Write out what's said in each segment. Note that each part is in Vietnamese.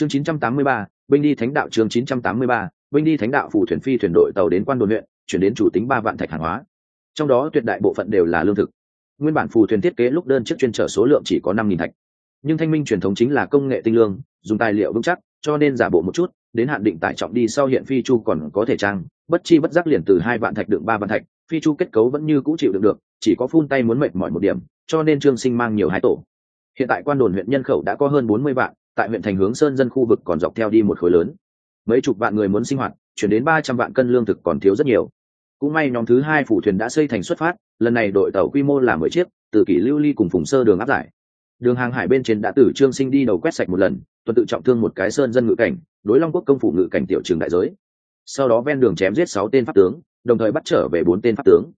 chương 983, binh đi thánh đạo chương 983, binh đi thánh đạo phủ thuyền phi thuyền đội tàu đến quan đồn huyện chuyển đến chủ tính ba vạn thạch hàng hóa. Trong đó tuyệt đại bộ phận đều là lương thực. Nguyên bản phù thuyền thiết kế lúc đơn chiếc chuyên trở số lượng chỉ có năm nghìn thạch. Nhưng thanh minh truyền thống chính là công nghệ tinh lương dùng tài liệu vững chắc cho nên giả bộ một chút đến hạn định tải trọng đi sau hiện phi chu còn có thể trang bất chi bất giác liền từ hai vạn thạch đựng ba vạn thạch phi chu kết cấu vẫn như cũ chịu đựng được chỉ có phun tay muốn mệt mỏi một điểm cho nên trương sinh mang nhiều hai tổ. Hiện tại quan đồn huyện nhân khẩu đã có hơn bốn mươi vạn tại huyện thành hướng sơn dân khu vực còn dọc theo đi một khối lớn. Mấy chục vạn người muốn sinh hoạt, chuyển đến ba trăm vạn cân lương thực còn thiếu rất nhiều. Cũng may nhóm thứ hai phủ thuyền đã xây thành xuất phát, lần này đội tàu quy mô là mười chiếc, từ kỷ lưu ly cùng phùng sơ đường áp giải. Đường hàng hải bên trên đã tử trương sinh đi đầu quét sạch một lần, tuần tự trọng thương một cái sơn dân ngự cảnh, đối long quốc công phủ ngự cảnh tiểu trường đại giới. Sau đó ven đường chém giết sáu tên pháp tướng, đồng thời bắt trở về bốn tên pháp tướng.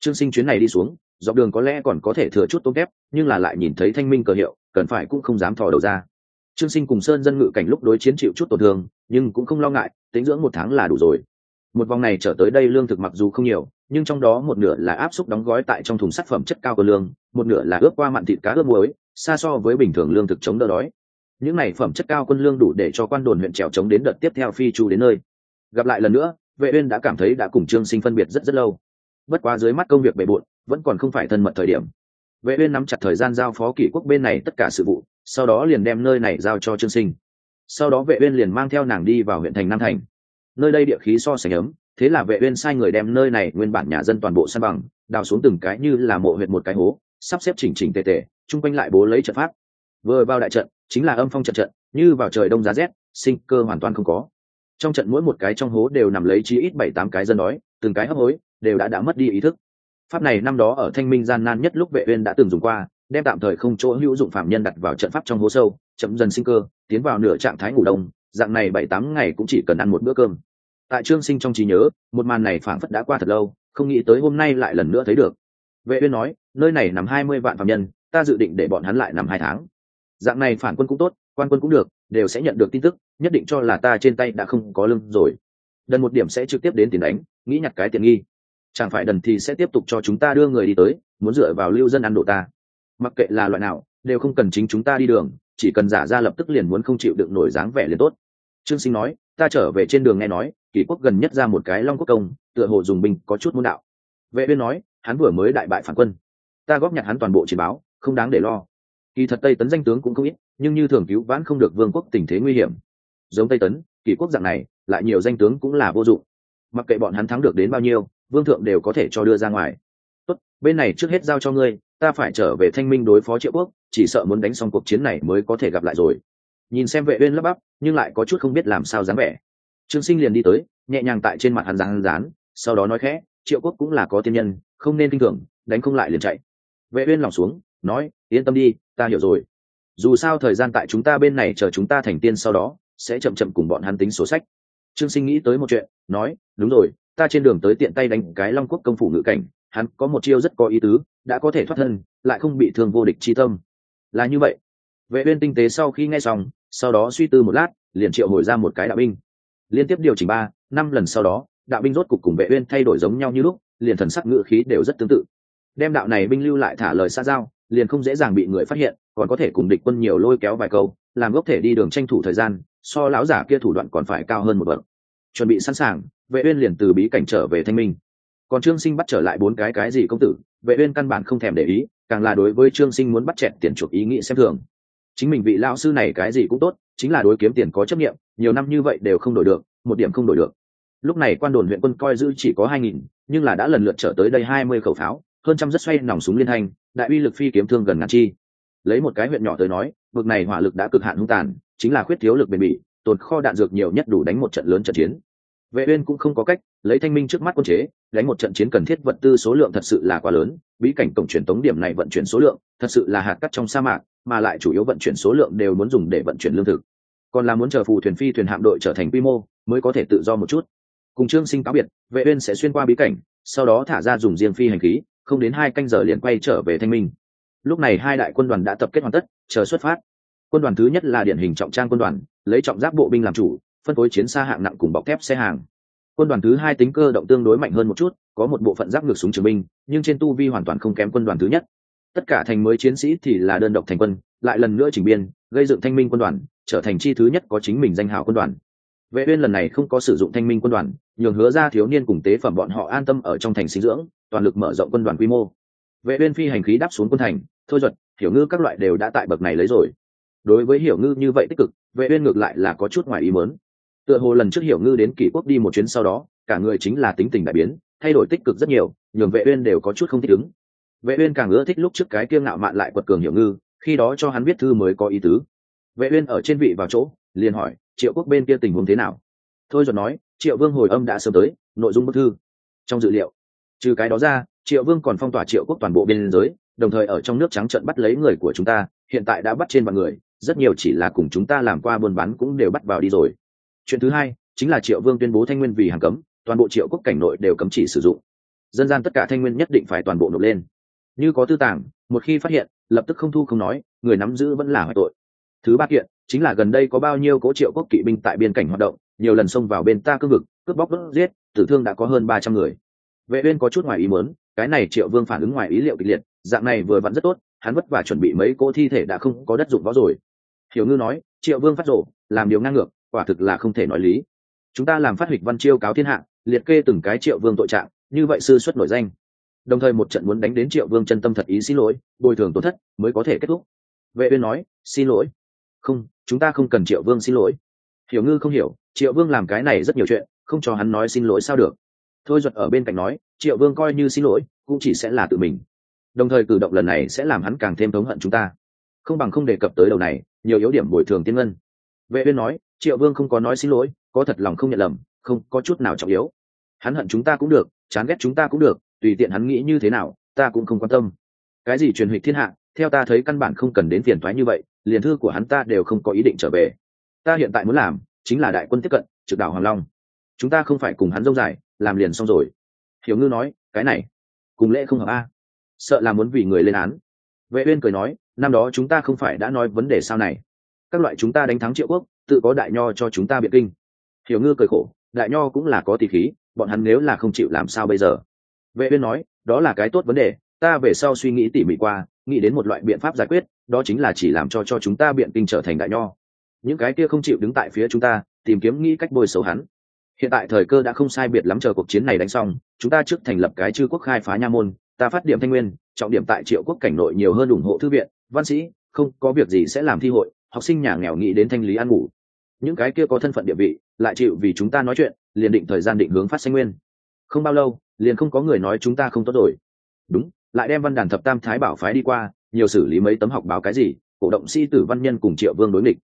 Trương sinh chuyến này đi xuống, dọc đường có lẽ còn có thể thừa chút tôm kép, nhưng là lại nhìn thấy thanh minh cờ hiệu, cần phải cũng không dám thò đầu ra trương sinh cùng sơn dân ngự cảnh lúc đối chiến chịu chút tổn thương, nhưng cũng không lo ngại, tính dưỡng một tháng là đủ rồi. Một vòng này trở tới đây lương thực mặc dù không nhiều, nhưng trong đó một nửa là áp xúc đóng gói tại trong thùng sắt phẩm chất cao của lương, một nửa là ướp qua mặn thịt cá ướp muối, xa so với bình thường lương thực chống đỡ đói. Những này phẩm chất cao quân lương đủ để cho quan đồn huyện trèo chống đến đợt tiếp theo phi chu đến nơi. Gặp lại lần nữa, vệ uyên đã cảm thấy đã cùng trương sinh phân biệt rất rất lâu. Bất quá dưới mắt công việc bề bộn, vẫn còn không phải thân mật thời điểm. Vệ uyên nắm chặt thời gian giao phó kỷ quốc bên này tất cả sự vụ sau đó liền đem nơi này giao cho trương sinh. Sau đó vệ uyên liền mang theo nàng đi vào huyện thành nam thành. Nơi đây địa khí so sánh ấm, thế là vệ uyên sai người đem nơi này nguyên bản nhà dân toàn bộ san bằng, đào xuống từng cái như là mộ huyệt một cái hố, sắp xếp chỉnh chỉnh tề tề trung quanh lại bố lấy trận pháp. Vừa vào đại trận, chính là âm phong trận trận, như vào trời đông giá rét, sinh cơ hoàn toàn không có. Trong trận mỗi một cái trong hố đều nằm lấy chí ít bảy tám cái dân đói, từng cái hấp hối, đều đã đã mất đi ý thức. Pháp này năm đó ở thanh minh gian nan nhất lúc vệ uyên đã từng dùng qua đem tạm thời không chỗ hữu dụng phạm nhân đặt vào trận pháp trong hố sâu, chậm dần sinh cơ, tiến vào nửa trạng thái ngủ đông, dạng này bảy tám ngày cũng chỉ cần ăn một bữa cơm. Tại trương sinh trong trí nhớ, một màn này phảng phất đã qua thật lâu, không nghĩ tới hôm nay lại lần nữa thấy được. Vệ uyên nói, nơi này nằm hai mươi vạn phạm nhân, ta dự định để bọn hắn lại nằm hai tháng. Dạng này phản quân cũng tốt, quan quân cũng được, đều sẽ nhận được tin tức, nhất định cho là ta trên tay đã không có lưng rồi. Đần một điểm sẽ trực tiếp đến tiền đánh, nghĩ nhặt cái tiền nghi. Chẳng phải đần thì sẽ tiếp tục cho chúng ta đưa người đi tới, muốn dựa vào lưu dân ăn độ ta mặc kệ là loại nào, đều không cần chính chúng ta đi đường, chỉ cần giả ra lập tức liền muốn không chịu được nổi dáng vẻ liền tốt. Trương sinh nói, ta trở về trên đường nghe nói kỷ quốc gần nhất ra một cái long quốc công, tựa hồ dùng binh có chút môn đạo. Vệ uyên nói, hắn vừa mới đại bại phản quân. Ta góp nhặt hắn toàn bộ chỉ báo, không đáng để lo. Kỳ thật tây tấn danh tướng cũng không ít, nhưng như thường cứu vãn không được vương quốc tình thế nguy hiểm. Giống tây tấn kỷ quốc dạng này, lại nhiều danh tướng cũng là vô dụng. Mặc kệ bọn hắn thắng được đến bao nhiêu, vương thượng đều có thể cho đưa ra ngoài. Tốt, bên này trước hết giao cho ngươi ta phải trở về thanh minh đối phó triệu quốc chỉ sợ muốn đánh xong cuộc chiến này mới có thể gặp lại rồi. Nhìn xem vệ uyên lấp bắp nhưng lại có chút không biết làm sao dám vẻ. Trương sinh liền đi tới nhẹ nhàng tại trên mặt hắn dán dán, sau đó nói khẽ triệu quốc cũng là có tiên nhân không nên kinh thường đánh không lại liền chạy. Vệ uyên lòng xuống nói yên tâm đi ta hiểu rồi. Dù sao thời gian tại chúng ta bên này chờ chúng ta thành tiên sau đó sẽ chậm chậm cùng bọn hắn tính số sách. Trương sinh nghĩ tới một chuyện nói đúng rồi ta trên đường tới tiện tay đánh cái long quốc công phủ ngự cảnh hắn có một chiêu rất có ý tứ đã có thể thoát thân, lại không bị thương vô địch chi tâm. Là như vậy. Vệ uyên tinh tế sau khi nghe xong, sau đó suy tư một lát, liền triệu hồi ra một cái đạo binh. Liên tiếp điều chỉnh ba, năm lần sau đó, đạo binh rốt cục cùng vệ uyên thay đổi giống nhau như lúc, liền thần sắc ngựa khí đều rất tương tự. Đem đạo này binh lưu lại thả lời xa giao, liền không dễ dàng bị người phát hiện, còn có thể cùng địch quân nhiều lôi kéo vài câu, làm gốc thể đi đường tranh thủ thời gian, so lão giả kia thủ đoạn còn phải cao hơn một bậc. Chuẩn bị sẵn sàng, vệ uyên liền từ bí cảnh trở về thanh minh còn trương sinh bắt trở lại bốn cái cái gì công tử, vệ uyên căn bản không thèm để ý, càng là đối với trương sinh muốn bắt chẹt tiền chuộc ý nghĩ xem thường. Chính mình vị lão sư này cái gì cũng tốt, chính là đối kiếm tiền có chấp nhiệm nhiều năm như vậy đều không đổi được, một điểm không đổi được. Lúc này quan đồn huyện quân coi giữ chỉ có hai nghìn, nhưng là đã lần lượt trở tới đây hai mươi khẩu pháo, hơn trăm rất xoay nòng súng liên thanh, đại uy lực phi kiếm thương gần ngàn chi. Lấy một cái huyện nhỏ tới nói vực này hỏa lực đã cực hạn hung tàn, chính là khuyết thiếu lực bền bỉ, tồn kho đạn dược nhiều nhất đủ đánh một trận lớn trận chiến. Vệ uyên cũng không có cách lấy thanh minh trước mắt quân chế, đánh một trận chiến cần thiết vật tư số lượng thật sự là quá lớn, bí cảnh cổng truyền tống điểm này vận chuyển số lượng, thật sự là hạt cắt trong sa mạc, mà lại chủ yếu vận chuyển số lượng đều muốn dùng để vận chuyển lương thực. Còn là muốn chờ phù thuyền phi thuyền hạm đội trở thành quy mô, mới có thể tự do một chút. Cùng trương sinh cáo biệt, vệ uyên sẽ xuyên qua bí cảnh, sau đó thả ra dùng riêng phi hành khí, không đến hai canh giờ liền quay trở về thanh minh. Lúc này hai đại quân đoàn đã tập kết hoàn tất, chờ xuất phát. Quân đoàn thứ nhất là điển hình trọng trang quân đoàn, lấy trọng giáp bộ binh làm chủ, phân phối chiến xa hạng nặng cùng bọc thép xe hàng quân đoàn thứ hai tính cơ động tương đối mạnh hơn một chút, có một bộ phận giáp ngược súng trường binh, nhưng trên tu vi hoàn toàn không kém quân đoàn thứ nhất. Tất cả thành mới chiến sĩ thì là đơn độc thành quân, lại lần nữa chỉnh biên, gây dựng thanh minh quân đoàn, trở thành chi thứ nhất có chính mình danh hào quân đoàn. Vệ uyên lần này không có sử dụng thanh minh quân đoàn, nhường hứa ra thiếu niên cùng tế phẩm bọn họ an tâm ở trong thành sinh dưỡng, toàn lực mở rộng quân đoàn quy mô. Vệ uyên phi hành khí đáp xuống quân thành, thôi duật, hiểu ngư các loại đều đã tại bậc này lấy rồi. Đối với hiểu ngư như vậy tích cực, vệ uyên ngược lại là có chút ngoài ý muốn tựa hồ lần trước hiểu ngư đến kỷ quốc đi một chuyến sau đó, cả người chính là tính tình đại biến, thay đổi tích cực rất nhiều, nhường vệ uyên đều có chút không thích ứng. Vệ uyên càng ưa thích lúc trước cái kiêng ngạo mạn lại quật cường hiểu ngư, khi đó cho hắn biết thư mới có ý tứ. Vệ uyên ở trên vị vào chỗ, liền hỏi, triệu quốc bên kia tình huống thế nào? Thôi rồi nói, triệu vương hồi âm đã sớm tới, nội dung bức thư, trong dự liệu. Trừ cái đó ra, triệu vương còn phong tỏa triệu quốc toàn bộ biên giới, đồng thời ở trong nước trắng trợn bắt lấy người của chúng ta, hiện tại đã bắt trên vạn người, rất nhiều chỉ là cùng chúng ta làm qua buôn bán cũng đều bắt vào đi rồi chuyện thứ hai chính là triệu vương tuyên bố thanh nguyên vì hàng cấm, toàn bộ triệu quốc cảnh nội đều cấm chỉ sử dụng. Dân gian tất cả thanh nguyên nhất định phải toàn bộ nộp lên. Như có tư tàng, một khi phát hiện, lập tức không thu không nói, người nắm giữ vẫn là hoại tội. Thứ ba kiện, chính là gần đây có bao nhiêu cố triệu quốc kỵ binh tại biên cảnh hoạt động, nhiều lần xông vào bên ta cương vực, cướp bóc đốt giết, tử thương đã có hơn ba trăm người. Vệ uyên có chút ngoài ý muốn, cái này triệu vương phản ứng ngoài ý liệu kịch liệt, dạng này vừa vặn rất tốt, hắn vất vả chuẩn bị mấy cỗ thi thể đã không có đất dụng võ rồi. Hiểu ngư nói, triệu vương phát rổ làm điều ngang ngược quả thực là không thể nói lý. Chúng ta làm phát hịch văn chiêu cáo thiên hạ, liệt kê từng cái triệu vương tội trạng, như vậy sư xuất nổi danh. Đồng thời một trận muốn đánh đến triệu vương chân tâm thật ý xin lỗi, bồi thường tổn thất mới có thể kết thúc. Vệ uyên nói, xin lỗi. Không, chúng ta không cần triệu vương xin lỗi. Hiểu ngư không hiểu, triệu vương làm cái này rất nhiều chuyện, không cho hắn nói xin lỗi sao được. Thôi duật ở bên cạnh nói, triệu vương coi như xin lỗi, cũng chỉ sẽ là tự mình. Đồng thời cử động lần này sẽ làm hắn càng thêm thống hận chúng ta. Không bằng không đề cập tới đầu này, nhiều yếu điểm bồi thường tiên ngân vệ uyên nói, triệu vương không có nói xin lỗi, có thật lòng không nhận lầm, không có chút nào trọng yếu. Hắn hận chúng ta cũng được, chán ghét chúng ta cũng được, tùy tiện hắn nghĩ như thế nào, ta cũng không quan tâm. Cái gì truyền hịch thiên hạ, theo ta thấy căn bản không cần đến phiền thoái như vậy, liền thư của hắn ta đều không có ý định trở về. Ta hiện tại muốn làm, chính là đại quân tiếp cận, trực đảo hoàng long. Chúng ta không phải cùng hắn dông dài, làm liền xong rồi. Hiểu ngư nói, cái này, cùng lễ không hợp a. Sợ là muốn vì người lên án. Vệ uyên cười nói, năm đó chúng ta không phải đã nói vấn đề sao này các loại chúng ta đánh thắng triệu quốc, tự có đại nho cho chúng ta biện kinh. Hiểu ngư cười khổ, đại nho cũng là có tỷ khí, bọn hắn nếu là không chịu làm sao bây giờ? Vệ uyên nói, đó là cái tốt vấn đề, ta về sau suy nghĩ tỉ mỉ qua, nghĩ đến một loại biện pháp giải quyết, đó chính là chỉ làm cho cho chúng ta biện kinh trở thành đại nho. Những cái kia không chịu đứng tại phía chúng ta, tìm kiếm nghĩ cách bôi xấu hắn. Hiện tại thời cơ đã không sai biệt lắm chờ cuộc chiến này đánh xong, chúng ta trước thành lập cái chư quốc khai phá nha môn, ta phát điểm thanh nguyên, trọng điểm tại triệu quốc cảnh nội nhiều hơn ủng hộ thư viện, văn sĩ, không có việc gì sẽ làm thi hội học sinh nhà nghèo nghĩ đến thanh lý ăn ngủ. Những cái kia có thân phận địa vị, lại chịu vì chúng ta nói chuyện, liền định thời gian định hướng phát sinh nguyên. Không bao lâu, liền không có người nói chúng ta không tốt rồi. Đúng, lại đem văn đàn thập tam thái bảo phái đi qua, nhiều xử lý mấy tấm học báo cái gì, cổ động sĩ tử văn nhân cùng triệu vương đối nghịch.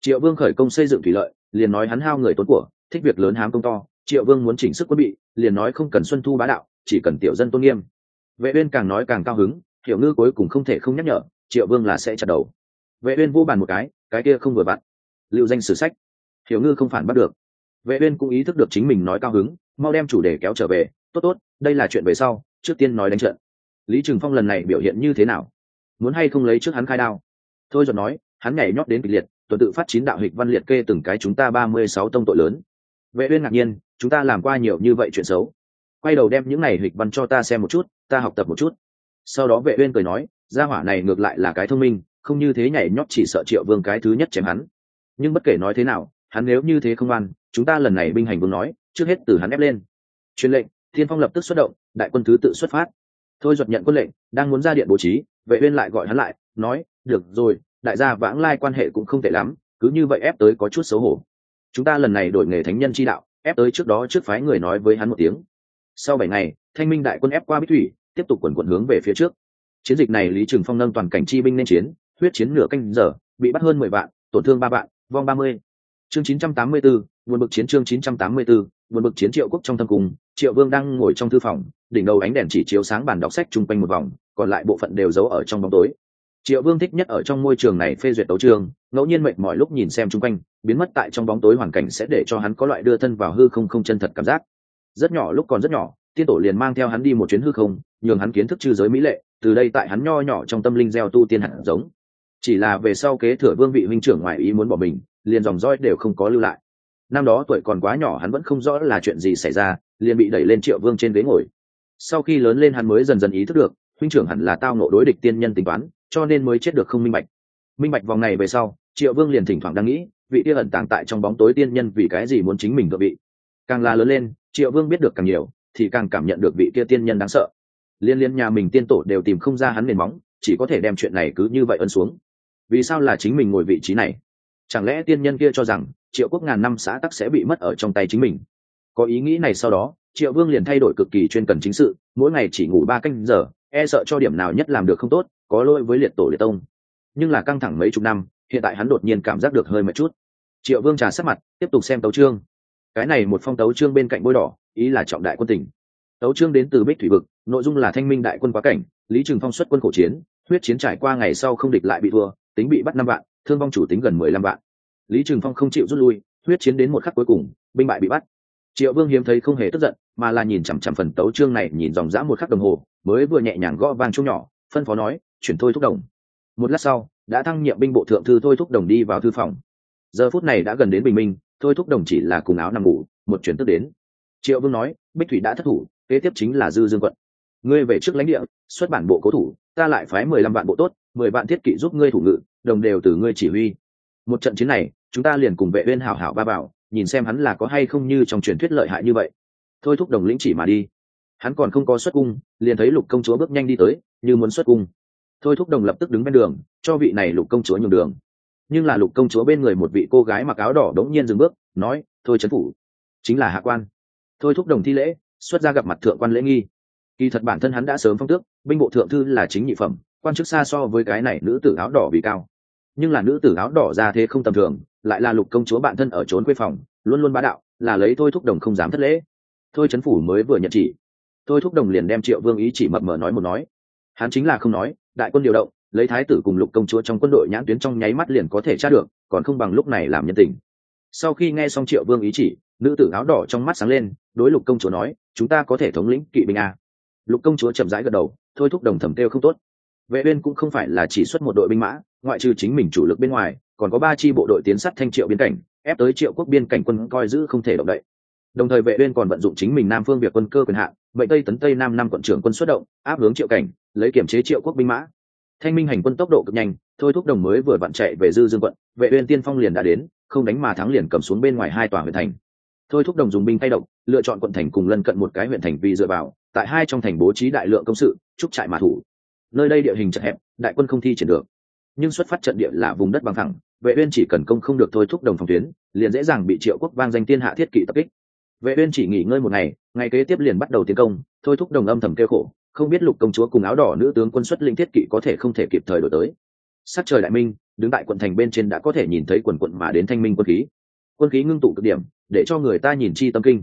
Triệu vương khởi công xây dựng thủy lợi, liền nói hắn hao người tốn của, thích việc lớn hám công to. Triệu vương muốn chỉnh sức quân bị, liền nói không cần xuân thu bá đạo, chỉ cần tiểu dân tôn nghiêm. Vệ uyên càng nói càng cao hứng hiểu ngư cuối cùng không thể không nhắc nhở, triệu vương là sẽ chặt đầu vệ uyên vô bàn một cái cái kia không vừa vặn. Lưu danh sử sách. Hiểu ngư không phản bắt được. Vệ uyên cũng ý thức được chính mình nói cao hứng, mau đem chủ đề kéo trở về. Tốt tốt, đây là chuyện về sau, trước tiên nói đánh trận. Lý trừng phong lần này biểu hiện như thế nào? Muốn hay không lấy trước hắn khai đao? Thôi rồi nói, hắn nhảy nhót đến kịch liệt, tuần tự phát chín đạo hịch văn liệt kê từng cái chúng ta ba mươi sáu tông tội lớn. Vệ uyên ngạc nhiên, chúng ta làm qua nhiều như vậy chuyện xấu. Quay đầu đem những này hịch văn cho ta xem một chút, ta học tập một chút. Sau đó vệ uyên cười nói, gia hỏa này ngược lại là cái thông minh không như thế nhảy nhót chỉ sợ triệu vương cái thứ nhất chém hắn. Nhưng bất kể nói thế nào, hắn nếu như thế không ăn, chúng ta lần này binh hành vương nói, trước hết từ hắn ép lên. Truyền lệnh, thiên phong lập tức xuất động, đại quân thứ tự xuất phát. Thôi duật nhận quân lệnh, đang muốn ra điện bố trí, vệ uyên lại gọi hắn lại, nói, được rồi, đại gia vãng lai quan hệ cũng không tệ lắm, cứ như vậy ép tới có chút xấu hổ. Chúng ta lần này đổi nghề thánh nhân chi đạo, ép tới trước đó trước phái người nói với hắn một tiếng. Sau bảy ngày, thanh minh đại quân ép qua bích thủy, tiếp tục quần quận hướng về phía trước. Chiến dịch này lý trường phong nâng toàn cảnh chi binh nên chiến huyết chiến nửa canh giờ bị bắt hơn mười vạn tổn thương ba vạn vong ba mươi. Chương chín trăm tám mươi 984, nguồn bực chiến chương chín trăm tám mươi 984, nguồn bực chiến triệu quốc trong thâm cung. Triệu vương đang ngồi trong thư phòng đỉnh đầu ánh đèn chỉ chiếu sáng bàn đọc sách chung quanh một vòng còn lại bộ phận đều giấu ở trong bóng tối. Triệu vương thích nhất ở trong môi trường này phê duyệt đấu trường ngẫu nhiên mệt mỏi lúc nhìn xem chung quanh biến mất tại trong bóng tối hoàn cảnh sẽ để cho hắn có loại đưa thân vào hư không không chân thật cảm giác. Rất nhỏ lúc còn rất nhỏ tiên tổ liền mang theo hắn đi một chuyến hư không nhường hắn kiến thức chư giới mỹ lệ từ đây tại hắn nho nhỏ trong tâm linh gieo tu tiên hạt giống chỉ là về sau kế thừa vương vị huynh trưởng ngoài ý muốn bỏ mình, liền dòng roi đều không có lưu lại. Năm đó tuổi còn quá nhỏ hắn vẫn không rõ là chuyện gì xảy ra, liền bị đẩy lên triệu vương trên ghế ngồi. Sau khi lớn lên hắn mới dần dần ý thức được, huynh trưởng hẳn là tao nộ đối địch tiên nhân tính toán, cho nên mới chết được không minh bạch. Minh bạch vòng này về sau, triệu vương liền thỉnh thoảng đang nghĩ, vị kia ẩn tàng tại trong bóng tối tiên nhân vì cái gì muốn chính mình tự bị. Càng là lớn lên, triệu vương biết được càng nhiều, thì càng cảm nhận được vị kia tiên nhân đáng sợ. Liên liên nhà mình tiên tổ đều tìm không ra hắn nền móng, chỉ có thể đem chuyện này cứ như vậy ân xuống vì sao là chính mình ngồi vị trí này? Chẳng lẽ tiên nhân kia cho rằng triệu quốc ngàn năm xã tắc sẽ bị mất ở trong tay chính mình? Có ý nghĩ này sau đó, triệu vương liền thay đổi cực kỳ chuyên cần chính sự, mỗi ngày chỉ ngủ ba canh giờ e sợ cho điểm nào nhất làm được không tốt, có lỗi với liệt tổ liệt tông. Nhưng là căng thẳng mấy chục năm, hiện tại hắn đột nhiên cảm giác được hơi một chút. Triệu vương trà sát mặt, tiếp tục xem tấu trương cái này một phong tấu trương bên cạnh bôi đỏ, ý là trọng đại quân tỉnh tấu trương đến từ bích thủy vực, nội dung là thanh minh đại quân quá cảnh, lý trừng phong xuất quân khổ chiến, huyết chiến trải qua ngày sau không địch lại bị thua tính bị bắt năm vạn, thương vong chủ tính gần mười lăm vạn. Lý trừng phong không chịu rút lui, huyết chiến đến một khắc cuối cùng, binh bại bị bắt. Triệu vương hiếm thấy không hề tức giận, mà là nhìn chằm chằm phần tấu chương này, nhìn dòng dã một khắc đồng hồ, mới vừa nhẹ nhàng gõ vang chung nhỏ, phân phó nói, chuyển thôi thúc đồng. Một lát sau, đã thăng nhiệm binh bộ thượng thư thôi thúc đồng đi vào thư phòng. Giờ phút này đã gần đến bình minh, thôi thúc đồng chỉ là cùng áo nằm ngủ, một chuyển tức đến. Triệu vương nói, bích thủy đã thất thủ, kế tiếp chính là dư dương quận. Ngươi về trước lãnh địa, xuất bản bộ cố thủ ta lại phái mười lăm vạn bộ tốt, mười vạn thiết kỵ giúp ngươi thủ ngự, đồng đều từ ngươi chỉ huy. Một trận chiến này, chúng ta liền cùng vệ uyên hảo hảo ba bảo, nhìn xem hắn là có hay không như trong truyền thuyết lợi hại như vậy. Thôi thúc đồng lĩnh chỉ mà đi. Hắn còn không có xuất cung, liền thấy lục công chúa bước nhanh đi tới, như muốn xuất cung. Thôi thúc đồng lập tức đứng bên đường, cho vị này lục công chúa nhường đường. Nhưng là lục công chúa bên người một vị cô gái mặc áo đỏ đống nhiên dừng bước, nói, thôi trấn phủ. Chính là hạ quan. Thôi thúc đồng thi lễ, xuất ra gặp mặt thượng quan lễ nghi kỳ thật bản thân hắn đã sớm phong tước, binh bộ thượng thư là chính nhị phẩm, quan chức xa so với cái này nữ tử áo đỏ vì cao. Nhưng là nữ tử áo đỏ ra thế không tầm thường, lại là lục công chúa bản thân ở trốn quê phòng, luôn luôn bá đạo, là lấy thôi thúc đồng không dám thất lễ. Thôi chấn phủ mới vừa nhận chỉ. Thôi thúc đồng liền đem triệu vương ý chỉ mập mờ nói một nói. Hắn chính là không nói, đại quân điều động, lấy thái tử cùng lục công chúa trong quân đội nhãn tuyến trong nháy mắt liền có thể tra được, còn không bằng lúc này làm nhân tình. Sau khi nghe xong triệu vương ý chỉ, nữ tử áo đỏ trong mắt sáng lên, đối lục công chúa nói, chúng ta có thể thống lĩnh kỵ binh a lục công chúa chậm rãi gật đầu thôi thúc đồng thẩm kêu không tốt. Vệ uyên cũng không phải là chỉ xuất một đội binh mã ngoại trừ chính mình chủ lực bên ngoài còn có ba chi bộ đội tiến sát thanh triệu biên cảnh ép tới triệu quốc biên cảnh quân coi giữ không thể động đậy. Đồng thời vệ uyên còn vận dụng chính mình nam phương việc quân cơ quyền hạn vậy tây tấn tây nam năm quận trưởng quân xuất động áp hướng triệu cảnh lấy kiểm chế triệu quốc binh mã. Thanh minh hành quân tốc độ cực nhanh thôi thúc đồng mới vừa vặn chạy về dư dương quận vệ uyên tiên phong liền đã đến không đánh mà thắng liền cầm xuống bên ngoài hai tòa huyện thành. Thôi thúc đồng dùng binh tay động, lựa chọn quận thành cùng lân cận một cái huyện thành vì dựa vào tại hai trong thành bố trí đại lượng công sự, trúc trại mà thủ. Nơi đây địa hình chật hẹp, đại quân không thi triển được. Nhưng xuất phát trận địa là vùng đất bằng thẳng vệ uyên chỉ cần công không được thôi thúc đồng phòng tuyến, liền dễ dàng bị triệu quốc vang danh tiên hạ thiết kỵ tập kích. Vệ uyên chỉ nghỉ ngơi một ngày ngày kế tiếp liền bắt đầu tiến công, thôi thúc đồng âm thầm kêu khổ, không biết lục công chúa cùng áo đỏ nữ tướng quân xuất linh thiết kỵ có thể không thể kịp thời đổi tới. Sát trời đại minh, đứng tại quận thành bên trên đã có thể nhìn thấy quần quận mà đến thanh minh quân khí. Quân khí ngưng tụ cực điểm, để cho người ta nhìn chi tâm kinh.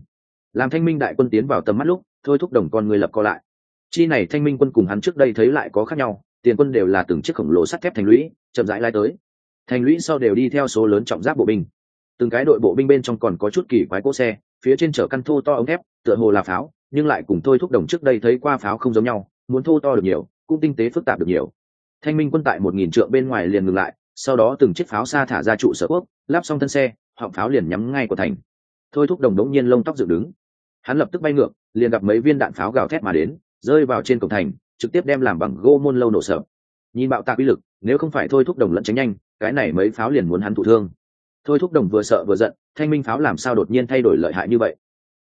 Làm thanh minh đại quân tiến vào tầm mắt lúc thôi thúc đồng con người lập co lại. Chi này thanh minh quân cùng hắn trước đây thấy lại có khác nhau, tiền quân đều là từng chiếc khổng lồ sắt thép thành lũy, chậm rãi lai tới. Thành lũy sau đều đi theo số lớn trọng giáp bộ binh. Từng cái đội bộ binh bên trong còn có chút kỳ quái cỗ xe, phía trên chở căn thô to ống thép, tựa hồ là pháo, nhưng lại cùng thôi thúc đồng trước đây thấy qua pháo không giống nhau, muốn thô to được nhiều, cũng tinh tế phức tạp được nhiều. Thanh minh quân tại một nghìn trượng bên ngoài liền ngừng lại, sau đó từng chiếc pháo xa thả ra trụ sở quốc, lắp xong thân xe, họng pháo liền nhắm ngay của thành. Thôi thúc đồng đống nhiên lông tóc dựng đứng hắn lập tức bay ngược, liền gặp mấy viên đạn pháo gào thét mà đến, rơi vào trên cổng thành, trực tiếp đem làm bằng gỗ môn lâu nổ sợ. Nhìn bạo tạc uy lực, nếu không phải thôi thúc đồng lẫn tránh nhanh, cái này mấy pháo liền muốn hắn thụ thương. Thôi thúc đồng vừa sợ vừa giận, thanh minh pháo làm sao đột nhiên thay đổi lợi hại như vậy?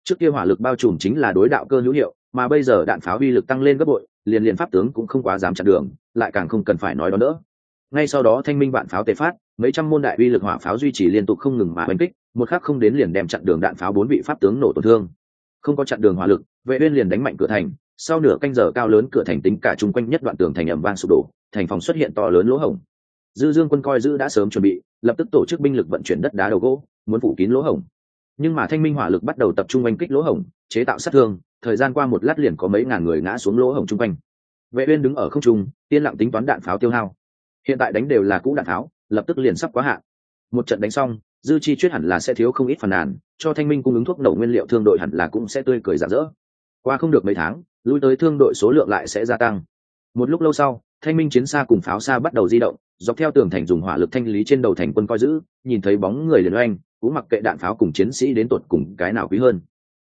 Trước kia hỏa lực bao trùm chính là đối đạo cơ hữu hiệu, mà bây giờ đạn pháo uy lực tăng lên gấp bội, liền liền pháp tướng cũng không quá dám chặn đường, lại càng không cần phải nói đó nữa. Ngay sau đó thanh minh vạn pháo tề phát, mấy trăm môn đại uy lực hỏa pháo duy trì liên tục không ngừng mà đánh kích, một khắc không đến liền đem chặn đường đạn pháo bốn vị pháp tướng nổ tổn thương không có chặn đường hỏa lực, vệ uyên liền đánh mạnh cửa thành, sau nửa canh giờ cao lớn cửa thành tính cả chung quanh nhất đoạn tường thành ầm vang sụp đổ, thành phòng xuất hiện to lớn lỗ hổng. Dư dương quân coi giữ đã sớm chuẩn bị, lập tức tổ chức binh lực vận chuyển đất đá đầu gỗ, muốn phủ kín lỗ hổng. Nhưng mà thanh minh hỏa lực bắt đầu tập trung oanh kích lỗ hổng, chế tạo sát thương, thời gian qua một lát liền có mấy ngàn người ngã xuống lỗ hổng chung quanh. Vệ uyên đứng ở không trung tiên lặng tính toán đạn pháo tiêu hao. Hiện tại đánh đều là cũ đạn pháo, lập tức liền sắp quá hạn. Một trận đánh xong dư chi chuyết hẳn là sẽ thiếu không ít phần nàn, cho thanh minh cung ứng thuốc nổ nguyên liệu thương đội hẳn là cũng sẽ tươi cười rạng rỡ. Qua không được mấy tháng, lui tới thương đội số lượng lại sẽ gia tăng. Một lúc lâu sau, thanh minh chiến xa cùng pháo xa bắt đầu di động, dọc theo tường thành dùng hỏa lực thanh lý trên đầu thành quân coi giữ, nhìn thấy bóng người liền oanh, cũng mặc kệ đạn pháo cùng chiến sĩ đến tột cùng cái nào quý hơn.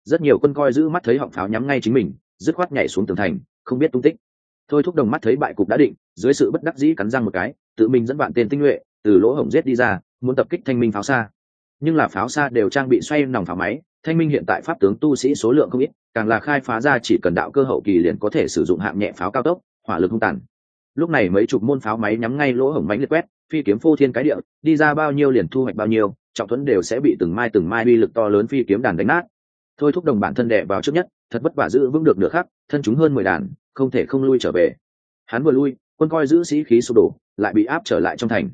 Rất nhiều quân coi giữ mắt thấy họng pháo nhắm ngay chính mình, dứt khoát nhảy xuống tường thành, không biết tung tích. Thôi thúc đồng mắt thấy bại cục đã định, dưới sự bất đắc dĩ cắn răng một cái, tự mình dẫn bạn tên tinh nhuệ, từ lỗ hổng giết đi ra muốn tập kích thanh minh pháo xa. Nhưng là pháo xa đều trang bị xoay nòng pháo máy, thanh minh hiện tại pháp tướng tu sĩ số lượng không ít, càng là khai phá ra chỉ cần đạo cơ hậu kỳ liền có thể sử dụng hạng nhẹ pháo cao tốc, hỏa lực hung tàn. Lúc này mấy chục môn pháo máy nhắm ngay lỗ hổng mánh liệt quét, phi kiếm phô thiên cái địa, đi ra bao nhiêu liền thu hoạch bao nhiêu, trọng thuẫn đều sẽ bị từng mai từng mai uy lực to lớn phi kiếm đàn đánh nát. Thôi thúc đồng bản thân đệ vào trước nhất, thật vất vả giữ vững được nửa khắc, thân chúng hơn mười đàn, không thể không lui trở về. Hắn vừa lui, quân coi giữ sĩ khí sụp đổ, lại bị áp trở lại trong thành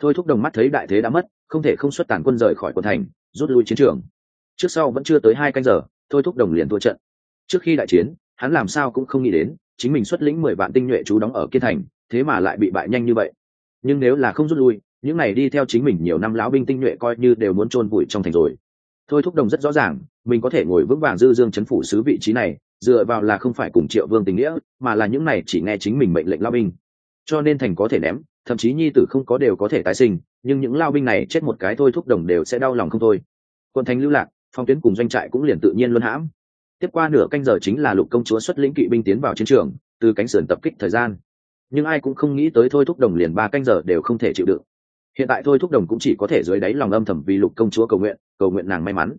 thôi thúc đồng mắt thấy đại thế đã mất, không thể không xuất tàn quân rời khỏi quân thành, rút lui chiến trường. Trước sau vẫn chưa tới hai canh giờ, thôi thúc đồng liền thua trận. Trước khi đại chiến, hắn làm sao cũng không nghĩ đến, chính mình xuất lĩnh mười vạn tinh nhuệ chú đóng ở kiên thành, thế mà lại bị bại nhanh như vậy. Nhưng nếu là không rút lui, những này đi theo chính mình nhiều năm lão binh tinh nhuệ coi như đều muốn chôn vùi trong thành rồi. Thôi thúc đồng rất rõ ràng, mình có thể ngồi vững vàng dư dương chấn phủ sứ vị trí này, dựa vào là không phải cùng triệu vương tình nghĩa, mà là những này chỉ nghe chính mình mệnh lệnh lao binh cho nên thành có thể ném, thậm chí nhi tử không có đều có thể tái sinh, nhưng những lao binh này chết một cái thôi thúc đồng đều sẽ đau lòng không thôi. Quân thánh lưu lạc, phong tuyến cùng doanh trại cũng liền tự nhiên luân hãm. Tiếp qua nửa canh giờ chính là lục công chúa xuất lĩnh kỵ binh tiến vào chiến trường, từ cánh sườn tập kích thời gian. Nhưng ai cũng không nghĩ tới thôi thúc đồng liền ba canh giờ đều không thể chịu đựng. Hiện tại thôi thúc đồng cũng chỉ có thể dưới đáy lòng âm thầm vì lục công chúa cầu nguyện cầu nguyện nàng may mắn.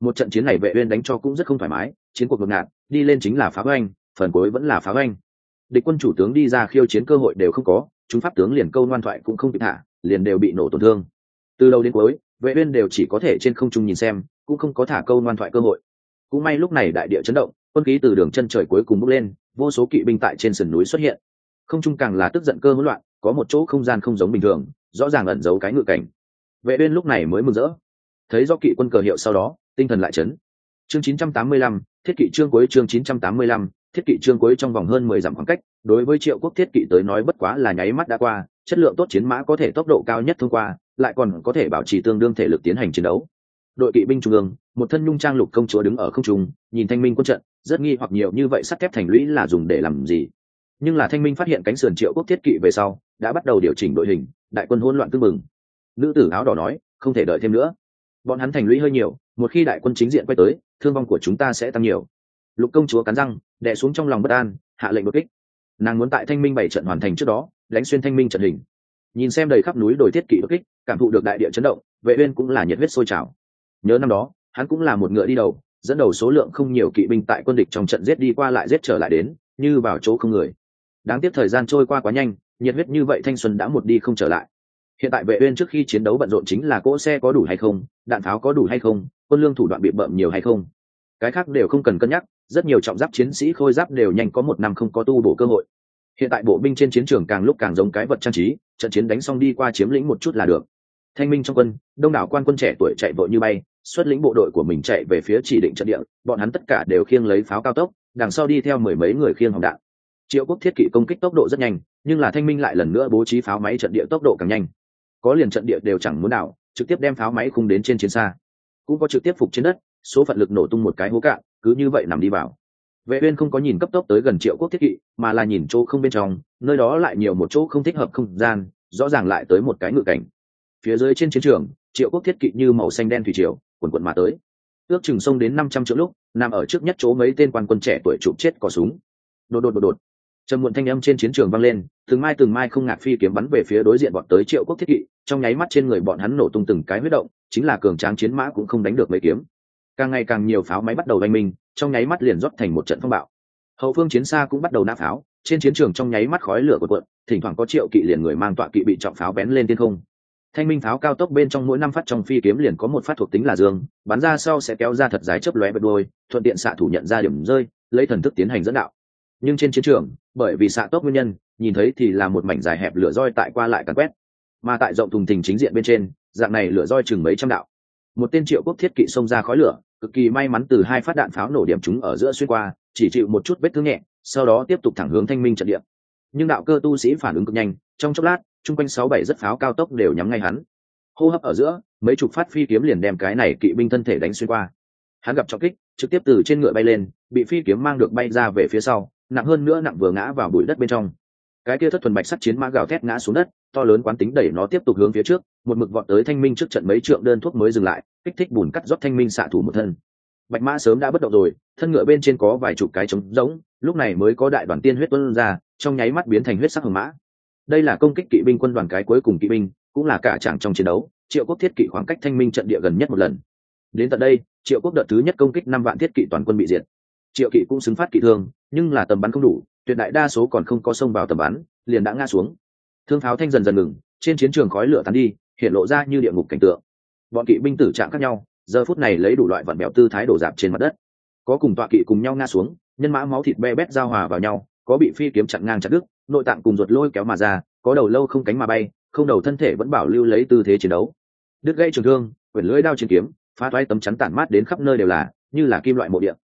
Một trận chiến này vệ uyên đánh cho cũng rất không thoải mái, chiến cuộc ngột ngạt, đi lên chính là phá oanh, phần cuối vẫn là phá oanh địch quân chủ tướng đi ra khiêu chiến cơ hội đều không có chúng pháp tướng liền câu ngoan thoại cũng không kịp thả liền đều bị nổ tổn thương. Từ đầu đến cuối vệ uyên đều chỉ có thể trên không trung nhìn xem cũng không có thả câu ngoan thoại cơ hội. Cũng may lúc này đại địa chấn động quân khí từ đường chân trời cuối cùng bốc lên vô số kỵ binh tại trên sườn núi xuất hiện. Không trung càng là tức giận cơ hỗn loạn có một chỗ không gian không giống bình thường rõ ràng ẩn giấu cái ngự cảnh. Vệ uyên lúc này mới mừng rỡ. Thấy do kỵ quân cờ hiệu sau đó tinh thần lại chấn. Chương 985, thiết kỵ chương cuối chương 985, thiết kỵ trương cuối trong vòng hơn 10 dặm khoảng cách, đối với triệu quốc thiết kỵ tới nói bất quá là nháy mắt đã qua, chất lượng tốt chiến mã có thể tốc độ cao nhất thông qua, lại còn có thể bảo trì tương đương thể lực tiến hành chiến đấu. Đội kỵ binh trung ương, một thân nhung trang lục công chúa đứng ở không trung, nhìn thanh minh quân trận, rất nghi hoặc nhiều như vậy sắt thép thành lũy là dùng để làm gì. Nhưng là thanh minh phát hiện cánh sườn triệu quốc thiết kỵ về sau, đã bắt đầu điều chỉnh đội hình, đại quân hỗn loạn tương mừng nữ tử áo đỏ nói, không thể đợi thêm nữa. Bọn hắn thành lũy hơi nhiều, một khi đại quân chính diện quay tới, thương vong của chúng ta sẽ tăng nhiều lục công chúa cắn răng, đè xuống trong lòng bất an, hạ lệnh đột kích. Nàng muốn tại thanh minh bảy trận hoàn thành trước đó, đánh xuyên thanh minh trận hình. Nhìn xem đầy khắp núi đồi thiết kỵ đột kích, cảm thụ được đại địa chấn động, vệ uyên cũng là nhiệt huyết sôi trào. Nhớ năm đó, hắn cũng là một ngựa đi đầu, dẫn đầu số lượng không nhiều kỵ binh tại quân địch trong trận giết đi qua lại giết trở lại đến, như vào chỗ không người. Đáng tiếc thời gian trôi qua quá nhanh, nhiệt huyết như vậy thanh xuân đã một đi không trở lại. Hiện tại vệ uyên trước khi chiến đấu bận rộn chính là cỗ xe có đủ hay không, đạn pháo có đủ hay không, quân lương thủ đoạn bị bợm nhiều hay không. Cái khác đều không cần cân nhắc rất nhiều trọng giáp chiến sĩ khôi giáp đều nhanh có một năm không có tu bổ cơ hội. Hiện tại bộ binh trên chiến trường càng lúc càng giống cái vật trang trí, trận chiến đánh xong đi qua chiếm lĩnh một chút là được. Thanh minh trong quân, đông đảo quan quân trẻ tuổi chạy vội như bay, xuất lĩnh bộ đội của mình chạy về phía chỉ định trận địa, bọn hắn tất cả đều khiêng lấy pháo cao tốc, đằng sau đi theo mười mấy người khiêng hồng đạn. Triệu quốc thiết kỵ công kích tốc độ rất nhanh, nhưng là thanh minh lại lần nữa bố trí pháo máy trận địa tốc độ càng nhanh. Có liền trận địa đều chẳng muốn nào trực tiếp đem pháo máy khung đến trên chiến xa. Cũng có trực tiếp phục trên đất số phận lực nổ tung một cái hố cạn, cứ như vậy nằm đi vào. Vệ uyên không có nhìn cấp tốc tới gần triệu quốc thiết kỵ, mà là nhìn chỗ không bên trong, nơi đó lại nhiều một chỗ không thích hợp không gian, rõ ràng lại tới một cái ngự cảnh. Phía dưới trên chiến trường, triệu quốc thiết kỵ như màu xanh đen thủy triều cuộn cuộn mà tới. Ước chừng sông đến năm trăm triệu lúc, nằm ở trước nhất chỗ mấy tên quan quân trẻ tuổi chụp chết cò súng. Đột đột đột đột. Trầm muộn thanh âm trên chiến trường vang lên, từng mai từng mai không ngạc phi kiếm bắn về phía đối diện bọn tới triệu quốc thiết kỵ, trong nháy mắt trên người bọn hắn nổ tung từng cái huyết động, chính là cường tráng chiến mã cũng không đánh được mấy kiếm càng ngày càng nhiều pháo máy bắt đầu đánh minh, trong nháy mắt liền rót thành một trận phong bạo. Hậu phương chiến xa cũng bắt đầu nã pháo, trên chiến trường trong nháy mắt khói lửa của quận thỉnh thoảng có triệu kỵ liền người mang tọa kỵ bị trọng pháo bén lên thiên không. Thanh minh pháo cao tốc bên trong mỗi năm phát trong phi kiếm liền có một phát thuộc tính là dương, bắn ra sau sẽ kéo ra thật dài chớp lóe bật đôi thuận tiện xạ thủ nhận ra điểm rơi, lấy thần thức tiến hành dẫn đạo. Nhưng trên chiến trường, bởi vì xạ tốc nguyên nhân, nhìn thấy thì là một mảnh dài hẹp lửa roi tại qua lại cắn quét. Mà tại rộng thùng thình chính diện bên trên, dạng này lửa roi chừng mấy trăm đạo một tên triệu quốc thiết kỵ xông ra khói lửa, cực kỳ may mắn từ hai phát đạn pháo nổ điểm chúng ở giữa xuyên qua, chỉ chịu một chút vết thương nhẹ, sau đó tiếp tục thẳng hướng thanh minh trận địa. Nhưng đạo cơ tu sĩ phản ứng cực nhanh, trong chốc lát, chung quanh sáu bảy rất pháo cao tốc đều nhắm ngay hắn. Hô hấp ở giữa, mấy chục phát phi kiếm liền đem cái này kỵ binh thân thể đánh xuyên qua. Hắn gặp trọng kích, trực tiếp từ trên ngựa bay lên, bị phi kiếm mang được bay ra về phía sau, nặng hơn nữa nặng vừa ngã vào bụi đất bên trong. Cái kia thất thuần bạch sắt chiến mã gào thét ngã xuống đất, to lớn quán tính đẩy nó tiếp tục hướng phía trước một mực vọt tới thanh minh trước trận mấy trượng đơn thuốc mới dừng lại, kích thích bùn cắt rót thanh minh xạ thủ một thân. Bạch mã sớm đã bất động rồi, thân ngựa bên trên có vài chục cái trống rỗng, lúc này mới có đại đoàn tiên huyết tuân ra, trong nháy mắt biến thành huyết sắc hồng mã. Đây là công kích kỵ binh quân đoàn cái cuối cùng kỵ binh, cũng là cả chẳng trong chiến đấu, triệu quốc thiết kỵ khoảng cách thanh minh trận địa gần nhất một lần. Đến tận đây, triệu quốc đợt thứ nhất công kích năm vạn thiết kỵ toàn quân bị diệt. Triệu kỵ cũng xứng phát kỵ thương, nhưng là tầm bắn không đủ, tuyệt đại đa số còn không có xông vào tầm bắn, liền đã ngã xuống. Thương pháo thanh dần dần ngừng, trên chiến trường khói lửa tán đi hiện lộ ra như địa ngục cảnh tượng. Bọn kỵ binh tử trạng khác nhau, giờ phút này lấy đủ loại vặn bèo tư thái đổ dạp trên mặt đất. Có cùng tọa kỵ cùng nhau ngã xuống, nhân mã máu thịt be bét giao hòa vào nhau, có bị phi kiếm chặn ngang chặt đứt, nội tạng cùng ruột lôi kéo mà ra, có đầu lâu không cánh mà bay, không đầu thân thể vẫn bảo lưu lấy tư thế chiến đấu. Đứt gây trường thương, quyển lưỡi đao chiến kiếm, phá toái tấm chắn tản mát đến khắp nơi đều là, như là kim loại mộ điện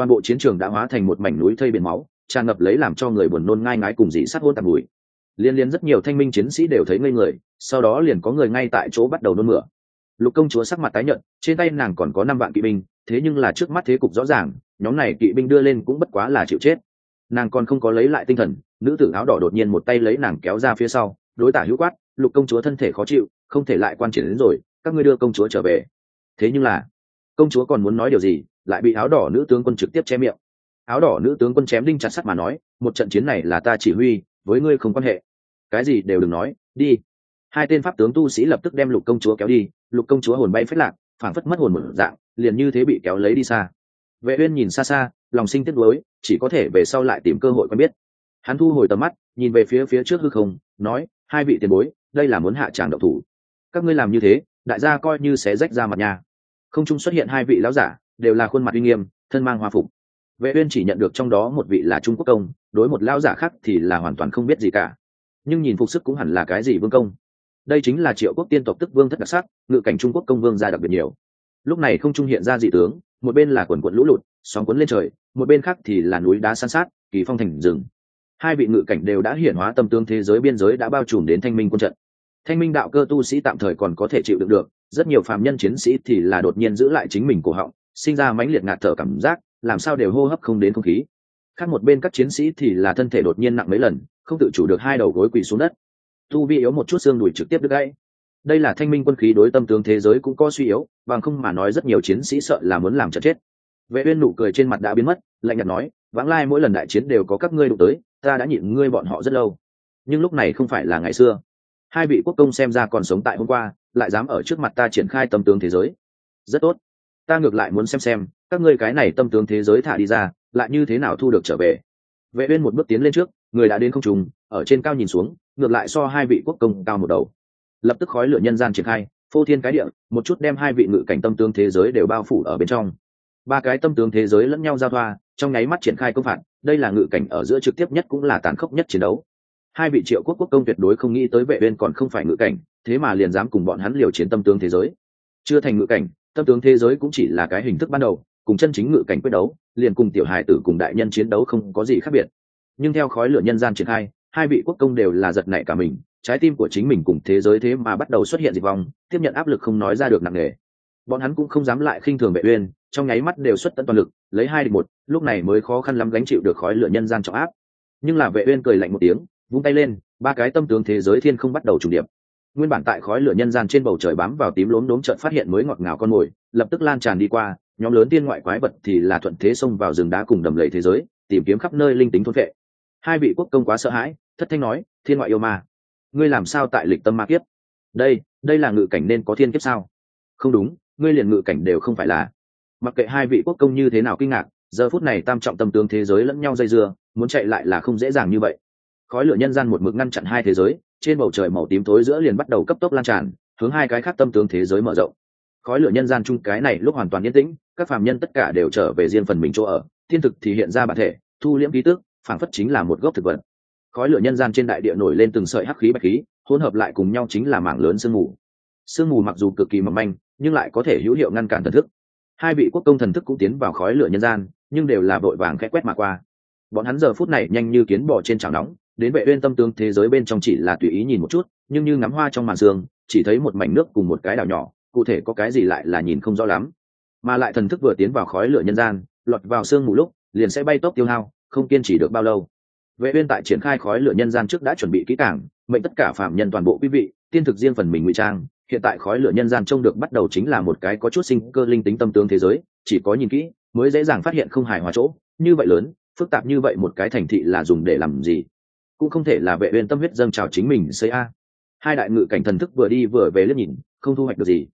toàn bộ chiến trường đã hóa thành một mảnh núi thây biển máu, tràn ngập lấy làm cho người buồn nôn ngai ngái cùng dị sát hôn tạp bụi liên liên rất nhiều thanh minh chiến sĩ đều thấy ngây người, sau đó liền có người ngay tại chỗ bắt đầu nôn mửa. Lục công chúa sắc mặt tái nhợt, trên tay nàng còn có năm vạn kỵ binh, thế nhưng là trước mắt thế cục rõ ràng, nhóm này kỵ binh đưa lên cũng bất quá là chịu chết. Nàng còn không có lấy lại tinh thần, nữ tử áo đỏ đột nhiên một tay lấy nàng kéo ra phía sau, đối tả hữu quát, lục công chúa thân thể khó chịu, không thể lại quan triển đến rồi, các ngươi đưa công chúa trở về. Thế nhưng là, công chúa còn muốn nói điều gì, lại bị áo đỏ nữ tướng quân trực tiếp che miệng. Áo đỏ nữ tướng quân chém đinh chặt sắt mà nói, một trận chiến này là ta chỉ huy với ngươi không quan hệ. Cái gì đều đừng nói, đi. Hai tên pháp tướng tu sĩ lập tức đem lục công chúa kéo đi, lục công chúa hồn bay phết lạc, phảng phất mất hồn một dạng, liền như thế bị kéo lấy đi xa. Vệ uyên nhìn xa xa, lòng sinh tiếc nuối, chỉ có thể về sau lại tìm cơ hội quen biết. Hắn thu hồi tầm mắt, nhìn về phía phía trước hư không, nói, hai vị tiền bối, đây là muốn hạ tràng động thủ. Các ngươi làm như thế, đại gia coi như sẽ rách ra mặt nhà. Không trung xuất hiện hai vị lão giả, đều là khuôn mặt uy nghiêm, thân mang hoa phục. Vệ uyên chỉ nhận được trong đó một vị là trung quốc công đối một lão giả khác thì là hoàn toàn không biết gì cả. Nhưng nhìn phục sức cũng hẳn là cái gì vương công. Đây chính là triệu quốc tiên tộc tức vương thất đặc sắc, ngự cảnh trung quốc công vương gia đặc biệt nhiều. Lúc này không trung hiện ra dị tướng, một bên là quần quận lũ lụt, sóng cuốn lên trời, một bên khác thì là núi đá san sát, kỳ phong thành rừng. Hai vị ngự cảnh đều đã hiển hóa tâm tương thế giới biên giới đã bao trùm đến thanh minh quân trận. Thanh minh đạo cơ tu sĩ tạm thời còn có thể chịu đựng được, rất nhiều phàm nhân chiến sĩ thì là đột nhiên giữ lại chính mình cổ họng, sinh ra mãnh liệt ngạt thở cảm giác, làm sao đều hô hấp không đến không khí khác một bên các chiến sĩ thì là thân thể đột nhiên nặng mấy lần, không tự chủ được hai đầu gối quỳ xuống đất. Tu vi yếu một chút xương đùi trực tiếp đứt gãy. Đây là thanh minh quân khí đối tâm tướng thế giới cũng có suy yếu, bằng không mà nói rất nhiều chiến sĩ sợ là muốn làm chật chết. Vệ uyên nụ cười trên mặt đã biến mất, lạnh nhạt nói, vãng lai mỗi lần đại chiến đều có các ngươi đụng tới, ta đã nhịn ngươi bọn họ rất lâu. Nhưng lúc này không phải là ngày xưa. Hai vị quốc công xem ra còn sống tại hôm qua, lại dám ở trước mặt ta triển khai tâm tướng thế giới. Rất tốt. Ta ngược lại muốn xem xem, các ngươi cái này tâm tướng thế giới thả đi ra lại như thế nào thu được trở về? Vệ uyên một bước tiến lên trước, người đã đến không trùng ở trên cao nhìn xuống, ngược lại so hai vị quốc công cao một đầu. Lập tức khói lửa nhân gian triển khai, phô thiên cái địa, một chút đem hai vị ngự cảnh tâm tướng thế giới đều bao phủ ở bên trong. Ba cái tâm tướng thế giới lẫn nhau giao thoa, trong nháy mắt triển khai công phạt, đây là ngự cảnh ở giữa trực tiếp nhất cũng là tàn khốc nhất chiến đấu. Hai vị triệu quốc quốc công tuyệt đối không nghĩ tới vệ uyên còn không phải ngự cảnh, thế mà liền dám cùng bọn hắn liều chiến tâm tướng thế giới. Chưa thành ngự cảnh, tâm tướng thế giới cũng chỉ là cái hình thức ban đầu cùng chân chính ngự cảnh quyết đấu, liền cùng tiểu hài tử cùng đại nhân chiến đấu không có gì khác biệt. Nhưng theo khói lửa nhân gian triển khai, hai vị quốc công đều là giật nảy cả mình, trái tim của chính mình cùng thế giới thế mà bắt đầu xuất hiện dịch vong, tiếp nhận áp lực không nói ra được nặng nề. Bọn hắn cũng không dám lại khinh thường vệ uyên, trong nháy mắt đều xuất tận toàn lực, lấy hai địch một, lúc này mới khó khăn lắm gánh chịu được khói lửa nhân gian trọng áp. Nhưng là vệ uyên cười lạnh một tiếng, vung tay lên, ba cái tâm tướng thế giới thiên không bắt đầu trùng điệp. Nguyên bản tại khói lửa nhân gian trên bầu trời bám vào tím lốm đốm chợt phát hiện mới ngọt ngào con mồi, lập tức lan tràn đi qua nhóm lớn tiên ngoại quái vật thì là thuận thế xông vào rừng đá cùng đầm lầy thế giới, tìm kiếm khắp nơi linh tính thôn vệ hai vị quốc công quá sợ hãi, thất thanh nói, thiên ngoại yêu ma, ngươi làm sao tại lịch tâm ma kiếp? Đây đây là ngự cảnh nên có thiên kiếp sao? Không đúng, ngươi liền ngự cảnh đều không phải là. Mặc kệ hai vị quốc công như thế nào kinh ngạc, giờ phút này tam trọng tâm tướng thế giới lẫn nhau dây dưa, muốn chạy lại là không dễ dàng như vậy. Khói lửa nhân gian một mực ngăn chặn hai thế giới, trên bầu trời màu tím tối giữa liền bắt đầu cấp tốc lan tràn, hướng hai cái khác tâm tướng thế giới mở rộng khói lửa nhân gian chung cái này lúc hoàn toàn yên tĩnh, các phàm nhân tất cả đều trở về riêng phần mình chỗ ở. Thiên thực thì hiện ra bản thể, thu liễm ký tức phản phất chính là một gốc thực vật. Khói lửa nhân gian trên đại địa nổi lên từng sợi hắc khí bạch khí, hỗn hợp lại cùng nhau chính là mảng lớn sương mù. Sương mù mặc dù cực kỳ mỏng manh, nhưng lại có thể hữu hiệu ngăn cản thần thức. Hai vị quốc công thần thức cũng tiến vào khói lửa nhân gian, nhưng đều là vội vàng khẽ quét mà qua. Bọn hắn giờ phút này nhanh như kiến bò trên chảo nóng, đến vệ uyên tâm tướng thế giới bên trong chỉ là tùy ý nhìn một chút, nhưng như ngắm hoa trong màn sương, chỉ thấy một mảnh nước cùng một cái đảo nhỏ cụ thể có cái gì lại là nhìn không rõ lắm. Mà lại thần thức vừa tiến vào khói lửa nhân gian, lọt vào sương mù lúc, liền sẽ bay tốc tiêu hao, không kiên trì được bao lâu. Vệ uyên tại triển khai khói lửa nhân gian trước đã chuẩn bị kỹ càng, mệnh tất cả phạm nhân toàn bộ quý vị, tiên thực riêng phần mình ngụy trang, hiện tại khói lửa nhân gian trông được bắt đầu chính là một cái có chút sinh cơ linh tính tâm tướng thế giới, chỉ có nhìn kỹ, mới dễ dàng phát hiện không hài hòa chỗ, như vậy lớn, phức tạp như vậy một cái thành thị là dùng để làm gì? Cũng không thể là vệ uyên tâm huyết dâng trào chính mình xây a. Hai đại ngự cảnh thần thức vừa đi vừa về liếc nhìn, không thu hoạch được gì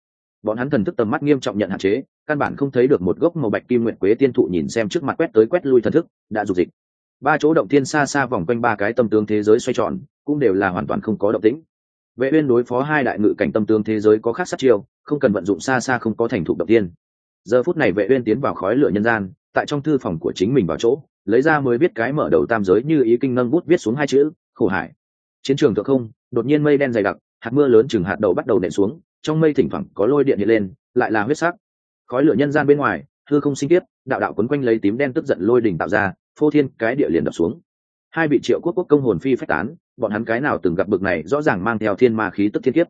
bọn hắn thần thức tầm mắt nghiêm trọng nhận hạn chế, căn bản không thấy được một gốc màu bạch kim nguyện quế tiên thụ nhìn xem trước mặt quét tới quét lui thần thức, đã dục dịch. Ba chỗ động thiên xa xa vòng quanh ba cái tâm tướng thế giới xoay tròn, cũng đều là hoàn toàn không có động tĩnh. Vệ uyên đối phó hai đại ngự cảnh tâm tướng thế giới có khác sát chiêu, không cần vận dụng xa xa không có thành thục động tiên giờ phút này vệ uyên tiến vào khói lửa nhân gian, tại trong thư phòng của chính mình vào chỗ, lấy ra mới biết cái mở đầu tam giới như ý kinh nâng bút viết xuống hai chữ, khổ hải. Chiến trường thượng không, đột nhiên mây đen dày đặc, hạt mưa lớn chừng hạt đầu bắt đầu nện xuống trong mây thỉnh thoảng có lôi điện hiện lên, lại là huyết sắc. Khói lửa nhân gian bên ngoài, hư không sinh tiếp đạo đạo quấn quanh lấy tím đen tức giận lôi đỉnh tạo ra, phô thiên cái địa liền đập xuống. Hai vị triệu quốc quốc công hồn phi phách tán, bọn hắn cái nào từng gặp bực này rõ ràng mang theo thiên ma khí tức thiên kiếp.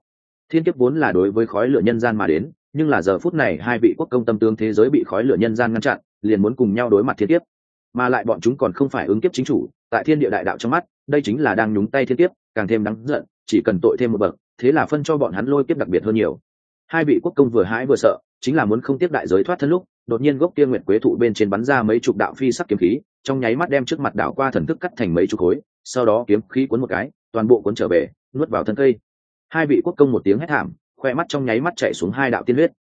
Thiên kiếp vốn là đối với khói lửa nhân gian mà đến, nhưng là giờ phút này hai vị quốc công tâm tướng thế giới bị khói lửa nhân gian ngăn chặn, liền muốn cùng nhau đối mặt thiên kiếp. Mà lại bọn chúng còn không phải ứng kiếp chính chủ, tại thiên địa đại đạo trong mắt, đây chính là đang nhúng tay thiên kiếp, càng thêm đáng giận, chỉ cần tội thêm một bậc thế là phân cho bọn hắn lôi kiếp đặc biệt hơn nhiều. Hai vị quốc công vừa hãi vừa sợ, chính là muốn không tiếp đại giới thoát thân lúc, đột nhiên gốc kia nguyệt quế thụ bên trên bắn ra mấy chục đạo phi sắc kiếm khí, trong nháy mắt đem trước mặt đảo qua thần thức cắt thành mấy chục khối, sau đó kiếm khí cuốn một cái, toàn bộ cuốn trở về, nuốt vào thân cây. Hai vị quốc công một tiếng hét thảm, khoe mắt trong nháy mắt chạy xuống hai đạo tiên huyết.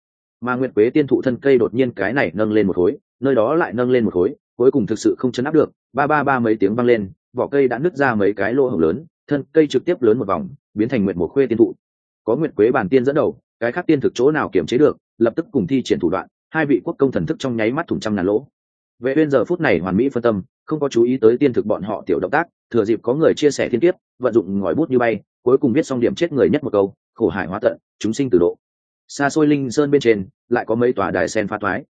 Mà nguyệt quế tiên thụ thân cây đột nhiên cái này nâng lên một khối, nơi đó lại nâng lên một khối, cuối cùng thực sự không chấn áp được, ba ba ba mấy tiếng vang lên, vỏ cây đã nứt ra mấy cái lỗ hổng lớn, thân cây trực tiếp lớn một vòng biến thành nguyện một khuê tiên thụ. Có nguyện quế bản tiên dẫn đầu cái khác tiên thực chỗ nào kiểm chế được lập tức cùng thi triển thủ đoạn hai vị quốc công thần thức trong nháy mắt thủng trăm ngàn lỗ. Vệ uyên giờ phút này hoàn mỹ phân tâm không có chú ý tới tiên thực bọn họ tiểu động tác thừa dịp có người chia sẻ thiên tiết, vận dụng ngòi bút như bay cuối cùng viết xong điểm chết người nhất một câu khổ hải hóa tận chúng sinh từ độ. Xa xôi linh sơn bên trên lại có mấy tòa đài sen pha thoái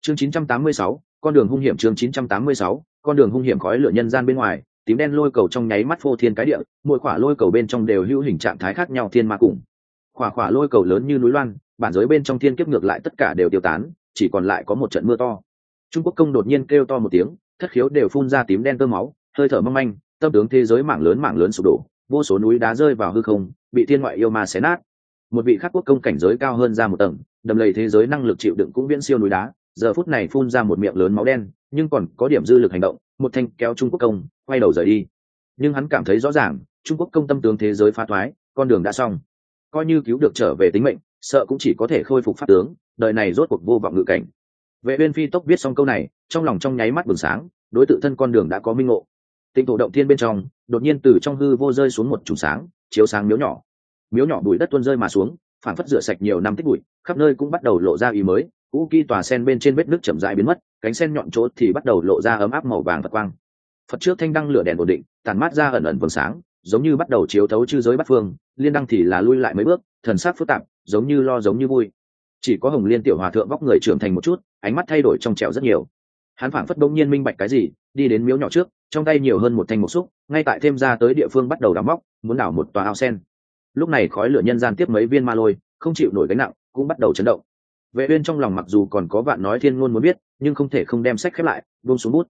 chương 986, con đường hung hiểm chương 986, con đường hung hiểm khói lửa nhân gian bên ngoài tím đen lôi cầu trong nháy mắt phô thiên cái địa, mỗi khỏa lôi cầu bên trong đều hữu hình trạng thái khác nhau thiên ma cùng. Khỏa khỏa lôi cầu lớn như núi loan, bản giới bên trong thiên kiếp ngược lại tất cả đều tiêu tán, chỉ còn lại có một trận mưa to. Trung quốc công đột nhiên kêu to một tiếng, thất khiếu đều phun ra tím đen tơ máu, hơi thở mâm manh, tâm tướng thế giới mảng lớn mảng lớn sụp đổ, vô số núi đá rơi vào hư không, bị thiên ngoại yêu ma xé nát. Một vị khắc quốc công cảnh giới cao hơn ra một tầng, đầm lầy thế giới năng lực chịu đựng cũng viễn siêu núi đá giờ phút này phun ra một miệng lớn máu đen, nhưng còn có điểm dư lực hành động, một thanh kéo trung quốc công, quay đầu rời đi. Nhưng hắn cảm thấy rõ ràng, trung quốc công tâm tướng thế giới phá thoái, con đường đã xong. Coi như cứu được trở về tính mệnh, sợ cũng chỉ có thể khôi phục pháp tướng, đời này rốt cuộc vô vọng ngự cảnh. Vệ uyên phi tốc viết xong câu này, trong lòng trong nháy mắt bừng sáng, đối tự thân con đường đã có minh ngộ. Tinh thổ động thiên bên trong, đột nhiên từ trong hư vô rơi xuống một chùm sáng, chiếu sáng miếu nhỏ. Miếu nhỏ bụi đất tuôn rơi mà xuống phản phất rửa sạch nhiều năm tích bụi, khắp nơi cũng bắt đầu lộ ra ý mới cũ kỹ tòa sen bên trên vết nước chậm rãi biến mất, cánh sen nhọn chỗ thì bắt đầu lộ ra ấm áp màu vàng và quang. Phật trước thanh đăng lửa đèn ổn định tàn mát ra ẩn ẩn vầng sáng, giống như bắt đầu chiếu thấu chư giới bắt phương, liên đăng thì là lui lại mấy bước, thần sắc phức tạp, giống như lo giống như vui. Chỉ có hồng liên tiểu hòa thượng vóc người trưởng thành một chút, ánh mắt thay đổi trong trẻo rất nhiều. Hắn phảng phất đông nhiên minh bạch cái gì, đi đến miếu nhỏ trước, trong tay nhiều hơn một thanh một xúc, ngay tại thêm ra tới địa phương bắt đầu đắm móc, muốn đảo một tòa ao sen. Lúc này khói lửa nhân gian tiếp mấy viên ma lôi, không chịu nổi gánh nặng, cũng bắt đầu chấn động vệ uyên trong lòng mặc dù còn có vạn nói thiên ngôn muốn biết, nhưng không thể không đem sách khép lại, buông xuống bút.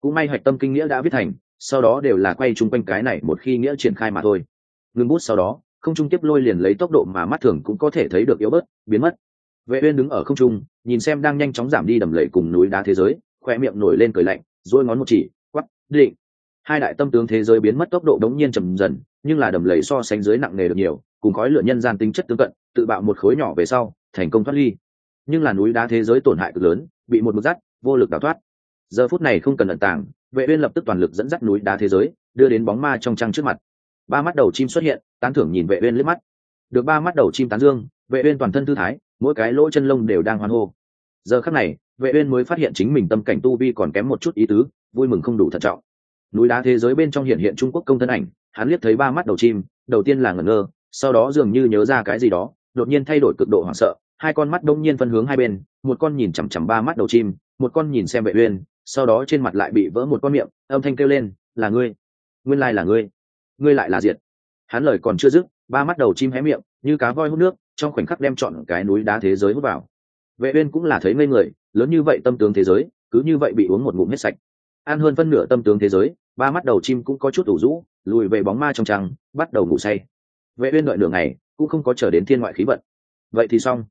Cũng may hạch tâm kinh nghĩa đã viết thành, sau đó đều là quay chung quanh cái này một khi nghĩa triển khai mà thôi. Ngừng bút sau đó, không trung tiếp lôi liền lấy tốc độ mà mắt thường cũng có thể thấy được yếu bớt, biến mất. Vệ uyên đứng ở không trung, nhìn xem đang nhanh chóng giảm đi đầm lầy cùng núi đá thế giới khoe miệng nổi lên cười lạnh rồi ngón một chỉ quát định. Hai đại tâm tướng thế giới biến mất tốc độ đống nhiên chậm dần, nhưng là đầm lầy so sánh dưới nặng nề được nhiều, cùng khói lửa nhân gian tính chất tương cận, tự bạo một khối nhỏ về sau, thành công thoát ly nhưng là núi đá thế giới tổn hại cực lớn, bị một mực dắt, vô lực đào thoát. Giờ phút này không cần ẩn tàng, vệ uyên lập tức toàn lực dẫn dắt núi đá thế giới, đưa đến bóng ma trong trăng trước mặt. Ba mắt đầu chim xuất hiện, tán thưởng nhìn vệ uyên liếc mắt. Được ba mắt đầu chim tán dương, vệ uyên toàn thân thư thái, mỗi cái lỗ chân lông đều đang hoan hô. Giờ khắc này, vệ uyên mới phát hiện chính mình tâm cảnh tu vi còn kém một chút ý tứ, vui mừng không đủ thận trọng. Núi đá thế giới bên trong hiện hiện trung quốc công thân ảnh, hắn liếc thấy ba mắt đầu chim, đầu tiên là ngẩn ngơ, sau đó dường như nhớ ra cái gì đó, đột nhiên thay đổi cực độ hoảng sợ hai con mắt đông nhiên phân hướng hai bên, một con nhìn chằm chằm ba mắt đầu chim, một con nhìn xem vệ uyên, sau đó trên mặt lại bị vỡ một con miệng, âm thanh kêu lên, là ngươi. Nguyên lai là ngươi. Ngươi lại là diệt. Hắn lời còn chưa dứt, ba mắt đầu chim hé miệng, như cá voi hút nước, trong khoảnh khắc đem chọn cái núi đá thế giới hút vào. Vệ uyên cũng là thấy ngây người, lớn như vậy tâm tướng thế giới, cứ như vậy bị uống một ngụm hết sạch. Ăn hơn phân nửa tâm tướng thế giới, ba mắt đầu chim cũng có chút ủ rũ, lùi về bóng ma trong trăng, bắt đầu ngủ say. Vệ uyên đợi nửa ngày, cũng không có chờ đến thiên ngoại khí vận. Vậy thì xong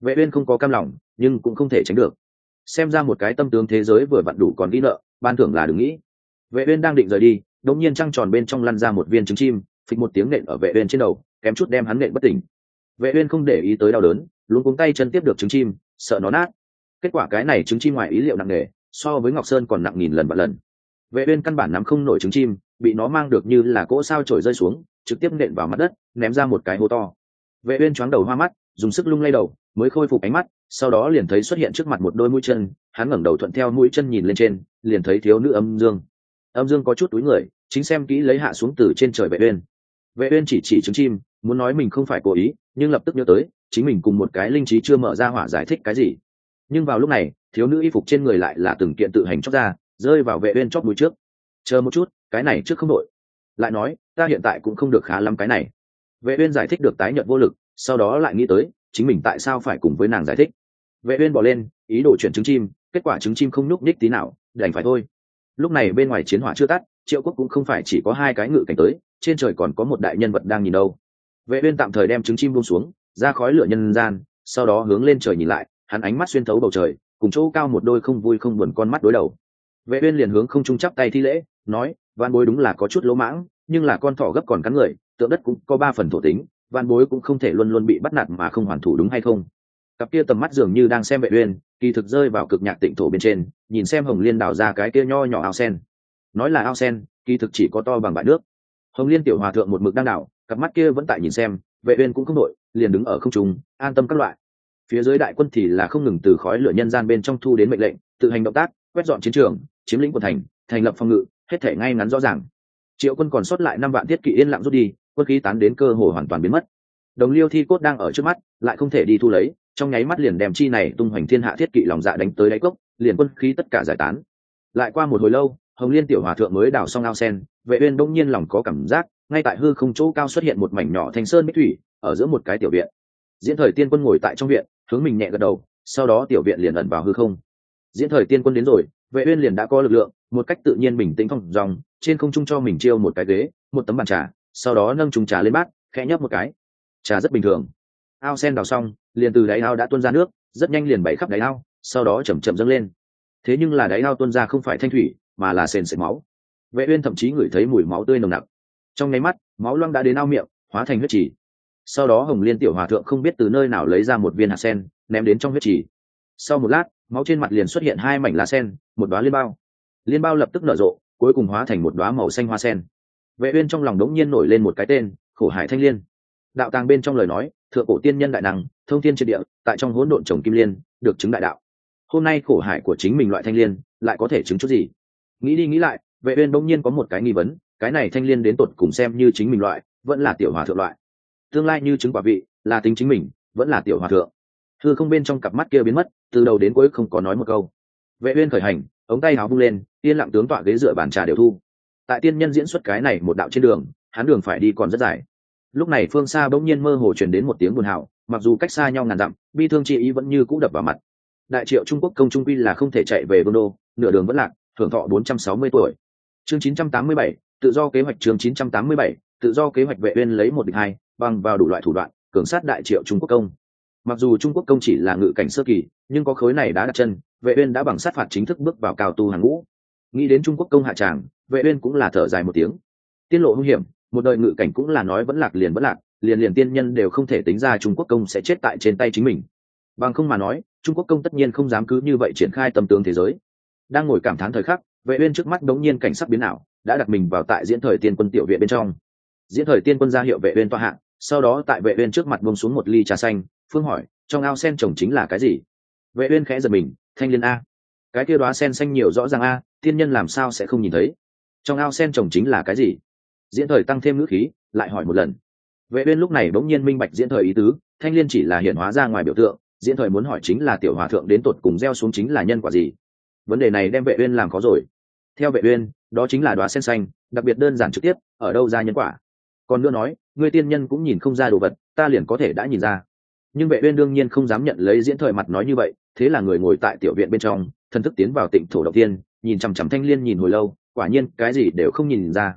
vệ uyên không có cam lòng, nhưng cũng không thể tránh được. Xem ra một cái tâm tướng thế giới vừa vặn đủ còn đi nợ, ban thưởng là đừng nghĩ. Vệ uyên đang định rời đi, đột nhiên trăng tròn bên trong lăn ra một viên trứng chim, phịch một tiếng nện ở vệ uyên trên đầu, kém chút đem hắn nện bất tỉnh. Vệ uyên không để ý tới đau đớn luôn cuống tay chân tiếp được trứng chim, sợ nó nát. Kết quả cái này trứng chim ngoài ý liệu nặng nề, so với ngọc sơn còn nặng nghìn lần vạn lần. Vệ uyên căn bản nắm không nổi trứng chim, bị nó mang được như là cỗ sao trổi rơi xuống, trực tiếp nện vào mặt đất, ném ra một cái hố to. Vệ uyên choáng đầu hoa mắt, dùng sức lung lay đầu mới khôi phục ánh mắt, sau đó liền thấy xuất hiện trước mặt một đôi mũi chân, hắn ngẩng đầu thuận theo mũi chân nhìn lên trên, liền thấy thiếu nữ âm dương. Âm dương có chút túi người, chính xem kỹ lấy hạ xuống từ trên trời vệ uyên. Vệ uyên chỉ chỉ trứng chim, muốn nói mình không phải cố ý, nhưng lập tức nhớ tới, chính mình cùng một cái linh trí chưa mở ra hỏa giải thích cái gì. Nhưng vào lúc này, thiếu nữ y phục trên người lại là từng kiện tự hành chóc ra, rơi vào vệ uyên chót mũi trước. Chờ một chút, cái này trước không đội lại nói, ta hiện tại cũng không được khá lắm cái này. Vệ uyên giải thích được tái nhận vô lực, sau đó lại nghĩ tới chính mình tại sao phải cùng với nàng giải thích. Vệ uyên bỏ lên, ý đồ chuyển trứng chim, kết quả trứng chim không nhúc nhích tí nào, đành phải thôi. Lúc này bên ngoài chiến hỏa chưa tắt, triệu quốc cũng không phải chỉ có hai cái ngự cảnh tới, trên trời còn có một đại nhân vật đang nhìn đâu. Vệ uyên tạm thời đem trứng chim buông xuống, ra khói lửa nhân gian, sau đó hướng lên trời nhìn lại, hắn ánh mắt xuyên thấu bầu trời, cùng chỗ cao một đôi không vui không buồn con mắt đối đầu. Vệ uyên liền hướng không trung chắp tay thi lễ, nói van bối đúng là có chút lỗ mãng, nhưng là con thỏ gấp còn cắn người, tượng đất cũng có ba phần thổ tính van bối cũng không thể luôn luôn bị bắt nạt mà không hoàn thủ đúng hay không? Cặp kia tầm mắt dường như đang xem vệ uyên, kỳ thực rơi vào cực nhạc tịnh thổ bên trên, nhìn xem hồng liên đào ra cái kia nho nhỏ ao sen. Nói là ao sen, kỳ thực chỉ có to bằng bãi nước. Hồng liên tiểu hòa thượng một mực đang đảo, cặp mắt kia vẫn tại nhìn xem, vệ uyên cũng không đội liền đứng ở không trung, an tâm các loại. Phía dưới đại quân thì là không ngừng từ khói lửa nhân gian bên trong thu đến mệnh lệnh, tự hành động tác, quét dọn chiến trường, chiếm lĩnh quận thành thành lập phòng ngự, hết thể ngay ngắn rõ ràng. Triệu quân còn sót lại năm vạn thiết kỵ yên lặng rút đi quân khí tán đến cơ hồ hoàn toàn biến mất. Đồng liêu thi cốt đang ở trước mắt, lại không thể đi thu lấy, trong nháy mắt liền đem chi này tung hoành thiên hạ thiết kỵ lòng dạ đánh tới đáy cốc, liền quân khí tất cả giải tán. Lại qua một hồi lâu, hồng liên tiểu hòa thượng mới đào xong ao sen, vệ uyên đông nhiên lòng có cảm giác, ngay tại hư không chỗ cao xuất hiện một mảnh nhỏ thanh sơn mỹ thủy, ở giữa một cái tiểu viện. Diễn thời tiên quân ngồi tại trong viện, hướng mình nhẹ gật đầu, sau đó tiểu viện liền ẩn vào hư không. Diễn thời tiên quân đến rồi, vệ uyên liền đã có lực lượng, một cách tự nhiên bình tĩnh phong dòng, trên không trung cho mình chiêu một cái ghế, một tấm bàn trà sau đó nâng trùng trà lên bát, khẽ nhấp một cái. Trà rất bình thường. Ao sen đào xong, liền từ đáy ao đã tuôn ra nước, rất nhanh liền bảy khắp đáy ao, sau đó chậm chậm dâng lên. Thế nhưng là đáy ao tuôn ra không phải thanh thủy, mà là sền sệt máu. Vệ uyên thậm chí ngửi thấy mùi máu tươi nồng nặc. Trong nháy mắt, máu loang đã đến ao miệng, hóa thành huyết trì. Sau đó hồng liên tiểu hòa thượng không biết từ nơi nào lấy ra một viên hạt sen, ném đến trong huyết trì. Sau một lát, máu trên mặt liền xuất hiện hai mảnh lá sen, một đóa liên bao. Liên bao lập tức nở rộ, cuối cùng hóa thành một đóa màu xanh hoa sen vệ uyên trong lòng đống nhiên nổi lên một cái tên, khổ hải thanh liên. Đạo tàng bên trong lời nói, thượng cổ tiên nhân đại năng, thông thiên trên địa, tại trong hỗn độn trồng kim liên, được chứng đại đạo. Hôm nay khổ hải của chính mình loại thanh liên, lại có thể chứng chút gì? Nghĩ đi nghĩ lại, vệ uyên đống nhiên có một cái nghi vấn, cái này thanh liên đến tột cùng xem như chính mình loại, vẫn là tiểu hòa thượng loại. Tương lai như chứng quả vị, là tính chính mình, vẫn là tiểu hòa thượng. Thư không bên trong cặp mắt kia biến mất, từ đầu đến cuối không có nói một câu. Vệ uyên khởi hành, ống tay áo vung lên tiên lặng tướng tọa ghế dựa bàn trà đều thu tại tiên nhân diễn xuất cái này một đạo trên đường hắn đường phải đi còn rất dài. Lúc này phương xa bỗng nhiên mơ hồ truyền đến một tiếng buồn hào mặc dù cách xa nhau ngàn dặm bi thương chi ý vẫn như cũ đập vào mặt. Đại triệu trung quốc công trung quy là không thể chạy về vương đô nửa đường vẫn lạc thưởng thọ 460 tuổi. Chương 987, tự do kế hoạch chương 987, tự do kế hoạch vệ uyên lấy một địch hai bằng vào đủ loại thủ đoạn cường sát đại triệu trung quốc công. Mặc dù trung quốc công chỉ là ngự cảnh sơ kỳ nhưng có khối này đã đặt chân vệ uyên đã bằng sát phạt chính thức bước vào cao tu hàng ngũ nghĩ đến trung quốc công hạ tràng, vệ uyên cũng là thở dài một tiếng. Tiết lộ hung hiểm, một đời ngự cảnh cũng là nói vẫn lạc liền vẫn lạc, liền liền tiên nhân đều không thể tính ra trung quốc công sẽ chết tại trên tay chính mình. Bằng không mà nói, trung quốc công tất nhiên không dám cứ như vậy triển khai tâm tướng thế giới. Đang ngồi cảm thán thời khắc, vệ uyên trước mắt đống nhiên cảnh sắc biến ảo, đã đặt mình vào tại diễn thời tiên quân tiểu viện bên trong. Diễn thời tiên quân ra hiệu vệ uyên toa hạng sau đó tại vệ uyên trước mặt buông xuống một ly trà xanh, phương hỏi, trong ao sen trồng chính là cái gì? Vệ uyên khẽ giật mình, thanh liên a cái kia đóa sen xanh nhiều rõ ràng a, tiên nhân làm sao sẽ không nhìn thấy? Trong ao sen trồng chính là cái gì? Diễn thời tăng thêm ngữ khí, lại hỏi một lần. Vệ uyên lúc này bỗng nhiên minh bạch diễn thời ý tứ, thanh liên chỉ là hiện hóa ra ngoài biểu tượng, diễn thời muốn hỏi chính là tiểu hòa thượng đến tột cùng gieo xuống chính là nhân quả gì? Vấn đề này đem vệ uyên làm khó rồi. Theo vệ uyên, đó chính là đóa sen xanh, đặc biệt đơn giản trực tiếp, ở đâu ra nhân quả? Còn nữa nói ngươi tiên nhân cũng nhìn không ra đồ vật, ta liền có thể đã nhìn ra. Nhưng vệ uyên đương nhiên không dám nhận lấy diễn thời mặt nói như vậy, thế là người ngồi tại tiểu viện bên trong thần thức tiến vào tịnh thổ đầu tiên nhìn chằm chằm thanh liên nhìn hồi lâu, quả nhiên cái gì đều không nhìn ra.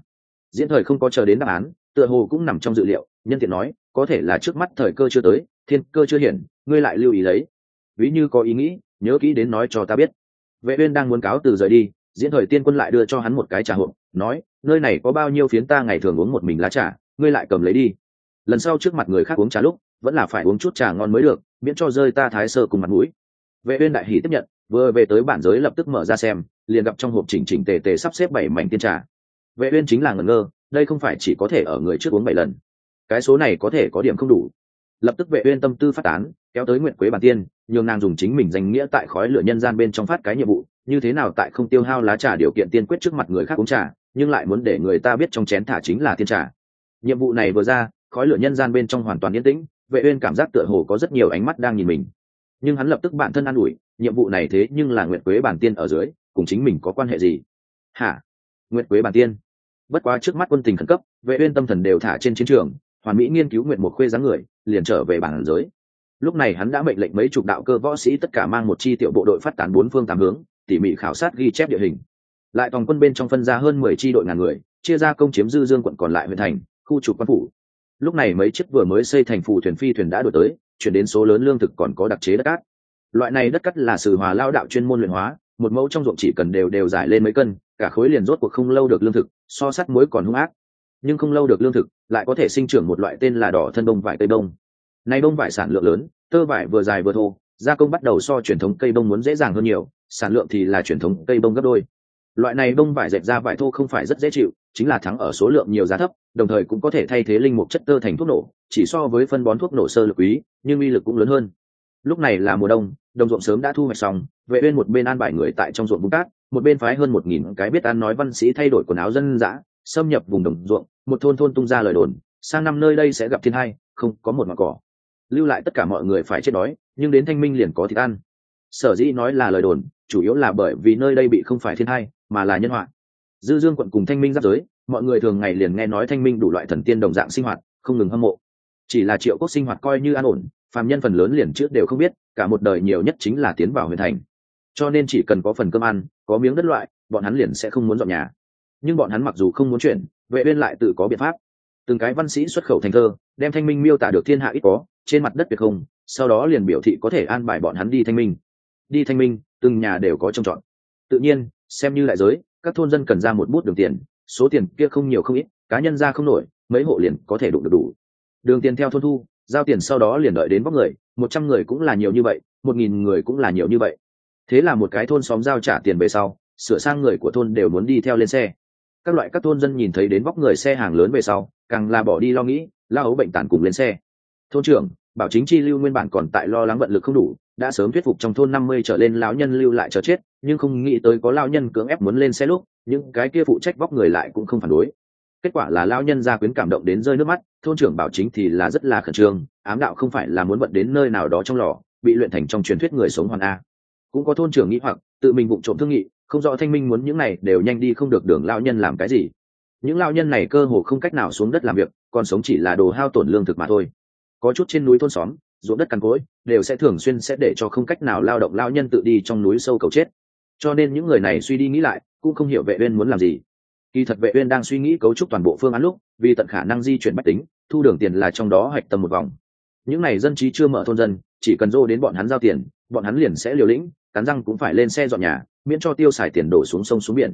Diễn thời không có chờ đến đáp án, tựa hồ cũng nằm trong dự liệu, nhân tiện nói, có thể là trước mắt thời cơ chưa tới, thiên cơ chưa hiển ngươi lại lưu ý lấy. Ví như có ý nghĩ, nhớ kỹ đến nói cho ta biết. Vệ uyên đang muốn cáo từ rời đi, diễn thời tiên quân lại đưa cho hắn một cái trà hộp, nói, nơi này có bao nhiêu phiến ta ngày thường uống một mình lá trà, ngươi lại cầm lấy đi. Lần sau trước mặt người khác uống trà lúc, vẫn là phải uống chút trà ngon mới được, miễn cho rơi ta thái sơ cùng mặt mũi. Vệ uyên đại hỉ tiếp nhận vừa về tới bản giới lập tức mở ra xem, liền gặp trong hộp chỉnh chỉnh tề tề sắp xếp bảy mảnh tiên trà. Vệ uyên chính là ngẩn ngơ, đây không phải chỉ có thể ở người trước uống bảy lần. Cái số này có thể có điểm không đủ. Lập tức vệ uyên tâm tư phát tán, kéo tới nguyện quế bản tiên, nhường nàng dùng chính mình danh nghĩa tại khói lửa nhân gian bên trong phát cái nhiệm vụ, như thế nào tại không tiêu hao lá trà điều kiện tiên quyết trước mặt người khác uống trà, nhưng lại muốn để người ta biết trong chén thả chính là tiên trà. Nhiệm vụ này vừa ra, khói lửa nhân gian bên trong hoàn toàn yên tĩnh, vệ uyên cảm giác tựa hồ có rất nhiều ánh mắt đang nhìn mình. Nhưng hắn lập tức bản thân an ủi nhiệm vụ này thế nhưng là Nguyệt quế bản tiên ở dưới, cùng chính mình có quan hệ gì? Hả? Nguyệt quế bản tiên? Bất quá trước mắt quân tình khẩn cấp, vệ uyên tâm thần đều thả trên chiến trường, hoàn mỹ nghiên cứu nguyện một khuê dáng người, liền trở về bản giới. Lúc này hắn đã mệnh lệnh mấy chục đạo cơ võ sĩ tất cả mang một chi tiểu bộ đội phát tán bốn phương tám hướng, tỉ mỉ khảo sát ghi chép địa hình. Lại toàn quân bên trong phân ra hơn mười chi đội ngàn người, chia ra công chiếm dư dương quận còn lại huyện thành, khu trục quan phủ. Lúc này mấy chiếc vừa mới xây thành phủ thuyền phi thuyền đã đổi tới, chuyển đến số lớn lương thực còn có đặc chế đất cát loại này đất cát là sử hòa lao đạo chuyên môn luyện hóa, một mẫu trong ruộng chỉ cần đều đều giải lên mấy cân, cả khối liền rốt cuộc không lâu được lương thực, so sắt muối còn hung ác. Nhưng không lâu được lương thực, lại có thể sinh trưởng một loại tên là đỏ thân bông vải cây bông. Nay bông vải sản lượng lớn, tơ vải vừa dài vừa thô, gia công bắt đầu so truyền thống cây bông muốn dễ dàng hơn nhiều, sản lượng thì là truyền thống cây bông gấp đôi. Loại này bông vải dệt ra vải thô không phải rất dễ chịu, chính là thắng ở số lượng nhiều giá thấp, đồng thời cũng có thể thay thế linh mục chất tơ thành thuốc nổ, chỉ so với phân bón thuốc nổ sơ lực quý, nhưng uy lực cũng lớn hơn lúc này là mùa đông, đồng ruộng sớm đã thu hoạch xong, vệ uyên một bên an bài người tại trong ruộng bùn cát, một bên phái hơn một nghìn cái biết ăn nói văn sĩ thay đổi quần áo dân dã, xâm nhập vùng đồng ruộng, một thôn thôn tung ra lời đồn, sang năm nơi đây sẽ gặp thiên hai, không có một mặt cỏ. Lưu lại tất cả mọi người phải chết đói, nhưng đến thanh minh liền có thịt ăn. Sở dĩ nói là lời đồn, chủ yếu là bởi vì nơi đây bị không phải thiên hai, mà là nhân họa. Dư dương quận cùng thanh minh giáp giới, mọi người thường ngày liền nghe nói thanh minh đủ loại thần tiên đồng dạng sinh hoạt, không ngừng hâm mộ. Chỉ là triệu quốc sinh hoạt coi như an ổn phàm nhân phần lớn liền trước đều không biết, cả một đời nhiều nhất chính là tiến vào huyền thành. Cho nên chỉ cần có phần cơm ăn, có miếng đất loại, bọn hắn liền sẽ không muốn dọn nhà. Nhưng bọn hắn mặc dù không muốn chuyển, vệ bên lại tự có biện pháp. Từng cái văn sĩ xuất khẩu thành thơ, đem thanh minh miêu tả được thiên hạ ít có, trên mặt đất việc không, sau đó liền biểu thị có thể an bài bọn hắn đi thanh minh. Đi thanh minh, từng nhà đều có trông chọn tự nhiên, xem như đại giới, các thôn dân cần ra một bút đường tiền, số tiền kia không nhiều không ít, cá nhân ra không nổi, mấy hộ liền có thể đụng được đủ. Đường tiền theo thôn thu giao tiền sau đó liền đợi đến vóc người, một trăm người cũng là nhiều như vậy, một nghìn người cũng là nhiều như vậy. Thế là một cái thôn xóm giao trả tiền về sau, sửa sang người của thôn đều muốn đi theo lên xe. Các loại các thôn dân nhìn thấy đến vóc người xe hàng lớn về sau, càng là bỏ đi lo nghĩ, la ấu bệnh tản cùng lên xe. Thôn trưởng, bảo chính chi lưu nguyên bản còn tại lo lắng vận lực không đủ, đã sớm thuyết phục trong thôn năm mươi trở lên lão nhân lưu lại chờ chết, nhưng không nghĩ tới có lão nhân cưỡng ép muốn lên xe lúc, những cái kia phụ trách vóc người lại cũng không phản đối kết quả là lão nhân gia quyến cảm động đến rơi nước mắt, thôn trưởng bảo chính thì là rất là khẩn trương, ám đạo không phải là muốn vận đến nơi nào đó trong lò, bị luyện thành trong truyền thuyết người sống hoàn a. Cũng có thôn trưởng nghĩ hoặc, tự mình bụng trộm thương nghị, không rõ thanh minh muốn những này đều nhanh đi không được đường lão nhân làm cái gì. Những lão nhân này cơ hồ không cách nào xuống đất làm việc, còn sống chỉ là đồ hao tổn lương thực mà thôi. Có chút trên núi thôn xóm, ruộng đất cằn cỗi, đều sẽ thường xuyên sẽ để cho không cách nào lao động lao nhân tự đi trong núi sâu cầu chết. Cho nên những người này suy đi nghĩ lại, cũng không hiểu vệ uyên muốn làm gì kỳ thật vệ uyên đang suy nghĩ cấu trúc toàn bộ phương án lúc, vì tận khả năng di chuyển bách tính, thu đường tiền là trong đó hạch tâm một vòng. Những này dân trí chưa mở thôn dân, chỉ cần dô đến bọn hắn giao tiền, bọn hắn liền sẽ liều lĩnh, cắn răng cũng phải lên xe dọn nhà, miễn cho tiêu xài tiền đổ xuống sông xuống biển.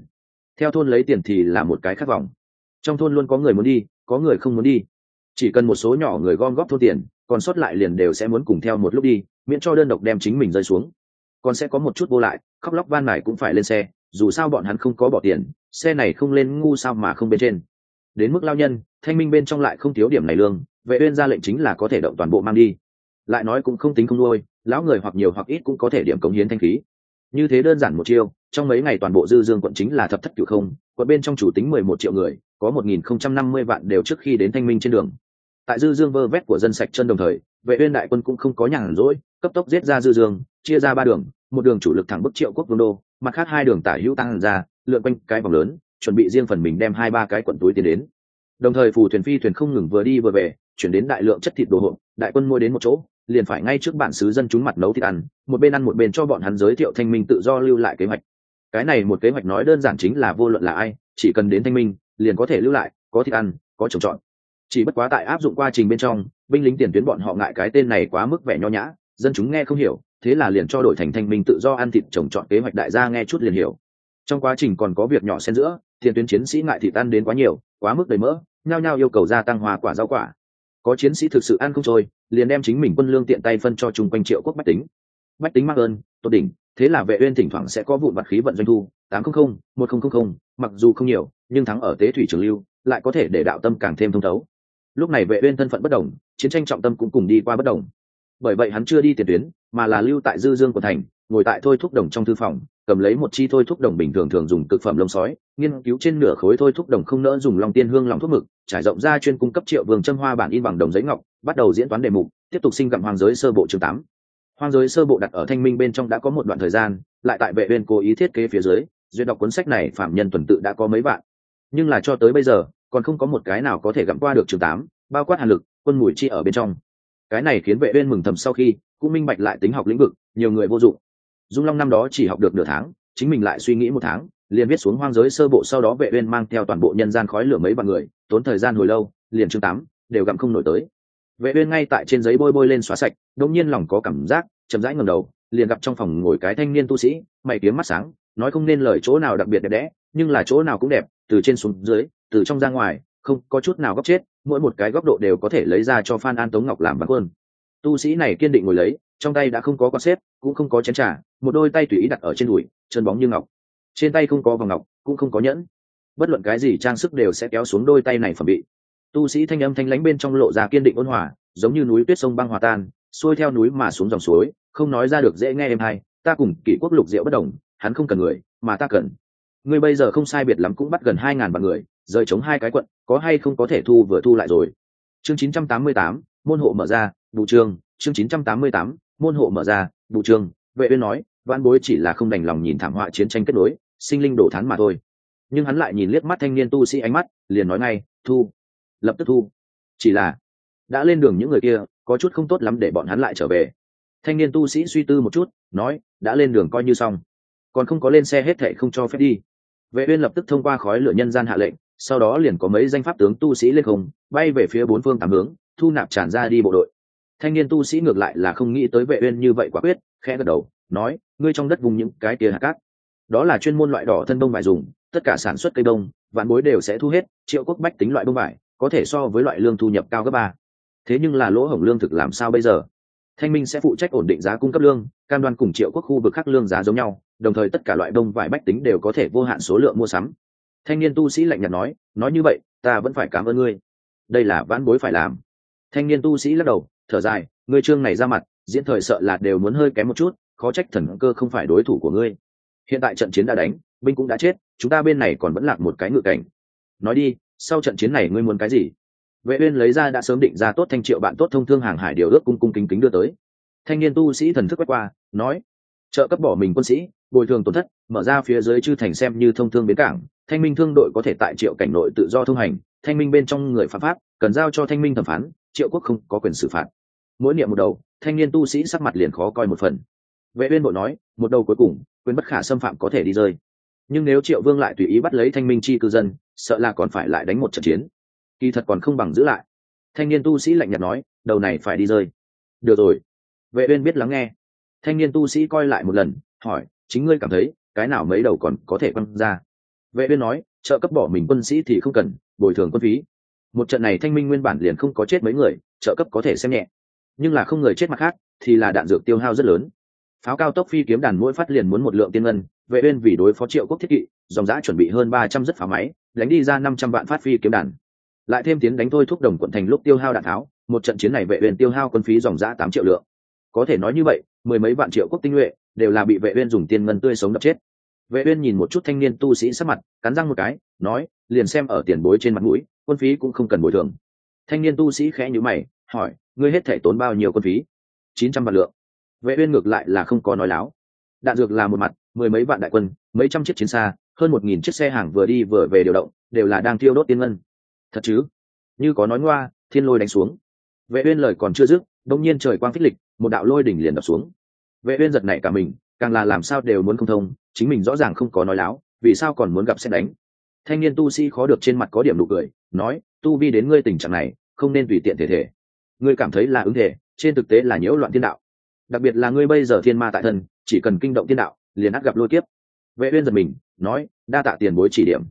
Theo thôn lấy tiền thì là một cái khác vòng trong thôn luôn có người muốn đi, có người không muốn đi. Chỉ cần một số nhỏ người gom góp thôn tiền, còn sót lại liền đều sẽ muốn cùng theo một lúc đi, miễn cho đơn độc đem chính mình rơi xuống. Còn sẽ có một chút vô lại, khóc lóc van mải cũng phải lên xe dù sao bọn hắn không có bỏ tiền, xe này không lên ngu sao mà không bên trên. Đến mức lao nhân, thanh minh bên trong lại không thiếu điểm này lương, vệ uyên ra lệnh chính là có thể động toàn bộ mang đi. Lại nói cũng không tính không nuôi, lão người hoặc nhiều hoặc ít cũng có thể điểm cống hiến thanh khí. Như thế đơn giản một chiêu, trong mấy ngày toàn bộ dư dương quận chính là thập thất cửu không, quận bên trong chủ tính mười một triệu người, có một nghìn không trăm năm mươi vạn đều trước khi đến thanh minh trên đường. Tại dư dương vơ vét của dân sạch chân đồng thời, vệ uyên đại quân cũng không có nhàn rỗi, cấp tốc giết ra dư dương, chia ra ba đường, một đường chủ lực thẳng bức triệu quốc vương đô mặt khác hai đường tả hữu tăng ra, lượn quanh cái vòng lớn, chuẩn bị riêng phần mình đem hai ba cái quận túi tiến đến. Đồng thời phù thuyền phi thuyền không ngừng vừa đi vừa về, chuyển đến đại lượng chất thịt đồ hộp, đại quân mua đến một chỗ, liền phải ngay trước bản xứ dân chúng mặt nấu thịt ăn, một bên ăn một bên cho bọn hắn giới thiệu thanh minh tự do lưu lại kế hoạch. Cái này một kế hoạch nói đơn giản chính là vô luận là ai, chỉ cần đến thanh minh, liền có thể lưu lại, có thịt ăn, có trồng trọt. Chỉ bất quá tại áp dụng quá trình bên trong, binh lính tiền tuyến bọn họ ngại cái tên này quá mức vẻ nho nhã, dân chúng nghe không hiểu thế là liền cho đổi thành thanh minh tự do ăn thịt trồng trọt kế hoạch đại gia nghe chút liền hiểu. Trong quá trình còn có việc nhỏ xen giữa thiên tuyến chiến sĩ ngại thịt ăn đến quá nhiều, quá mức đầy mỡ, nhao nhao yêu cầu gia tăng hoa quả rau quả. Có chiến sĩ thực sự ăn không trôi, liền đem chính mình quân lương tiện tay phân cho chung quanh triệu quốc bách tính. Bách tính mắc ơn, tốt đỉnh, thế là vệ uyên thỉnh thoảng sẽ có vụn vặt khí vận doanh thu, tám không không, một không, mặc dù không nhiều, nhưng thắng ở tế thủy trường lưu, lại có thể để đạo tâm càng thêm thông thấu. Lúc này vệ uyên thân phận bất đồng, chiến tranh trọng tâm cũng cùng đi qua bất đồng. Bởi vậy hắn chưa đi tiền tuyến mà là lưu tại dư dương của thành, ngồi tại thôi thúc đồng trong thư phòng, cầm lấy một chi thôi thúc đồng bình thường thường dùng cực phẩm lông sói, nghiên cứu trên nửa khối thôi thúc đồng không nỡ dùng lòng tiên hương lòng thuốc mực, trải rộng ra chuyên cung cấp triệu vương châm hoa bản in bằng đồng giấy ngọc, bắt đầu diễn toán đề mục, tiếp tục sinh gặm hoàng giới sơ bộ chương tám. Hoàng giới sơ bộ đặt ở thanh minh bên trong đã có một đoạn thời gian, lại tại vệ bên cố ý thiết kế phía dưới, duyệt đọc cuốn sách này phạm nhân tuần tự đã có mấy vạn. Nhưng là cho tới bây giờ, còn không có một cái nào có thể gặm qua được chương tám, bao quát hàn lực, quân mùi chi ở bên trong. Cái này khiến vệ uyên mừng thầm sau khi cũng minh bạch lại tính học lĩnh vực, nhiều người vô dụng. Dung long năm đó chỉ học được nửa tháng, chính mình lại suy nghĩ một tháng, liền viết xuống hoang giới sơ bộ sau đó vệ uyên mang theo toàn bộ nhân gian khói lửa mấy vạn người, tốn thời gian hồi lâu, liền chương tám, đều gặm không nổi tới. Vệ uyên ngay tại trên giấy bôi bôi lên xóa sạch, đột nhiên lòng có cảm giác, chậm rãi ngẩng đầu, liền gặp trong phòng ngồi cái thanh niên tu sĩ, mày kiếm mắt sáng, nói không nên lời chỗ nào đặc biệt đẹp đẽ, nhưng là chỗ nào cũng đẹp, từ trên xuống dưới, từ trong ra ngoài, không có chút nào góc chết, mỗi một cái góc độ đều có thể lấy ra cho phan an tống ngọc làm bắn quân tu sĩ này kiên định ngồi lấy, trong tay đã không có con xếp, cũng không có chén trà, một đôi tay tùy ý đặt ở trên đùi, chân bóng như ngọc. Trên tay không có vòng ngọc, cũng không có nhẫn. Bất luận cái gì trang sức đều sẽ kéo xuống đôi tay này phẩm bị tu sĩ thanh âm thanh lãnh bên trong lộ ra kiên định ôn hòa, giống như núi tuyết sông băng hòa tan, xuôi theo núi mà xuống dòng suối, không nói ra được dễ nghe em hay, ta cùng kỷ quốc lục diệu bất đồng, hắn không cần người, mà ta cần. Ngươi bây giờ không sai biệt lắm cũng bắt gần hai ngàn vạn người, rời chống hai cái quận, có hay không có thể thu vừa thu lại rồi? Chương chín trăm tám mươi tám, môn hộ mở ra vụ trường chương chín trăm tám mươi tám, môn hộ mở ra vụ trường vệ uyên nói, vãn bối chỉ là không đành lòng nhìn thảm họa chiến tranh kết nối, sinh linh đổ thán mà thôi. Nhưng hắn lại nhìn liếc mắt thanh niên tu sĩ ánh mắt, liền nói ngay, thu, lập tức thu. Chỉ là, đã lên đường những người kia, có chút không tốt lắm để bọn hắn lại trở về. Thanh niên tu sĩ suy tư một chút, nói, đã lên đường coi như xong. Còn không có lên xe hết thệ không cho phép đi. Vệ uyên lập tức thông qua khói lửa nhân gian hạ lệnh, sau đó liền có mấy danh pháp tướng tu sĩ lên không, bay về phía bốn phương tám hướng, thu nạp tràn ra đi bộ đội thanh niên tu sĩ ngược lại là không nghĩ tới vệ uyên như vậy quả quyết khẽ gật đầu nói ngươi trong đất vùng những cái kia hạt cát đó là chuyên môn loại đỏ thân bông vải dùng tất cả sản xuất cây đông, vạn bối đều sẽ thu hết triệu quốc bách tính loại bông vải có thể so với loại lương thu nhập cao gấp ba. Thế nhưng là lỗ hổng lương thực làm sao bây giờ? Thanh minh sẽ phụ trách ổn định giá cung cấp lương cam đoan cùng triệu quốc khu vực khác lương giá giống nhau đồng thời tất cả loại đông vải bách tính đều có thể vô hạn số lượng mua sắm. Thanh niên tu sĩ lạnh nhạt nói nói như vậy ta vẫn phải cảm ơn ngươi. Đây là vãn bối phải làm. Thanh niên tu sĩ lắc đầu thở dài, ngươi trương này ra mặt, diễn thời sợ là đều muốn hơi kém một chút, khó trách thần cơ không phải đối thủ của ngươi. Hiện tại trận chiến đã đánh, binh cũng đã chết, chúng ta bên này còn vẫn lạc một cái ngự cảnh. Nói đi, sau trận chiến này ngươi muốn cái gì? Vệ uyên lấy ra đã sớm định ra tốt thanh triệu bạn tốt thông thương hàng hải điều ước cung cung kính kính đưa tới. Thanh niên tu sĩ thần thức quét qua, nói, trợ cấp bỏ mình quân sĩ, bồi thường tổn thất, mở ra phía dưới chư thành xem như thông thương bến cảng. Thanh minh thương đội có thể tại triệu cảnh nội tự do thông hành, thanh minh bên trong người phạm pháp, cần giao cho thanh minh thẩm phán triệu quốc không có quyền xử phạt. Mỗi niệm một đầu, thanh niên tu sĩ sắc mặt liền khó coi một phần. Vệ uyên bộ nói, một đầu cuối cùng, quyền bất khả xâm phạm có thể đi rơi. Nhưng nếu triệu vương lại tùy ý bắt lấy thanh minh chi cư dân, sợ là còn phải lại đánh một trận chiến. Kỳ thật còn không bằng giữ lại. Thanh niên tu sĩ lạnh nhạt nói, đầu này phải đi rơi. Được rồi. Vệ uyên biết lắng nghe. Thanh niên tu sĩ coi lại một lần, hỏi, chính ngươi cảm thấy, cái nào mấy đầu còn có thể quăng ra? Vệ uyên nói, trợ cấp bỏ mình quân sĩ thì không cần, bồi thường quân phí một trận này thanh minh nguyên bản liền không có chết mấy người, trợ cấp có thể xem nhẹ. Nhưng là không người chết mặt khác, thì là đạn dược tiêu hao rất lớn. Pháo cao tốc phi kiếm đàn mỗi phát liền muốn một lượng tiên ngân, vệ uyên vì đối phó triệu quốc thiết kỵ, dòng giã chuẩn bị hơn ba trăm dứt pháo máy, đánh đi ra năm trăm vạn phát phi kiếm đàn. Lại thêm tiến đánh thôi thúc đồng quận thành lúc tiêu hao đạn tháo, một trận chiến này vệ uyên tiêu hao quân phí dòng giã tám triệu lượng. Có thể nói như vậy, mười mấy vạn triệu quốc tinh nhuệ đều là bị vệ uyên dùng tiên ngân tươi sống đập chết. Vệ uyên nhìn một chút thanh niên tu sĩ sắc mặt, cắn răng một cái, nói, liền xem ở tiền bối trên mặt mũi quân phí cũng không cần bồi thường. Thanh niên tu sĩ khẽ nhíu mày, hỏi, ngươi hết thể tốn bao nhiêu quân phí? Chín trăm vạn lượng. Vệ uyên ngược lại là không có nói láo. Đạn dược là một mặt, mười mấy vạn đại quân, mấy trăm chiếc chiến xa, hơn một nghìn chiếc xe hàng vừa đi vừa về điều động, đều là đang tiêu đốt tiên ngân. Thật chứ? Như có nói ngoa, thiên lôi đánh xuống. Vệ uyên lời còn chưa dứt, đột nhiên trời quang phích lịch, một đạo lôi đỉnh liền đập xuống. Vệ uyên giật nảy cả mình, càng là làm sao đều muốn không thông, chính mình rõ ràng không có nói láo, vì sao còn muốn gặp xét đánh. Thanh niên tu sĩ khó được trên mặt có điểm nụ cười nói, tu vi đến ngươi tình trạng này, không nên tùy tiện thể thể. Ngươi cảm thấy là ứng thể, trên thực tế là nhiễu loạn thiên đạo. Đặc biệt là ngươi bây giờ thiên ma tại thân, chỉ cần kinh động thiên đạo, liền át gặp lôi kiếp. Vệ uyên giật mình, nói, đa tạ tiền bối chỉ điểm.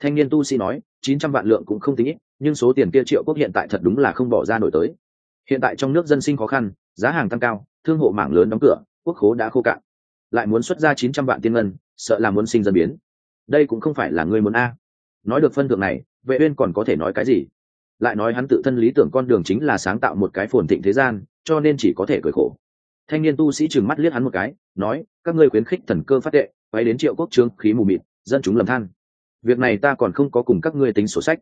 Thanh niên tu sĩ nói, chín trăm vạn lượng cũng không tính ít, nhưng số tiền kia triệu quốc hiện tại thật đúng là không bỏ ra nổi tới. Hiện tại trong nước dân sinh khó khăn, giá hàng tăng cao, thương hộ mảng lớn đóng cửa, quốc khố đã khô cạn. Lại muốn xuất ra chín trăm vạn tiên ngân, sợ là muốn sinh dân biến. Đây cũng không phải là ngươi muốn a nói được phân thượng này, vệ uyên còn có thể nói cái gì? Lại nói hắn tự thân lý tưởng con đường chính là sáng tạo một cái phồn thịnh thế gian, cho nên chỉ có thể cười khổ. Thanh niên tu sĩ trừng mắt liếc hắn một cái, nói, các ngươi khuyến khích thần cơ phát tệ quay đến triệu quốc trương khí mù mịt, dân chúng lầm than. Việc này ta còn không có cùng các ngươi tính sổ sách.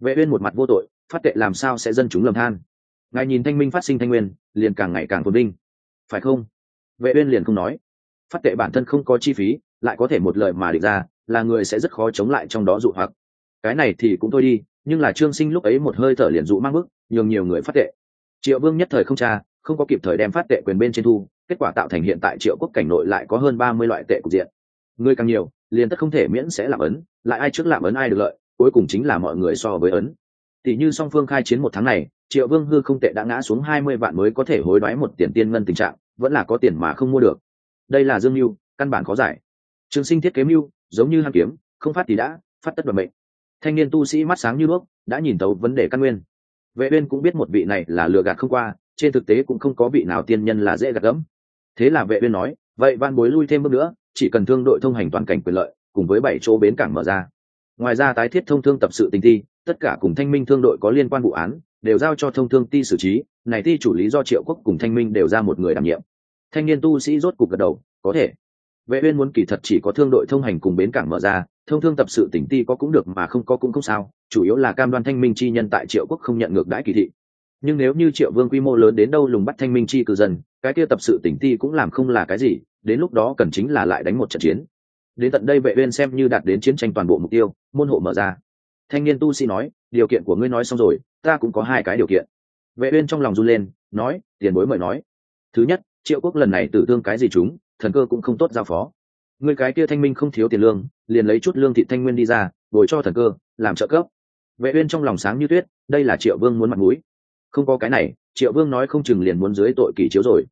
Vệ uyên một mặt vô tội, phát tệ làm sao sẽ dân chúng lầm than? Ngài nhìn thanh minh phát sinh thanh nguyên, liền càng ngày càng phồn vinh. Phải không? Vệ uyên liền không nói. Phát tệ bản thân không có chi phí, lại có thể một lời mà định ra, là người sẽ rất khó chống lại trong đó dụ hoặc cái này thì cũng thôi đi, nhưng là trương sinh lúc ấy một hơi thở liền dụ mang bức, nhường nhiều người phát tệ. Triệu vương nhất thời không tra, không có kịp thời đem phát tệ quyền bên trên thu, kết quả tạo thành hiện tại triệu quốc cảnh nội lại có hơn ba mươi loại tệ cục diện. Người càng nhiều, liền tất không thể miễn sẽ làm ấn, lại ai trước làm ấn ai được lợi, cuối cùng chính là mọi người so với ấn. Tỷ như song phương khai chiến một tháng này, triệu vương hư không tệ đã ngã xuống hai mươi vạn mới có thể hối đoái một tiền tiên ngân tình trạng, vẫn là có tiền mà không mua được. Đây là dương mưu, căn bản khó giải. Trường sinh thiết kế mưu, giống như hàn kiếm, không phát thì đã, phát tất vận mệnh thanh niên tu sĩ mắt sáng như đuốc đã nhìn tấu vấn đề căn nguyên. Vệ uyên cũng biết một vị này là lừa gạt không qua trên thực tế cũng không có vị nào tiên nhân là dễ gạt gẫm. Thế là vệ uyên nói vậy van bối lui thêm bước nữa chỉ cần thương đội thông hành toàn cảnh quyền lợi cùng với bảy chỗ bến cảng mở ra. Ngoài ra tái thiết thông thương tập sự tình thi, tất cả cùng thanh minh thương đội có liên quan vụ án đều giao cho thông thương ti xử trí này ti chủ lý do triệu quốc cùng thanh minh đều ra một người đảm nhiệm. Thanh niên tu sĩ rốt cục gật đầu có thể. Vệ uyên muốn kỳ thật chỉ có thương đội thông hành cùng bến cảng mở ra thông thương tập sự tỉnh ti có cũng được mà không có cũng không sao, chủ yếu là cam đoan thanh minh chi nhân tại triệu quốc không nhận ngược đãi kỳ thị. Nhưng nếu như triệu vương quy mô lớn đến đâu lùng bắt thanh minh chi cư dân, cái kia tập sự tỉnh ti cũng làm không là cái gì, đến lúc đó cần chính là lại đánh một trận chiến. Đến tận đây vệ uyên xem như đạt đến chiến tranh toàn bộ mục tiêu, môn hộ mở ra. Thanh niên tu sĩ nói, điều kiện của ngươi nói xong rồi, ta cũng có hai cái điều kiện. Vệ uyên trong lòng run lên, nói, tiền bối mời nói. Thứ nhất, triệu quốc lần này tử thương cái gì chúng, thần cơ cũng không tốt giao phó người cái kia thanh minh không thiếu tiền lương, liền lấy chút lương thị thanh nguyên đi ra, bồi cho thần cơ, làm trợ cấp. Vệ uyên trong lòng sáng như tuyết, đây là triệu vương muốn mặt mũi. Không có cái này, triệu vương nói không chừng liền muốn dưới tội kỳ chiếu rồi.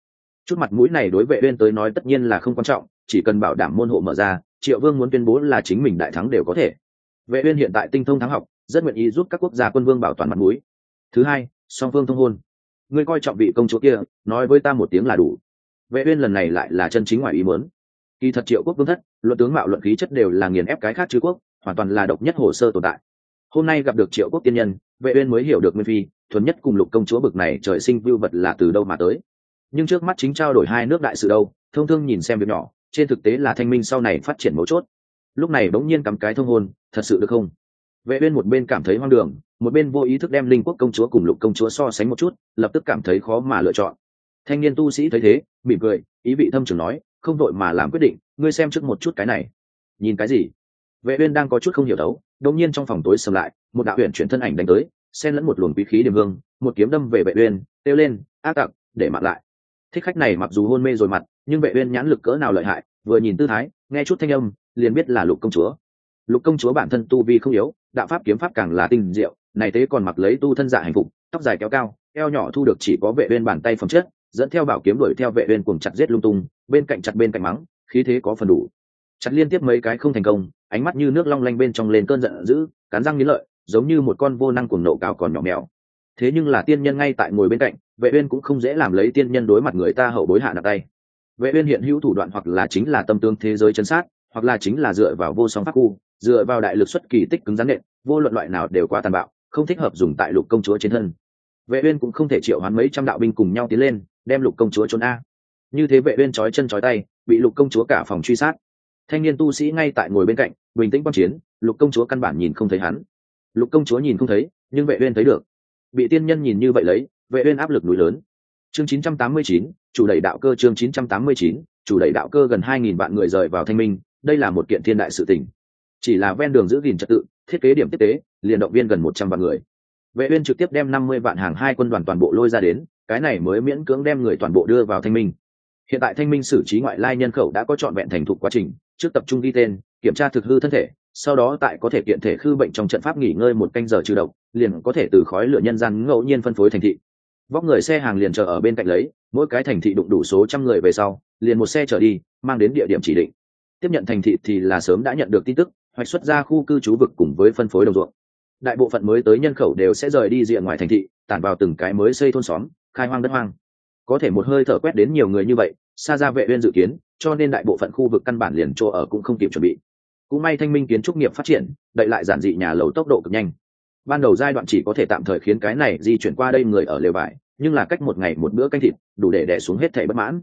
Chút mặt mũi này đối vệ uyên tới nói tất nhiên là không quan trọng, chỉ cần bảo đảm môn hộ mở ra, triệu vương muốn tuyên bố là chính mình đại thắng đều có thể. Vệ uyên hiện tại tinh thông thắng học, rất nguyện ý giúp các quốc gia quân vương bảo toàn mặt mũi. Thứ hai, song phương thông hôn. Ngươi coi trọng vị công chúa kia, nói với ta một tiếng là đủ. Vệ uyên lần này lại là chân chính ngoài ý muốn kỳ thật triệu quốc vương thất, luận tướng mạo, luận khí chất đều là nghiền ép cái khác chứ quốc, hoàn toàn là độc nhất hồ sơ tồn tại. Hôm nay gặp được triệu quốc tiên nhân, vệ uyên mới hiểu được nguyên phi, thuần nhất cùng lục công chúa bực này trời sinh vưu vật là từ đâu mà tới. Nhưng trước mắt chính trao đổi hai nước đại sự đâu, thông thương nhìn xem việc nhỏ, trên thực tế là thanh minh sau này phát triển mấu chốt. Lúc này bỗng nhiên cắm cái thông hôn, thật sự được không? Vệ uyên một bên cảm thấy hoang đường, một bên vô ý thức đem linh quốc công chúa cùng lục công chúa so sánh một chút, lập tức cảm thấy khó mà lựa chọn. Thanh niên tu sĩ thấy thế, mỉm cười, ý vị thâm trường nói không đội mà làm quyết định, ngươi xem trước một chút cái này. Nhìn cái gì? Vệ uyên đang có chút không hiểu đấu, đột nhiên trong phòng tối sầm lại, một đạo huyền chuyển thân ảnh đánh tới, xen lẫn một luồng bí khí điểm hương, một kiếm đâm về vệ uyên tiêu lên, ác tặc, để mạng lại. Thích khách này mặc dù hôn mê rồi mặt, nhưng vệ uyên nhãn lực cỡ nào lợi hại, vừa nhìn tư thái, nghe chút thanh âm, liền biết là lục công chúa. Lục công chúa bản thân tu vi không yếu, đạo pháp kiếm pháp càng là tinh diệu, này thế còn mặc lấy tu thân dạ hành phục, tóc dài kéo cao, eo nhỏ thu được chỉ có vệ uyên bàn tay phẩm chất dẫn theo bảo kiếm đuổi theo vệ uyên cuồng chặt giết lung tung, bên cạnh chặt bên cạnh mắng, khí thế có phần đủ. Chặt liên tiếp mấy cái không thành công, ánh mắt như nước long lanh bên trong lên cơn giận dữ, cắn răng nghiến lợi, giống như một con vô năng cuồng nộ cao còn nhỏ mèo. Thế nhưng là tiên nhân ngay tại ngồi bên cạnh, vệ uyên cũng không dễ làm lấy tiên nhân đối mặt người ta hậu bối hạ nặng tay. Vệ uyên hiện hữu thủ đoạn hoặc là chính là tâm tương thế giới chân sát, hoặc là chính là dựa vào vô song pháp khu, dựa vào đại lực xuất kỳ tích cứng rắn nện, vô luận loại nào đều quá tàn bạo, không thích hợp dùng tại lục công chúa trên thân. Vệ uyên cũng không thể triệu hoán mấy trăm đạo binh cùng nhau tiến lên đem lục công chúa trốn a. Như thế vệ uyên chói chân chói tay, bị lục công chúa cả phòng truy sát. Thanh niên tu sĩ ngay tại ngồi bên cạnh, bình tĩnh quan chiến, lục công chúa căn bản nhìn không thấy hắn. Lục công chúa nhìn không thấy, nhưng vệ uyên thấy được. Bị tiên nhân nhìn như vậy lấy, vệ uyên áp lực núi lớn. Chương 989 chủ đẩy đạo cơ chương 989 chủ đẩy đạo cơ gần 2.000 vạn người rời vào thanh minh, đây là một kiện thiên đại sự tình. Chỉ là ven đường giữ gìn trật tự, thiết kế điểm tiếp tế, liền động viên gần 100 vạn người. Vệ uyên trực tiếp đem 50 vạn hàng hai quân đoàn toàn bộ lôi ra đến cái này mới miễn cưỡng đem người toàn bộ đưa vào thanh minh. Hiện tại thanh minh xử trí ngoại lai nhân khẩu đã có trọn vẹn thành thục quá trình, trước tập trung ghi tên, kiểm tra thực hư thân thể, sau đó tại có thể kiện thể khư bệnh trong trận pháp nghỉ ngơi một canh giờ trừ độc, liền có thể từ khói lửa nhân gian ngẫu nhiên phân phối thành thị. Vóc người xe hàng liền chờ ở bên cạnh lấy, mỗi cái thành thị đụng đủ số trăm người về sau, liền một xe chở đi, mang đến địa điểm chỉ định. Tiếp nhận thành thị thì là sớm đã nhận được tin tức, hoạch xuất ra khu cư trú vực cùng với phân phối đồng ruộng. Đại bộ phận mới tới nhân khẩu đều sẽ rời đi diện ngoài thành thị, tản vào từng cái mới xây thôn xóm khai hoang đất hoang. Có thể một hơi thở quét đến nhiều người như vậy, xa ra vệ uyên dự kiến, cho nên đại bộ phận khu vực căn bản liền chỗ ở cũng không kịp chuẩn bị. Cũng may thanh minh kiến trúc nghiệp phát triển, đậy lại giản dị nhà lầu tốc độ cực nhanh. Ban đầu giai đoạn chỉ có thể tạm thời khiến cái này di chuyển qua đây người ở lều vải, nhưng là cách một ngày một bữa canh thịt, đủ để đè xuống hết thảy bất mãn.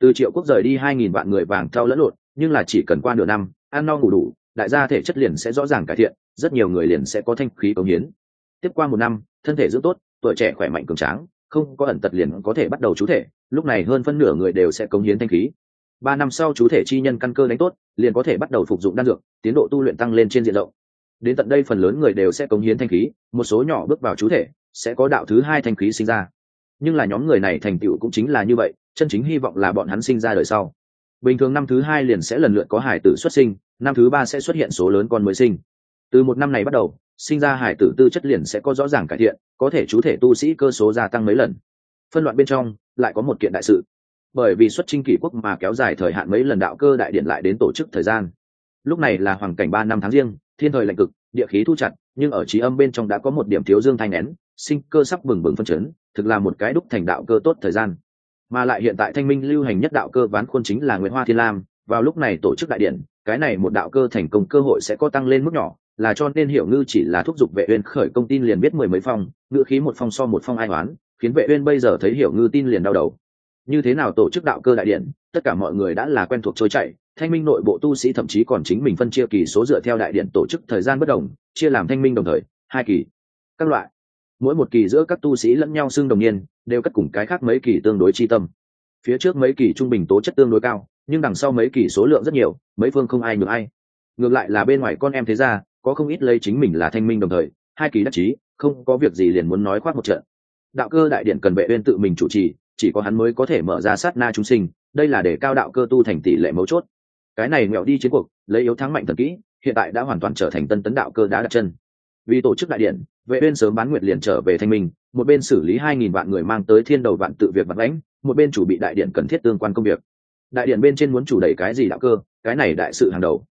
Từ triệu quốc rời đi hai nghìn vạn người vàng thao lẫn lộn, nhưng là chỉ cần qua nửa năm, ăn no ngủ đủ, đại gia thể chất liền sẽ rõ ràng cải thiện, rất nhiều người liền sẽ có thanh khí cống hiến. Tiếp qua một năm, thân thể dưỡng tốt, tuổi trẻ khỏe mạnh cường tráng không có ẩn tật liền có thể bắt đầu chú thể, lúc này hơn phân nửa người đều sẽ cống hiến thanh khí. Ba năm sau chú thể chi nhân căn cơ đánh tốt, liền có thể bắt đầu phục dụng đan dược, tiến độ tu luyện tăng lên trên diện rộng. Đến tận đây phần lớn người đều sẽ cống hiến thanh khí, một số nhỏ bước vào chú thể, sẽ có đạo thứ hai thanh khí sinh ra. Nhưng là nhóm người này thành tựu cũng chính là như vậy, chân chính hy vọng là bọn hắn sinh ra đời sau. Bình thường năm thứ hai liền sẽ lần lượt có hải tử xuất sinh, năm thứ ba sẽ xuất hiện số lớn con mới sinh. Từ một năm này bắt đầu sinh ra hải tử tư chất liền sẽ có rõ ràng cải thiện, có thể chú thể tu sĩ cơ số gia tăng mấy lần. Phân loạn bên trong, lại có một kiện đại sự. Bởi vì xuất chinh kỷ quốc mà kéo dài thời hạn mấy lần đạo cơ đại điện lại đến tổ chức thời gian. Lúc này là hoàng cảnh ba năm tháng riêng, thiên thời lạnh cực, địa khí thu chặt, nhưng ở trí âm bên trong đã có một điểm thiếu dương thanh nén, sinh cơ sắp bừng bừng phân chấn, thực là một cái đúc thành đạo cơ tốt thời gian. Mà lại hiện tại thanh minh lưu hành nhất đạo cơ ván khuôn chính là nguyễn hoa thiên lam, vào lúc này tổ chức đại điện, cái này một đạo cơ thành công cơ hội sẽ có tăng lên mức nhỏ là cho nên hiểu ngư chỉ là thúc giục vệ uyên khởi công tin liền biết mười mấy phong, ngữ khí một phong so một phong ai oán, khiến vệ uyên bây giờ thấy hiểu ngư tin liền đau đầu. Như thế nào tổ chức đạo cơ đại điện, tất cả mọi người đã là quen thuộc trôi chảy, thanh minh nội bộ tu sĩ thậm chí còn chính mình phân chia kỳ số dựa theo đại điện tổ chức thời gian bất đồng, chia làm thanh minh đồng thời, hai kỳ. Các loại. Mỗi một kỳ giữa các tu sĩ lẫn nhau xưng đồng nhiên đều cất cùng cái khác mấy kỳ tương đối chi tâm. Phía trước mấy kỳ trung bình tố chất tương đối cao, nhưng đằng sau mấy kỳ số lượng rất nhiều, mấy phương không ai ngược ai. Ngược lại là bên ngoài con em thế ra có không ít lấy chính mình là thanh minh đồng thời, hai kỳ đắc chí, không có việc gì liền muốn nói khoác một trận. Đạo cơ đại điện cần vệ uyên tự mình chủ trì, chỉ có hắn mới có thể mở ra sát na chúng sinh, đây là để cao đạo cơ tu thành tỷ lệ mấu chốt. Cái này nghèo đi chiến cuộc, lấy yếu thắng mạnh thần kỹ, hiện tại đã hoàn toàn trở thành tân tấn đạo cơ đã đặt chân. Vì tổ chức đại điện, vệ uyên sớm bán nguyệt liền trở về thanh minh, một bên xử lý hai nghìn vạn người mang tới thiên đầu vạn tự việc vặt lãnh, một bên chủ bị đại điện cần thiết tương quan công việc. Đại điện bên trên muốn chủ đẩy cái gì đạo cơ, cái này đại sự hàng đầu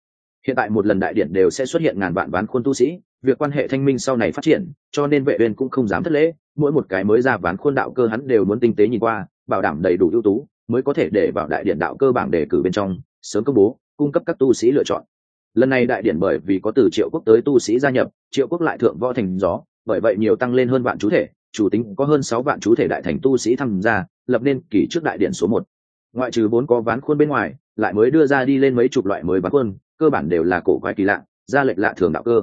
hiện tại một lần đại điện đều sẽ xuất hiện ngàn vạn ván khuôn tu sĩ, việc quan hệ thanh minh sau này phát triển, cho nên vệ uyên cũng không dám thất lễ, mỗi một cái mới ra ván khuôn đạo cơ hắn đều muốn tinh tế nhìn qua, bảo đảm đầy đủ ưu tú, mới có thể để vào đại điện đạo cơ bảng đề cử bên trong, sớm công bố, cung cấp các tu sĩ lựa chọn. Lần này đại điện bởi vì có từ triệu quốc tới tu sĩ gia nhập, triệu quốc lại thượng võ thành gió, bởi vậy nhiều tăng lên hơn vạn chú thể, chủ tính có hơn sáu vạn chú thể đại thành tu sĩ tham gia, lập nên kỷ trước đại điện số một. Ngoại trừ bốn có ván khuôn bên ngoài, lại mới đưa ra đi lên mấy chục loại mới ván khuôn cơ bản đều là cổ quái kỳ lạ, ra lệch lạ thường đạo cơ.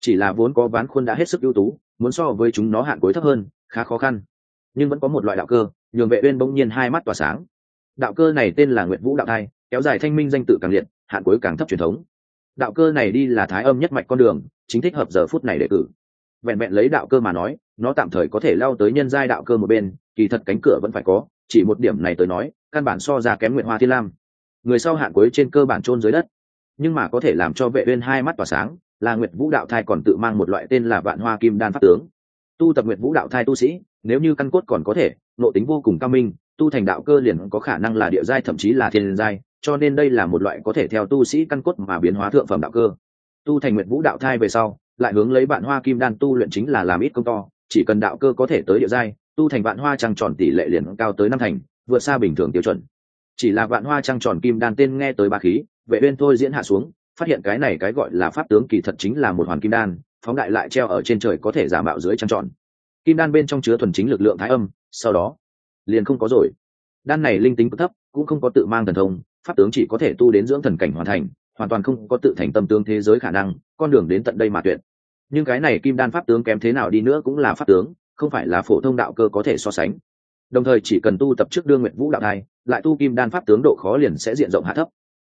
Chỉ là vốn có ván khuôn đã hết sức ưu tú, muốn so với chúng nó hạn cuối thấp hơn, khá khó khăn. Nhưng vẫn có một loại đạo cơ, nhường vệ uyên bỗng nhiên hai mắt tỏa sáng. Đạo cơ này tên là nguyệt vũ đạo thai, kéo dài thanh minh danh tự càng liệt, hạn cuối càng thấp truyền thống. Đạo cơ này đi là thái âm nhất mạch con đường, chính thích hợp giờ phút này để cử. Vẹn vẹn lấy đạo cơ mà nói, nó tạm thời có thể lao tới nhân giai đạo cơ một bên, kỳ thật cánh cửa vẫn phải có, chỉ một điểm này tới nói, căn bản so ra kém nguyện hoa thiên lam. Người sau hạn cuối trên cơ bản chôn dưới đất nhưng mà có thể làm cho vệ uyên hai mắt tỏa sáng, là nguyệt vũ đạo thai còn tự mang một loại tên là vạn hoa kim đan pháp tướng. Tu tập nguyệt vũ đạo thai tu sĩ, nếu như căn cốt còn có thể, nội tính vô cùng cao minh, tu thành đạo cơ liền có khả năng là địa giai thậm chí là thiên giai, cho nên đây là một loại có thể theo tu sĩ căn cốt mà biến hóa thượng phẩm đạo cơ. Tu thành nguyệt vũ đạo thai về sau, lại hướng lấy vạn hoa kim đan tu luyện chính là làm ít công to, chỉ cần đạo cơ có thể tới địa giai, tu thành vạn hoa trăng tròn tỷ lệ liền cao tới năm thành, vượt xa bình thường tiêu chuẩn. Chỉ là vạn hoa trăng tròn kim đan tên nghe tới ba khí vệ uyên thôi diễn hạ xuống, phát hiện cái này cái gọi là pháp tướng kỳ thật chính là một hoàn kim đan, phóng đại lại treo ở trên trời có thể giả mạo dưới trăng tròn. Kim đan bên trong chứa thuần chính lực lượng thái âm, sau đó, liền không có rồi. Đan này linh tính cực thấp, cũng không có tự mang thần thông, pháp tướng chỉ có thể tu đến dưỡng thần cảnh hoàn thành, hoàn toàn không có tự thành tâm tướng thế giới khả năng, con đường đến tận đây mà tuyệt. Nhưng cái này kim đan pháp tướng kém thế nào đi nữa cũng là pháp tướng, không phải là phổ thông đạo cơ có thể so sánh. Đồng thời chỉ cần tu tập trước đương nguyện vũ đạo thai, lại tu kim đan pháp tướng độ khó liền sẽ diện rộng hạ thấp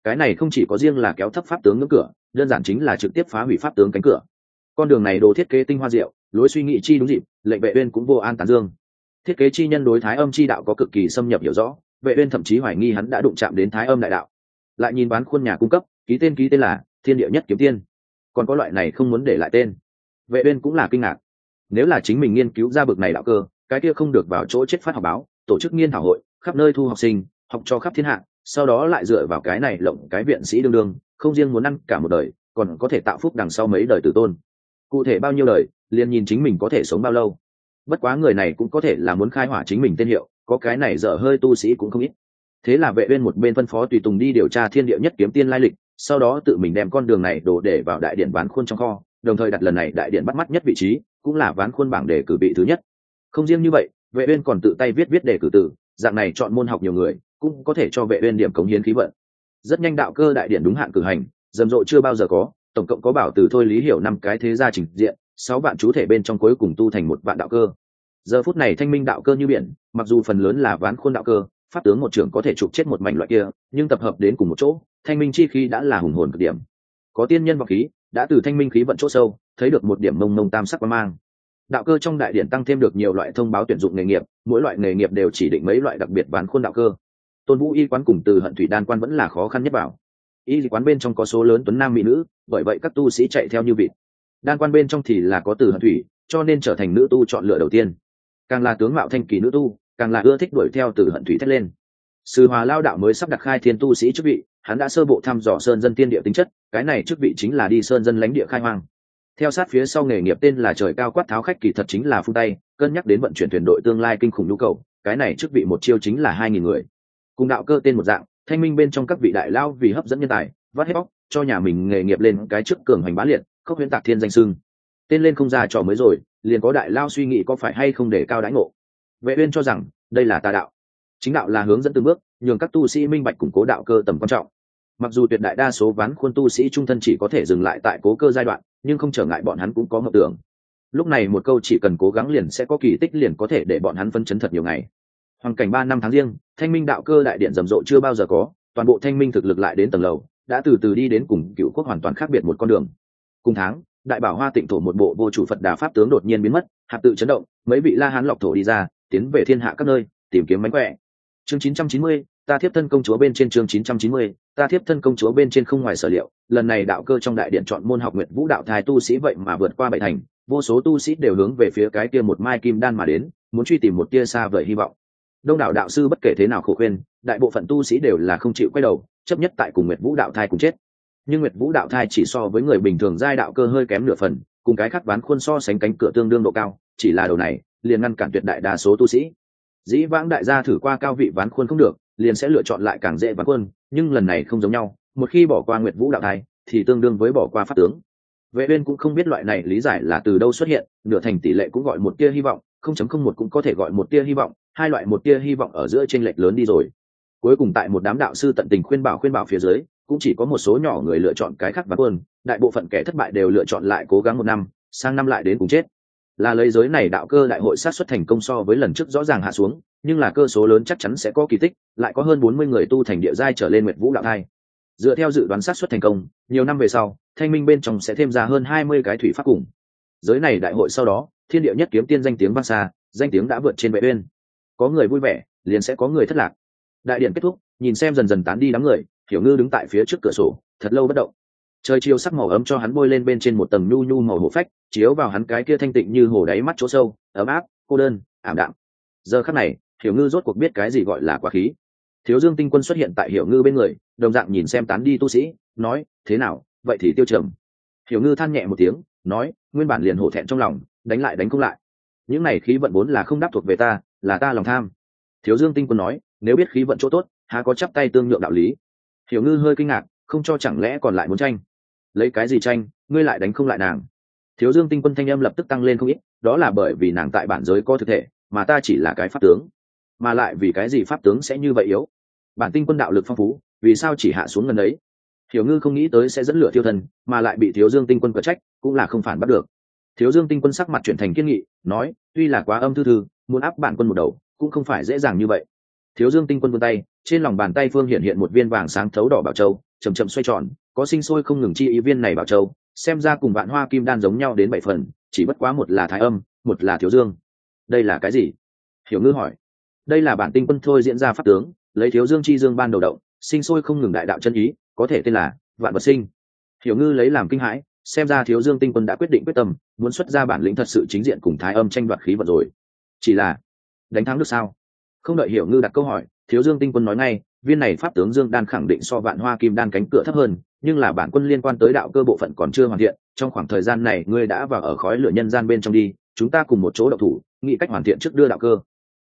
cái này không chỉ có riêng là kéo thấp pháp tướng ngưỡng cửa, đơn giản chính là trực tiếp phá hủy pháp tướng cánh cửa. Con đường này đồ thiết kế tinh hoa diệu, lối suy nghĩ chi đúng dịp, lệnh vệ uyên cũng vô an tán dương. Thiết kế chi nhân đối thái âm chi đạo có cực kỳ xâm nhập hiểu rõ, vệ uyên thậm chí hoài nghi hắn đã đụng chạm đến thái âm đại đạo. Lại nhìn bán khuôn nhà cung cấp, ký tên ký tên là thiên địa nhất kiếm tiên. Còn có loại này không muốn để lại tên. Vệ uyên cũng là kinh ngạc. Nếu là chính mình nghiên cứu ra bậc này đạo cơ, cái kia không được vào chỗ chết phát học báo, tổ chức nghiên thảo hội, khắp nơi thu học sinh, học cho khắp thiên hạ sau đó lại dựa vào cái này lộng cái viện sĩ đương đương, không riêng muốn ăn cả một đời, còn có thể tạo phúc đằng sau mấy đời tử tôn. Cụ thể bao nhiêu đời, liền nhìn chính mình có thể sống bao lâu. Bất quá người này cũng có thể là muốn khai hỏa chính mình tên hiệu, có cái này dở hơi tu sĩ cũng không ít. Thế là vệ uyên một bên phân phó tùy tùng đi điều tra thiên địa nhất kiếm tiên lai lịch, sau đó tự mình đem con đường này đổ để vào đại điện ván khuôn trong kho, đồng thời đặt lần này đại điện bắt mắt nhất vị trí, cũng là ván khuôn bảng đề cử vị thứ nhất. Không riêng như vậy, vệ uyên còn tự tay viết viết đề cử từ, dạng này chọn môn học nhiều người cũng có thể cho vệ uyên điểm cống hiến khí vận. Rất nhanh đạo cơ đại điển đúng hạn cử hành, rầm rộ chưa bao giờ có, tổng cộng có bảo từ thôi lý hiểu năm cái thế gia trình diện, sáu vạn chú thể bên trong cuối cùng tu thành một vạn đạo cơ. Giờ phút này thanh minh đạo cơ như biển, mặc dù phần lớn là ván khuôn đạo cơ, pháp tướng một trưởng có thể chụp chết một mảnh loại kia, nhưng tập hợp đến cùng một chỗ, thanh minh chi khí đã là hùng hồn cực điểm. Có tiên nhân vọng khí, đã từ thanh minh khí vận chỗ sâu, thấy được một điểm mông mông tam sắc quang mang. Đạo cơ trong đại điển tăng thêm được nhiều loại thông báo tuyển dụng nghề nghiệp, mỗi loại nghề nghiệp đều chỉ định mấy loại đặc biệt ván khuôn đạo cơ tôn vũ y quán cùng từ hận thủy đan quan vẫn là khó khăn nhất bảo. Y quán bên trong có số lớn tuấn nam mỹ nữ, bởi vậy các tu sĩ chạy theo như vịt. Đan quan bên trong thì là có từ hận thủy, cho nên trở thành nữ tu chọn lựa đầu tiên. Càng là tướng mạo thanh kỳ nữ tu, càng là ưa thích đuổi theo từ hận thủy thét lên. Sư hòa lao đạo mới sắp đặt khai thiên tu sĩ chức vị, hắn đã sơ bộ thăm dò sơn dân tiên địa tính chất, cái này chức vị chính là đi sơn dân lãnh địa khai hoang. Theo sát phía sau nghề nghiệp tên là trời cao quát tháo khách kỳ thật chính là phung tay, cân nhắc đến vận chuyển thuyền đội tương lai kinh khủng nhu cầu, cái này chức vị một chiêu chính là hai nghìn người cùng đạo cơ tên một dạng, thanh minh bên trong các vị đại lao vì hấp dẫn nhân tài, vắt hết bóc, cho nhà mình nghề nghiệp lên cái trước cường hành bá liệt, khốc huyễn tạc thiên danh sưng. Tên lên không ra trò mới rồi, liền có đại lao suy nghĩ có phải hay không để cao đãi ngộ. Vệ uyên cho rằng, đây là tà đạo. Chính đạo là hướng dẫn từng bước, nhường các tu sĩ minh bạch củng cố đạo cơ tầm quan trọng. Mặc dù tuyệt đại đa số ván khuôn tu sĩ trung thân chỉ có thể dừng lại tại cố cơ giai đoạn, nhưng không trở ngại bọn hắn cũng có ngập tưởng. Lúc này một câu chỉ cần cố gắng liền sẽ có kỳ tích liền có thể để bọn hắn phân chấn thật nhiều ngày hoàn cảnh ba năm tháng riêng thanh minh đạo cơ đại điện rầm rộ chưa bao giờ có toàn bộ thanh minh thực lực lại đến tầng lầu đã từ từ đi đến cùng cựu quốc hoàn toàn khác biệt một con đường. Cùng tháng đại bảo hoa tịnh thổ một bộ vô chủ phật đà pháp tướng đột nhiên biến mất hạt tự chấn động mấy vị la hán lọc thổ đi ra tiến về thiên hạ các nơi tìm kiếm mánh khỏe. Chương 990, ta thiếp thân công chúa bên trên chương 990, ta thiếp thân công chúa bên trên không ngoài sở liệu. Lần này đạo cơ trong đại điện chọn môn học nguyện vũ đạo thái tu sĩ vậy mà vượt qua bảy thành vô số tu sĩ đều hướng về phía cái kia một mai kim đan mà đến muốn truy tìm một tia xa vời hy vọng đông đảo đạo sư bất kể thế nào khổ khuyên, đại bộ phận tu sĩ đều là không chịu quay đầu, chấp nhất tại cùng nguyệt vũ đạo thai cùng chết. Nhưng nguyệt vũ đạo thai chỉ so với người bình thường giai đạo cơ hơi kém nửa phần, cùng cái khắc ván khuôn so sánh cánh cửa tương đương độ cao, chỉ là đầu này, liền ngăn cản tuyệt đại đa số tu sĩ. Dĩ vãng đại gia thử qua cao vị ván khuôn không được, liền sẽ lựa chọn lại càng dễ ván khuôn, nhưng lần này không giống nhau, một khi bỏ qua nguyệt vũ đạo thai, thì tương đương với bỏ qua pháp tướng. Vệ uyên cũng không biết loại này lý giải là từ đâu xuất hiện, nửa thành tỷ lệ cũng gọi một tia hy vọng không chấm không một cũng có thể gọi một tia hy vọng, hai loại một tia hy vọng ở giữa trên lệch lớn đi rồi. Cuối cùng tại một đám đạo sư tận tình khuyên bảo khuyên bảo phía dưới, cũng chỉ có một số nhỏ người lựa chọn cái khác và quân đại bộ phận kẻ thất bại đều lựa chọn lại cố gắng một năm, sang năm lại đến cùng chết. Là lấy giới này đạo cơ đại hội sát xuất thành công so với lần trước rõ ràng hạ xuống, nhưng là cơ số lớn chắc chắn sẽ có kỳ tích, lại có hơn bốn mươi người tu thành địa giai trở lên nguyệt vũ đạo thai dựa theo dự đoán sát xuất thành công, nhiều năm về sau, thanh minh bên trong sẽ thêm ra hơn hai mươi cái thủy pháp cùng. Giới này đại hội sau đó thiên địa nhất kiếm tiên danh tiếng vang xa, danh tiếng đã vượt trên vệ uyên có người vui vẻ, liền sẽ có người thất lạc. Đại điện kết thúc, nhìn xem dần dần tán đi đám người, hiểu ngư đứng tại phía trước cửa sổ, thật lâu bất động. Trời chiều sắc màu ấm cho hắn bôi lên bên trên một tầng nhu nhu màu hổ phách, chiếu vào hắn cái kia thanh tịnh như hồ đáy mắt chỗ sâu, ấm áp, cô đơn, ảm đạm. Giờ khắc này, hiểu ngư rốt cuộc biết cái gì gọi là quá khí. Thiếu dương tinh quân xuất hiện tại hiểu ngư bên người, đồng dạng nhìn xem tán đi tu sĩ, nói, thế nào? Vậy thì tiêu trầm. Hiểu ngư than nhẹ một tiếng, nói, nguyên bản liền hổ thẹn trong lòng đánh lại đánh không lại. Những này khí vận vốn là không đáp thuộc về ta là ta lòng tham. Thiếu dương tinh quân nói nếu biết khí vận chỗ tốt há có chắp tay tương nhượng đạo lý. Hiểu ngư hơi kinh ngạc không cho chẳng lẽ còn lại muốn tranh? Lấy cái gì tranh ngươi lại đánh không lại nàng? Thiếu dương tinh quân thanh âm lập tức tăng lên không ít đó là bởi vì nàng tại bản giới có thực thể mà ta chỉ là cái pháp tướng. Mà lại vì cái gì pháp tướng sẽ như vậy yếu? Bản tinh quân đạo lực phong phú vì sao chỉ hạ xuống gần đấy hiểu ngư không nghĩ tới sẽ dẫn lửa tiêu thần, mà lại bị thiếu dương tinh quân cở trách cũng là không phản bắt được thiếu dương tinh quân sắc mặt chuyển thành kiên nghị, nói, tuy là quá âm thư thư, muốn áp bản quân một đầu, cũng không phải dễ dàng như vậy. Thiếu dương tinh quân vươn tay, trên lòng bàn tay phương hiện hiện một viên vàng sáng thấu đỏ bảo châu chầm chậm xoay tròn, có sinh sôi không ngừng chi ý viên này bảo châu, xem ra cùng vạn hoa kim đan giống nhau đến bảy phần, chỉ bất quá một là thái âm, một là thiếu dương. Đây là cái gì? Hiểu ngư hỏi. Đây là bản tinh quân thôi diễn ra pháp tướng, lấy thiếu dương chi dương ban đầu động, sinh sôi không ngừng đại đạo chân ý, có thể tên là vạn vật sinh. Hiểu ngư lấy làm kinh hãi xem ra thiếu dương tinh quân đã quyết định quyết tâm, muốn xuất ra bản lĩnh thật sự chính diện cùng thái âm tranh đoạt khí vật rồi. Chỉ là, đánh thắng được sao? Không đợi hiểu ngư đặt câu hỏi, thiếu dương tinh quân nói ngay, viên này pháp tướng dương đan khẳng định so vạn hoa kim đan cánh cửa thấp hơn, nhưng là bản quân liên quan tới đạo cơ bộ phận còn chưa hoàn thiện, trong khoảng thời gian này ngươi đã vào ở khói lửa nhân gian bên trong đi, chúng ta cùng một chỗ đậu thủ, nghĩ cách hoàn thiện trước đưa đạo cơ.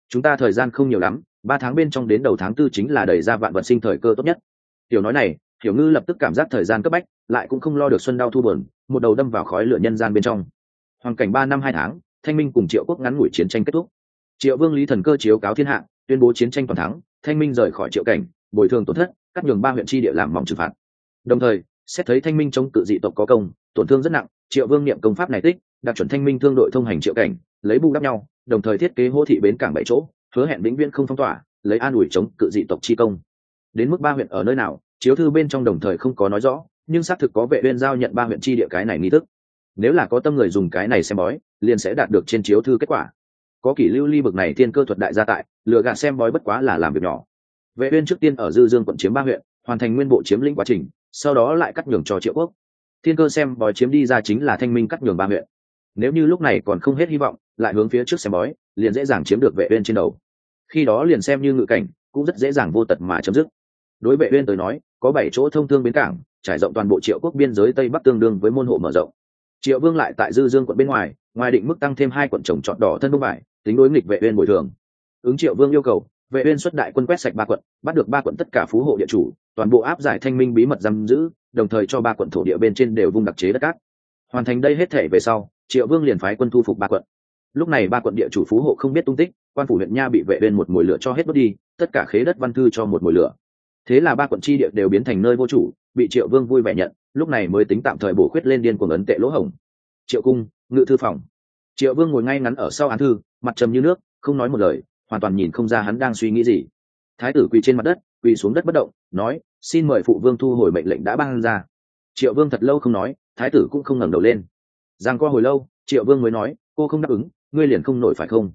Chúng ta thời gian không nhiều lắm, ba tháng bên trong đến đầu tháng tư chính là đẩy ra vạn vật sinh thời cơ tốt nhất. Tiểu nói này hiểu ngư lập tức cảm giác thời gian cấp bách, lại cũng không lo được xuân đau thu bờn một đầu đâm vào khói lửa nhân gian bên trong. Hoàn cảnh ba năm hai tháng, thanh minh cùng triệu quốc ngắn ngủi chiến tranh kết thúc. Triệu vương lý thần cơ chiếu cáo thiên hạ, tuyên bố chiến tranh toàn thắng, thanh minh rời khỏi triệu cảnh, bồi thường tổn thất, cắt nhường ba huyện tri địa làm mỏng trừng phạt. Đồng thời, xét thấy thanh minh chống cự dị tộc có công, tổn thương rất nặng, triệu vương niệm công pháp này tích, đạt chuẩn thanh minh thương đội thông hành triệu cảnh, lấy bù đắp nhau, đồng thời thiết kế hô thị bến cảng bảy chỗ, hứa hẹn vĩnh viễn không phong tỏa, lấy an ủi chống cự dị tộc chi công. Đến mức ba huyện ở nơi nào chiếu thư bên trong đồng thời không có nói rõ, nhưng xác thực có vệ uyên giao nhận ba huyện chi địa cái này nghi thức. Nếu là có tâm người dùng cái này xem bói, liền sẽ đạt được trên chiếu thư kết quả. Có kỷ lưu ly bực này thiên cơ thuật đại gia tại lựa gạt xem bói bất quá là làm việc nhỏ. Vệ uyên trước tiên ở dư dương quận chiếm ba huyện, hoàn thành nguyên bộ chiếm lĩnh quá trình, sau đó lại cắt nhường cho triệu quốc. Thiên cơ xem bói chiếm đi ra chính là thanh minh cắt nhường ba huyện. Nếu như lúc này còn không hết hy vọng, lại hướng phía trước xem bói, liền dễ dàng chiếm được vệ uyên trên đầu. Khi đó liền xem như ngự cảnh, cũng rất dễ dàng vô tật mà chấm dứt đối vệ uyên tới nói, có bảy chỗ thông thương bến cảng, trải rộng toàn bộ triệu quốc biên giới tây bắc tương đương với môn hộ mở rộng. Triệu vương lại tại dư dương quận bên ngoài ngoài định mức tăng thêm hai quận trồng trọt đỏ thân đông vải, tính đối nghịch vệ uyên bồi thường. Ứng triệu vương yêu cầu, vệ uyên xuất đại quân quét sạch ba quận, bắt được ba quận tất cả phú hộ địa chủ, toàn bộ áp giải thanh minh bí mật giam giữ, đồng thời cho ba quận thổ địa bên trên đều vung đặc chế đất cát. Hoàn thành đây hết thể về sau, triệu vương liền phái quân thu phục ba quận. Lúc này ba quận địa chủ phú hộ không biết tung tích, quan phủ huyện nha bị vệ uyên một mùi lửa cho hết bớt đi, tất cả khế đất văn thư cho một mùi lửa thế là ba quận chi địa đều biến thành nơi vô chủ, bị triệu vương vui vẻ nhận, lúc này mới tính tạm thời bổ khuyết lên điên cuồng ấn tệ lỗ hổng. Triệu cung, ngự thư phòng. Triệu vương ngồi ngay ngắn ở sau án thư, mặt trầm như nước, không nói một lời, hoàn toàn nhìn không ra hắn đang suy nghĩ gì. Thái tử quỳ trên mặt đất, quỳ xuống đất bất động, nói, xin mời phụ vương thu hồi mệnh lệnh đã ban ra. Triệu vương thật lâu không nói, thái tử cũng không ngẩng đầu lên. Giang qua hồi lâu, triệu vương mới nói, cô không đáp ứng, ngươi liền không nổi phải không?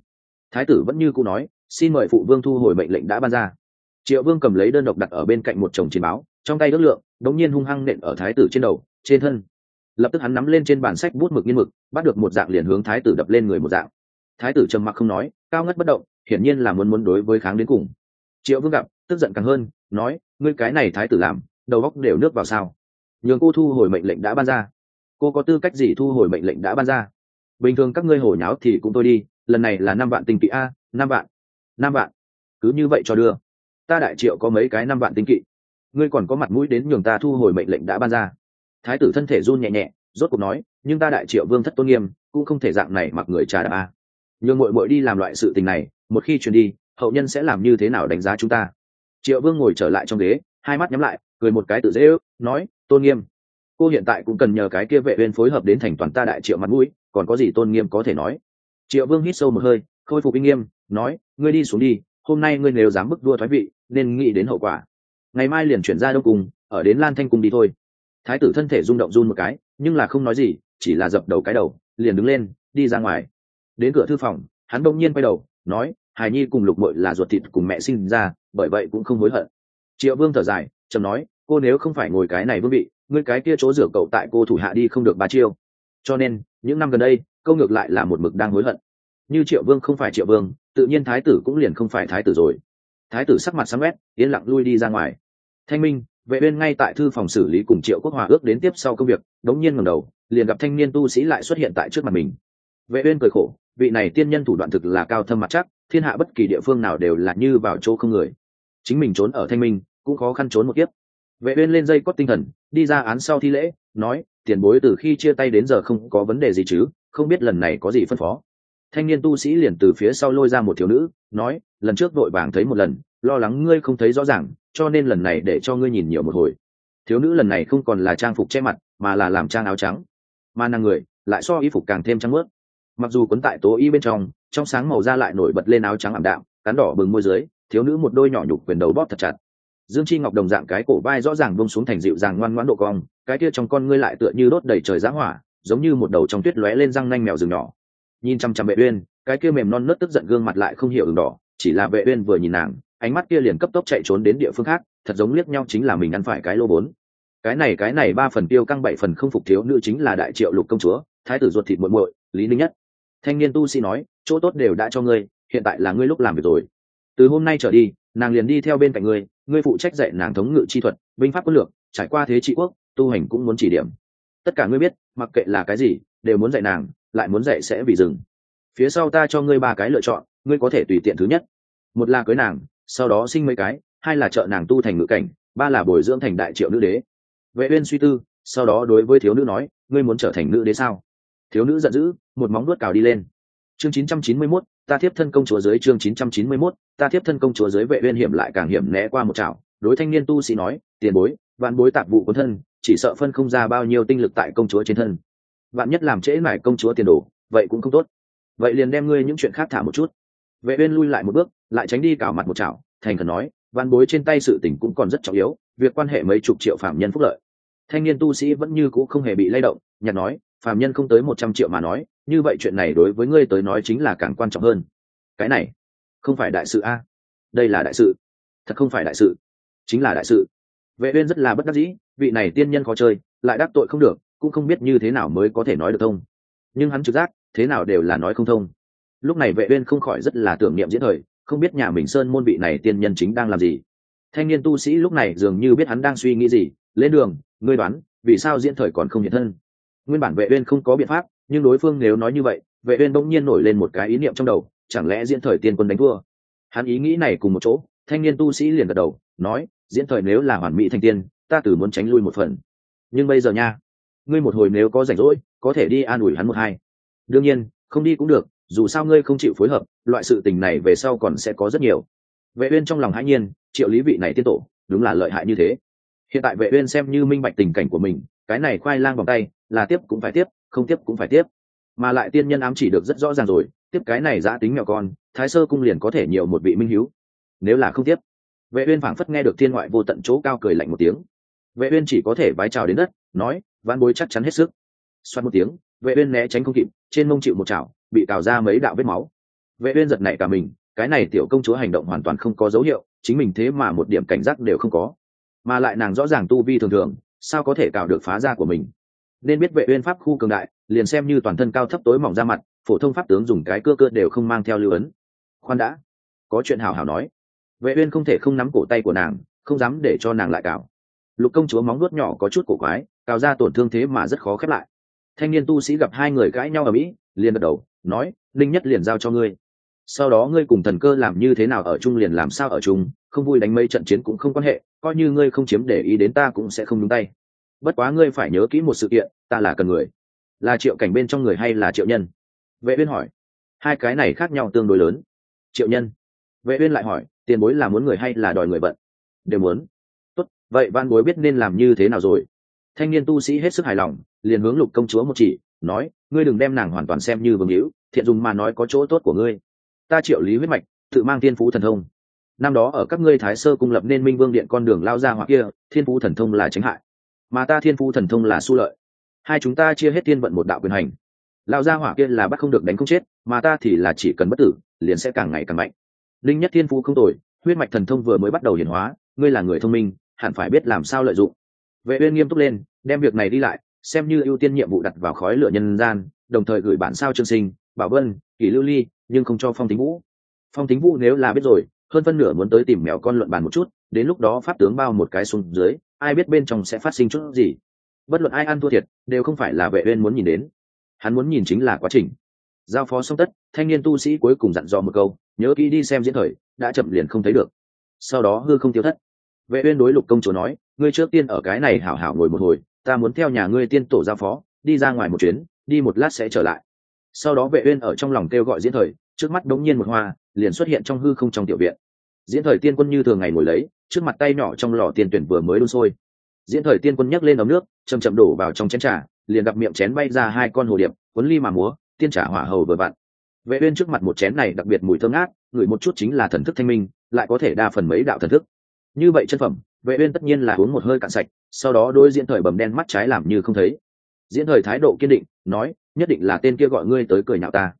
Thái tử vẫn như cô nói, xin mời phụ vương thu hồi mệnh lệnh đã ban ra triệu vương cầm lấy đơn độc đặt ở bên cạnh một chồng chiến báo, trong tay ước lượng, đống nhiên hung hăng nện ở thái tử trên đầu, trên thân. Lập tức hắn nắm lên trên bản sách bút mực nghiên mực, bắt được một dạng liền hướng thái tử đập lên người một dạng. Thái tử trầm mặc không nói, cao ngất bất động, hiển nhiên là muốn muốn đối với kháng đến cùng. Triệu vương gặp, tức giận càng hơn, nói, ngươi cái này thái tử làm, đầu góc đều nước vào sao? Nhường cô thu hồi mệnh lệnh đã ban ra. Cô có tư cách gì thu hồi mệnh lệnh đã ban ra? Bình thường các ngươi hồi nháo thì cũng tôi đi, lần này là năm vạn tình kỵ a, năm vạn năm vạn. Cứ như vậy cho đưa ta đại triệu có mấy cái năm vạn tinh kỵ. Ngươi còn có mặt mũi đến nhường ta thu hồi mệnh lệnh đã ban ra. Thái tử thân thể run nhẹ nhẹ, rốt cuộc nói, nhưng ta đại triệu vương thất tôn nghiêm, cũng không thể dạng này mặc người trà đạp a. Nhường mội mội đi làm loại sự tình này, một khi truyền đi, hậu nhân sẽ làm như thế nào đánh giá chúng ta? Triệu vương ngồi trở lại trong ghế, hai mắt nhắm lại, cười một cái tự dễ ước, nói, tôn nghiêm. Cô hiện tại cũng cần nhờ cái kia vệ viên phối hợp đến thành toàn ta đại triệu mặt mũi, còn có gì tôn nghiêm có thể nói? Triệu vương hít sâu một hơi, khôi phục uy nghiêm, nói, ngươi đi xuống đi hôm nay ngươi nếu dám bức đua thoái vị, nên nghĩ đến hậu quả. Ngày mai liền chuyển ra đông cùng ở đến lan thanh cung đi thôi. Thái tử thân thể rung động run một cái, nhưng là không nói gì, chỉ là dập đầu cái đầu, liền đứng lên, đi ra ngoài. Đến cửa thư phòng, hắn bỗng nhiên quay đầu, nói hài nhi cùng lục mội là ruột thịt cùng mẹ sinh ra, bởi vậy cũng không hối hận. Triệu vương thở dài, trầm nói, cô nếu không phải ngồi cái này vương vị, ngươi cái kia chỗ rửa cậu tại cô thủ hạ đi không được ba chiêu. Cho nên, những năm gần đây, câu ngược lại là một mực đang hối hận như triệu vương không phải triệu vương, tự nhiên thái tử cũng liền không phải thái tử rồi. Thái tử sắc mặt sáng quét yên lặng lui đi ra ngoài. Thanh minh, vệ uyên ngay tại thư phòng xử lý cùng triệu quốc hòa ước đến tiếp sau công việc, đống nhiên ngẩng đầu, liền gặp thanh niên tu sĩ lại xuất hiện tại trước mặt mình. Vệ uyên cười khổ, vị này tiên nhân thủ đoạn thực là cao thâm mặt chắc, thiên hạ bất kỳ địa phương nào đều là như vào chỗ không người. Chính mình trốn ở thanh minh, cũng khó khăn trốn một kiếp. Vệ uyên lên dây cốt tinh thần, đi ra án sau thi lễ, nói, tiền bối từ khi chia tay đến giờ không có vấn đề gì chứ, không biết lần này có gì phân phó thanh niên tu sĩ liền từ phía sau lôi ra một thiếu nữ, nói, lần trước đội vàng thấy một lần, lo lắng ngươi không thấy rõ ràng, cho nên lần này để cho ngươi nhìn nhiều một hồi. Thiếu nữ lần này không còn là trang phục che mặt, mà là làm trang áo trắng. Mà nàng người, lại so y phục càng thêm trắng mướt. Mặc dù quấn tại tố y bên trong trong sáng màu da lại nổi bật lên áo trắng ảm đạm cắn đỏ bừng môi dưới, thiếu nữ một đôi nhỏ nhục quyền đầu bóp thật chặt. Dương chi ngọc đồng dạng cái cổ vai rõ ràng bông xuống thành dịu dàng ngoan ngoãn độ cong, cái kia trong con ngươi lại tựa như đốt đầy trời giá hỏa, giống như một đầu trong tuyết lóe lên răng nanh mèo rừng nhỏ nhìn chăm chăm vệ uyên, cái kia mềm non nớt tức giận gương mặt lại không hiểu đường đỏ, chỉ là vệ uyên vừa nhìn nàng, ánh mắt kia liền cấp tốc chạy trốn đến địa phương khác, thật giống liếc nhau chính là mình ăn phải cái lô bốn. Cái này cái này ba phần tiêu căng bảy phần không phục thiếu nữ chính là đại triệu lục công chúa, thái tử ruột thịt muội muội, lý ninh nhất. Thanh niên tu sĩ nói, chỗ tốt đều đã cho ngươi, hiện tại là ngươi lúc làm việc rồi. Từ hôm nay trở đi, nàng liền đi theo bên cạnh ngươi ngươi phụ trách dạy nàng thống ngự chi thuật, binh pháp quân lược, trải qua thế trị quốc, tu hành cũng muốn chỉ điểm. Tất cả ngươi biết, mặc kệ là cái gì, đều muốn dạy nàng lại muốn dạy sẽ vì dừng phía sau ta cho ngươi ba cái lựa chọn ngươi có thể tùy tiện thứ nhất. Một là cưới nàng sau đó sinh mấy cái hai là trợ nàng tu thành ngự cảnh ba là bồi dưỡng thành đại triệu nữ đế. Vệ uyên suy tư sau đó đối với thiếu nữ nói ngươi muốn trở thành nữ đế sao? Thiếu nữ giận dữ một móng vuốt cào đi lên. Chương 991, ta tiếp thân công chúa dưới chương 991, ta tiếp thân công chúa dưới vệ uyên hiểm lại càng hiểm né qua một chảo. Đối thanh niên tu sĩ nói tiền bối vạn bối tạp vụ quân thân chỉ sợ phân không ra bao nhiêu tinh lực tại công chúa trên thân vạn nhất làm trễ mải công chúa tiền đồ, vậy cũng không tốt. Vậy liền đem ngươi những chuyện khác thả một chút. Vệ uyên lui lại một bước, lại tránh đi cào mặt một chảo, thành khẩn nói, văn bối trên tay sự tình cũng còn rất trọng yếu, việc quan hệ mấy chục triệu phạm nhân phúc lợi. Thanh niên tu sĩ vẫn như cũ không hề bị lay động, nhặt nói, phạm nhân không tới một trăm triệu mà nói, như vậy chuyện này đối với ngươi tới nói chính là càng quan trọng hơn. Cái này, không phải đại sự a? Đây là đại sự. Thật không phải đại sự. Chính là đại sự. Vệ uyên rất là bất đắc dĩ, vị này tiên nhân khó chơi, lại đắc tội không được cũng không biết như thế nào mới có thể nói được thông. Nhưng hắn trực giác, thế nào đều là nói không thông. Lúc này vệ uyên không khỏi rất là tưởng niệm diễn thời, không biết nhà mình sơn môn vị này tiên nhân chính đang làm gì. Thanh niên tu sĩ lúc này dường như biết hắn đang suy nghĩ gì, lên đường, ngươi đoán, vì sao diễn thời còn không hiện thân? Nguyên bản vệ uyên không có biện pháp, nhưng đối phương nếu nói như vậy, vệ uyên đung nhiên nổi lên một cái ý niệm trong đầu, chẳng lẽ diễn thời tiên quân đánh thua? Hắn ý nghĩ này cùng một chỗ, thanh niên tu sĩ liền gật đầu, nói, diễn thời nếu là hoàn mỹ thành tiên, ta từ muốn tránh lui một phần. Nhưng bây giờ nha ngươi một hồi nếu có rảnh rỗi, có thể đi an ủi hắn một hai. Đương nhiên, không đi cũng được, dù sao ngươi không chịu phối hợp, loại sự tình này về sau còn sẽ có rất nhiều. Vệ uyên trong lòng hãi nhiên, triệu lý vị này tiên tổ, đúng là lợi hại như thế. Hiện tại vệ uyên xem như minh bạch tình cảnh của mình, cái này khoai lang vòng tay, là tiếp cũng phải tiếp, không tiếp cũng phải tiếp. Mà lại tiên nhân ám chỉ được rất rõ ràng rồi, tiếp cái này giã tính mèo con, thái sơ cung liền có thể nhiều một vị minh hiếu. Nếu là không tiếp, vệ uyên phảng phất nghe được thiên ngoại vô tận chỗ cao cười lạnh một tiếng. Vệ uyên chỉ có thể vái chào đến đất, nói vãn bối chắc chắn hết sức. Xoát một tiếng, vệ uyên né tránh không kịp, trên mông chịu một chảo, bị cào ra mấy đạo vết máu. Vệ uyên giật nảy cả mình, cái này tiểu công chúa hành động hoàn toàn không có dấu hiệu, chính mình thế mà một điểm cảnh giác đều không có. Mà lại nàng rõ ràng tu vi thường thường, sao có thể cào được phá ra của mình? Nên biết vệ uyên pháp khu cường đại, liền xem như toàn thân cao thấp tối mỏng ra mặt, phổ thông pháp tướng dùng cái cưa cưa đều không mang theo lưu ấn. Khoan đã, có chuyện hảo hảo nói. Vệ uyên không thể không nắm cổ tay của nàng, không dám để cho nàng lại cào lục công chúa móng nuốt nhỏ có chút cổ quái cào ra tổn thương thế mà rất khó khép lại. Thanh niên tu sĩ gặp hai người cãi nhau ở mỹ, liền gật đầu, nói, linh nhất liền giao cho ngươi. Sau đó ngươi cùng thần cơ làm như thế nào ở chung liền làm sao ở chung, không vui đánh mấy trận chiến cũng không quan hệ, coi như ngươi không chiếm để ý đến ta cũng sẽ không đúng tay. Bất quá ngươi phải nhớ kỹ một sự kiện, ta là cần người. Là triệu cảnh bên trong người hay là triệu nhân? Vệ uyên hỏi. Hai cái này khác nhau tương đối lớn. Triệu nhân? Vệ uyên lại hỏi, tiền bối là muốn người hay là đòi người bận? Đều muốn vậy văn bối biết nên làm như thế nào rồi? Thanh niên tu sĩ hết sức hài lòng, liền hướng lục công chúa một chỉ, nói, ngươi đừng đem nàng hoàn toàn xem như vương hữu, thiện dùng mà nói có chỗ tốt của ngươi. Ta triệu lý huyết mạch, tự mang thiên phú thần thông. Năm đó ở các ngươi thái sơ cung lập nên minh vương điện con đường lao ra hoặc kia, thiên phú thần thông là tránh hại. Mà ta thiên phú thần thông là su lợi. Hai chúng ta chia hết thiên vận một đạo quyền hành. Lao ra hỏa kia là bắt không được đánh không chết, mà ta thì là chỉ cần bất tử, liền sẽ càng ngày càng mạnh. Linh nhất thiên phú không tồi, huyết mạch thần thông vừa mới bắt đầu hiển hóa, ngươi là người thông minh hẳn phải biết làm sao lợi dụng. Vệ uyên nghiêm túc lên, đem việc này đi lại, xem như ưu tiên nhiệm vụ đặt vào khói lửa nhân gian, đồng thời gửi bản sao trương sinh, bảo vân, kỷ lưu ly, nhưng không cho phong tính vũ. Phong tính vũ nếu là biết rồi, hơn phân nửa muốn tới tìm mèo con luận bàn một chút, đến lúc đó pháp tướng bao một cái xuống dưới, ai biết bên trong sẽ phát sinh chút gì. Bất luận ai ăn thua thiệt, đều không phải là vệ uyên muốn nhìn đến. Hắn muốn nhìn chính là quá trình. Giao phó xong tất, thanh niên tu sĩ cuối cùng dặn dò một câu, nhớ kỹ đi xem diễn thời, đã chậm liền không thấy được. Sau đó hư không tiêu thất vệ uyên đối lục công chúa nói, ngươi trước tiên ở cái này hảo hảo ngồi một hồi, ta muốn theo nhà ngươi tiên tổ giao phó, đi ra ngoài một chuyến, đi một lát sẽ trở lại. Sau đó vệ uyên ở trong lòng kêu gọi diễn thời, trước mắt đống nhiên một hoa, liền xuất hiện trong hư không trong tiểu viện. Diễn thời tiên quân như thường ngày ngồi lấy, trước mặt tay nhỏ trong lò tiền tuyển vừa mới đun sôi. Diễn thời tiên quân nhấc lên ấm nước, chậm chậm đổ vào trong chén trà, liền gặp miệng chén bay ra hai con hồ điệp, cuốn ly mà múa, tiên trà hỏa hầu vừa vặn. Vệ uyên trước mặt một chén này đặc biệt mùi thơm ngát, ngửi một chút chính là thần thức thanh minh, lại có thể đa phần mấy đạo thần thức như vậy chân phẩm, vệ uyên tất nhiên là uống một hơi cạn sạch, sau đó đối diễn thời bầm đen mắt trái làm như không thấy. Diễn thời thái độ kiên định, nói, nhất định là tên kia gọi ngươi tới cười nhạo ta.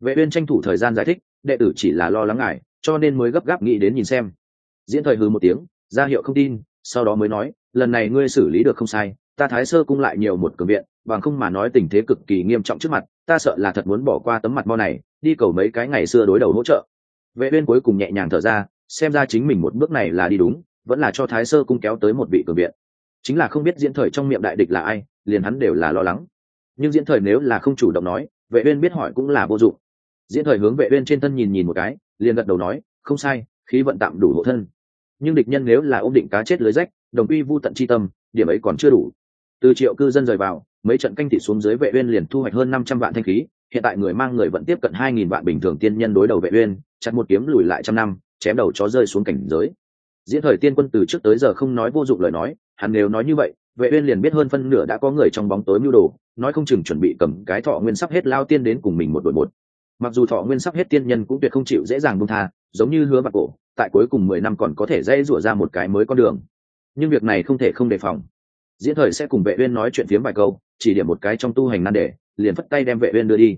Vệ uyên tranh thủ thời gian giải thích, đệ tử chỉ là lo lắng ngài, cho nên mới gấp gáp nghĩ đến nhìn xem. Diễn thời hừ một tiếng, ra hiệu không tin, sau đó mới nói, lần này ngươi xử lý được không sai, ta thái sơ cung lại nhiều một cường viện, bằng không mà nói tình thế cực kỳ nghiêm trọng trước mặt, ta sợ là thật muốn bỏ qua tấm mặt mo này, đi cầu mấy cái ngày xưa đối đầu hỗ trợ. Vệ uyên cuối cùng nhẹ nhàng thở ra xem ra chính mình một bước này là đi đúng, vẫn là cho thái sơ cung kéo tới một vị cường viện. Chính là không biết diễn thời trong miệng đại địch là ai, liền hắn đều là lo lắng. Nhưng diễn thời nếu là không chủ động nói, vệ uyên biết hỏi cũng là vô dụng. Diễn thời hướng vệ uyên trên thân nhìn nhìn một cái, liền gật đầu nói, không sai, khí vận tạm đủ hộ thân. Nhưng địch nhân nếu là ôm định cá chết lưới rách, đồng uy vu tận chi tâm, điểm ấy còn chưa đủ. Từ triệu cư dân rời vào, mấy trận canh thị xuống dưới vệ uyên liền thu hoạch hơn 500 vạn thanh khí, hiện tại người mang người vẫn tiếp cận 2.000 vạn bình thường tiên nhân đối đầu vệ uyên, chặt một kiếm lùi lại trăm năm chém đầu chó rơi xuống cảnh giới. Diễn thời tiên quân từ trước tới giờ không nói vô dụng lời nói, hắn nếu nói như vậy, vệ uyên liền biết hơn phân nửa đã có người trong bóng tối mưu đồ, nói không chừng chuẩn bị cầm cái thọ nguyên sắp hết lao tiên đến cùng mình một đội một. Mặc dù thọ nguyên sắp hết tiên nhân cũng tuyệt không chịu dễ dàng buông tha, giống như hứa bạc cổ, tại cuối cùng mười năm còn có thể dây rủa ra một cái mới con đường. Nhưng việc này không thể không đề phòng. Diễn thời sẽ cùng vệ uyên nói chuyện phiếm vài câu, chỉ điểm một cái trong tu hành nan đề, liền phất tay đem vệ uyên đưa đi.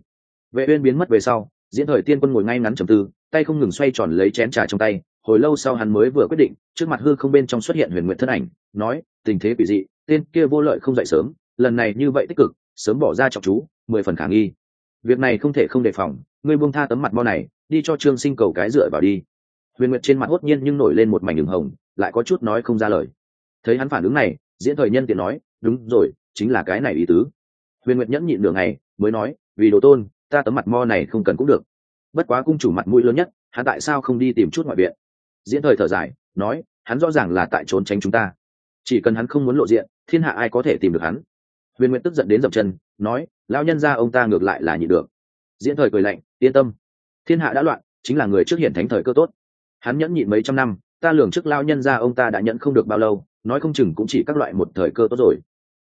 Vệ uyên biến mất về sau, diễn thời tiên quân ngồi ngay ngắn trầm tư tay không ngừng xoay tròn lấy chén trà trong tay, hồi lâu sau hắn mới vừa quyết định, trước mặt hư không bên trong xuất hiện huyền nguyện thân ảnh, nói, tình thế quỷ dị, tên kia vô lợi không dậy sớm, lần này như vậy tích cực, sớm bỏ ra trọng chú, mười phần khả nghi. Việc này không thể không đề phòng, ngươi buông tha tấm mặt mo này, đi cho trương sinh cầu cái dựa vào đi. Huyền nguyệt trên mặt hốt nhiên nhưng nổi lên một mảnh đường hồng, lại có chút nói không ra lời. Thấy hắn phản ứng này, diễn thời nhân tiện nói, đúng rồi, chính là cái này ý tứ. Huyền nguyệt nhẫn nhịn đường này mới nói, vì đồ tôn, ta tấm mặt mo này không cần cũng được bất quá cung chủ mặt mũi lớn nhất, hắn tại sao không đi tìm chút ngoại viện? Diễn thời thở dài, nói, hắn rõ ràng là tại trốn tránh chúng ta. Chỉ cần hắn không muốn lộ diện, thiên hạ ai có thể tìm được hắn? Huyền nguyện tức giận đến dậm chân, nói, lão nhân gia ông ta ngược lại là nhị được. Diễn thời cười lạnh, yên tâm. Thiên hạ đã loạn, chính là người trước hiện thánh thời cơ tốt. Hắn nhẫn nhịn mấy trăm năm, ta lường trước lao nhân gia ông ta đã nhẫn không được bao lâu, nói không chừng cũng chỉ các loại một thời cơ tốt rồi.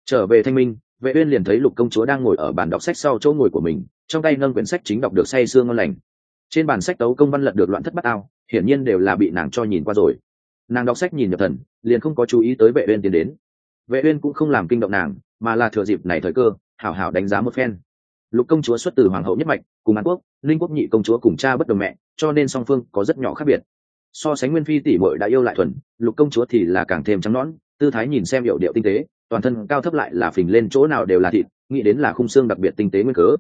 Trở về thanh minh, vệ uyên liền thấy lục công chúa đang ngồi ở bàn đọc sách sau chỗ ngồi của mình, trong tay nâng quyển sách chính đọc được say sương ngon lành trên bàn sách tấu công văn lật được loạn thất bát ao, hiển nhiên đều là bị nàng cho nhìn qua rồi. Nàng đọc sách nhìn nhập thần, liền không có chú ý tới vệ uyên tiến đến. Vệ uyên cũng không làm kinh động nàng, mà là thừa dịp này thời cơ, hảo hảo đánh giá một phen. Lục công chúa xuất từ hoàng hậu nhất mạch, cùng an quốc, linh quốc nhị công chúa cùng cha bất đồng mẹ, cho nên song phương có rất nhỏ khác biệt. So sánh nguyên phi tỷ muội đã yêu lại thuần, lục công chúa thì là càng thêm trắng nõn, tư thái nhìn xem hiệu điệu tinh tế, toàn thân cao thấp lại là phình lên chỗ nào đều là thịt, nghĩ đến là khung xương đặc biệt tinh tế nguyên cớ.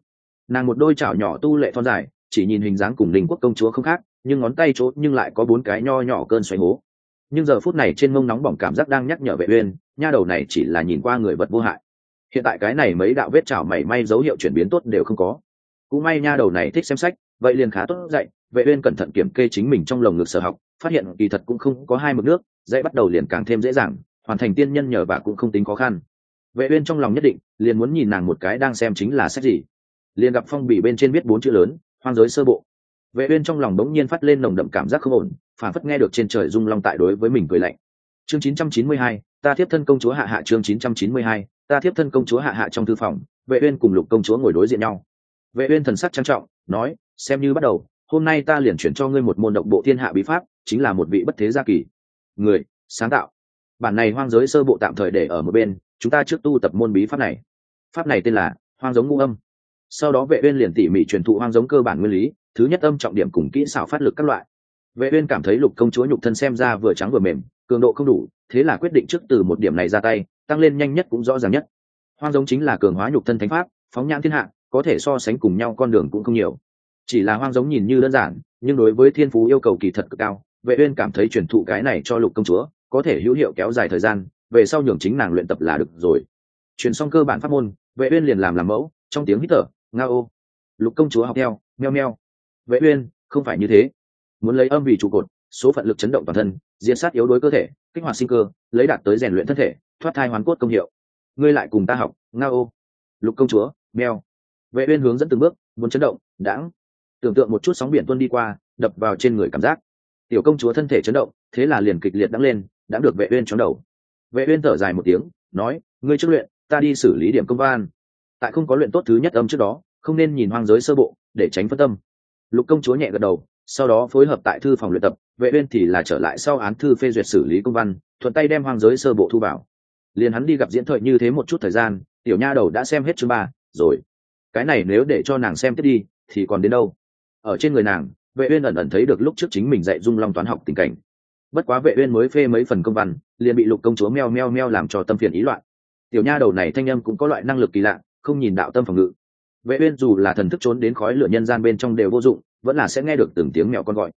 Nàng một đôi chảo nhỏ tu lệ thon dài chỉ nhìn hình dáng cùng linh quốc công chúa không khác, nhưng ngón tay chỗ nhưng lại có bốn cái nho nhỏ cơn xoáy hố. Nhưng giờ phút này trên mông nóng bỏng cảm giác đang nhắc nhở vệ uyên, nha đầu này chỉ là nhìn qua người vật vô hại. Hiện tại cái này mấy đạo vết chảo mảy may dấu hiệu chuyển biến tốt đều không có. Cũng may nha đầu này thích xem sách, vậy liền khá tốt dạy, vệ uyên cẩn thận kiểm kê chính mình trong lồng ngực sở học, phát hiện kỳ thật cũng không có hai mực nước, dạy bắt đầu liền càng thêm dễ dàng, hoàn thành tiên nhân nhờ và cũng không tính khó khăn. Vệ uyên trong lòng nhất định, liền muốn nhìn nàng một cái đang xem chính là sách gì. Liền gặp phong bì bên trên viết bốn chữ lớn hoang giới sơ bộ. Vệ uyên trong lòng đống nhiên phát lên nồng đậm cảm giác không ổn phản phất nghe được trên trời rung long tại đối với mình cười lạnh. Chương 992 ta tiếp thân công chúa hạ hạ chương 992 ta tiếp thân công chúa hạ hạ trong thư phòng, vệ uyên cùng lục công chúa ngồi đối diện nhau. Vệ uyên thần sắc trang trọng, nói, xem như bắt đầu, hôm nay ta liền chuyển cho ngươi một môn động bộ thiên hạ bí pháp, chính là một vị bất thế gia kỳ. Người, sáng tạo. Bản này hoang giới sơ bộ tạm thời để ở một bên, chúng ta trước tu tập môn bí pháp này. Pháp này tên là hoang giống ngũ âm sau đó vệ uyên liền tỉ mỉ truyền thụ hoang giống cơ bản nguyên lý, thứ nhất âm trọng điểm cùng kỹ xảo phát lực các loại. Vệ uyên cảm thấy lục công chúa nhục thân xem ra vừa trắng vừa mềm, cường độ không đủ, thế là quyết định trước từ một điểm này ra tay, tăng lên nhanh nhất cũng rõ ràng nhất. Hoang giống chính là cường hóa nhục thân thánh pháp, phóng nhãn thiên hạ, có thể so sánh cùng nhau con đường cũng không nhiều. Chỉ là hoang giống nhìn như đơn giản, nhưng đối với thiên phú yêu cầu kỳ thật cực cao, vệ uyên cảm thấy truyền thụ cái này cho lục công chúa, có thể hữu hiệu kéo dài thời gian, về sau nhường chính nàng luyện tập là được rồi. Truyền xong cơ bản pháp môn, vệ uyên liền làm làm mẫu, trong tiếng hít thở nga ô. Lục công chúa học theo, meo meo. Vệ uyên, không phải như thế. Muốn lấy âm vì trụ cột, số phận lực chấn động toàn thân diễn sát yếu đuối cơ thể, kích hoạt sinh cơ, lấy đạt tới rèn luyện thân thể, thoát thai hoàn cốt công hiệu. Ngươi lại cùng ta học, nga ô. Lục công chúa, meo. Vệ uyên hướng dẫn từng bước, muốn chấn động, đãng. Tưởng tượng một chút sóng biển tuôn đi qua, đập vào trên người cảm giác. Tiểu công chúa thân thể chấn động, thế là liền kịch liệt đắng lên đã được vệ uyên chóng đầu. Vệ uyên thở dài một tiếng, nói, ngươi trước luyện, ta đi xử lý điểm công văn tại không có luyện tốt thứ nhất âm trước đó, không nên nhìn hoang giới sơ bộ, để tránh phân tâm. Lục công chúa nhẹ gật đầu, sau đó phối hợp tại thư phòng luyện tập, vệ uyên thì là trở lại sau án thư phê duyệt xử lý công văn, thuận tay đem hoang giới sơ bộ thu vào. Liền hắn đi gặp diễn thời như thế một chút thời gian, tiểu nha đầu đã xem hết chương ba, rồi. Cái này nếu để cho nàng xem tiếp đi, thì còn đến đâu? Ở trên người nàng, vệ uyên ẩn ẩn thấy được lúc trước chính mình dạy dung long toán học tình cảnh. Bất quá vệ uyên mới phê mấy phần công văn, liền bị lục công chúa meo meo meo làm cho tâm phiền ý loạn. Tiểu nha đầu này thanh âm cũng có loại năng lực kỳ lạ không nhìn đạo tâm phòng ngự. Vệ uyên dù là thần thức trốn đến khói lửa nhân gian bên trong đều vô dụng, vẫn là sẽ nghe được từng tiếng mèo con gọi.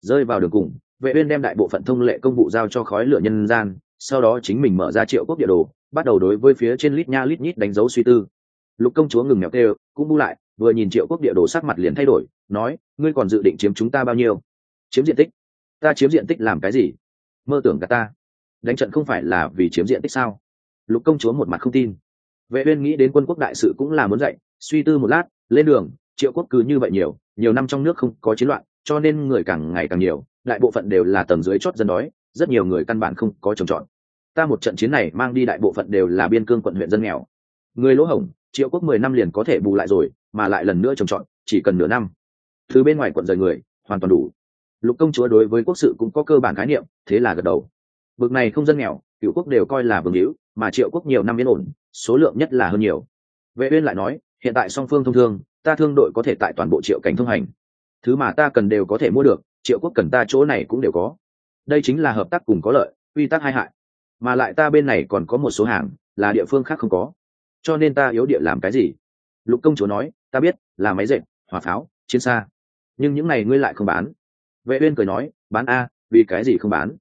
Rơi vào đường cùng, vệ uyên đem đại bộ phận thông lệ công vụ giao cho khói lửa nhân gian, sau đó chính mình mở ra triệu quốc địa đồ, bắt đầu đối với phía trên lít nha lít nhít đánh dấu suy tư. Lục công chúa ngừng nhọc kêu, cũng bu lại, vừa nhìn triệu quốc địa đồ sắc mặt liền thay đổi, nói, ngươi còn dự định chiếm chúng ta bao nhiêu? Chiếm diện tích. Ta chiếm diện tích làm cái gì? Mơ tưởng cả ta. Đánh trận không phải là vì chiếm diện tích sao? Lục công chúa một mặt không tin vệ uyên nghĩ đến quân quốc đại sự cũng là muốn dạy, suy tư một lát, lên đường, triệu quốc cứ như vậy nhiều nhiều năm trong nước không có chiến loạn, cho nên người càng ngày càng nhiều, đại bộ phận đều là tầng dưới chót dân đói, rất nhiều người căn bản không có trồng trọt. Ta một trận chiến này mang đi đại bộ phận đều là biên cương quận huyện dân nghèo. Người lỗ hổng, triệu quốc mười năm liền có thể bù lại rồi, mà lại lần nữa trồng trọt, chỉ cần nửa năm. Thứ bên ngoài quận rời người, hoàn toàn đủ. Lục công chúa đối với quốc sự cũng có cơ bản khái niệm, thế là gật đầu. Bực này không dân nghèo cựu quốc đều coi là vương hữu, mà triệu quốc nhiều năm yên ổn, số lượng nhất là hơn nhiều. Vệ uyên lại nói, hiện tại song phương thông thương, ta thương đội có thể tại toàn bộ triệu cảnh thông hành. Thứ mà ta cần đều có thể mua được, triệu quốc cần ta chỗ này cũng đều có. Đây chính là hợp tác cùng có lợi, quy tắc hai hại. Mà lại ta bên này còn có một số hàng, là địa phương khác không có. Cho nên ta yếu địa làm cái gì? Lục công chúa nói, ta biết, là máy dệt, hỏa pháo, chiến xa. Nhưng những này ngươi lại không bán. Vệ uyên cười nói, bán a, vì cái gì không bán?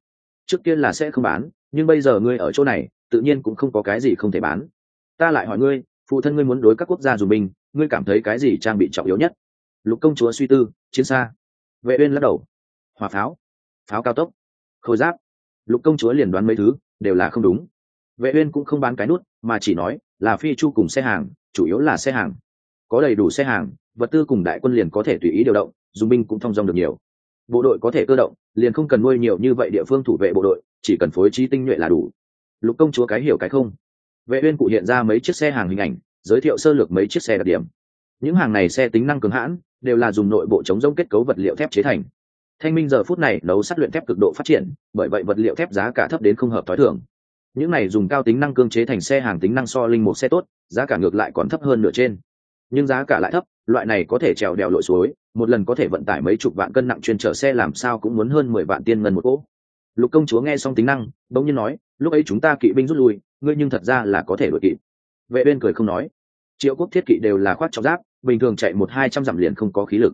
Trước kia là sẽ không bán nhưng bây giờ ngươi ở chỗ này, tự nhiên cũng không có cái gì không thể bán. Ta lại hỏi ngươi, phụ thân ngươi muốn đối các quốc gia dùng binh, ngươi cảm thấy cái gì trang bị trọng yếu nhất? Lục công chúa suy tư, chiến xa. Vệ uyên lắc đầu. Hỏa pháo. Pháo cao tốc. Khôi giáp. Lục công chúa liền đoán mấy thứ, đều là không đúng. Vệ uyên cũng không bán cái nút, mà chỉ nói là phi chu cùng xe hàng, chủ yếu là xe hàng. Có đầy đủ xe hàng, vật tư cùng đại quân liền có thể tùy ý điều động, dùng binh cũng thông dong được nhiều. Bộ đội có thể cơ động, liền không cần nuôi nhiều như vậy địa phương thủ vệ bộ đội chỉ cần phối trí tinh nhuệ là đủ. Lục công chúa cái hiểu cái không? Vệ uyên cụ hiện ra mấy chiếc xe hàng hình ảnh, giới thiệu sơ lược mấy chiếc xe đặc điểm. Những hàng này xe tính năng cường hãn, đều là dùng nội bộ chống rông kết cấu vật liệu thép chế thành. Thanh minh giờ phút này nấu sắt luyện thép cực độ phát triển, bởi vậy vật liệu thép giá cả thấp đến không hợp thói thường. Những này dùng cao tính năng cương chế thành xe hàng tính năng so linh một xe tốt, giá cả ngược lại còn thấp hơn nửa trên. Nhưng giá cả lại thấp, loại này có thể trèo đèo lội suối, một lần có thể vận tải mấy chục vạn cân nặng chuyên chở xe làm sao cũng muốn hơn mười vạn tiên ngân một cỗ lục công chúa nghe xong tính năng, bỗng nhiên nói, lúc ấy chúng ta kỵ binh rút lui, ngươi nhưng thật ra là có thể đuổi kịp. Vệ bên cười không nói. Triệu quốc thiết kỵ đều là khoác trọng giáp, bình thường chạy một hai trăm dặm liền không có khí lực.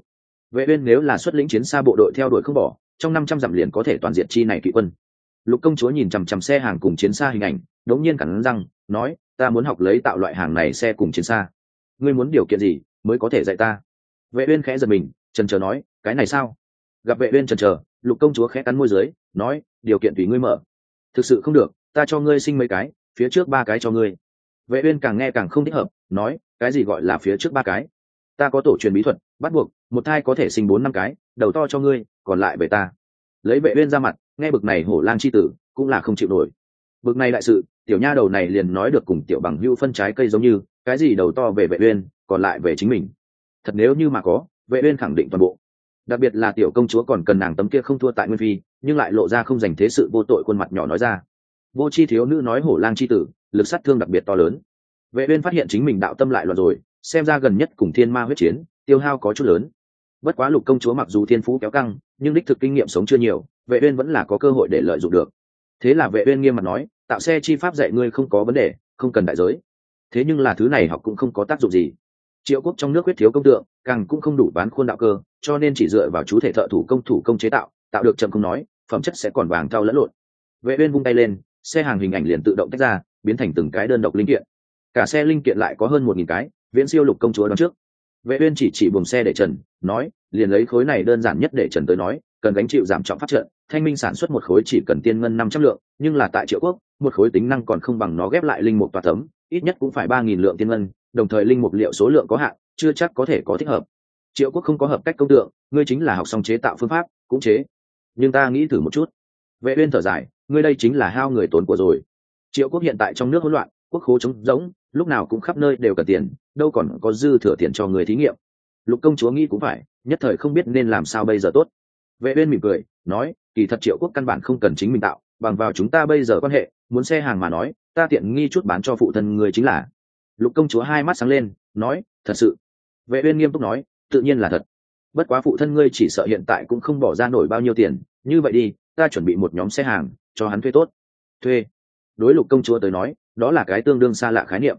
Vệ uyên nếu là xuất lĩnh chiến xa bộ đội theo đuổi không bỏ, trong năm trăm dặm liền có thể toàn diện chi này kỵ quân. Lục công chúa nhìn chằm chằm xe hàng cùng chiến xa hình ảnh, đống nhiên cắn răng, nói, ta muốn học lấy tạo loại hàng này xe cùng chiến xa. Ngươi muốn điều kiện gì mới có thể dạy ta? Vệ uyên khẽ giật mình, chần chờ nói, cái này sao? Gặp vệ uyên chần chờ lục công chúa khẽ cắn môi dưới, nói, điều kiện tùy ngươi mở. Thực sự không được, ta cho ngươi sinh mấy cái, phía trước ba cái cho ngươi. Vệ uyên càng nghe càng không thích hợp, nói, cái gì gọi là phía trước ba cái? Ta có tổ truyền bí thuật, bắt buộc, một thai có thể sinh bốn năm cái, đầu to cho ngươi, còn lại về ta. Lấy vệ uyên ra mặt, nghe bực này hổ lang chi tử, cũng là không chịu nổi. Bực này đại sự, tiểu nha đầu này liền nói được cùng tiểu bằng hưu phân trái cây giống như, cái gì đầu to về vệ uyên, còn lại về chính mình. Thật nếu như mà có, vệ uyên khẳng định toàn bộ đặc biệt là tiểu công chúa còn cần nàng tấm kia không thua tại nguyên phi, nhưng lại lộ ra không dành thế sự vô tội khuôn mặt nhỏ nói ra. Vô chi thiếu nữ nói hổ lang chi tử, lực sát thương đặc biệt to lớn. Vệ uyên phát hiện chính mình đạo tâm lại loạn rồi, xem ra gần nhất cùng thiên ma huyết chiến, tiêu hao có chút lớn. Bất quá lục công chúa mặc dù thiên phú kéo căng, nhưng đích thực kinh nghiệm sống chưa nhiều, vệ uyên vẫn là có cơ hội để lợi dụng được. Thế là vệ uyên nghiêm mặt nói, tạo xe chi pháp dạy ngươi không có vấn đề, không cần đại giới. Thế nhưng là thứ này học cũng không có tác dụng gì. Triệu quốc trong nước huyết thiếu công tượng càng cũng không đủ bán khuôn đạo cơ, cho nên chỉ dựa vào chú thể thợ thủ công thủ công chế tạo tạo được chậm không nói, phẩm chất sẽ còn vàng thau lẫn lộn vệ uyên vung tay lên, xe hàng hình ảnh liền tự động tách ra, biến thành từng cái đơn độc linh kiện cả xe linh kiện lại có hơn một nghìn cái, viễn siêu lục công chúa đón trước vệ uyên chỉ chỉ buồng xe để trần, nói, liền lấy khối này đơn giản nhất để trần tới nói, cần gánh chịu giảm trọng phát trợ. thanh minh sản xuất một khối chỉ cần tiên ngân năm trăm lượng, nhưng là tại triệu quốc, một khối tính năng còn không bằng nó ghép lại linh mục tòa thấm, ít nhất cũng phải ba nghìn lượng tiên ngân, đồng thời linh mục liệu số lượng có hạn chưa chắc có thể có thích hợp. Triệu quốc không có hợp cách công tượng, ngươi chính là học xong chế tạo phương pháp, cũng chế. Nhưng ta nghĩ thử một chút. Vệ uyên thở dài, ngươi đây chính là hao người tốn của rồi. Triệu quốc hiện tại trong nước hỗn loạn, quốc khố trống rỗng, lúc nào cũng khắp nơi đều cần tiền, đâu còn có dư thừa tiền cho người thí nghiệm. Lục công chúa nghĩ cũng phải, nhất thời không biết nên làm sao bây giờ tốt. Vệ uyên mỉm cười, nói, kỳ thật triệu quốc căn bản không cần chính mình tạo, bằng vào chúng ta bây giờ quan hệ, muốn xe hàng mà nói, ta tiện nghi chút bán cho phụ thân người chính là. Lục công chúa hai mắt sáng lên, nói, thật sự vệ uyên nghiêm túc nói, tự nhiên là thật. Bất quá phụ thân ngươi chỉ sợ hiện tại cũng không bỏ ra nổi bao nhiêu tiền. Như vậy đi, ta chuẩn bị một nhóm xe hàng, cho hắn thuê tốt. Thuê? Đối lục công chúa tới nói, đó là cái tương đương xa lạ khái niệm.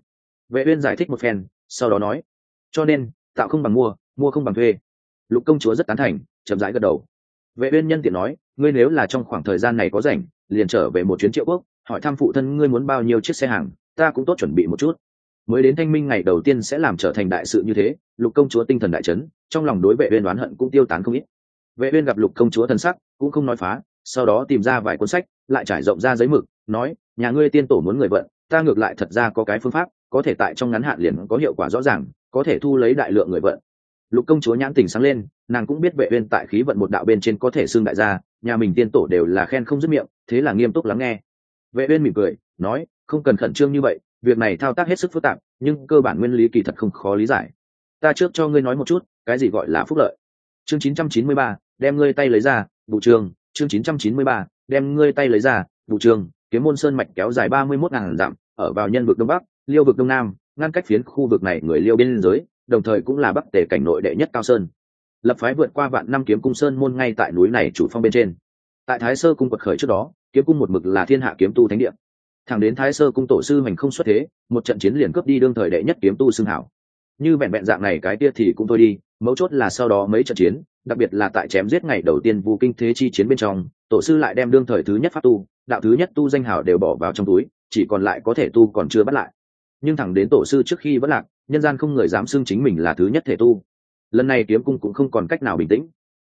Vệ uyên giải thích một phen, sau đó nói, cho nên, tạo không bằng mua mua không bằng thuê. Lục công chúa rất tán thành, chậm rãi gật đầu. Vệ uyên nhân tiện nói, ngươi nếu là trong khoảng thời gian này có rảnh, liền trở về một chuyến triệu quốc, hỏi thăm phụ thân ngươi muốn bao nhiêu chiếc xe hàng, ta cũng tốt chuẩn bị một chút mới đến thanh minh ngày đầu tiên sẽ làm trở thành đại sự như thế, lục công chúa tinh thần đại chấn, trong lòng đối vệ uyên đoán hận cũng tiêu tán không ít. Vệ uyên gặp lục công chúa thần sắc, cũng không nói phá, sau đó tìm ra vài cuốn sách, lại trải rộng ra giấy mực, nói, nhà ngươi tiên tổ muốn người vận, ta ngược lại thật ra có cái phương pháp, có thể tại trong ngắn hạn liền có hiệu quả rõ ràng, có thể thu lấy đại lượng người vận. Lục công chúa nhãn tình sáng lên, nàng cũng biết vệ uyên tại khí vận một đạo bên trên có thể sương đại gia, nhà mình tiên tổ đều là khen không dứt miệng, thế là nghiêm túc lắng nghe. Vệ uyên mỉm cười, nói, không cần khẩn trương như vậy việc này thao tác hết sức phức tạp nhưng cơ bản nguyên lý kỳ thật không khó lý giải. Ta trước cho ngươi nói một chút cái gì gọi là phúc lợi? Chương 993, đem ngươi tay lấy ra vụ trường. Chương 993, đem ngươi tay lấy ra vụ trường. Kiếm môn sơn mạch kéo dài ba mươi 31 ngàn dặm ở vào nhân vực đông bắc liêu vực đông nam ngăn cách phiến khu vực này người liêu biên giới đồng thời cũng là bắc tề cảnh nội đệ nhất cao sơn. Lập phái vượt qua vạn năm kiếm cung sơn môn ngay tại núi này chủ phong bên trên. Tại thái sơ cung quật khởi trước đó kiếm cung một mực là thiên hạ kiếm tu thánh địa thẳng đến thái sơ cung tổ sư mình không xuất thế, một trận chiến liền cướp đi đương thời đệ nhất kiếm tu xưng hảo. Như vẹn vẹn dạng này cái kia thì cũng thôi đi, mấu chốt là sau đó mấy trận chiến, đặc biệt là tại chém giết ngày đầu tiên vu kinh thế chi chiến bên trong, tổ sư lại đem đương thời thứ nhất pháp tu, đạo thứ nhất tu danh hảo đều bỏ vào trong túi, chỉ còn lại có thể tu còn chưa bắt lại. Nhưng thẳng đến tổ sư trước khi vẫn lạc, nhân gian không người dám xưng chính mình là thứ nhất thể tu. Lần này kiếm cung cũng không còn cách nào bình tĩnh.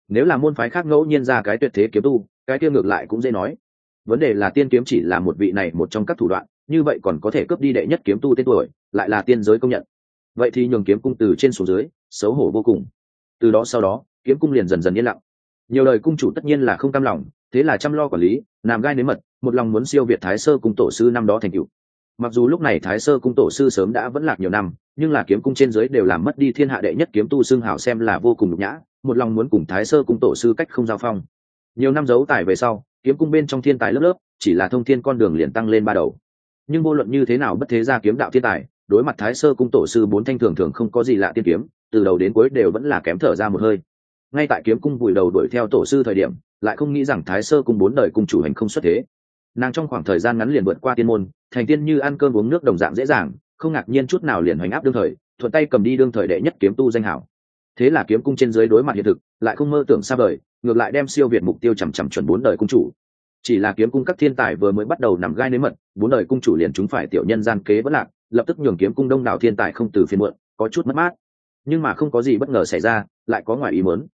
Nếu là môn phái khác ngẫu nhiên ra cái tuyệt thế kiếm tu, cái kia ngược lại cũng dễ nói vấn đề là tiên kiếm chỉ là một vị này một trong các thủ đoạn, như vậy còn có thể cướp đi đệ nhất kiếm tu tên tuổi, lại là tiên giới công nhận. Vậy thì nhường kiếm cung từ trên xuống dưới, xấu hổ vô cùng. Từ đó sau đó, kiếm cung liền dần dần yên lặng. Nhiều lời cung chủ tất nhiên là không cam lòng, thế là chăm lo quản lý làm gai nếm mật, một lòng muốn siêu việt thái sơ cung tổ sư năm đó thành cựu mặc dù lúc này thái sơ cung tổ sư sớm đã vẫn lạc nhiều năm, nhưng là kiếm cung trên giới đều làm mất đi thiên hạ đệ nhất kiếm tu xưng hảo xem là vô cùng nhục nhã, một lòng muốn cùng thái sơ cung tổ sư cách không giao phong. Nhiều năm giấu tài về sau kiếm cung bên trong thiên tài lớp lớp, chỉ là thông thiên con đường liền tăng lên ba đầu. Nhưng vô luận như thế nào bất thế ra kiếm đạo thiên tài, đối mặt thái sơ cung tổ sư bốn thanh thường thường không có gì lạ tiên kiếm, từ đầu đến cuối đều vẫn là kém thở ra một hơi. Ngay tại kiếm cung vùi đầu đuổi theo tổ sư thời điểm, lại không nghĩ rằng thái sơ cung bốn đời cung chủ hành không xuất thế. Nàng trong khoảng thời gian ngắn liền vượt qua tiên môn, thành tiên như ăn cơm uống nước đồng dạng dễ dàng, không ngạc nhiên chút nào liền hoành áp đương thời, thuận tay cầm đi đương thời đệ nhất kiếm tu danh hảo. Thế là kiếm cung trên dưới đối mặt hiện thực, lại không mơ tưởng xa vời ngược lại đem siêu việt mục tiêu chằm chằm chuẩn bốn đời cung chủ. Chỉ là kiếm cung các thiên tài vừa mới bắt đầu nằm gai nếm mật, bốn đời cung chủ liền chúng phải tiểu nhân gian kế vẫn lạc, lập tức nhường kiếm cung đông đảo thiên tài không từ phiên muộn, có chút mất mát. Nhưng mà không có gì bất ngờ xảy ra, lại có ngoài ý muốn.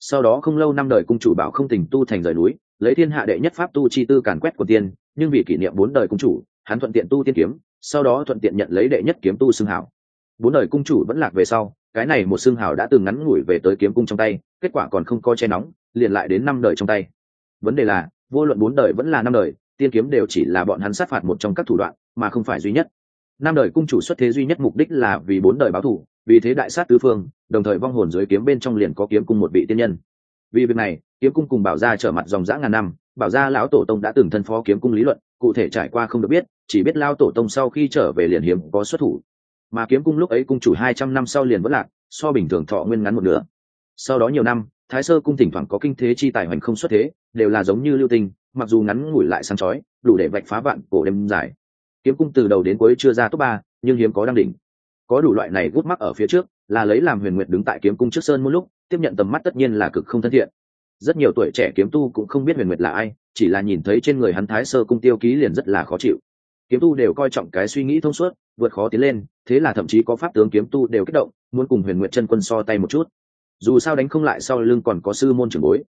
Sau đó không lâu năm đời cung chủ bảo không tình tu thành rời núi, lấy thiên hạ đệ nhất pháp tu chi tư càn quét của tiên, nhưng vì kỷ niệm bốn đời cung chủ, hắn thuận tiện tu tiên kiếm, sau đó thuận tiện nhận lấy đệ nhất kiếm tu xưng hảo bốn đời cung chủ vẫn lạc về sau, cái này một xưng hảo đã từng ngắn ngủi về tới kiếm cung trong tay, kết quả còn không có che nóng liền lại đến năm đời trong tay. Vấn đề là, vô luận bốn đời vẫn là năm đời, tiên kiếm đều chỉ là bọn hắn sát phạt một trong các thủ đoạn, mà không phải duy nhất. Năm đời cung chủ xuất thế duy nhất mục đích là vì bốn đời báo thủ vì thế đại sát tứ phương, đồng thời vong hồn dưới kiếm bên trong liền có kiếm cung một vị tiên nhân. Vì việc này, kiếm cung cùng bảo gia trở mặt dòng dã ngàn năm, bảo gia lão tổ tông đã từng thân phó kiếm cung lý luận, cụ thể trải qua không được biết, chỉ biết lao tổ tông sau khi trở về liền hiếm có xuất thủ. Mà kiếm cung lúc ấy cung chủ hai trăm năm sau liền vẫn lạc, so bình thường thọ nguyên ngắn một nửa. Sau đó nhiều năm thái sơ cung thỉnh thoảng có kinh thế chi tài hoành không xuất thế, đều là giống như lưu tinh, mặc dù ngắn ngủi lại sáng chói, đủ để vạch phá vạn cổ đêm dài. Kiếm cung từ đầu đến cuối chưa ra top ba, nhưng hiếm có đăng đỉnh. Có đủ loại này gút mắc ở phía trước, là lấy làm huyền nguyệt đứng tại kiếm cung trước sơn một lúc, tiếp nhận tầm mắt tất nhiên là cực không thân thiện. Rất nhiều tuổi trẻ kiếm tu cũng không biết huyền nguyệt là ai, chỉ là nhìn thấy trên người hắn thái sơ cung tiêu ký liền rất là khó chịu. Kiếm tu đều coi trọng cái suy nghĩ thông suốt, vượt khó tiến lên, thế là thậm chí có pháp tướng kiếm tu đều kích động, muốn cùng huyền nguyệt chân quân so tay một chút dù sao đánh không lại sau lưng còn có sư môn trưởng bối.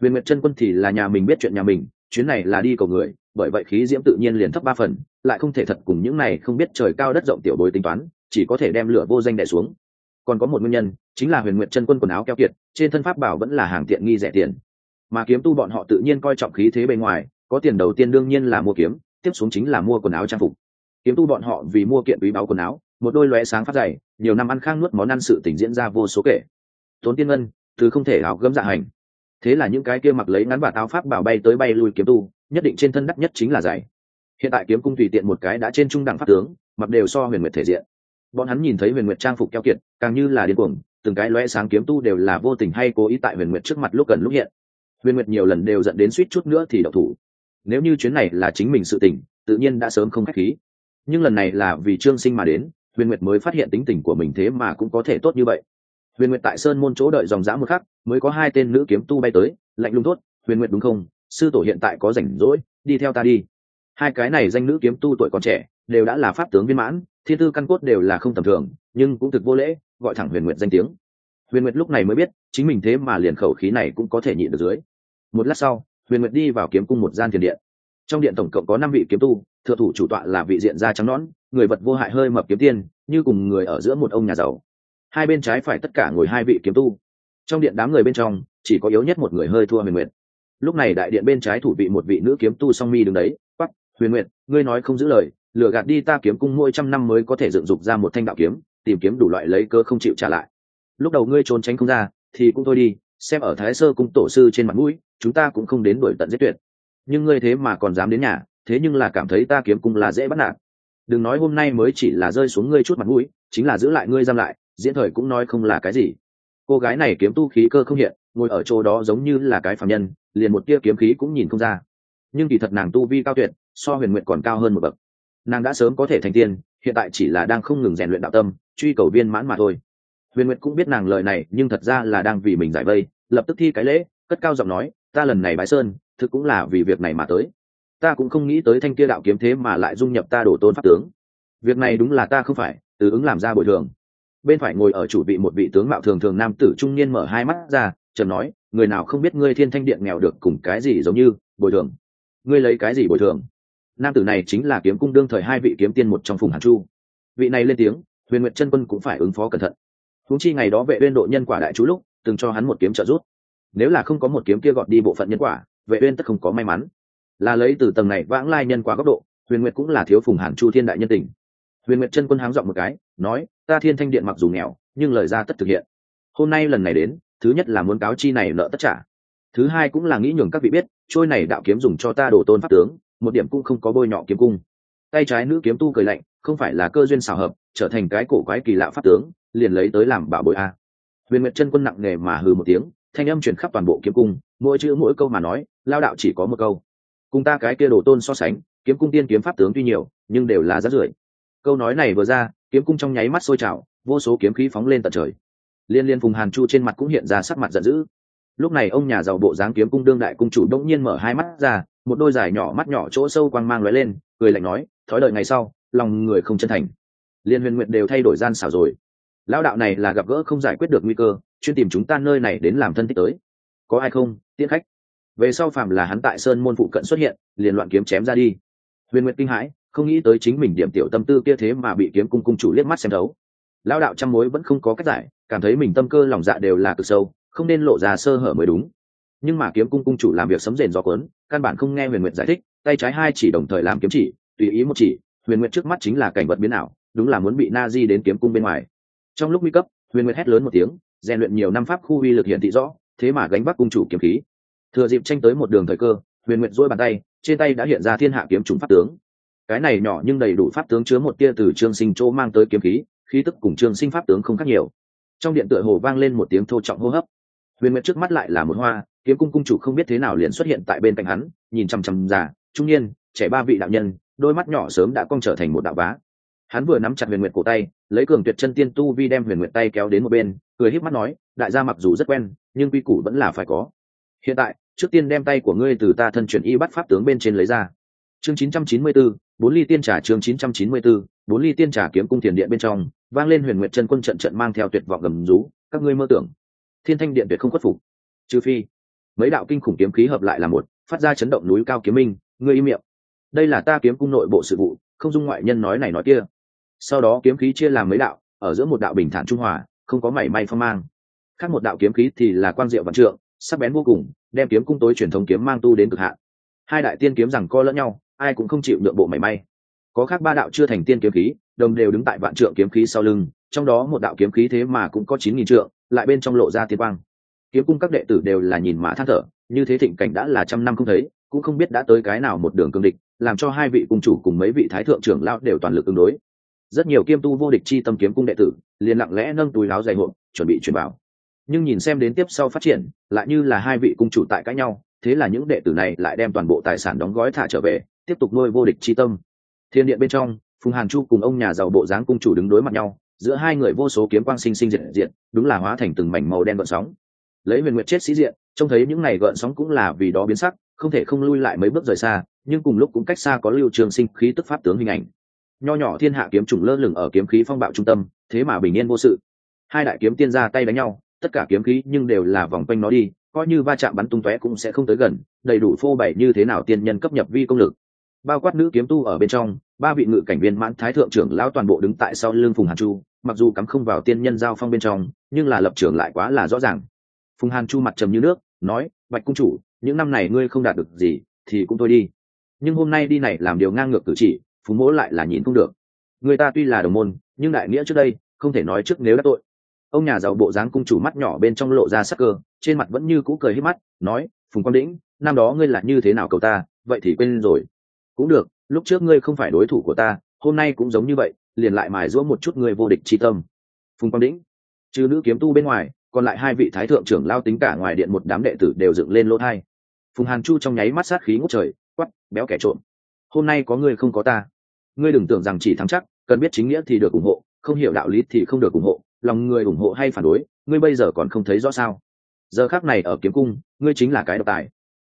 Huyền nguyệt chân quân thì là nhà mình biết chuyện nhà mình, chuyến này là đi cầu người, bởi vậy khí diễm tự nhiên liền thấp ba phần, lại không thể thật cùng những này không biết trời cao đất rộng tiểu bối tính toán, chỉ có thể đem lửa vô danh đẻ xuống. Còn có một nguyên nhân, chính là huyền nguyệt chân quân quần áo keo kiệt, trên thân pháp bảo vẫn là hàng tiện nghi rẻ tiền. Mà kiếm tu bọn họ tự nhiên coi trọng khí thế bề ngoài, có tiền đầu tiên đương nhiên là mua kiếm, tiếp xuống chính là mua quần áo trang phục. Kiếm tu bọn họ vì mua kiện quý báu quần áo, một đôi lóe sáng phát dày, nhiều năm ăn khang nuốt món ăn sự tỉnh diễn ra vô số kể tốn tiên ngân, thứ không thể áo gấm dạ hành. Thế là những cái kia mặc lấy ngắn và táo pháp bảo bay tới bay lui kiếm tu, nhất định trên thân đắt nhất chính là giày. Hiện tại kiếm cung tùy tiện một cái đã trên trung đẳng pháp tướng, mặc đều so huyền nguyệt thể diện. Bọn hắn nhìn thấy huyền nguyệt trang phục keo kiệt, càng như là điên cuồng, từng cái loe sáng kiếm tu đều là vô tình hay cố ý tại huyền nguyệt trước mặt lúc gần lúc hiện. Huyền nguyệt nhiều lần đều dẫn đến suýt chút nữa thì đậu thủ. Nếu như chuyến này là chính mình sự tình, tự nhiên đã sớm không khách khí. Nhưng lần này là vì trương sinh mà đến, huyền nguyệt mới phát hiện tính tình của mình thế mà cũng có thể tốt như vậy huyền nguyệt tại sơn môn chỗ đợi dòng dã một khắc, mới có hai tên nữ kiếm tu bay tới, lạnh lùng thốt, huyền nguyệt đúng không? Sư tổ hiện tại có rảnh rỗi, đi theo ta đi. Hai cái này danh nữ kiếm tu tuổi còn trẻ, đều đã là pháp tướng viên mãn, thiên tư căn cốt đều là không tầm thường, nhưng cũng thực vô lễ, gọi thẳng huyền nguyệt danh tiếng. Huyền nguyệt lúc này mới biết, chính mình thế mà liền khẩu khí này cũng có thể nhịn được dưới. Một lát sau, huyền nguyệt đi vào kiếm cung một gian thiền điện. Trong điện tổng cộng có năm vị kiếm tu thượng thủ chủ tọa là vị diện da trắng nõn, người vật vô hại hơi mập kiếm tiên, như cùng người ở giữa một ông nhà giàu hai bên trái phải tất cả ngồi hai vị kiếm tu. Trong điện đám người bên trong, chỉ có yếu nhất một người hơi thua huyền nguyệt. Lúc này đại điện bên trái thủ vị một vị nữ kiếm tu song mi đứng đấy quắp huyền nguyệt, ngươi nói không giữ lời, lừa gạt đi ta kiếm cung mỗi trăm năm mới có thể dựng dục ra một thanh đạo kiếm, tìm kiếm đủ loại lấy cơ không chịu trả lại. Lúc đầu ngươi trốn tránh không ra, thì cũng thôi đi, xem ở thái sơ cung tổ sư trên mặt mũi, chúng ta cũng không đến đuổi tận giết tuyệt. Nhưng ngươi thế mà còn dám đến nhà, thế nhưng là cảm thấy ta kiếm cung là dễ bắt nạt. Đừng nói hôm nay mới chỉ là rơi xuống ngươi chút mặt mũi, chính là giữ lại ngươi giam lại diễn thời cũng nói không là cái gì. Cô gái này kiếm tu khí cơ không hiện, ngồi ở chỗ đó giống như là cái phạm nhân, liền một tia kiếm khí cũng nhìn không ra. Nhưng kỳ thật nàng tu vi cao tuyệt, so huyền nguyện còn cao hơn một bậc. Nàng đã sớm có thể thành tiên, hiện tại chỉ là đang không ngừng rèn luyện đạo tâm, truy cầu viên mãn mà thôi. Huyền nguyệt cũng biết nàng lời này, nhưng thật ra là đang vì mình giải vây, lập tức thi cái lễ, cất cao giọng nói, ta lần này bái sơn, thực cũng là vì việc này mà tới. Ta cũng không nghĩ tới thanh kia đạo kiếm thế mà lại dung nhập ta đổ tôn pháp tướng. Việc này đúng là ta không phải, từ ứng làm ra bồi thường bên phải ngồi ở chủ vị một vị tướng mạo thường thường nam tử trung niên mở hai mắt ra trầm nói người nào không biết ngươi thiên thanh điện nghèo được cùng cái gì giống như bồi thường. Ngươi lấy cái gì bồi thường? Nam tử này chính là kiếm cung đương thời hai vị kiếm tiên một trong phùng hàn chu. Vị này lên tiếng huyền nguyện chân quân cũng phải ứng phó cẩn thận. Húng chi ngày đó vệ uyên độ nhân quả đại chú lúc từng cho hắn một kiếm trợ rút, nếu là không có một kiếm kia gọt đi bộ phận nhân quả vệ uyên tất không có may mắn. Là lấy từ tầng này vãng lai nhân quả góc độ huyền nguyệt cũng là thiếu phùng hàn chu thiên đại nhân tình. Huyền nguyệt chân quân háng dọn một cái nói ta thiên thanh điện mặc dù nghèo, nhưng lời ra tất thực hiện. Hôm nay lần này đến, thứ nhất là muốn cáo chi này nợ tất trả. Thứ hai cũng là nghĩ nhường các vị biết, trôi này đạo kiếm dùng cho ta đổ tôn pháp tướng, một điểm cũng không có bôi nhọ kiếm cung. Tay trái nữ kiếm tu cười lạnh, không phải là cơ duyên xào hợp, trở thành cái cổ quái kỳ lạ pháp tướng, liền lấy tới làm bảo bội a. Huyền nguyệt chân quân nặng nề mà hừ một tiếng, thanh âm truyền khắp toàn bộ kiếm cung, mỗi chữ mỗi câu mà nói, lao đạo chỉ có một câu. Cùng ta cái kia đổ tôn so sánh, kiếm cung tiên kiếm pháp tướng tuy nhiều, nhưng đều là rát rưởi câu nói này vừa ra, kiếm cung trong nháy mắt sôi trào, vô số kiếm khí phóng lên tận trời. Liên liên phùng hàn chu trên mặt cũng hiện ra sắc mặt giận dữ. Lúc này ông nhà giàu bộ dáng kiếm cung đương đại cung chủ đông nhiên mở hai mắt ra, một đôi dài nhỏ mắt nhỏ chỗ sâu quang mang lóe lên, cười lạnh nói, thói đợi ngày sau, lòng người không chân thành. Liên huyền nguyện đều thay đổi gian xảo rồi. Lão đạo này là gặp gỡ không giải quyết được nguy cơ, chuyên tìm chúng ta nơi này đến làm thân thích tới. Có ai không? Tiễn khách. Về sau phạm là hắn tại sơn môn phụ cận xuất hiện, liền loạn kiếm chém ra đi. Huyền nguyện kinh hãi không nghĩ tới chính mình điểm tiểu tâm tư kia thế mà bị kiếm cung cung chủ liếc mắt xem thấu. Lao đạo trăm mối vẫn không có cách giải, cảm thấy mình tâm cơ lòng dạ đều là cực sâu, không nên lộ ra sơ hở mới đúng. Nhưng mà kiếm cung cung chủ làm việc sấm rền do cuốn, căn bản không nghe huyền nguyện giải thích, tay trái hai chỉ đồng thời làm kiếm chỉ, tùy ý một chỉ, huyền nguyện trước mắt chính là cảnh vật biến ảo, đúng là muốn bị na di đến kiếm cung bên ngoài. Trong lúc nguy cấp, huyền nguyện hét lớn một tiếng, rèn luyện nhiều năm pháp khu uy lực hiện thị rõ, thế mà gánh bắt cung chủ kiếm khí. Thừa dịp tranh tới một đường thời cơ, huyền nguyện dỗi bàn tay, trên tay đã hiện ra thiên hạ kiếm trùng pháp tướng cái này nhỏ nhưng đầy đủ pháp tướng chứa một tia từ trương sinh chỗ mang tới kiếm khí khí tức cùng trương sinh pháp tướng không khác nhiều. Trong điện tựa hồ vang lên một tiếng thô trọng hô hấp. Huyền nguyệt trước mắt lại là một hoa, kiếm cung cung chủ không biết thế nào liền xuất hiện tại bên cạnh hắn, nhìn chằm chằm già, trung niên, trẻ ba vị đạo nhân, đôi mắt nhỏ sớm đã cong trở thành một đạo vá. Hắn vừa nắm chặt huyền nguyệt cổ tay, lấy cường tuyệt chân tiên tu vi đem huyền nguyệt tay kéo đến một bên, cười híp mắt nói, đại gia mặc dù rất quen, nhưng quy củ vẫn là phải có. Hiện tại, trước tiên đem tay của ngươi từ ta thân chuyển y bắt pháp tướng bên trên lấy ra chương 994, bốn ly tiên trà chương 994, bốn ly tiên trà kiếm cung tiền điện bên trong vang lên huyền nguyệt chân quân trận trận mang theo tuyệt vọng gầm rú các ngươi mơ tưởng. Thiên thanh điện tuyệt không khuất phục. Trừ phi mấy đạo kinh khủng kiếm khí hợp lại là một phát ra chấn động núi cao kiếm minh ngươi im miệng. Đây là ta kiếm cung nội bộ sự vụ không dung ngoại nhân nói này nói kia. Sau đó kiếm khí chia làm mấy đạo ở giữa một đạo bình thản trung hòa không có mảy may phong mang. Khác một đạo kiếm khí thì là quang diệu vạn trượng sắc bén vô cùng đem kiếm cung tối truyền thống kiếm mang tu đến cực hạn. Hai đại tiên kiếm rằng co lẫn nhau ai cũng không chịu nhượng bộ mảy may. Có khác ba đạo chưa thành tiên kiếm khí, đồng đều đứng tại vạn trượng kiếm khí sau lưng, trong đó một đạo kiếm khí thế mà cũng có chín nghìn trượng, lại bên trong lộ ra tiên quang. Kiếm cung các đệ tử đều là nhìn mã than thở, như thế thịnh cảnh đã là trăm năm không thấy, cũng không biết đã tới cái nào một đường cương địch, làm cho hai vị cung chủ cùng mấy vị thái thượng trưởng lão đều toàn lực ứng đối. Rất nhiều kiêm tu vô địch chi tâm kiếm cung đệ tử, liền lặng lẽ nâng túi láo dày hộp, chuẩn bị chuyển bảo nhưng nhìn xem đến tiếp sau phát triển, lại như là hai vị cung chủ tại cãi nhau, thế là những đệ tử này lại đem toàn bộ tài sản đóng gói thả trở về tiếp tục nuôi vô địch chi tâm. Thiên điện bên trong, phùng hàn chu cùng ông nhà giàu bộ dáng cung chủ đứng đối mặt nhau, giữa hai người vô số kiếm quang sinh sinh diện diện đúng là hóa thành từng mảnh màu đen gợn sóng. Lấy huyền nguyệt chết sĩ diện, trông thấy những này gợn sóng cũng là vì đó biến sắc, không thể không lui lại mấy bước rời xa, nhưng cùng lúc cũng cách xa có lưu trường sinh khí tức pháp tướng hình ảnh. Nho nhỏ thiên hạ kiếm trùng lơ lửng ở kiếm khí phong bạo trung tâm, thế mà bình yên vô sự. Hai đại kiếm tiên ra tay đánh nhau, tất cả kiếm khí nhưng đều là vòng quanh nó đi, coi như va chạm bắn tung tóe cũng sẽ không tới gần, đầy đủ phô bày như thế nào tiên nhân cấp nhập vi công lực bao quát nữ kiếm tu ở bên trong, ba vị ngự cảnh viên mãn thái thượng trưởng lão toàn bộ đứng tại sau lưng phùng hàn chu, mặc dù cắm không vào tiên nhân giao phong bên trong, nhưng là lập trường lại quá là rõ ràng. Phùng hàn chu mặt trầm như nước, nói, bạch cung chủ, những năm này ngươi không đạt được gì thì cũng thôi đi. Nhưng hôm nay đi này làm điều ngang ngược cử chỉ phùng mỗ lại là nhìn không được. Người ta tuy là đồng môn, nhưng đại nghĩa trước đây, không thể nói trước nếu đã tội. Ông nhà giàu bộ dáng cung chủ mắt nhỏ bên trong lộ ra sắc cơ, trên mặt vẫn như cũ cười hết mắt, nói, phùng quang đĩnh, năm đó ngươi là như thế nào cầu ta, vậy thì quên rồi cũng được, lúc trước ngươi không phải đối thủ của ta, hôm nay cũng giống như vậy, liền lại mài giũa một chút ngươi vô địch chi tâm. Phùng quang đĩnh, trừ nữ kiếm tu bên ngoài, còn lại hai vị thái thượng trưởng lao tính cả ngoài điện một đám đệ tử đều dựng lên lỗ thai. Phùng hàn chu trong nháy mắt sát khí ngút trời quắp béo kẻ trộm. Hôm nay có ngươi không có ta. Ngươi đừng tưởng rằng chỉ thắng chắc, cần biết chính nghĩa thì được ủng hộ, không hiểu đạo lý thì không được ủng hộ, lòng người ủng hộ hay phản đối, ngươi bây giờ còn không thấy rõ sao. Giờ khác này ở kiếm cung, ngươi chính là cái độc tài.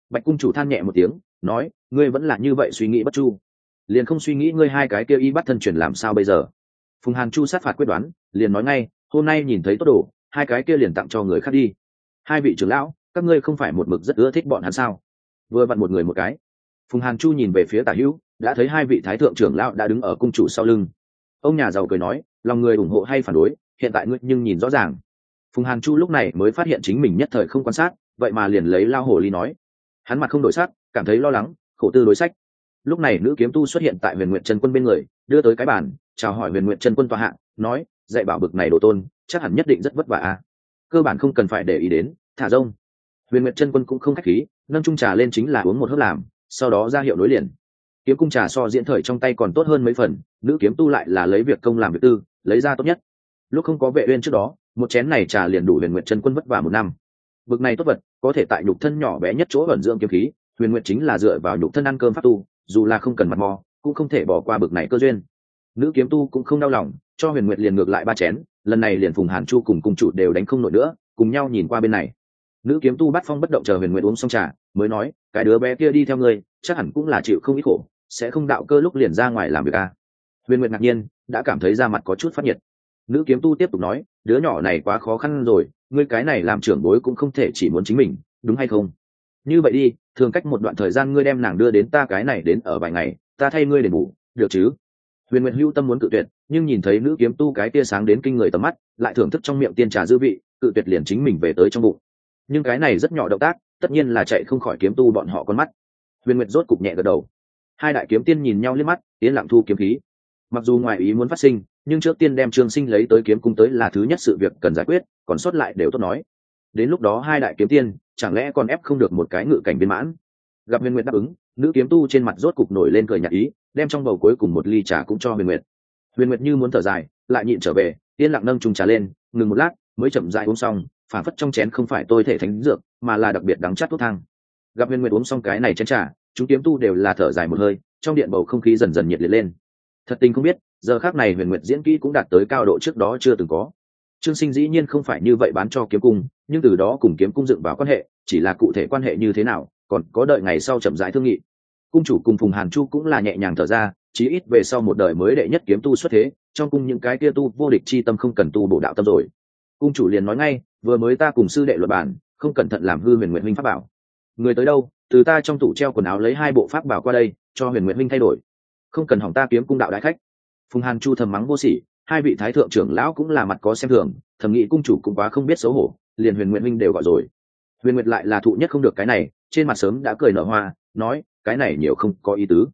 Bạch cung chủ than nhẹ một tiếng nói, ngươi vẫn là như vậy suy nghĩ bất chu. Liền không suy nghĩ ngươi hai cái kia y bắt thân truyền làm sao bây giờ. Phùng hàn chu sát phạt quyết đoán, liền nói ngay, hôm nay nhìn thấy tốt đồ, hai cái kia liền tặng cho người khác đi. Hai vị trưởng lão, các ngươi không phải một mực rất ưa thích bọn hắn sao? Vừa vặn một người một cái. Phùng hàn chu nhìn về phía tả hữu, đã thấy hai vị thái thượng trưởng lão đã đứng ở cung chủ sau lưng. Ông nhà giàu cười nói, lòng người ủng hộ hay phản đối, hiện tại ngươi nhưng nhìn rõ ràng. Phùng hàn chu lúc này mới phát hiện chính mình nhất thời không quan sát, vậy mà liền lấy lao hồ ly nói. Hắn mặt không đổi sát cảm thấy lo lắng, khổ tư đối sách. Lúc này nữ kiếm tu xuất hiện tại huyền nguyện trần quân bên người, đưa tới cái bàn, chào hỏi huyền nguyện trần quân tòa hạng nói, dạy bảo bực này đồ tôn, chắc hẳn nhất định rất vất vả à. cơ bản không cần phải để ý đến, thả rông. Huyền nguyện chân quân cũng không k h á c h khí, nâng trung trà lên chính là uống một hớp làm, sau đó ra hiệu nối liền. Kiếm cung trà so diễn thời trong tay còn tốt hơn mấy phần, nữ kiếm tu lại là lấy việc công làm việc tư, lấy ra tốt nhất. Lúc không có vệ uyên trước đó, một chén này trà liền đủ huyền nguyện chân quân vất vả một năm. Bực này tốt vật, có thể tại nhục thân nhỏ bé nhất chỗ ẩn dưỡng kiếm khí huyền nguyện chính là dựa vào nhục thân ăn cơm pháp tu, dù là không cần mặt mò, cũng không thể bỏ qua bực này cơ duyên. Nữ kiếm tu cũng không đau lòng, cho huyền nguyệt liền ngược lại ba chén, lần này liền phùng hàn chu cùng cung chủ đều đánh không nổi nữa, cùng nhau nhìn qua bên này. Nữ kiếm tu bắt phong bất động chờ huyền nguyệt uống xong trà, mới nói, cái đứa bé kia đi theo ngươi, chắc hẳn cũng là chịu không ít khổ, sẽ không đạo cơ lúc liền ra ngoài làm việc à. huyền nguyệt ngạc nhiên, đã cảm thấy da mặt có chút phát nhiệt. Nữ kiếm tu tiếp tục nói, đứa nhỏ này quá khó khăn rồi, ngươi cái này làm trưởng bối cũng không thể chỉ muốn chính mình, đúng hay không? Như vậy đi thường cách một đoạn thời gian ngươi đem nàng đưa đến ta cái này đến ở vài ngày, ta thay ngươi để bù, được chứ? Huyền nguyệt hưu tâm muốn cự tuyệt, nhưng nhìn thấy nữ kiếm tu cái tia sáng đến kinh người tầm mắt, lại thưởng thức trong miệng tiên trà dư vị, cự tuyệt liền chính mình về tới trong bụng. Nhưng cái này rất nhỏ động tác, tất nhiên là chạy không khỏi kiếm tu bọn họ con mắt. Huyền nguyệt rốt cục nhẹ gật đầu. Hai đại kiếm tiên nhìn nhau liếc mắt tiến lặng thu kiếm khí. Mặc dù ngoài ý muốn phát sinh, nhưng trước tiên đem trương sinh lấy tới kiếm cung tới là thứ nhất sự việc cần giải quyết, còn sót lại đều tốt nói đến lúc đó hai đại kiếm tiên, chẳng lẽ còn ép không được một cái ngự cảnh viên mãn? Gặp huyền nguyệt đáp ứng, nữ kiếm tu trên mặt rốt cục nổi lên cười nhạt ý, đem trong bầu cuối cùng một ly trà cũng cho huyền nguyệt. Huyền nguyệt như muốn thở dài, lại nhịn trở về, yên lặng nâng trùng trà lên, ngừng một lát, mới chậm dại uống xong, phản phất trong chén không phải tôi thể thánh dược, mà là đặc biệt đắng chát thuốc thang. Gặp huyền nguyệt uống xong cái này chén trà, chúng kiếm tu đều là thở dài một hơi, trong điện bầu không khí dần dần nhiệt liệt lên. Thật tình không biết, giờ khác này huyền nguyệt diễn kỹ cũng đạt tới cao độ trước đó chưa từng có. Trương sinh dĩ nhiên không phải như vậy bán cho kiếm cung nhưng từ đó cùng kiếm cung dựng vào quan hệ, chỉ là cụ thể quan hệ như thế nào, còn có đợi ngày sau chậm rãi thương nghị. Cung chủ cùng phùng hàn chu cũng là nhẹ nhàng thở ra, chí ít về sau một đời mới đệ nhất kiếm tu xuất thế, trong cung những cái kia tu vô địch chi tâm không cần tu bổ đạo tâm rồi. Cung chủ liền nói ngay, vừa mới ta cùng sư đệ luật bản, không cẩn thận làm hư huyền nguyện minh pháp bảo. Người tới đâu, từ ta trong tủ treo quần áo lấy hai bộ pháp bảo qua đây, cho huyền nguyện minh thay đổi. Không cần hỏng ta kiếm cung đạo đại khách. Phùng hàn chu thầm mắng vô sỉ, hai vị thái thượng trưởng lão cũng là mặt có xem thường, thầm nghĩ cung chủ cũng quá không biết xấu hổ liền huyền nguyện minh đều gọi rồi. Huyền nguyệt lại là thụ nhất không được cái này trên mặt sớm đã cười nở hoa nói cái này nhiều không có ý tứ.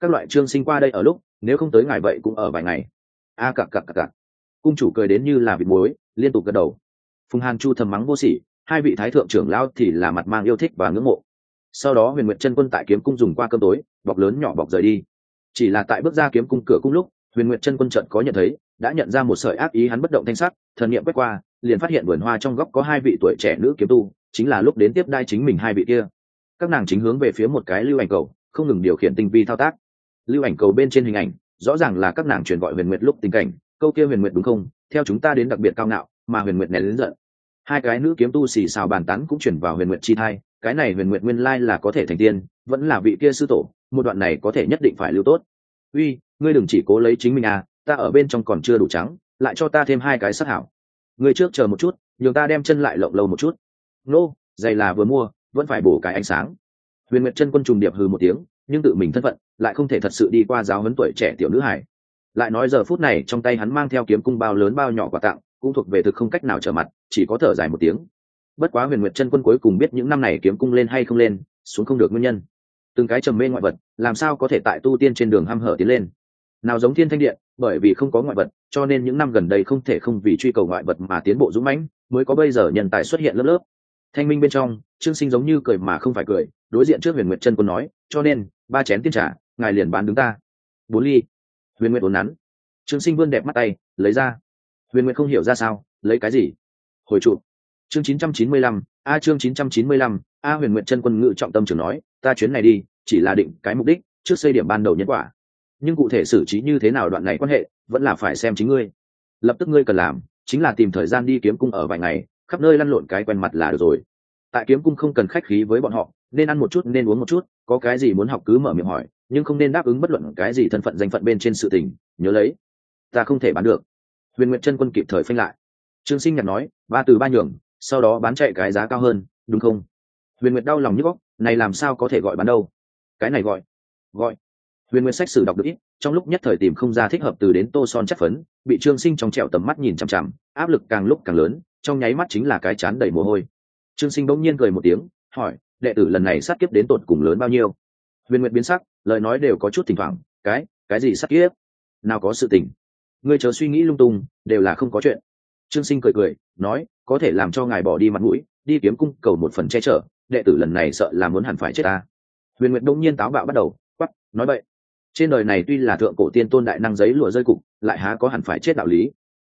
Các loại trương sinh qua đây ở lúc nếu không tới ngài vậy cũng ở vài ngày. A à, cặc cặc cặc cặc. Cung chủ cười đến như là vịt muối liên tục gật đầu. Phùng hàn chu thầm mắng vô sỉ hai vị thái thượng trưởng lao thì là mặt mang yêu thích và ngưỡng mộ. Sau đó huyền nguyệt chân quân tại kiếm cung dùng qua cơm tối bọc lớn nhỏ bọc rời đi. Chỉ là tại bước ra kiếm cung cửa cung lúc huyền nguyệt chân quân trận có nhận thấy đã nhận ra một sợi ác ý hắn bất động thanh sắc, thần niệm quét qua, liền phát hiện vườn hoa trong góc có hai vị tuổi trẻ nữ kiếm tu, chính là lúc đến tiếp đai chính mình hai vị kia. Các nàng chính hướng về phía một cái lưu ảnh cầu, không ngừng điều khiển tinh vi thao tác. Lưu ảnh cầu bên trên hình ảnh, rõ ràng là các nàng truyền gọi huyền nguyệt lúc tình cảnh, câu kia huyền nguyệt đúng không? Theo chúng ta đến đặc biệt cao ngạo, mà huyền nguyệt nén lớn giận. Hai cái nữ kiếm tu xì xào bàn tán cũng chuyển vào huyền nguyệt chi thai, cái này huyền nguyện nguyên lai là có thể thành tiên, vẫn là vị kia sư tổ, một đoạn này có thể nhất định phải lưu tốt. Uy, ngươi đừng chỉ cố lấy chính mình à ta ở bên trong còn chưa đủ trắng lại cho ta thêm hai cái sắc hảo. Người trước chờ một chút nhường ta đem chân lại lộng lâu một chút. Nô、no, giày là vừa mua vẫn phải bổ cái ánh sáng. Huyền nguyệt chân quân trùng điệp hừ một tiếng nhưng tự mình thân phận lại không thể thật sự đi qua giáo huấn tuổi trẻ tiểu nữ hải lại nói giờ phút này trong tay hắn mang theo kiếm cung bao lớn bao nhỏ quà tặng cũng thuộc về thực không cách nào trở mặt chỉ có thở dài một tiếng. Bất quá huyền nguyệt chân quân cuối cùng biết những năm này kiếm cung lên hay không lên xuống không được nguyên nhân. Từng cái trầm mê ngoại vật làm sao có thể tại tu tiên trên đường h hở tiến lên? Nào giống thiên thanh điện bởi vì không có ngoại vật, cho nên những năm gần đây không thể không vì truy cầu ngoại vật mà tiến bộ dũng mãnh, mới có bây giờ nhân tài xuất hiện lớp lớp. Thanh minh bên trong, trương sinh giống như cười mà không phải cười, đối diện trước huyền nguyệt chân quân nói, cho nên, ba chén tiên trả ngài liền bán đứng ta. Bốn ly. Huyền nguyệt ốn nắn. Trương sinh vươn đẹp mắt tay, lấy ra. Huyền nguyệt không hiểu ra sao, lấy cái gì? Hồi trụ. Chương chín trăm chín mươi lăm, a chương chín trăm chín mươi lăm, a huyền nguyệt chân quân ngự trọng tâm trưởng nói, ta chuyến này đi, chỉ là định cái mục đích, trước xây điểm ban đầu nhân quả nhưng cụ thể xử trí như thế nào đoạn này quan hệ, vẫn là phải xem chính ngươi. Lập tức ngươi cần làm, chính là tìm thời gian đi kiếm cung ở vài ngày, khắp nơi lăn lộn cái quen mặt là được rồi. Tại kiếm cung không cần khách khí với bọn họ, nên ăn một chút, nên uống một chút, có cái gì muốn học cứ mở miệng hỏi, nhưng không nên đáp ứng bất luận cái gì thân phận danh phận bên trên sự tình, nhớ lấy, ta không thể bán được. Huyền nguyện chân quân kịp thời phanh lại. Trương sinh nhặt nói, ba từ ba nhường, sau đó bán chạy cái giá cao hơn, đúng không? Huyền nguyệt đau lòng nhức góc này làm sao có thể gọi bán đâu? Cái này gọi gọi huyền Nguyên sách sử đọc được ít, trong lúc nhất thời tìm không ra thích hợp từ đến tô son chất phấn, bị trương sinh trong trẹo tầm mắt nhìn chằm chằm, áp lực càng lúc càng lớn, trong nháy mắt chính là cái chán đầy mồ hôi. Trương sinh bỗng nhiên cười một tiếng, hỏi, đệ tử lần này sát kiếp đến tột cùng lớn bao nhiêu? Huyền nguyệt biến sắc, lời nói đều có chút thỉnh thoảng, cái cái gì sát kiếp? Nào có sự tình. Ngươi chớ suy nghĩ lung tung, đều là không có chuyện. Trương sinh cười cười, nói, có thể làm cho ngài bỏ đi mặt mũi, đi kiếm cung cầu một phần che chở, đệ tử lần này sợ là muốn hẳn phải chết ta. Huyền nguyệt đông nhiên táo bạo bắt đầu quắp nói vậy trên đời này tuy là thượng cổ tiên tôn đại năng giấy lụa rơi cục, lại há có hẳn phải chết đạo lý.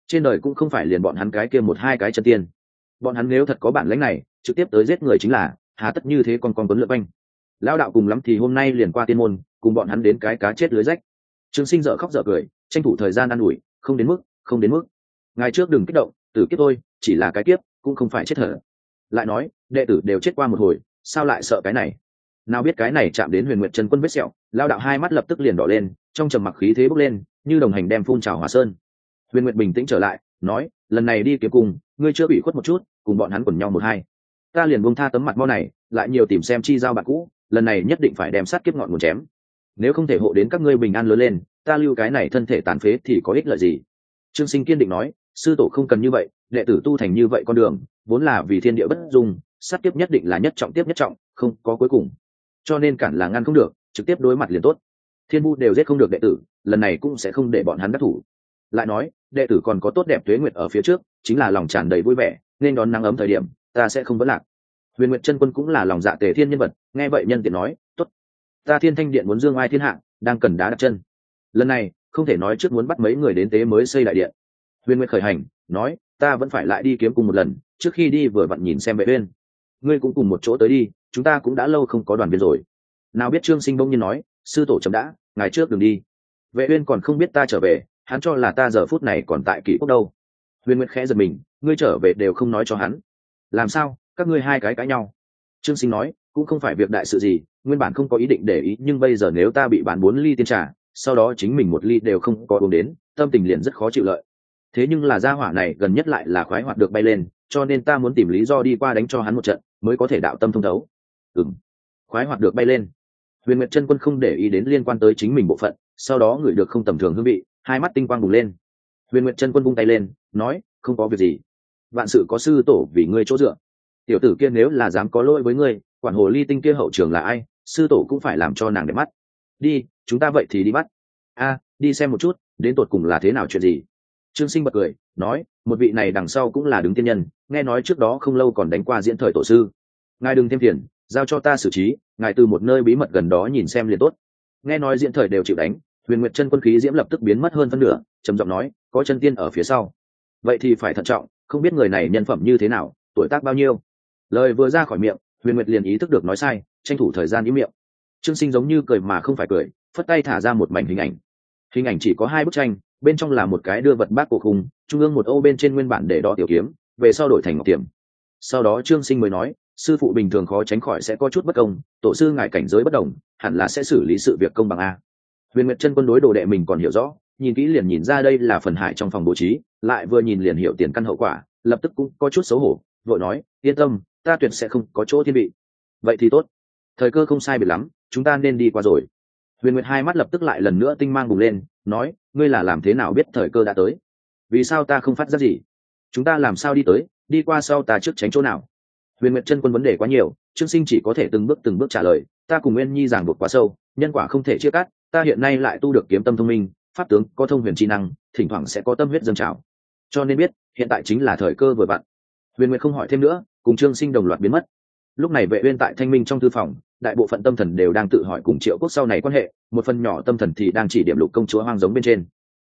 Trên đời cũng không phải liền bọn hắn cái kia một hai cái chân tiên. Bọn hắn nếu thật có bản lãnh này, trực tiếp tới giết người chính là, hà tất như thế còn còn tuấn lượt banh lao đạo cùng lắm thì hôm nay liền qua tiên môn, cùng bọn hắn đến cái cá chết lưới rách. Trương sinh dở khóc dở cười, tranh thủ thời gian ă n ủi, không đến mức, không đến mức. Ngày trước đừng kích động, tử kiếp thôi, chỉ là cái kiếp, cũng không phải chết thở. Lại nói, đệ tử đều chết qua một hồi, sao lại sợ cái này? Nào biết cái này chạm đến huyền nguyện trần quân vết sẹo, lao đạo hai mắt lập tức liền đỏ lên, trong trầm mặc khí thế bốc lên, như đồng hành đem phun trào hòa sơn. Huyền nguyện bình tĩnh trở lại, nói, lần này đi kiếm cùng, ngươi chưa bị khuất một chút, cùng bọn hắn quần nhau một hai. Ta liền buông tha tấm mặt mau này, lại nhiều tìm xem chi giao bạn cũ, lần này nhất định phải đem sát kiếp ngọn nguồn chém. Nếu không thể hộ đến các ngươi bình an lớn lên, ta lưu cái này thân thể tàn phế thì có ích lợi gì? Trương sinh kiên định nói, sư tổ không cần như vậy, đệ tử tu thành như vậy con đường, vốn là vì thiên địa bất dung, sát kiếp nhất định là nhất trọng tiếp nhất trọng, không có cuối cùng cho nên cản là ngăn không được, trực tiếp đối mặt liền tốt. Thiên vu đều giết không được đệ tử, lần này cũng sẽ không để bọn hắn đắc thủ. Lại nói, đệ tử còn có tốt đẹp tuế nguyệt ở phía trước, chính là lòng tràn đầy vui vẻ, nên đón nắng ấm thời điểm, ta sẽ không vấn lạc. Huyền nguyệt chân quân cũng là lòng dạ tề thiên nhân vật, nghe vậy nhân tiện nói, tốt, ta thiên thanh điện muốn dương ai thiên hạ, đang cần đá đặt chân. Lần này, không thể nói trước muốn bắt mấy người đến tế mới xây đại điện. Huyền nguyệt khởi hành, nói, ta vẫn phải lại đi kiếm cùng một lần, trước khi đi vừa vặn nhìn xem vệ uyên ngươi cũng cùng một chỗ tới đi, chúng ta cũng đã lâu không có đoàn viên rồi. Nào biết trương sinh bỗng nhiên nói, sư tổ chấm đã ngày trước đừng đi. Vệ uyên còn không biết ta trở về, hắn cho là ta giờ phút này còn tại kỷ quốc đâu. Huyền nguyệt khẽ giật mình, ngươi trở về đều không nói cho hắn. Làm sao, các ngươi hai cái cãi nhau? Trương sinh nói, cũng không phải việc đại sự gì, nguyên bản không có ý định để ý, nhưng bây giờ nếu ta bị bán bốn ly tiên trà, sau đó chính mình một ly đều không có uống đến, tâm tình liền rất khó chịu lợi. Thế nhưng là gia hỏa này gần nhất lại là khoái hoạt được bay lên, cho nên ta muốn tìm lý do đi qua đánh cho hắn một trận mới có thể đạo tâm thông thấu. Ừ m khoái hoạt được bay lên. Huyền nguyệt chân quân không để ý đến liên quan tới chính mình bộ phận, sau đó ngửi được không tầm thường hương vị, hai mắt tinh quang bùng lên. Huyền nguyệt chân quân vung tay lên, nói, không có việc gì. Vạn sự có sư tổ vì ngươi chỗ dựa. Tiểu tử kia nếu là dám có lỗi với ngươi, quản hồ ly tinh kia hậu trường là ai, sư tổ cũng phải làm cho nàng đẹp mắt. Đi, chúng ta vậy thì đi bắt. A, đi xem một chút, đến tột cùng là thế nào chuyện gì? Trương sinh bật cười, nói, một vị này đằng sau cũng là đứng tiên nhân, nghe nói trước đó không lâu còn đánh qua diễn thời tổ sư. Ngài đừng thêm tiền giao cho ta xử trí, ngài từ một nơi bí mật gần đó nhìn xem liền tốt. Nghe nói diễn thời đều chịu đánh, huyền nguyệt chân quân khí diễm lập tức biến mất hơn phân nửa, trầm giọng nói, có chân tiên ở phía sau. Vậy thì phải thận trọng, không biết người này nhân phẩm như thế nào, tuổi tác bao nhiêu? Lời vừa ra khỏi miệng, huyền nguyệt liền ý thức được nói sai, tranh thủ thời gian ý miệng. Trương sinh giống như cười mà không phải cười, phất tay thả ra một mảnh hình ảnh. Hình ảnh chỉ có hai bức tranh bên trong là một cái đưa vật bác cổ khung, trung ương một ô bên trên nguyên bản để đo tiểu kiếm, về sau đổi thành ngọc tiềm. Sau đó trương sinh mới nói, sư phụ bình thường khó tránh khỏi sẽ có chút bất công, tổ sư ngài cảnh giới bất đồng, hẳn là sẽ xử lý sự việc công bằng a. Huyền nguyệt chân quân đối đồ đệ mình còn hiểu rõ, nhìn kỹ liền nhìn ra đây là phần hải trong phòng bố trí, lại vừa nhìn liền hiểu tiền căn hậu quả, lập tức cũng có chút xấu hổ, vội nói, yên tâm, ta tuyệt sẽ không có chỗ thiên vị. Vậy thì tốt. Thời cơ không sai biệt lắm, chúng ta nên đi qua rồi. Huyền nguyệt hai mắt lập tức lại lần nữa tinh mang bùng lên nói, ngươi là làm thế nào biết thời cơ đã tới? Vì sao ta không phát giác gì? Chúng ta làm sao đi tới? Đi qua sau ta trước tránh chỗ nào? Huyền nguyệt chân quân vấn đề quá nhiều, trương sinh chỉ có thể từng bước từng bước trả lời, ta cùng nguyên nhi giảng buộc quá sâu, nhân quả không thể chia cắt, ta hiện nay lại tu được kiếm tâm thông minh, pháp tướng có thông huyền tri năng, thỉnh thoảng sẽ có tâm huyết dâng trào. Cho nên biết, hiện tại chính là thời cơ vừa vặn. Huyền nguyệt không hỏi thêm nữa, cùng trương sinh đồng loạt biến mất. Lúc này vệ uyên tại thanh minh trong thư phòng đại bộ phận tâm thần đều đang tự hỏi cùng triệu quốc sau này quan hệ, một phần nhỏ tâm thần thì đang chỉ điểm lục công chúa hoang giống bên trên.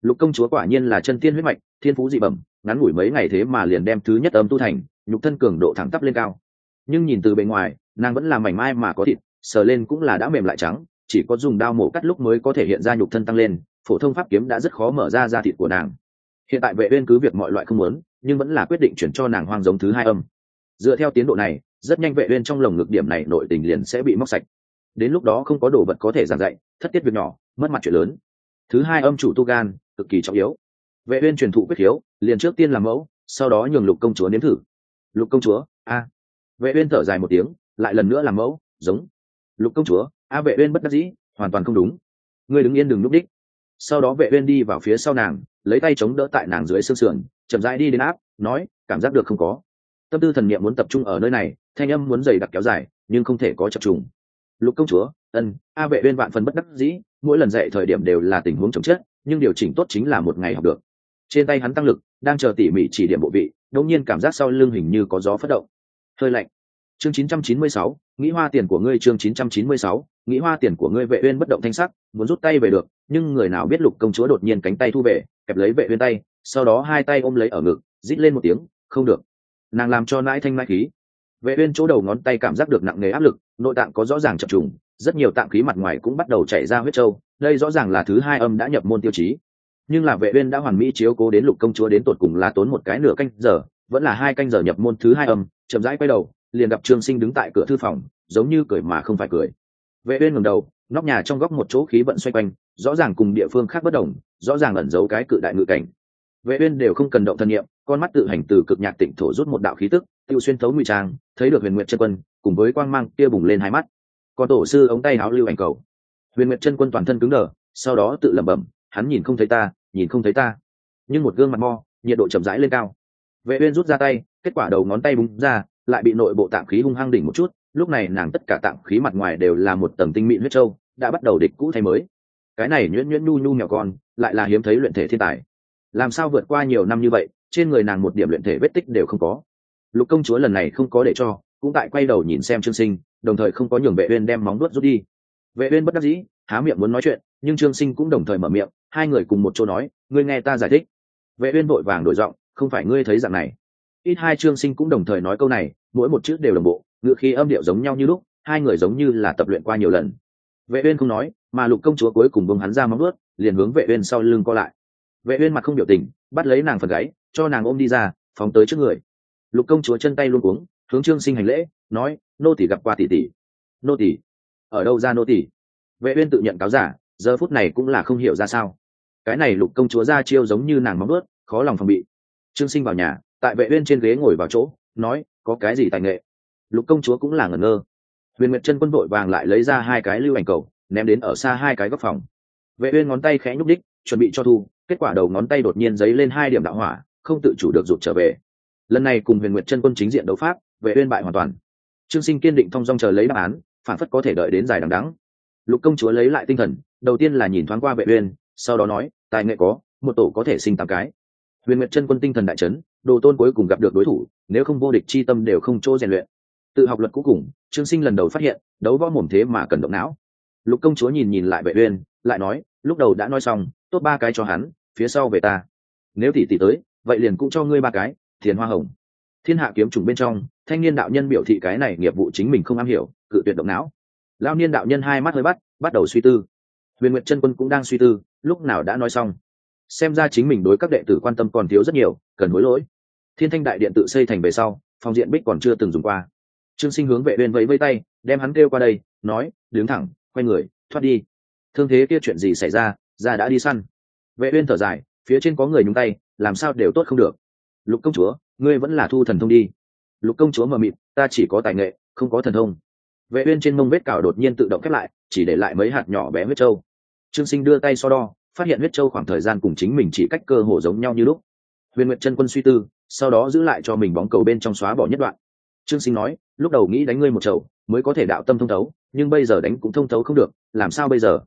Lục công chúa quả nhiên là chân tiên huyết mạch, thiên phú dị bẩm, ngắn ngủi mấy ngày thế mà liền đem thứ nhất âm tu thành, nhục thân cường độ thẳng tắp lên cao. Nhưng nhìn từ bề ngoài, nàng vẫn là mảnh mai mà có thịt, sờ lên cũng là đã mềm lại trắng, chỉ có dùng đao mổ cắt lúc mới có thể hiện ra nhục thân tăng lên, phổ thông pháp kiếm đã rất khó mở ra da thịt của nàng. Hiện tại vệ uyên cứ việc mọi loại không muốn, nhưng vẫn là quyết định chuyển cho nàng hoang giống thứ hai âm. Dựa theo tiến độ này rất nhanh vệ uyên trong lồng ngực điểm này nội tình liền sẽ bị móc sạch. Đến lúc đó không có đồ vật có thể giảng dạy, thất tiết việc nhỏ, mất mặt chuyện lớn. Thứ hai âm chủ tu gan, cực kỳ trọng yếu. Vệ uyên truyền thụ quyết hiếu, liền trước tiên làm mẫu, sau đó nhường lục công chúa nếm thử. Lục công chúa, a. Vệ uyên thở dài một tiếng, lại lần nữa làm mẫu, giống. Lục công chúa, a, vệ uyên bất đắc dĩ, hoàn toàn không đúng. Ngươi đứng yên đừng núp đích. Sau đó vệ uyên đi vào phía sau nàng, lấy tay chống đỡ tại nàng dưới xương sườn, chậm rãi đi đến áp, nói, cảm giác được không có. Tâm tư thần niệm muốn tập trung ở nơi này thanh âm muốn dày đặc kéo dài nhưng không thể có chập trùng. Lục công chúa ân a vệ uyên vạn phần bất đắc dĩ mỗi lần dạy thời điểm đều là tình huống chống chết nhưng điều chỉnh tốt chính là một ngày học được. Trên tay hắn tăng lực đang chờ tỉ mỉ chỉ điểm bộ vị đột nhiên cảm giác sau lưng hình như có gió phất động. Hơi lạnh. Chương 996, nghĩ hoa tiền của ngươi chương 996, nghĩ hoa tiền của ngươi vệ uyên bất động thanh sắc muốn rút tay về được nhưng người nào biết lục công chúa đột nhiên cánh tay thu về kẹp lấy vệ uyên tay sau đó hai tay ôm lấy ở ngực rít lên một tiếng không được. Nàng làm cho nãi thanh nãi khí vệ uyên chỗ đầu ngón tay cảm giác được nặng nề áp lực, nội tạng có rõ ràng chập trùng, rất nhiều tạng khí mặt ngoài cũng bắt đầu chảy ra huyết châu đây rõ ràng là thứ hai âm đã nhập môn tiêu chí. Nhưng là vệ uyên đã hoàn mỹ chiếu cố đến lục công chúa đến tột cùng là tốn một cái nửa canh giờ, vẫn là hai canh giờ nhập môn thứ hai âm, chậm rãi quay đầu, liền gặp trương sinh đứng tại cửa thư phòng, giống như cười mà không phải cười. Vệ uyên ngẩng đầu, nóc nhà trong góc một chỗ khí vận xoay quanh, rõ ràng cùng địa phương khác bất đồng, rõ ràng ẩn giấu cái cự đại ngự cảnh. Vệ uyên đều không cần động thân niệm, con mắt tự hành từ cực nhạc tịnh thổ rút một đạo khí tức tiêu xuyên thấu ngụy trang, thấy được huyền nguyệt chân quân, cùng với quang mang kia bùng lên hai mắt. Còn tổ sư ống tay áo lưu ảnh cầu. Huyền nguyệt chân quân toàn thân cứng đờ, sau đó tự lẩm bẩm, hắn nhìn không thấy ta, nhìn không thấy ta. Nhưng một gương mặt mo, nhiệt độ chậm rãi lên cao. Vệ uyên rút ra tay, kết quả đầu ngón tay búng ra, lại bị nội bộ tạng khí hung hăng đỉnh một chút. Lúc này nàng tất cả tạng khí mặt ngoài đều là một tầng tinh mịn huyết châu đã bắt đầu địch cũ thay mới. Cái này nhuyễn nhuyễn nhu nhu nhỏ con, lại là hiếm thấy luyện thể thiên tài. Làm sao vượt qua nhiều năm như vậy, trên người nàng một điểm luyện thể vết tích đều không có lục công chúa lần này không có để cho, cũng tại quay đầu nhìn xem trương sinh, đồng thời không có nhường vệ uyên đem móng đuốt rút đi. Vệ uyên bất đắc dĩ, há miệng muốn nói chuyện, nhưng trương sinh cũng đồng thời mở miệng, hai người cùng một chỗ nói, ngươi nghe ta giải thích. Vệ uyên vội vàng đổi giọng, không phải ngươi thấy dạng này. Ít hai trương sinh cũng đồng thời nói câu này, mỗi một chữ đều đồng bộ ngựa khí âm điệu giống nhau như lúc, hai người giống như là tập luyện qua nhiều lần. Vệ uyên không nói, mà lục công chúa cuối cùng bông hắn ra móng vuốt, liền hướng vệ uyên sau lưng co lại. Vệ uyên mặt không biểu tình, bắt lấy nàng phần gáy, cho nàng ôm đi ra, phóng tới trước người lục công chúa chân tay luôn cuống, hướng trương sinh hành lễ, nói, nô tỷ gặp qua tỷ tỷ. Nô tỷ ở đâu ra nô tỷ vệ uyên tự nhận cáo giả, giờ phút này cũng là không hiểu ra sao. Cái này lục công chúa ra chiêu giống như nàng móng vuốt khó lòng phòng bị. Trương sinh vào nhà, tại vệ uyên trên ghế ngồi vào chỗ, nói, có cái gì tài nghệ? Lục công chúa cũng là ngẩn ngơ. Huyền nguyệt chân quân vội vàng lại lấy ra hai cái lưu ảnh cầu, ném đến ở xa hai cái góc phòng. Vệ uyên ngón tay khẽ nhúc đích chuẩn bị cho thu, kết quả đầu ngón tay đột nhiên giấy lên hai điểm đạo hỏa, không tự chủ được rụt trở về lần này cùng huyền nguyệt chân quân chính diện đấu pháp vệ uyên bại hoàn toàn. Trương sinh kiên định thong dong chờ lấy đáp án, phản phất có thể đợi đến dài đằng đẵng. Lục công chúa lấy lại tinh thần, đầu tiên là nhìn thoáng qua vệ uyên, sau đó nói, tài nghệ có, một tổ có thể sinh tám cái. Huyền nguyệt chân quân tinh thần đại chấn, đồ tôn cuối cùng gặp được đối thủ, nếu không vô địch chi tâm đều không chỗ rèn luyện. Tự học luật cuối cùng, trương sinh lần đầu phát hiện, đấu võ mồm thế mà cần động não. Lục công chúa nhìn nhìn lại vệ uyên, lại nói, lúc đầu đã nói xong, tốt ba cái cho hắn, phía sau về ta. Nếu tỷ tỷ tới, vậy liền cũng cho ngươi ba cái thiền hoa hồng. Thiên hạ kiếm trùng bên trong, thanh niên đạo nhân biểu thị cái này nghiệp vụ chính mình không am hiểu, cự tuyệt động não. Lao niên đạo nhân hai mắt hơi bắt bắt đầu suy tư. Huyền nguyệt chân quân cũng đang suy tư, lúc nào đã nói xong. Xem ra chính mình đối các đệ tử quan tâm còn thiếu rất nhiều, cần hối lỗi. Thiên thanh đại điện tự xây thành về sau phòng diện bích còn chưa từng dùng qua. Trương sinh hướng vệ uyên vẫy vẫy tay, đem hắn kêu qua đây, nói, đứng thẳng, quay người, thoát đi. Thương thế kia chuyện gì xảy ra ra đã đi săn. Vệ uyên thở dài, phía trên có người nhúng tay, làm sao đều tốt không được lục công chúa, ngươi vẫn là thu thần thông đi. Lục công chúa mờ mịt, ta chỉ có tài nghệ, không có thần thông. Vệ uyên trên mông vết cào đột nhiên tự động khép lại, chỉ để lại mấy hạt nhỏ bé huyết châu trương sinh đưa tay so đo, phát hiện huyết châu khoảng thời gian cùng chính mình chỉ cách cơ hồ giống nhau như lúc. Huyền nguyệt chân quân suy tư, sau đó giữ lại cho mình bóng cầu bên trong xóa bỏ nhất đoạn. Trương sinh nói, lúc đầu nghĩ đánh ngươi một chầu, mới có thể đạo tâm thông thấu, nhưng bây giờ đánh cũng thông thấu không được, làm sao bây giờ?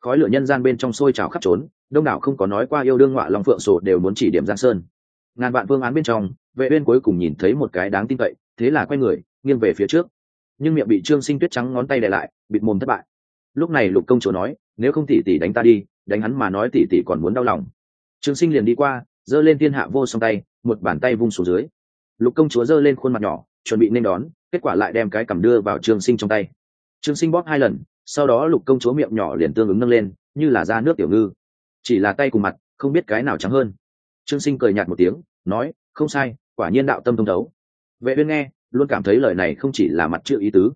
Khói lửa nhân gian bên trong sôi trào khắp trốn, đông đảo không có nói qua yêu đương ngọa long phượng sổ đều muốn chỉ điểm giang sơn ngàn vạn phương án bên trong, vệ uyên cuối cùng nhìn thấy một cái đáng tin cậy, thế là quay người, nghiêng về phía trước. Nhưng miệng bị trương sinh tuyết trắng ngón tay đè lại, bịt mồm thất bại. Lúc này lục công chúa nói, nếu không tỷ tỷ đánh ta đi, đánh hắn mà nói tỷ tỷ còn muốn đau lòng. Trương sinh liền đi qua, giơ lên thiên hạ vô song tay, một bàn tay vung xuống dưới. Lục công chúa giơ lên khuôn mặt nhỏ, chuẩn bị nên đón, kết quả lại đem cái cầm đưa vào trương sinh trong tay. Trương sinh bóp hai lần, sau đó lục công chúa miệng nhỏ liền tương ứng nâng lên, như là ra nước tiểu ngư. Chỉ là tay cùng mặt, không biết cái nào trắng hơn trương sinh cười nhạt một tiếng, nói, không sai, quả nhiên đạo tâm thông thấu. Vệ uyên nghe, luôn cảm thấy lời này không chỉ là mặt chữ ý tứ.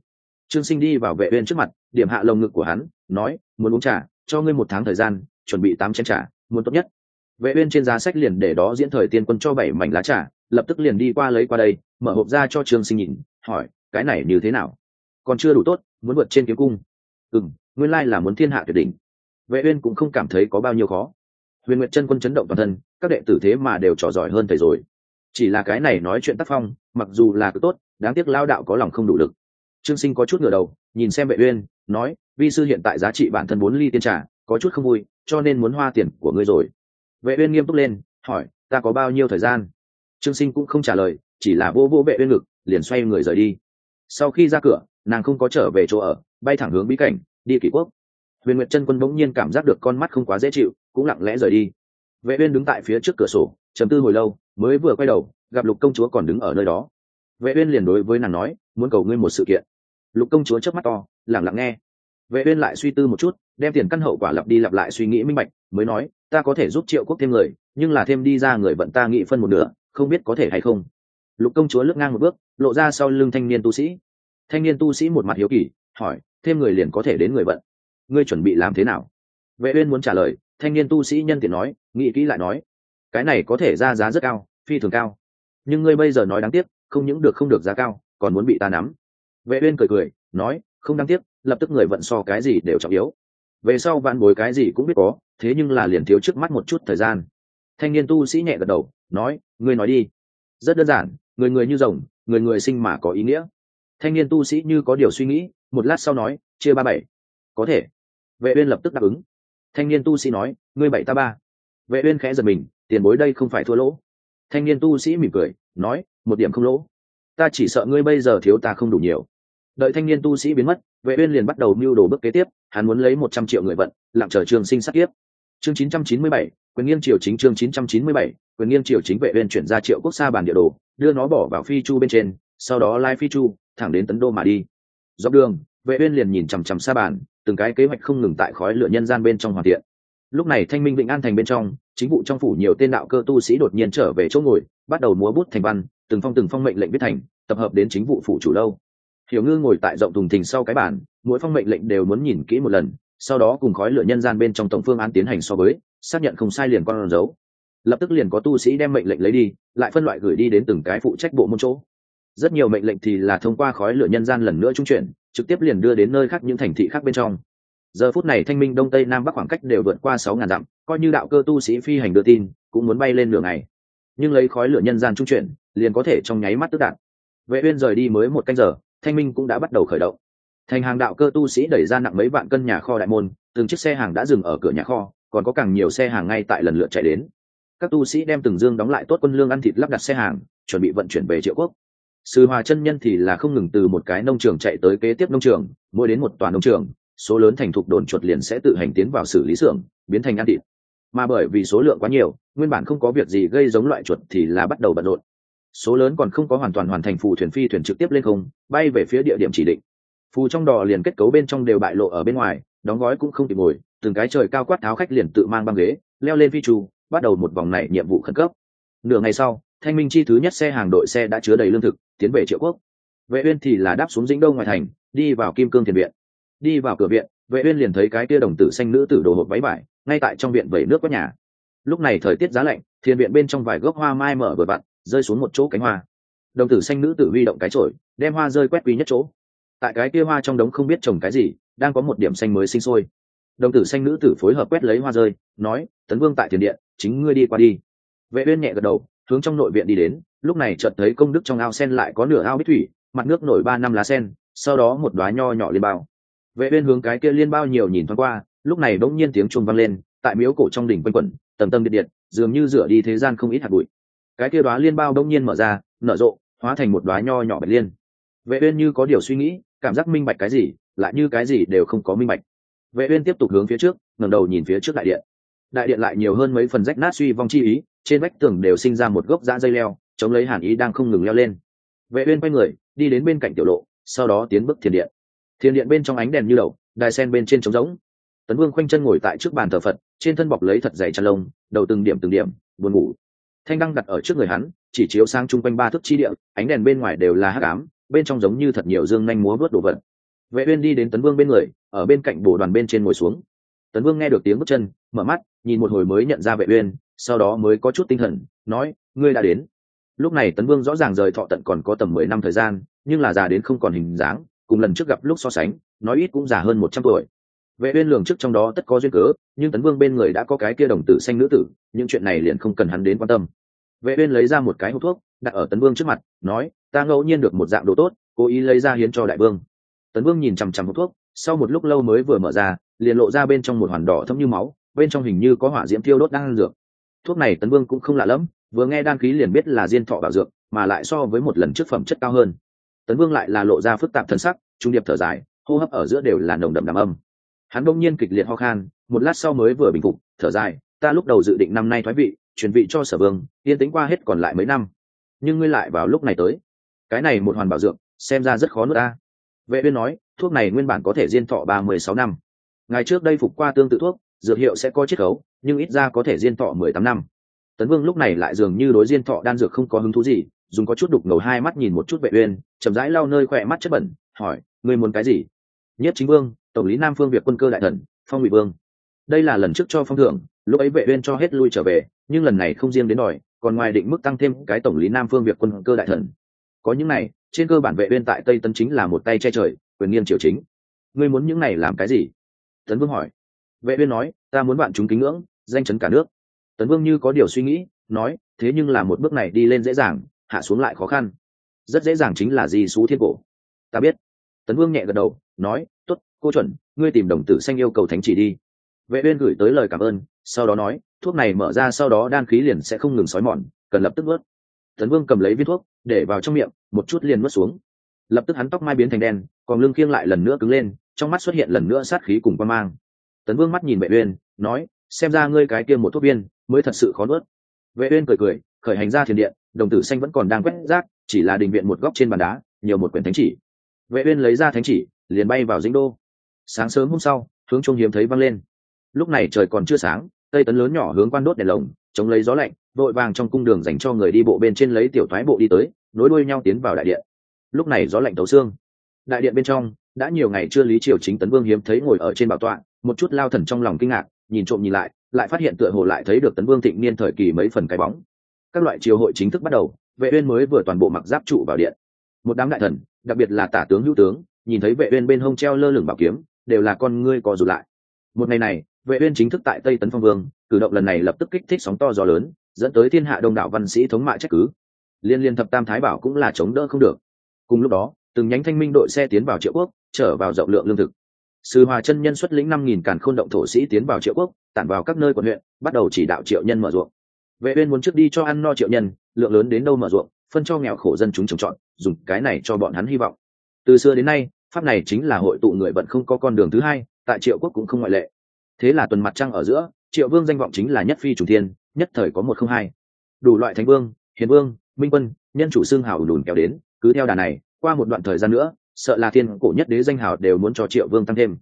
Trương sinh đi vào vệ uyên trước mặt, điểm hạ lồng ngực của hắn, nói, muốn uống trà, cho ngươi một tháng thời gian, chuẩn bị tám chén trà, muốn tốt nhất. Vệ uyên trên giá sách liền để đó diễn thời tiên quân cho bảy mảnh lá trà, lập tức liền đi qua lấy qua đây, mở hộp ra cho trương sinh nhìn, hỏi, cái này như thế nào? Còn chưa đủ tốt, muốn vượt trên kiếm cung. Ừm, nguyên lai là muốn thiên hạ tuyệt đỉnh. Vệ uyên cũng không cảm thấy có bao nhiêu khó huyền nguyệt chân quân chấn động toàn thân, các đệ tử thế mà đều trò giỏi hơn thầy rồi. Chỉ là cái này nói chuyện tác phong, mặc dù là cứ tốt, đáng tiếc lao đạo có lòng không đủ lực. Trương sinh có chút ngửa đầu, nhìn xem vệ uyên, nói, vi sư hiện tại giá trị bản thân bốn ly tiên trà, có chút không vui, cho nên muốn hoa tiền của ngươi rồi. Vệ uyên nghiêm túc lên, hỏi, ta có bao nhiêu thời gian? Trương sinh cũng không trả lời, chỉ là vô vô vệ uyên ngực, liền xoay người rời đi. Sau khi ra cửa, nàng không có trở về chỗ ở, bay thẳng hướng bí cảnh, đi kỷ quốc huyền nguyệt chân quân bỗng nhiên cảm giác được con mắt không quá dễ chịu, cũng lặng lẽ rời đi. Vệ uyên đứng tại phía trước cửa sổ, trầm tư hồi lâu, mới vừa quay đầu, gặp lục công chúa còn đứng ở nơi đó. Vệ uyên liền đối với nàng nói, muốn cầu ngươi một sự kiện. Lục công chúa chớp mắt to, lặng lặng nghe. Vệ uyên lại suy tư một chút, đem tiền căn hậu quả lặp đi lặp lại suy nghĩ minh bạch, mới nói, ta có thể giúp triệu quốc thêm người, nhưng là thêm đi ra người vận ta nghĩ phân một nửa, không biết có thể hay không. Lục công chúa lướt ngang một bước, lộ ra sau lưng thanh niên tu sĩ. Thanh niên tu sĩ một mặt hiếu kỳ, hỏi, thêm người liền có thể đến người vận? Ngươi chuẩn bị làm thế nào? Vệ uyên muốn trả lời, thanh niên tu sĩ nhân tiện nói, nghĩ kỹ lại nói, cái này có thể ra giá rất cao, phi thường cao. Nhưng ngươi bây giờ nói đáng tiếc, không những được không được giá cao, còn muốn bị ta nắm. Vệ uyên cười cười, nói, không đáng tiếc, lập tức người vận so cái gì đều trọng yếu. Về sau vạn bối cái gì cũng biết có, thế nhưng là liền thiếu trước mắt một chút thời gian. Thanh niên tu sĩ nhẹ gật đầu, nói, ngươi nói đi. Rất đơn giản, người người như rồng, người người sinh mà có ý nghĩa. Thanh niên tu sĩ như có điều suy nghĩ, một lát sau nói, chia ba bảy. Có thể vệ uyên lập tức đáp ứng. Thanh niên tu sĩ nói ngươi bảy ta ba. Vệ uyên khẽ giật mình tiền bối đây không phải thua lỗ. Thanh niên tu sĩ mỉm cười nói một điểm không lỗ. Ta chỉ sợ ngươi bây giờ thiếu ta không đủ nhiều. Đợi thanh niên tu sĩ biến mất vệ uyên liền bắt đầu mưu đồ bước kế tiếp hắn muốn lấy một trăm triệu người vận lặng chờ trường sinh sát tiếp chương 997, quyền nghiêng triều chính chương 997, quyền nghiêng triều chính vệ uyên chuyển ra triệu quốc xa bản địa đồ đưa nó bỏ vào phi chu bên trên sau đó lai phi chu thẳng đến tấn đô mà đi. Dọc đường vệ uyên liền nhìn chằm chằm xa bản từng cái kế hoạch không ngừng tại khói lửa nhân gian bên trong hoàn thiện. Lúc này thanh minh vịnh an thành bên trong, chính vụ trong phủ nhiều tên đạo cơ tu sĩ đột nhiên trở về chỗ ngồi, bắt đầu múa bút thành văn, từng phong từng phong mệnh lệnh viết thành, tập hợp đến chính vụ phủ chủ lâu. Hiểu ngư ngồi tại rộng thùng thình sau cái bản mỗi phong mệnh lệnh đều muốn nhìn kỹ một lần, sau đó cùng khói lửa nhân gian bên trong tổng phương án tiến hành so với, xác nhận không sai liền con dấu. Lập tức liền có tu sĩ đem mệnh lệnh lấy đi, lại phân loại gửi đi đến từng cái phụ trách bộ môn chỗ. Rất nhiều mệnh lệnh thì là thông qua khói lửa nhân gian lần nữa trung chuyển trực tiếp liền đưa đến nơi khác những thành thị khác bên trong. Giờ phút này thanh minh đông tây nam bắc khoảng cách đều vượt qua sáu ngàn dặm, coi như đạo cơ tu sĩ phi hành đưa tin, cũng muốn bay lên nửa ngày. Nhưng lấy khói lửa nhân gian trung chuyển, liền có thể trong nháy mắt tức đạn. Vệ uyên rời đi mới một canh giờ, thanh minh cũng đã bắt đầu khởi động. Thành hàng đạo cơ tu sĩ đẩy ra nặng mấy vạn cân nhà kho đại môn, từng chiếc xe hàng đã dừng ở cửa nhà kho, còn có càng nhiều xe hàng ngay tại lần lượt chạy đến. Các tu sĩ đem từng dương đóng lại tốt quân lương ăn thịt lắp đặt xe hàng, chuẩn bị vận chuyển về triệu quốc sư hòa chân nhân thì là không ngừng từ một cái nông trường chạy tới kế tiếp nông trường, mỗi đến một toàn nông trường, số lớn thành thục đồn chuột liền sẽ tự hành tiến vào xử lý xưởng, biến thành ăn thịt. Mà bởi vì số lượng quá nhiều, nguyên bản không có việc gì gây giống loại chuột thì là bắt đầu bận rộn. Số lớn còn không có hoàn toàn hoàn thành phù thuyền phi thuyền trực tiếp lên không, bay về phía địa điểm chỉ định. Phù trong đò liền kết cấu bên trong đều bại lộ ở bên ngoài, đóng gói cũng không kịp ngồi, từng cái trời cao quát tháo khách liền tự mang băng ghế, leo lên phi trù, bắt đầu một vòng này nhiệm vụ khẩn cấp. Nửa ngày sau thanh minh chi thứ nhất xe hàng đội xe đã chứa đầy lương thực, tiến về triệu quốc. Vệ uyên thì là đáp xuống dĩnh đông ngoài thành, đi vào kim cương thiền viện. Đi vào cửa viện, vệ uyên liền thấy cái kia đồng tử xanh nữ tử đồ hộp váy vải, ngay tại trong viện vẩy nước quét nhà. Lúc này thời tiết giá lạnh, thiền viện bên trong vài gốc hoa mai mở vừa vặn, rơi xuống một chỗ cánh hoa. Đồng tử xanh nữ tử huy động cái chổi, đem hoa rơi quét quý nhất chỗ. Tại cái kia hoa trong đống không biết trồng cái gì, đang có một điểm xanh mới sinh sôi. Đồng tử xanh nữ tử phối hợp quét lấy hoa rơi, nói, tấn vương tại thiền điện, chính ngươi đi qua đi. Vệ uyên nhẹ gật đầu hướng trong nội viện đi đến, lúc này chợt thấy công đức trong ao sen lại có nửa ao bích thủy, mặt nước nổi ba năm lá sen, sau đó một đóa nho nhỏ liên bao. Vệ uyên hướng cái kia liên bao nhiều nhìn thoáng qua, lúc này bỗng nhiên tiếng chuông vang lên, tại miếu cổ trong đỉnh quanh quẩn tầm tầng điện điện, dường như rửa đi thế gian không ít hạt bụi. Cái kia đóa liên bao bỗng nhiên mở ra, nở rộ, hóa thành một đóa nho nhỏ bạch liên. Vệ uyên như có điều suy nghĩ, cảm giác minh bạch cái gì, lại như cái gì đều không có minh bạch. Vệ uyên tiếp tục hướng phía trước, ngẩng đầu nhìn phía trước đại điện. Đại điện lại nhiều hơn mấy phần rách nát suy vong chi ý trên vách tường đều sinh ra một gốc dã dây leo, chống lấy hàn ý đang không ngừng leo lên. Vệ uyên quay người, đi đến bên cạnh tiểu lộ, sau đó tiến bước thiền điện. Thiền điện bên trong ánh đèn như đầu đài sen bên trên trống rỗng. Tấn vương khoanh chân ngồi tại trước bàn thờ phật, trên thân bọc lấy thật dày chăn lông, đầu từng điểm từng điểm, buồn ngủ. Thanh đăng đặt ở trước người hắn, chỉ chiếu sang chung quanh ba thước chi địa, ánh đèn bên ngoài đều là hắc ám, bên trong giống như thật nhiều dương nhanh múa vớt đồ vật. Vệ uyên đi đến tấn vương bên người, ở bên cạnh bổ đoàn bên trên ngồi xuống. Tấn vương nghe được tiếng bước chân, mở mắt, nhìn một hồi mới nhận ra vệ uyên sau đó mới có chút tinh thần, nói, ngươi đã đến. Lúc này tấn vương rõ ràng rời thọ tận còn có tầm mười năm thời gian, nhưng là già đến không còn hình dáng, cùng lần trước gặp lúc so sánh, nói ít cũng già hơn một trăm tuổi. Vệ uyên lường trước trong đó tất có duyên cớ, nhưng tấn vương bên người đã có cái kia đồng tử xanh nữ tử, những chuyện này liền không cần hắn đến quan tâm. Vệ uyên lấy ra một cái hộp thuốc, đặt ở tấn vương trước mặt, nói, ta ngẫu nhiên được một dạng đồ tốt, cố ý lấy ra hiến cho đại vương. Tấn vương nhìn chăm chăm hộp thuốc, sau một lúc lâu mới vừa mở ra, liền lộ ra bên trong một hoàn đỏ thấm như máu, bên trong hình như có hỏa diễm thiêu đốt đang dược thuốc này tấn vương cũng không lạ lắm vừa nghe đan khí liền biết là diên thọ bảo dược, mà lại so với một lần trước phẩm chất cao hơn. Tấn vương lại là lộ ra phức tạp thân sắc, trung điệp thở dài, hô hấp ở giữa đều là nồng đậm đàm âm. Hắn đông nhiên kịch liệt ho khan, một lát sau mới vừa bình phục, thở dài, ta lúc đầu dự định năm nay thoái vị, chuyển vị cho sở vương, yên tính qua hết còn lại mấy năm. Nhưng ngươi lại vào lúc này tới. Cái này một hoàn bảo dược, xem ra rất khó nuốt ta vệ viên nói, thuốc này nguyên bản có thể diên thọ ba mười sáu năm. Ngày trước đây phục qua tương tự thuốc, dược hiệu sẽ có chiết khấu nhưng ít ra có thể diên thọ mười tám năm. Tấn vương lúc này lại dường như đối diên thọ đan dược không có hứng thú gì, dùng có chút đục ngầu hai mắt nhìn một chút vệ uyên, chậm rãi lau nơi khỏe mắt chất bẩn, hỏi, ngươi muốn cái gì? Nhất chính vương, tổng lý nam phương việc quân cơ đại thần, phong ngụy vương. Đây là lần trước cho phong thưởng, lúc ấy vệ uyên cho hết lui trở về, nhưng lần này không riêng đến đòi, còn ngoài định mức tăng thêm cái tổng lý nam phương việc quân cơ đại thần. Có những này, trên cơ bản vệ uyên tại tây tấn chính là một tay che trời, quyền nghiêng triều chính. Ngươi muốn những này làm cái gì? Tấn vương hỏi. Vệ uyên nói, ta muốn bạn chúng kính ngưỡng danh chấn cả nước. Tấn vương như có điều suy nghĩ, nói, thế nhưng là một bước này đi lên dễ dàng, hạ xuống lại khó khăn. Rất dễ dàng chính là di xú thiên cổ. Ta biết. Tấn vương nhẹ gật đầu, nói, tốt, cô chuẩn, ngươi tìm đồng tử xanh yêu cầu thánh chỉ đi. Vệ uyên gửi tới lời cảm ơn, sau đó nói, thuốc này mở ra sau đó đan khí liền sẽ không ngừng sói mòn, cần lập tức nuốt. Tấn vương cầm lấy viên thuốc, để vào trong miệng, một chút liền nuốt xuống. Lập tức hắn tóc mai biến thành đen, còn lưng khiêng lại lần nữa cứng lên, trong mắt xuất hiện lần nữa sát khí cùng quan mang. Tấn vương mắt nhìn vệ uyên, nói xem ra ngươi cái kia một thuốc viên mới thật sự khó nuốt. Vệ uyên cười cười, khởi hành ra thiền điện, đồng tử xanh vẫn còn đang quét rác, chỉ là đình viện một góc trên bàn đá, nhiều một quyển thánh chỉ. Vệ uyên lấy ra thánh chỉ, liền bay vào dĩnh đô. Sáng sớm hôm sau, hướng trung hiếm thấy văng lên. Lúc này trời còn chưa sáng, tây tấn lớn nhỏ hướng quan đốt đèn lồng, chống lấy gió lạnh, đội vàng trong cung đường dành cho người đi bộ bên trên lấy tiểu thoái bộ đi tới, nối đuôi nhau tiến vào đại điện. Lúc này gió lạnh tấu xương. Đại điện bên trong, đã nhiều ngày chưa lý triều chính tấn vương hiếm thấy ngồi ở trên bảo tọa, một chút lao thần trong lòng kinh ngạc nhìn trộm nhìn lại lại phát hiện tựa hồ lại thấy được tấn vương thịnh niên thời kỳ mấy phần cái bóng. Các loại triều hội chính thức bắt đầu, vệ uyên mới vừa toàn bộ mặc giáp trụ vào điện. Một đám đại thần, đặc biệt là tả tướng hữu tướng, nhìn thấy vệ uyên bên hông treo lơ lửng bảo kiếm, đều là con ngươi co rụt lại. Một ngày này, vệ uyên chính thức tại tây tấn phong vương, cử động lần này lập tức kích thích sóng to gió lớn, dẫn tới thiên hạ đông đảo văn sĩ thống mạ trách cứ. Liên liên thập tam thái bảo cũng là chống đỡ không được. Cùng lúc đó, từng nhánh thanh minh đội xe tiến vào triệu quốc, trở vào rộng lượng lương thực sư hòa chân nhân xuất lĩnh năm nghìn càn khôn động thổ sĩ tiến vào triệu quốc, tản vào các nơi quận huyện, bắt đầu chỉ đạo triệu nhân mở ruộng. Vệ uyên muốn trước đi cho ăn no triệu nhân, lượng lớn đến đâu mở ruộng, phân cho nghèo khổ dân chúng trồng trọt, dùng cái này cho bọn hắn hy vọng. Từ xưa đến nay, pháp này chính là hội tụ người vẫn không có con đường thứ hai, tại triệu quốc cũng không ngoại lệ. Thế là tuần mặt trăng ở giữa, triệu vương danh vọng chính là nhất phi chủ thiên, nhất thời có một không hai. Đủ loại thánh vương, hiền vương, minh quân, nhân chủ xương hào đùn kéo đến, cứ theo đà này, qua một đoạn thời gian nữa sợ là thiên cổ nhất đế danh hào đều muốn cho triệu vương tăng thêm.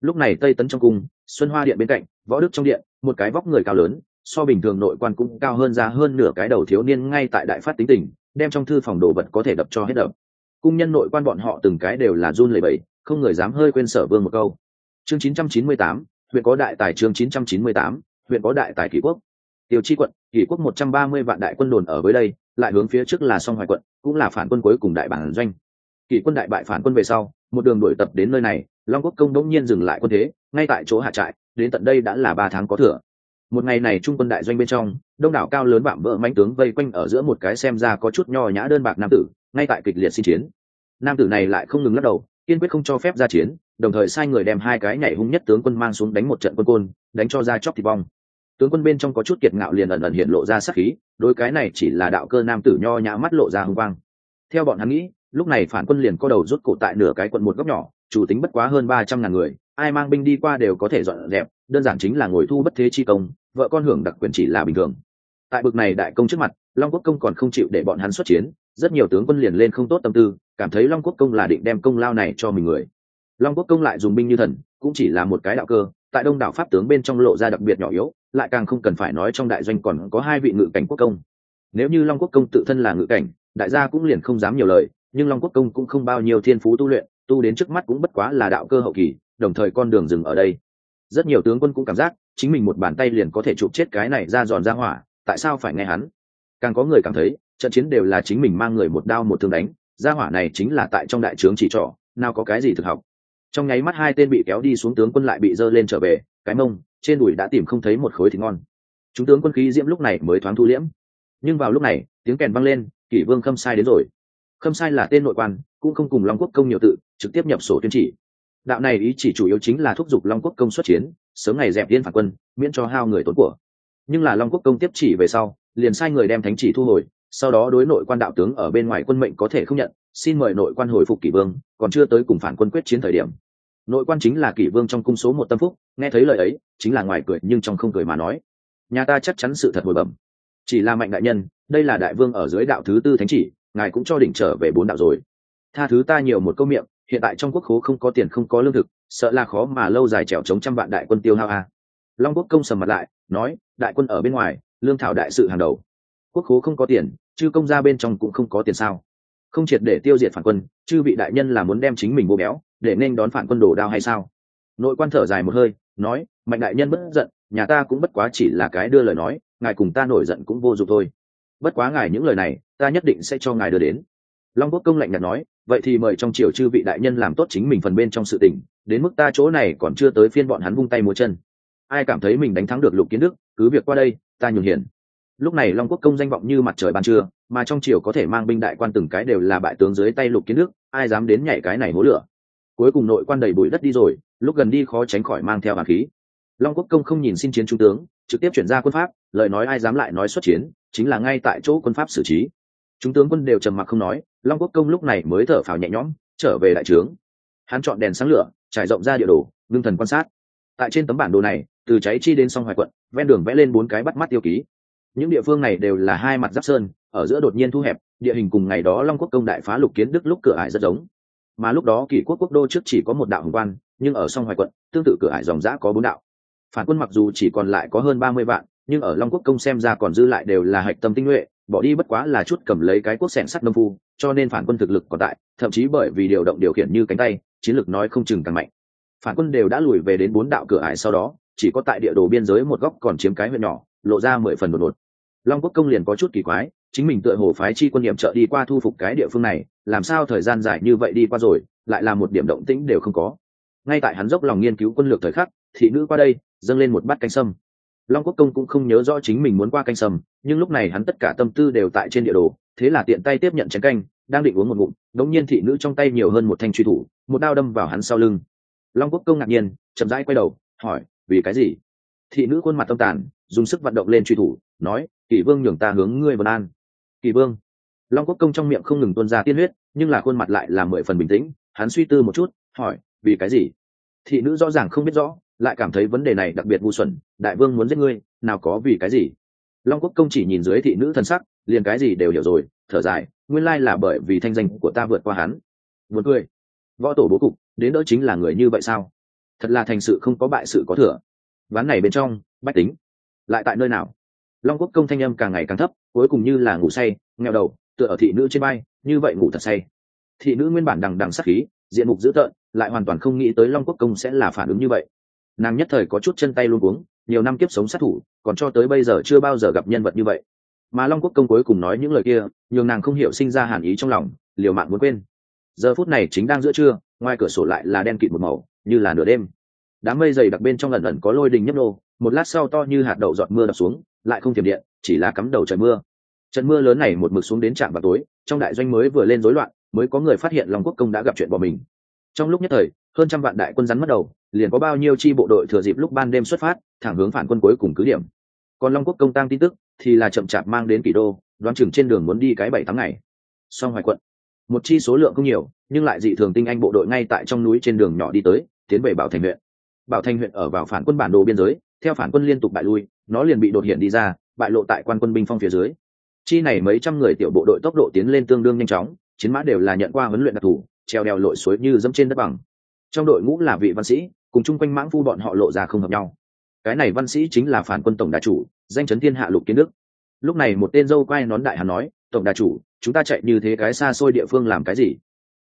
Lúc này tây tấn trong cung xuân hoa điện bên cạnh võ đức trong điện một cái vóc người cao lớn so bình thường nội quan cũng cao hơn ra hơn nửa cái đầu thiếu niên ngay tại đại phát tính tình đem trong thư phòng đồ vật có thể đập cho hết đập. Cung nhân nội quan bọn họ từng cái đều là run lẩy bẩy không người dám hơi quên sở vương một câu. Chương 998, huyện có đại tài chương 998, huyện có đại tài kỷ quốc. Tiêu chi quận kỷ quốc 130 vạn đại quân đồn ở với đây lại hướng phía trước là song hoài quận cũng là phản quân cuối cùng đại bản doanh kỷ quân đại bại phản quân về sau, một đường đổi tập đến nơi này, long quốc công đống nhiên dừng lại quân thế, ngay tại chỗ hạ trại, đến tận đây đã là ba tháng có thừa. Một ngày này trung quân đại doanh bên trong, đông đảo cao lớn vạm vỡ mánh tướng vây quanh ở giữa một cái xem ra có chút nho nhã đơn bạc nam tử, ngay tại kịch liệt xin chiến. Nam tử này lại không ngừng lắc đầu, kiên quyết không cho phép ra chiến, đồng thời sai người đem hai cái nhảy hung nhất tướng quân mang xuống đánh một trận quân côn, đánh cho ra chóc thịt vong tướng quân bên trong có chút kiệt ngạo liền ẩn ẩn hiện lộ ra sắc khí đôi cái này chỉ là đạo cơ nam tử nho nhã mắt lộ ra hung vang theo bọn hắn nghĩ lúc này phản quân liền có đầu rút cổ tại nửa cái quận một góc nhỏ, chủ tính bất quá hơn ba trăm ngàn người, ai mang binh đi qua đều có thể dọn dẹp, đơn giản chính là ngồi thu bất thế chi công, vợ con hưởng đặc quyền chỉ là bình thường. Tại bực này đại công trước mặt, long quốc công còn không chịu để bọn hắn xuất chiến, rất nhiều tướng quân liền lên không tốt tâm tư, cảm thấy long quốc công là định đem công lao này cho mình người. Long quốc công lại dùng binh như thần, cũng chỉ là một cái đạo cơ, tại đông đảo pháp tướng bên trong lộ ra đặc biệt nhỏ yếu, lại càng không cần phải nói trong đại doanh còn có hai vị ngự cảnh quốc công. Nếu như long quốc công tự thân là ngự cảnh, đại gia cũng liền không dám nhiều lời nhưng long quốc công cũng không bao nhiêu thiên phú tu luyện, tu đến trước mắt cũng bất quá là đạo cơ hậu kỳ, đồng thời con đường dừng ở đây. Rất nhiều tướng quân cũng cảm giác chính mình một bàn tay liền có thể chụp chết cái này ra giòn ra hỏa, tại sao phải nghe hắn? Càng có người cảm thấy, trận chiến đều là chính mình mang người một đao một thương đánh, ra hỏa này chính là tại trong đại trướng chỉ trỏ, nào có cái gì thực học. Trong nháy mắt hai tên bị kéo đi xuống tướng quân lại bị dơ lên trở về, cái mông, trên đùi đã tìm không thấy một khối thịt ngon. Chúng tướng quân khí diễm lúc này mới thoáng thu liễm. Nhưng vào lúc này, tiếng kèn vang lên, kỷ vương khâm sai đến rồi khâm sai là tên nội quan, cũng không cùng long quốc công nhiều tự, trực tiếp nhập sổ tuyên chỉ. Đạo này ý chỉ chủ yếu chính là thúc giục long quốc công xuất chiến, sớm ngày dẹp điên phản quân, miễn cho hao người tốn của. Nhưng là long quốc công tiếp chỉ về sau, liền sai người đem thánh chỉ thu hồi, sau đó đối nội quan đạo tướng ở bên ngoài quân mệnh có thể không nhận, xin mời nội quan hồi phục kỷ vương, còn chưa tới cùng phản quân quyết chiến thời điểm. Nội quan chính là kỷ vương trong cung số một tâm phúc, nghe thấy lời ấy, chính là ngoài cười nhưng trong không cười mà nói. Nhà ta chắc chắn sự thật hồi bẩm. Chỉ là mạnh đại nhân, đây là đại vương ở dưới đạo thứ tư thánh chỉ ngài cũng cho đỉnh trở về bốn đạo rồi. Tha thứ ta nhiều một câu miệng, hiện tại trong quốc khố không có tiền, không có lương thực, sợ là khó mà lâu dài trèo chống trăm vạn đại quân tiêu hao a. Long quốc công sầm mặt lại, nói, đại quân ở bên ngoài, lương thảo đại sự hàng đầu. Quốc khố không có tiền chứ công ra bên trong cũng không có tiền sao? Không triệt để tiêu diệt phản quân, chư vị đại nhân là muốn đem chính mình bố béo, để nên đón phản quân đồ đao hay sao? Nội quan thở dài một hơi, nói, mạnh đại nhân bất giận, nhà ta cũng bất quá chỉ là cái đưa lời nói, ngài cùng ta nổi giận cũng vô dụng thôi. Bất quá ngài những lời này ta nhất định sẽ cho ngài đưa đến. Long quốc công lạnh nhạt nói, vậy thì mời trong triều chư vị đại nhân làm tốt chính mình phần bên trong sự tình, đến mức ta chỗ này còn chưa tới phiên bọn hắn vung tay múa chân. Ai cảm thấy mình đánh thắng được lục kiến đức, cứ việc qua đây, ta nhường hiển lúc này long quốc công danh vọng như mặt trời ban trưa, mà trong triều có thể mang binh đại quan từng cái đều là bại tướng dưới tay lục kiến đức, ai dám đến nhảy cái này hố lửa. Cuối cùng nội quan đầy bụi đất đi rồi, lúc gần đi khó tránh khỏi mang theo hàn khí. Long quốc công không nhìn xin chiến trung tướng, trực tiếp chuyển ra quân pháp, lời nói ai dám lại nói xuất chiến, chính là ngay tại chỗ quân pháp xử trí chúng tướng quân đều trầm mặc không nói, long quốc công lúc này mới thở phào nhẹ nhõm, trở về đại trướng. Hắn chọn đèn sáng lửa, trải rộng ra địa đồ, ngưng thần quan sát. Tại trên tấm bản đồ này, từ cháy chi đến sông hoài quận, ven đường vẽ lên bốn cái bắt mắt tiêu ký. Những địa phương này đều là hai mặt giáp sơn, ở giữa đột nhiên thu hẹp, địa hình cùng ngày đó long quốc công đại phá lục kiến đức lúc cửa ải rất giống. Mà lúc đó kỷ quốc quốc đô trước chỉ có một đạo hồng quan, nhưng ở sông hoài quận, tương tự cửa ải dòng giã có bốn đạo. Phản quân mặc dù chỉ còn lại có hơn ba mươi vạn, nhưng ở long quốc công xem ra còn dư lại đều là hạch tâm tinh nhuệ bỏ đi bất quá là chút cầm lấy cái quốc sẻn sắt nông phu, cho nên phản quân thực lực còn tại, thậm chí bởi vì điều động điều khiển như cánh tay, chiến lược nói không chừng càng mạnh. Phản quân đều đã lùi về đến bốn đạo cửa ải sau đó, chỉ có tại địa đồ biên giới một góc còn chiếm cái huyện nhỏ, lộ ra mười phần đột ngột. Long quốc công liền có chút kỳ quái, chính mình tựa hồ phái chi quân n i ệ m trợ đi qua thu phục cái địa phương này, làm sao thời gian dài như vậy đi qua rồi, lại là một điểm động tĩnh đều không có. Ngay tại hắn dốc lòng nghiên cứu quân lược thời khắc, thị nữ qua đây, dâng lên một bát canh sâm long quốc công cũng không nhớ rõ chính mình muốn qua canh sầm, nhưng lúc này hắn tất cả tâm tư đều tại trên địa đồ thế là tiện tay tiếp nhận chén canh đang định uống một ngụm đống nhiên thị nữ trong tay nhiều hơn một thanh truy thủ một đao đâm vào hắn sau lưng. Long quốc công ngạc nhiên chậm rãi quay đầu hỏi vì cái gì? Thị nữ khuôn mặt tâm tàn dùng sức vận động lên truy thủ nói kỷ vương nhường ta hướng ngươi vân an. Kỷ vương? Long quốc công trong miệng không ngừng tuôn ra tiên huyết nhưng là khuôn mặt lại là mười phần bình tĩnh hắn suy tư một chút hỏi vì cái gì? Thị nữ rõ ràng không biết rõ lại cảm thấy vấn đề này đặc biệt ngu xuẩn, đại vương muốn giết ngươi, nào có vì cái gì? Long quốc công chỉ nhìn dưới thị nữ thân sắc, liền cái gì đều hiểu rồi, thở dài, nguyên lai là bởi vì thanh danh của ta vượt qua hắn. Muốn cười. Võ tổ bố cục, đến đỡ chính là người như vậy sao? Thật là thành sự không có bại sự có thừa. Ván này bên trong, bách tính. Lại tại nơi nào? Long quốc công thanh âm càng ngày càng thấp, cuối cùng như là ngủ say nghèo đầu, tựa ở thị nữ trên bay như vậy ngủ thật say. Thị nữ nguyên bản đằng đằng sắc khí, diện mục dữ tợn, lại hoàn toàn không nghĩ tới long quốc công sẽ là phản ứng như vậy nàng nhất thời có chút chân tay luôn cuống, nhiều năm kiếp sống sát thủ, còn cho tới bây giờ chưa bao giờ gặp nhân vật như vậy. Mà long quốc công cuối cùng nói những lời kia, nhường nàng không hiểu sinh ra hàn ý trong lòng, liều mạng muốn quên. Giờ phút này chính đang giữa trưa, ngoài cửa sổ lại là đen kịt một màu, như là nửa đêm. Đám mây dày đặc bên trong lần lần có lôi đình nhấp nô, một lát sau to như hạt đậu giọt mưa đập xuống, lại không tiềm điện, chỉ là cắm đầu trời mưa. Trận mưa lớn này một mực xuống đến trạm vào tối, trong đại doanh mới vừa lên rối loạn, mới có người phát hiện long quốc công đã gặp chuyện bỏ mình trong lúc nhất thời, hơn trăm vạn đại quân rắn mất đầu, liền có bao nhiêu chi bộ đội thừa dịp lúc ban đêm xuất phát, thẳng hướng phản quân cuối cùng cứ điểm. Còn long quốc công tăng tin tức, thì là chậm chạp mang đến kỷ đô, đoán chừng trên đường muốn đi cái bảy tháng ngày. Song hoài quận, một chi số lượng không nhiều, nhưng lại dị thường tinh anh bộ đội ngay tại trong núi trên đường nhỏ đi tới, tiến về bảo thành huyện. Bảo thành huyện ở vào phản quân bản đồ biên giới, theo phản quân liên tục bại lui, nó liền bị đột hiện đi ra, bại lộ tại quan quân binh phong phía dưới. Chi này mấy trăm người tiểu bộ đội tốc độ tiến lên tương đương nhanh chóng, chiến mã đều là nhận qua huấn luyện đặc thù treo đèo lội suối như dẫm trên đất bằng. Trong đội ngũ là vị văn sĩ, cùng chung quanh mãng phu bọn họ lộ ra không hợp nhau. Cái này văn sĩ chính là phản quân tổng đà chủ, danh chấn thiên hạ lục kiến đức. Lúc này một tên dâu quay nón đại hàn nói, tổng đà chủ, chúng ta chạy như thế cái xa xôi địa phương làm cái gì?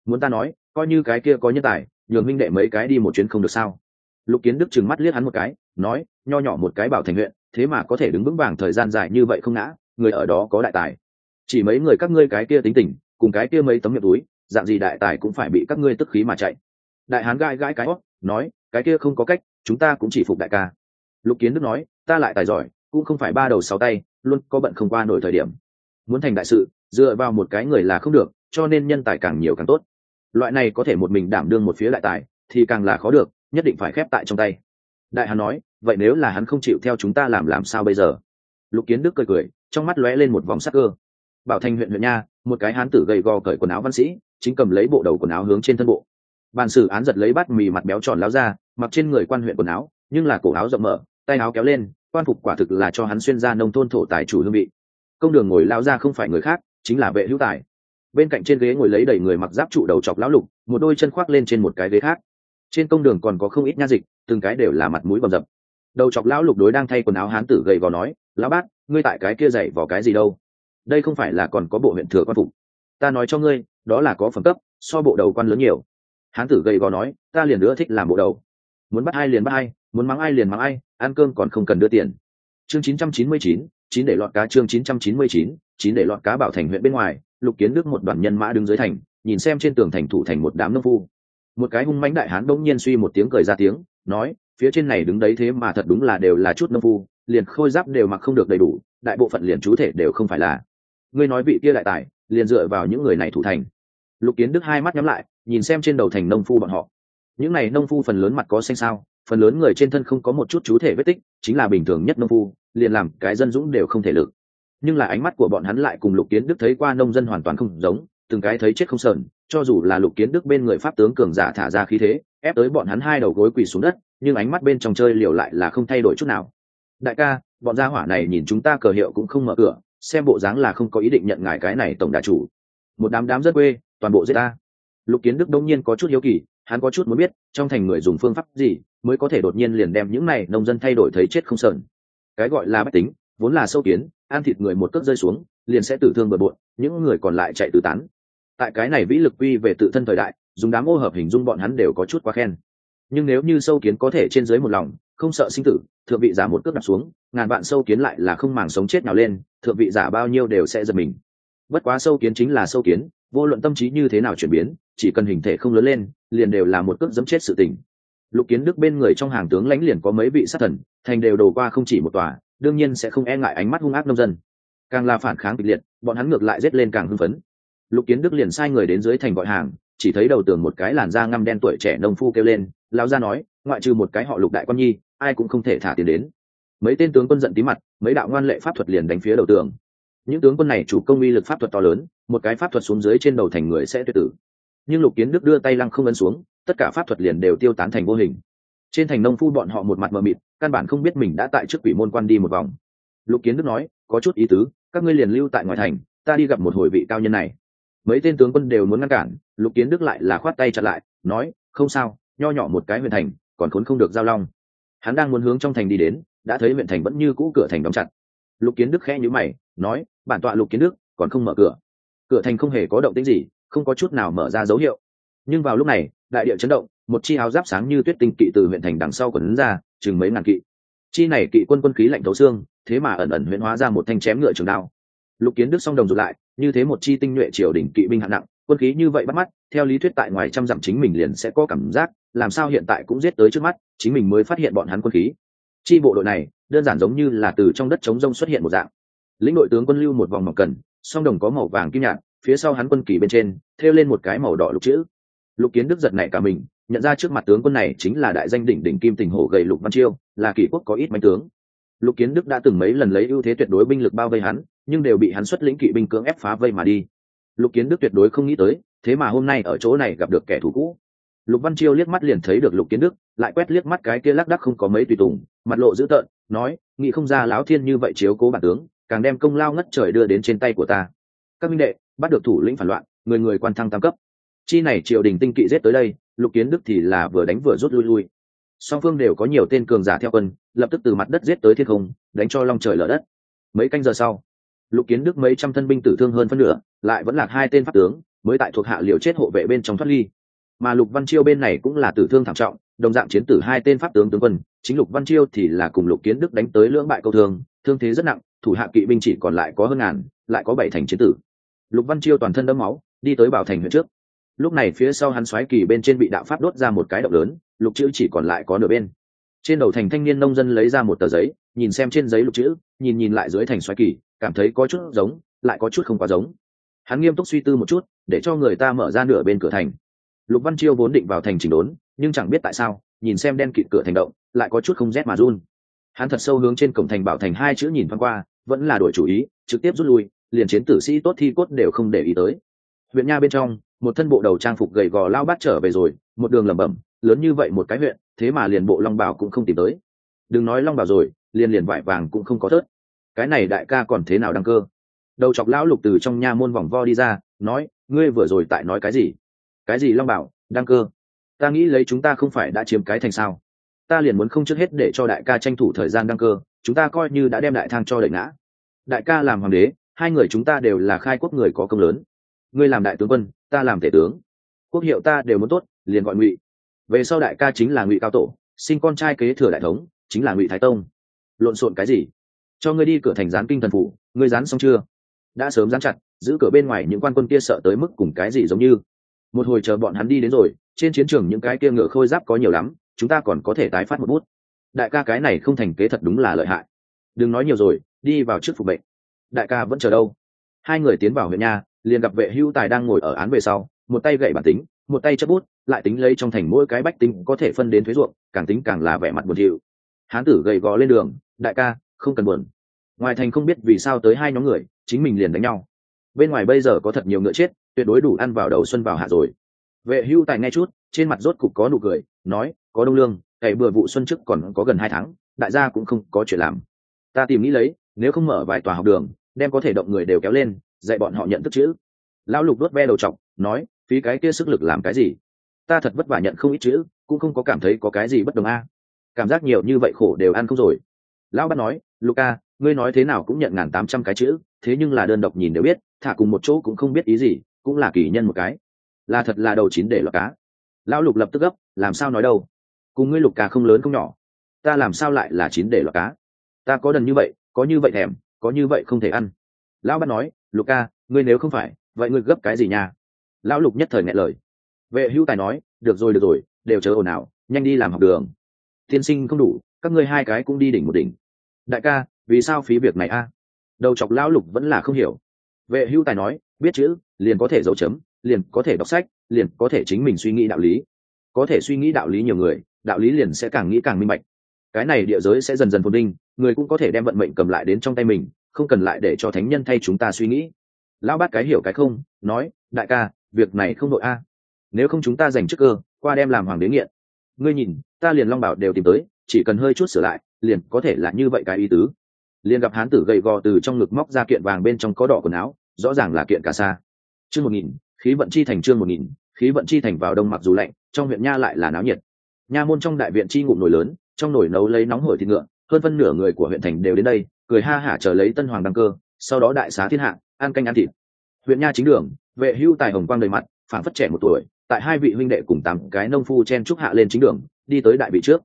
Muốn ta nói, coi như cái kia có nhân tài, nhường minh đệ mấy cái đi một chuyến không được sao? Lục kiến đức trừng mắt liếc hắn một cái, nói, nho nhỏ một cái bảo thành huyện, thế mà có thể đứng vững vàng thời gian dài như vậy không ngã, người ở đó có đại tài. Chỉ mấy người các ngươi cái kia tính tình, cùng cái kia mấy tấm miệng túi dạng gì đại tài cũng phải bị các ngươi tức khí mà chạy. Đại hán gai gãi cái hót, nói, cái kia không có cách, chúng ta cũng chỉ phục đại ca. Lục kiến đức nói, ta lại tài giỏi, cũng không phải ba đầu sáu tay, luôn có bận không qua nổi thời điểm. Muốn thành đại sự, dựa vào một cái người là không được, cho nên nhân tài càng nhiều càng tốt. Loại này có thể một mình đảm đương một phía đại tài, thì càng là khó được, nhất định phải khép tại trong tay. Đại hán nói, vậy nếu là hắn không chịu theo chúng ta làm làm sao bây giờ? Lục kiến đức cười cười, trong mắt lóe lên một vòng sắc cơ. Bảo thành huyện huyện nha, một cái hán tử gầy gò cởi quần áo văn sĩ chính cầm lấy bộ đầu quần áo hướng trên thân bộ. Bàn xử án giật lấy bát mì mặt béo tròn láo ra mặc trên người quan huyện quần áo nhưng là cổ áo rộng mở tay áo kéo lên quan phục quả thực là cho hắn xuyên ra nông thôn thổ tài chủ hương vị. Công đường ngồi lao ra không phải người khác chính là vệ hữu tài. Bên cạnh trên ghế ngồi lấy đầy người mặc giáp trụ đầu chọc lão lục một đôi chân khoác lên trên một cái ghế khác. Trên công đường còn có không ít nha dịch từng cái đều là mặt mũi bầm dập. Đầu chọc lão lục đối đang thay quần áo hán tử gầy gò nói lão bát, ngươi tại cái kia dậy vào cái gì đâu? Đây không phải là còn có bộ huyện thừa quan phục ta nói cho ngươi đó là có phẩm cấp so bộ đầu quan lớn nhiều. Hán tử gầy gò nói ta liền nữa thích làm bộ đầu. Muốn bắt ai liền bắt ai muốn mắng ai liền mắng ai ăn cơm còn không cần đưa tiền. Chương 999, chín để lọt cá chương 999, chín để lọt cá bảo thành huyện bên ngoài lục kiến đức một đoàn nhân mã đứng dưới thành nhìn xem trên tường thành thủ thành một đám nông phu. Một cái hung mãnh đại hán bỗng nhiên suy một tiếng cười ra tiếng nói phía trên này đứng đấy thế mà thật đúng là đều là chút nông phu liền khôi giáp đều mặc không được đầy đủ đại bộ phận liền chú thể đều không phải là. Ngươi nói vị kia đại tài liền dựa vào những người này thủ thành. Lục kiến đức hai mắt nhắm lại, nhìn xem trên đầu thành nông phu bọn họ. Những này nông phu phần lớn mặt có xanh sao, phần lớn người trên thân không có một chút chú thể vết tích, chính là bình thường nhất nông phu, liền làm cái dân dũng đều không thể lực. Nhưng là ánh mắt của bọn hắn lại cùng lục kiến đức thấy qua nông dân hoàn toàn không giống, từng cái thấy chết không sờn, cho dù là lục kiến đức bên người pháp tướng cường giả thả ra khí thế, ép tới bọn hắn hai đầu gối quỳ xuống đất, nhưng ánh mắt bên trong chơi liều lại là không thay đổi chút nào. Đại ca, bọn gia hỏa này nhìn chúng ta cờ hiệu cũng không mở cửa xem bộ dáng là không có ý định nhận ngài cái này tổng đà chủ. Một đám đám rất quê, toàn bộ giết ta. Lục kiến đức đông nhiên có chút hiếu kỳ, hắn có chút muốn biết, trong thành người dùng phương pháp gì mới có thể đột nhiên liền đem những này nông dân thay đổi thấy chết không sờn. Cái gọi là bách tính, vốn là sâu kiến, ăn thịt người một cước rơi xuống, liền sẽ tử thương bừa bộn, những người còn lại chạy tứ tán. Tại cái này vĩ lực quy về tự thân thời đại, dùng đám ô hợp hình dung bọn hắn đều có chút quá khen. Nhưng nếu như sâu kiến có thể trên dưới một lòng, không sợ sinh tử, thượng vị giả một cước đặt xuống, ngàn vạn sâu kiến lại là không màng sống chết nào lên thượng vị giả bao nhiêu đều sẽ giật mình. Bất quá sâu kiến chính là sâu kiến, vô luận tâm trí như thế nào chuyển biến, chỉ cần hình thể không lớn lên, liền đều là một cước dẫm chết sự tình. Lục kiến đức bên người trong hàng tướng lãnh liền có mấy vị sát thần, thành đều đổ qua không chỉ một tòa, đương nhiên sẽ không e ngại ánh mắt hung ác nông dân. Càng là phản kháng kịch liệt, bọn hắn ngược lại rét lên càng hưng phấn. Lục kiến đức liền sai người đến dưới thành gọi hàng, chỉ thấy đầu tường một cái làn da ngăm đen tuổi trẻ nông phu kêu lên, lão gia nói, ngoại trừ một cái họ lục đại quan nhi, ai cũng không thể thả tiền đến. Mấy tên tướng quân giận tí mặt mấy đạo ngoan lệ pháp thuật liền đánh phía đầu tường. Những tướng quân này chủ công uy lực pháp thuật to lớn, một cái pháp thuật xuống dưới trên đầu thành người sẽ tuyệt tử. Nhưng lục kiến đức đưa tay lăng không ấn xuống, tất cả pháp thuật liền đều tiêu tán thành vô hình. Trên thành nông phu bọn họ một mặt mờ mịt, căn bản không biết mình đã tại trước quỷ môn quan đi một vòng. Lục kiến đức nói, có chút ý tứ, các ngươi liền lưu tại ngoài thành, ta đi gặp một hồi vị cao nhân này. Mấy tên tướng quân đều muốn ngăn cản, lục kiến đức lại là khoát tay chặn lại, nói, không sao, nho nhỏ một cái huyền thành, còn khốn không được giao long. Hắn đang muốn hướng trong thành đi đến đã thấy huyện thành vẫn như cũ cửa thành đóng chặt. Lục kiến đức khẽ nhữ mày, nói, bản tọa lục kiến đức còn không mở cửa. Cửa thành không hề có động tĩnh gì, không có chút nào mở ra dấu hiệu. Nhưng vào lúc này, đại địa chấn động, một chi áo giáp sáng như tuyết tinh kỵ từ huyện thành đằng sau quần ra, chừng mấy ngàn kỵ. Chi này kỵ quân quân khí lạnh thấu xương, thế mà ẩn ẩn huyễn hóa ra một thanh chém ngựa trường đao. Lục kiến đức song đồng rụt lại, như thế một chi tinh nhuệ triều đỉnh kỵ binh hạng nặng, quân khí như vậy bắt mắt, theo lý thuyết tại ngoài trăm dặm chính mình liền sẽ có cảm giác, làm sao hiện tại cũng giết tới trước mắt, chính mình mới phát hiện bọn hắn quân khí chi bộ đội này, đơn giản giống như là từ trong đất chống rông xuất hiện một dạng. Lĩnh đội tướng quân lưu một vòng mỏng cần, song đồng có màu vàng kim nhạt, phía sau hắn quân kỳ bên trên, thêu lên một cái màu đỏ lục chữ. Lục kiến đức giật nảy cả mình, nhận ra trước mặt tướng quân này chính là đại danh đỉnh đỉnh kim tình hổ gầy lục văn chiêu, là kỷ quốc có ít manh tướng. Lục kiến đức đã từng mấy lần lấy ưu thế tuyệt đối binh lực bao vây hắn, nhưng đều bị hắn xuất lĩnh kỵ binh cưỡng ép phá vây mà đi. Lục kiến đức tuyệt đối không nghĩ tới, thế mà hôm nay ở chỗ này gặp được kẻ thù cũ lục văn chiêu liếc mắt liền thấy được lục kiến đức, lại quét liếc mắt cái kia lác đắc không có mấy tùy tùng, mặt lộ dữ tợn, nói, nghĩ không ra lão thiên như vậy chiếu cố bản tướng, càng đem công lao ngất trời đưa đến trên tay của ta. Các minh đệ, bắt được thủ lĩnh phản loạn, người người quan thăng tam cấp. Chi này triều đình tinh kỵ giết tới đây, lục kiến đức thì là vừa đánh vừa rút lui lui. Song phương đều có nhiều tên cường giả theo quân, lập tức từ mặt đất giết tới thiên không, đánh cho long trời lở đất. Mấy canh giờ sau, lục kiến đức mấy trăm thân binh tử thương hơn phân nửa, lại vẫn là hai tên pháp tướng, mới tại thuộc hạ liều chết hộ vệ bên trong thoát ly mà lục văn chiêu bên này cũng là tử thương thảm trọng, đồng dạng chiến tử hai tên pháp tướng tướng quân, chính lục văn chiêu thì là cùng lục kiến đức đánh tới lưỡng bại câu thương thương thế rất nặng, thủ hạ kỵ binh chỉ còn lại có hơn ngàn, lại có bảy thành chiến tử. Lục văn chiêu toàn thân đẫm máu, đi tới bảo thành huyện trước. Lúc này phía sau hắn xoáy kỳ bên trên bị đạo pháp đốt ra một cái động lớn, lục chữ chỉ còn lại có nửa bên. Trên đầu thành thanh niên nông dân lấy ra một tờ giấy, nhìn xem trên giấy lục chữ, nhìn nhìn lại dưới thành xoáy kỳ, cảm thấy có chút giống, lại có chút không quá giống. Hắn nghiêm túc suy tư một chút, để cho người ta mở ra nửa bên cửa thành lục văn chiêu vốn định vào thành chỉnh đốn, nhưng chẳng biết tại sao, nhìn xem đen kịt cửa thành động, lại có chút không rét mà run. Hắn thật sâu hướng trên cổng thành bảo thành hai chữ nhìn thoáng qua, vẫn là đổi chủ ý, trực tiếp rút lui, liền chiến tử sĩ tốt thi cốt đều không để ý tới. Huyện nha bên trong, một thân bộ đầu trang phục gầy gò lao bát trở về rồi, một đường lẩm bẩm, lớn như vậy một cái huyện, thế mà liền bộ long bảo cũng không tìm tới. Đừng nói long bảo rồi, liền liền vải vàng cũng không có thớt. Cái này đại ca còn thế nào đăng cơ? Đầu chọc lão lục từ trong nha môn vòng vo đi ra, nói, ngươi vừa rồi tại nói cái gì? Cái gì long bảo, đăng cơ? Ta nghĩ lấy chúng ta không phải đã chiếm cái thành sao? Ta liền muốn không trước hết để cho đại ca tranh thủ thời gian đăng cơ, chúng ta coi như đã đem đại thang cho đẩy ngã. Đại ca làm hoàng đế, hai người chúng ta đều là khai quốc người có công lớn. Ngươi làm đại tướng quân, ta làm tể tướng. Quốc hiệu ta đều muốn tốt, liền gọi ngụy. Về sau đại ca chính là ngụy cao tổ, sinh con trai kế thừa đại thống, chính là ngụy thái tông. Lộn xộn cái gì? Cho ngươi đi cửa thành gián kinh thần phủ, ngươi dán xong chưa? Đã sớm dán chặt, giữ cửa bên ngoài những quan quân kia sợ tới mức cùng cái gì giống như? Một hồi chờ bọn hắn đi đến rồi, trên chiến trường những cái kia ngựa khôi giáp có nhiều lắm, chúng ta còn có thể tái phát một bút. Đại ca cái này không thành kế thật đúng là lợi hại. Đừng nói nhiều rồi, đi vào trước phục bệnh đại ca vẫn chờ đâu? Hai người tiến vào huyện nha, liền gặp vệ hưu tài đang ngồi ở án về sau, một tay gậy bản tính, một tay chấp bút, lại tính lấy trong thành mỗi cái bách tính có thể phân đến thuế ruộng, càng tính càng là vẻ mặt buồn chịu hán tử gầy gò lên đường, đại ca, không cần buồn. Ngoài thành không biết vì sao tới hai nhóm người, chính mình liền đánh nhau. Bên ngoài bây giờ có thật nhiều ngựa chết tuyệt đối đủ ăn vào đầu xuân vào hạ rồi. Vệ hưu tài nghe chút, trên mặt rốt cục có nụ cười, nói, có đông lương cày bừa vụ xuân trước còn có gần hai tháng, đại gia cũng không có chuyện làm. Ta tìm nghĩ lấy, nếu không mở vài tòa học đường, đem có thể động người đều kéo lên, dạy bọn họ nhận thức chữ. Lão lục đốt ve đầu t nói, phí cái kia sức lực làm cái gì? Ta thật vất vả nhận không ít chữ, cũng không có cảm thấy có cái gì bất đồng a. Cảm giác nhiều như vậy khổ đều ăn không rồi. Lão bắt nói luca ngươi nói thế nào cũng nhận ngàn tám trăm cái chữ, thế nhưng là đơn độc nhìn đều biết, thả cùng một chỗ cũng không biết ý gì cũng là kỳ nhân một cái. Là thật là đầu chín để lọt cá. Lão lục lập tức gấp, làm sao nói đâu? Cùng ngươi lục cá không lớn không nhỏ. Ta làm sao lại là chín để lọt cá? Ta có đần như vậy, có như vậy thèm, có như vậy không thể ăn. Lão bắt nói, lục ca, ngươi nếu không phải, vậy ngươi gấp cái gì nha? Lão lục nhất thời ngại lời. Vệ hữu tài nói, được rồi được rồi, đều chờ ồn ào, nhanh đi làm học đường. Tiên sinh không đủ, các ngươi hai cái cũng đi đỉnh một đỉnh. Đại ca, vì sao phí việc này a? Đầu chọc lão lục vẫn là không hiểu vệ Hưu tài nói, biết chữ, liền có thể dấu chấm, liền có thể đọc sách, liền có thể chính mình suy nghĩ đạo lý. Có thể suy nghĩ đạo lý nhiều người, đạo lý liền sẽ càng nghĩ càng minh bạch. Cái này địa giới sẽ dần dần phồn đinh, người cũng có thể đem vận mệnh cầm lại đến trong tay mình, không cần lại để cho thánh nhân thay chúng ta suy nghĩ. Lão bát cái hiểu cái không, nói, đại ca, việc này không đội a. Nếu không chúng ta giành chức cơ, qua đem làm hoàng đế nghiện. Ngươi nhìn, ta liền long bảo đều tìm tới, chỉ cần hơi chút sửa lại, liền có thể là như vậy cái ý tứ. Liền gặp hán tử gầy gò từ trong ngực móc ra kiện vàng bên trong có đỏ quần áo rõ ràng là kiện cả sa chương một nghìn, khí vận chi thành chương một nghìn, khí vận chi thành vào đông mặc dù lạnh, trong huyện nha lại là náo nhiệt. Nha môn trong đại viện chi ngụm nồi lớn, trong nồi nấu lấy nóng hổi thịt ngựa, hơn phân nửa người của huyện thành đều đến đây, cười ha hả chờ lấy tân hoàng đăng cơ, sau đó đại xá thiên hạ, ăn canh ăn thịt. Huyện nha chính đường, vệ hưu tài hồng quang đầy mặt phản phất trẻ một tuổi, tại hai vị huynh đệ cùng tám cái nông phu chen trúc hạ lên chính đường, đi tới đại vị trước.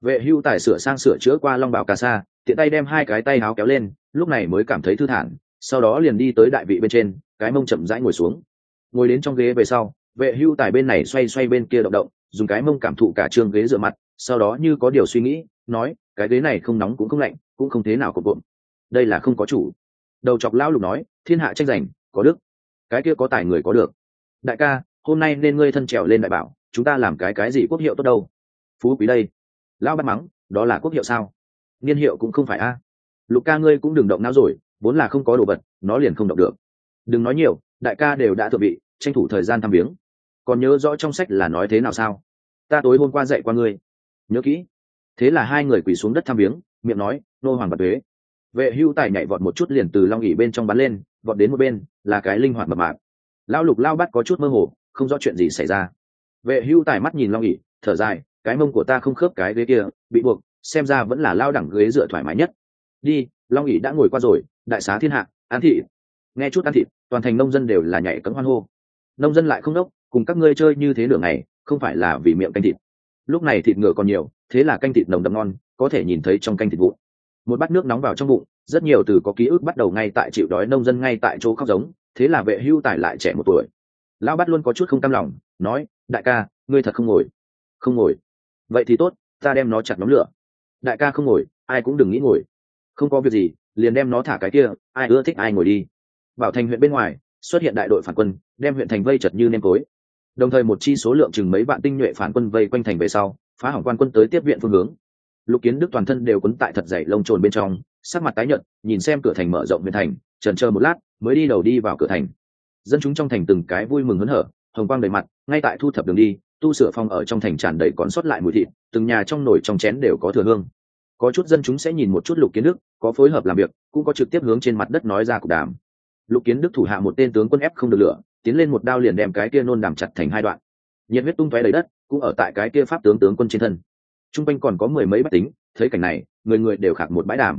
Vệ hưu tài sửa sang sửa chữa qua long bào cà sa, tiện tay đem hai cái tay áo kéo lên, lúc này mới cảm thấy thư thản sau đó liền đi tới đại vị bên trên, cái mông chậm rãi ngồi xuống. Ngồi đến trong ghế về sau, vệ hưu tài bên này xoay xoay bên kia động động, dùng cái mông cảm thụ cả trương ghế dựa mặt, sau đó như có điều suy nghĩ, nói, cái ghế này không nóng cũng không lạnh, cũng không thế nào cộp cộm. Đây là không có chủ. Đầu chọc lão lục nói, thiên hạ tranh giành, có đức. Cái kia có tài người có được. Đại ca, hôm nay nên ngươi thân trèo lên đại bảo, chúng ta làm cái cái gì quốc hiệu tốt đâu? Phú quý đây. Lão bắt mắng, đó là quốc hiệu sao? Niên hiệu cũng không phải a. Lục ca ngươi cũng đừng động não rồi vốn là không có đồ vật, nó liền không động được. Đừng nói nhiều, đại ca đều đã thượng vị, tranh thủ thời gian thăm viếng. Còn nhớ rõ trong sách là nói thế nào sao? Ta tối hôm qua dạy qua ngươi. Nhớ kỹ. Thế là hai người quỳ xuống đất thăm viếng, miệng nói, nô hoàng bạc thuế vệ hưu tài nhảy vọt một chút liền từ long ỉ bên trong bắn lên, vọt đến một bên, là cái linh hoạt mập mạp. Lao lục lao bắt có chút mơ hồ, không rõ chuyện gì xảy ra. Vệ hưu tài mắt nhìn long ỉ thở dài, cái mông của ta không khớp cái ghế kia, bị buộc, xem ra vẫn là lao đẳng ghế dựa thoải mái nhất. Đi, long ỉ đã ngồi qua rồi đại xá thiên hạ an thị nghe chút ăn thịt, toàn thành nông dân đều là nhảy cấm hoan hô. Nông dân lại không đốc, cùng các ngươi chơi như thế nửa ngày, không phải là vì miệng canh thịt. Lúc này thịt ngựa còn nhiều, thế là canh thịt nồng đậm ngon, có thể nhìn thấy trong canh thịt vụn. Một bát nước nóng vào trong bụng, rất nhiều từ có ký ức bắt đầu ngay tại chịu đói nông dân ngay tại chỗ khóc giống, thế là vệ hưu tải lại trẻ một tuổi. Lão bắt luôn có chút không cam lòng, nói, đại ca, ngươi thật không ngồi. Không ngồi. Vậy thì tốt, ta đem nó chặt nóng lửa. Đại ca không ngồi, ai cũng đừng nghĩ ngồi. Không có việc gì liền đem nó thả cái kia, ai ưa thích ai ngồi đi. Bảo thành huyện bên ngoài, xuất hiện đại đội phản quân, đem huyện thành vây chật như nêm cối. đồng thời một chi số lượng chừng mấy vạn tinh nhuệ phản quân vây quanh thành về sau, phá hỏng quan quân tới tiếp viện phương hướng. Lục kiến đức toàn thân đều quấn tại thật dày lông trồn bên trong, sắc mặt tái nhợt, nhìn xem cửa thành mở rộng huyện thành, trần chờ một lát, mới đi đầu đi vào cửa thành. Dân chúng trong thành từng cái vui mừng hớn hở, hồng quang đầy mặt, ngay tại thu thập đường đi, tu sửa phòng ở trong thành tràn đầy còn sót lại mùi thịt, từng nhà trong nồi trong chén đều có thừa hương. Có chút dân chúng sẽ nhìn một chút lục kiến đức có phối hợp làm việc, cũng có trực tiếp hướng trên mặt đất nói ra cuộc đàm. Lục kiến đức thủ hạ một tên tướng quân ép không được lửa, tiến lên một đao liền đem cái kia nôn đàm chặt thành hai đoạn. Nhiệt huyết tung tóe đầy đất, cũng ở tại cái kia pháp tướng tướng quân trên thân. T r u n g quanh còn có mười mấy bách tính, thấy cảnh này, người người đều khạc một bãi đàm.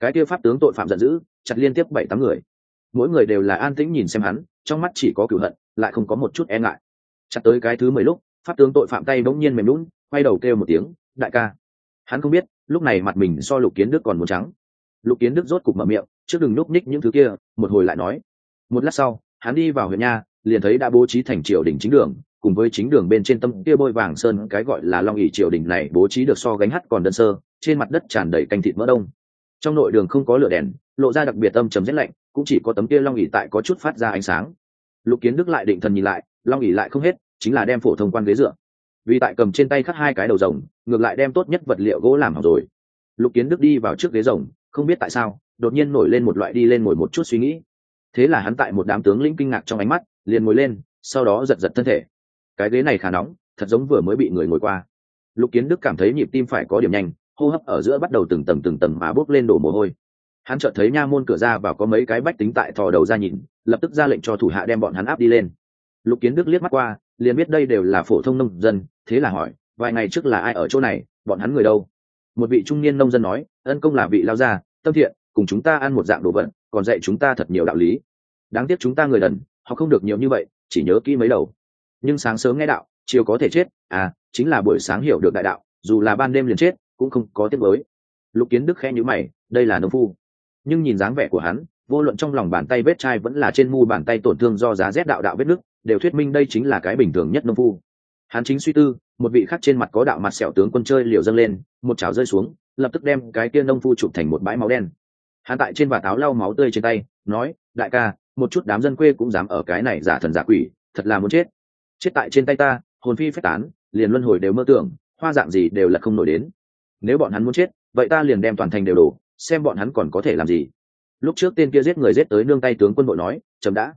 Cái kia pháp tướng tội phạm giận dữ, chặt liên tiếp bảy tám người. Mỗi người đều là an tĩnh nhìn xem hắn, trong mắt chỉ có cửu hận, lại không có một chút e ngại. Chặt tới cái thứ mười lúc, pháp tướng tội phạm tay bỗng nhiên mềm lún quay đầu kêu một tiếng, đại ca. Hắn không biết, lúc này mặt mình so lục kiến đức còn một trắng lục kiến đức rốt cục mở miệng, trước đừng núp ních những thứ kia, một hồi lại nói. Một lát sau, hắn đi vào huyện nha, liền thấy đã bố trí thành triều đình chính đường, cùng với chính đường bên trên tâm kia bôi vàng sơn, cái gọi là long ỉ triều đình này bố trí được so gánh hắt còn đơn sơ, trên mặt đất tràn đầy canh thịt mỡ đông. Trong nội đường không có lửa đèn, lộ ra đặc biệt âm chấm rét lạnh, cũng chỉ có tấm kia long ỉ tại có chút phát ra ánh sáng. Lục kiến đức lại định thần nhìn lại, long ỉ lại không hết, chính là đem phổ thông quan ghế dựa. Vì tại cầm trên tay khắc hai cái đầu rồng, ngược lại đem tốt nhất vật liệu gỗ làm hỏng rồi. Lục kiến đức đi vào trước ghế rồng không biết tại sao, đột nhiên nổi lên một loại đi lên ngồi một chút suy nghĩ. Thế là hắn tại một đám tướng lĩnh kinh ngạc trong ánh mắt, liền ngồi lên, sau đó giật giật thân thể. Cái ghế này khá nóng, thật giống vừa mới bị người ngồi qua. Lục kiến đức cảm thấy nhịp tim phải có điểm nhanh, hô hấp ở giữa bắt đầu từng tầng từng tầng mà bốc lên đổ mồ hôi. Hắn chợt thấy nha môn cửa ra và có mấy cái bách tính tại thò đầu ra nhìn, lập tức ra lệnh cho thủ hạ đem bọn hắn áp đi lên. Lục kiến đức liếc mắt qua, liền biết đây đều là phổ thông nông dân, thế là hỏi, vài ngày trước là ai ở chỗ này? Bọn hắn người đâu? Một vị trung niên nông dân nói, ân công là vị lao gia, tâm thiện, cùng chúng ta ăn một dạng đồ vật, còn dạy chúng ta thật nhiều đạo lý. Đáng tiếc chúng ta người đần, họ không được nhiều như vậy, chỉ nhớ kỹ mấy đầu. Nhưng sáng sớm nghe đạo, chiều có thể chết à chính là buổi sáng hiểu được đại đạo, dù là ban đêm liền chết, cũng không có tiếc với lục kiến đức khẽ nhữ mày, đây là nông phu. Nhưng nhìn dáng vẻ của hắn, vô luận trong lòng bàn tay vết chai vẫn là trên mu bàn tay tổn thương do giá rét đạo đạo vết nước đều thuyết minh đây chính là cái bình thường nhất nông phu hắn chính suy tư, một vị khác trên mặt có đạo mặt sẹo tướng quân chơi liều dâng lên, một chảo rơi xuống, lập tức đem cái kia nông phu chụp thành một bãi máu đen. Hắn tại trên và táo lau máu tươi trên tay, nói, đại ca, một chút đám dân quê cũng dám ở cái này giả thần giả quỷ, thật là muốn chết. Chết tại trên tay ta, hồn phi phách tán, liền luân hồi đều mơ tưởng, hoa dạng gì đều là không nổi đến. Nếu bọn hắn muốn chết, vậy ta liền đem toàn thành đều đổ, xem bọn hắn còn có thể làm gì. Lúc trước tên kia giết người giết tới nương tay tướng quân bộ nói, chấm đã.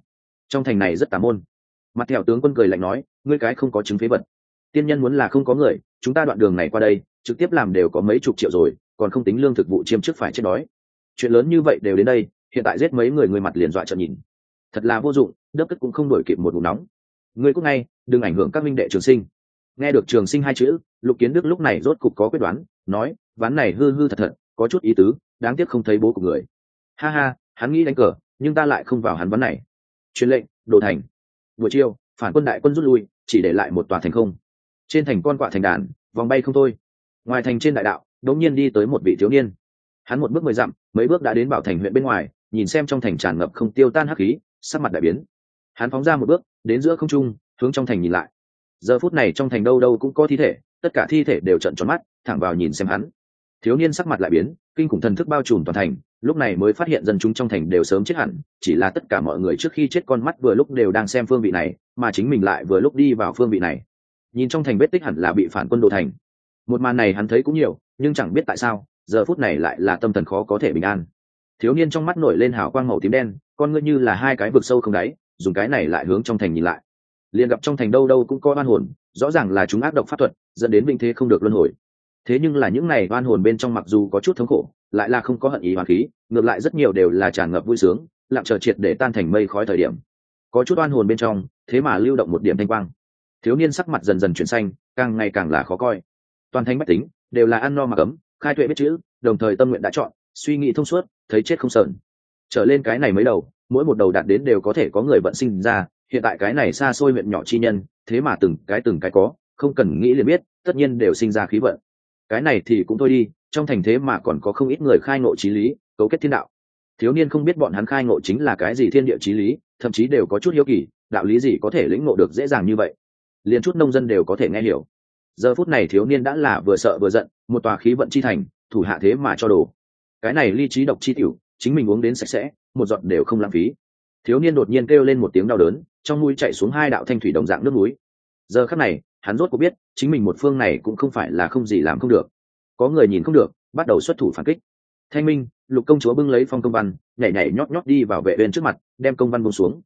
Trong thành này rất tà môn mặt theo tướng quân cười lạnh nói, ngươi cái không có chứng phế vật. Tiên nhân muốn là không có người, chúng ta đoạn đường này qua đây, trực tiếp làm đều có mấy chục triệu rồi, còn không tính lương thực vụ chiêm trước phải chết đói. Chuyện lớn như vậy đều đến đây, hiện tại giết mấy người người mặt liền dọa trợn nhìn. Thật là vô dụng, đớp cất cũng không đổi kịp một vùng nóng. Ngươi cũng ngay, đừng ảnh hưởng các minh đệ trường sinh. Nghe được trường sinh hai chữ, lục kiến đức lúc này rốt cục có quyết đoán, nói, ván này hư hư thật thật, có chút ý tứ, đáng tiếc không thấy bố của người. Ha ha, hắn nghĩ đánh cờ, nhưng ta lại không vào hắn ván này. Truyền lệnh, đồ thành buổi chiều, phản quân đại quân rút lui, chỉ để lại một tòa thành không. Trên thành con quạ thành đàn, vòng bay không thôi. Ngoài thành trên đại đạo, đống nhiên đi tới một vị thiếu niên. Hắn một bước mười dặm, mấy bước đã đến bảo thành huyện bên ngoài, nhìn xem trong thành tràn ngập không tiêu tan hắc khí, sắc mặt đại biến. Hắn phóng ra một bước, đến giữa không trung, hướng trong thành nhìn lại. Giờ phút này trong thành đâu đâu cũng có thi thể, tất cả thi thể đều trận tròn mắt, thẳng vào nhìn xem hắn. Thiếu niên sắc mặt lại biến, kinh khủng thần thức bao trùm toàn thành lúc này mới phát hiện dân chúng trong thành đều sớm chết hẳn, chỉ là tất cả mọi người trước khi chết con mắt vừa lúc đều đang xem phương vị này, mà chính mình lại vừa lúc đi vào phương vị này. Nhìn trong thành vết tích hẳn là bị phản quân đồ thành. Một màn này hắn thấy cũng nhiều, nhưng chẳng biết tại sao, giờ phút này lại là tâm thần khó có thể bình an. Thiếu niên trong mắt nổi lên hào quang màu tím đen, con ngươi như là hai cái vực sâu không đáy, dùng cái này lại hướng trong thành nhìn lại. Liền gặp trong thành đâu đâu cũng có oan hồn, rõ ràng là chúng ác độc pháp thuật, dẫn đến vinh thế không được luân hồi. Thế nhưng là những này oan hồn bên trong mặc dù có chút thống khổ lại là không có hận ý hoàn khí, ngược lại rất nhiều đều là tràn ngập vui sướng, lặng chờ triệt để tan thành mây khói thời điểm. Có chút oan hồn bên trong, thế mà lưu động một điểm thanh quang. Thiếu niên sắc mặt dần dần chuyển xanh, càng ngày càng là khó coi. Toàn thanh bách tính, đều là ăn no mà cấm, khai tuệ biết chữ, đồng thời tâm nguyện đã chọn, suy nghĩ thông suốt, thấy chết không sợn. trở lên cái này mới đầu, mỗi một đầu đạt đến đều có thể có người vận sinh ra, hiện tại cái này xa xôi huyện nhỏ chi nhân, thế mà từng cái từng cái có, không cần nghĩ liền biết, tất nhiên đều sinh ra khí vận. Cái này thì cũng thôi đi trong thành thế mà còn có không ít người khai ngộ trí lý, cấu kết thiên đạo. Thiếu niên không biết bọn hắn khai ngộ chính là cái gì thiên địa trí lý, thậm chí đều có chút hiếu kỳ, đạo lý gì có thể lĩnh ngộ được dễ dàng như vậy. Liền chút nông dân đều có thể nghe hiểu. Giờ phút này thiếu niên đã là vừa sợ vừa giận, một tòa khí vận chi thành, thủ hạ thế mà cho đồ. Cái này ly trí độc chi tiểu, chính mình uống đến sạch sẽ, một giọt đều không lãng phí. Thiếu niên đột nhiên kêu lên một tiếng đau đớn, trong mũi chạy xuống hai đạo thanh thủy đồng dạng nước núi. Giờ khắc này, hắn rốt có biết, chính mình một phương này cũng không phải là không gì làm không được có người nhìn không được, bắt đầu xuất thủ phản kích. Thanh minh, lục công chúa bưng lấy phong công văn, nhảy nhảy nhót nhót đi vào vệ uyên trước mặt, đem công văn buông xuống.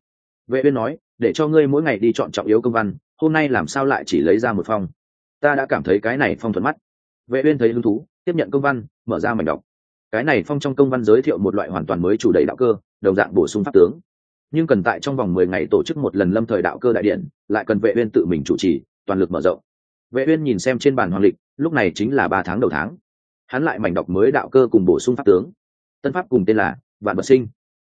Vệ uyên nói, để cho ngươi mỗi ngày đi chọn trọng yếu công văn, hôm nay làm sao lại chỉ lấy ra một phong? Ta đã cảm thấy cái này phong thuận mắt. Vệ uyên thấy hứng thú, tiếp nhận công văn, mở ra mảnh đọc. Cái này phong trong công văn giới thiệu một loại hoàn toàn mới chủ đầy đạo cơ, đồng dạng bổ sung pháp tướng. Nhưng cần tại trong vòng mười ngày tổ chức một lần lâm thời đạo cơ đại điện, lại cần vệ uyên tự mình chủ trì, toàn lực mở rộng vệ uyên nhìn xem trên bàn hoàng lịch, lúc này chính là ba tháng đầu tháng. Hắn lại mảnh đọc mới đạo cơ cùng bổ sung pháp tướng. Tân pháp cùng tên là vạn vật sinh.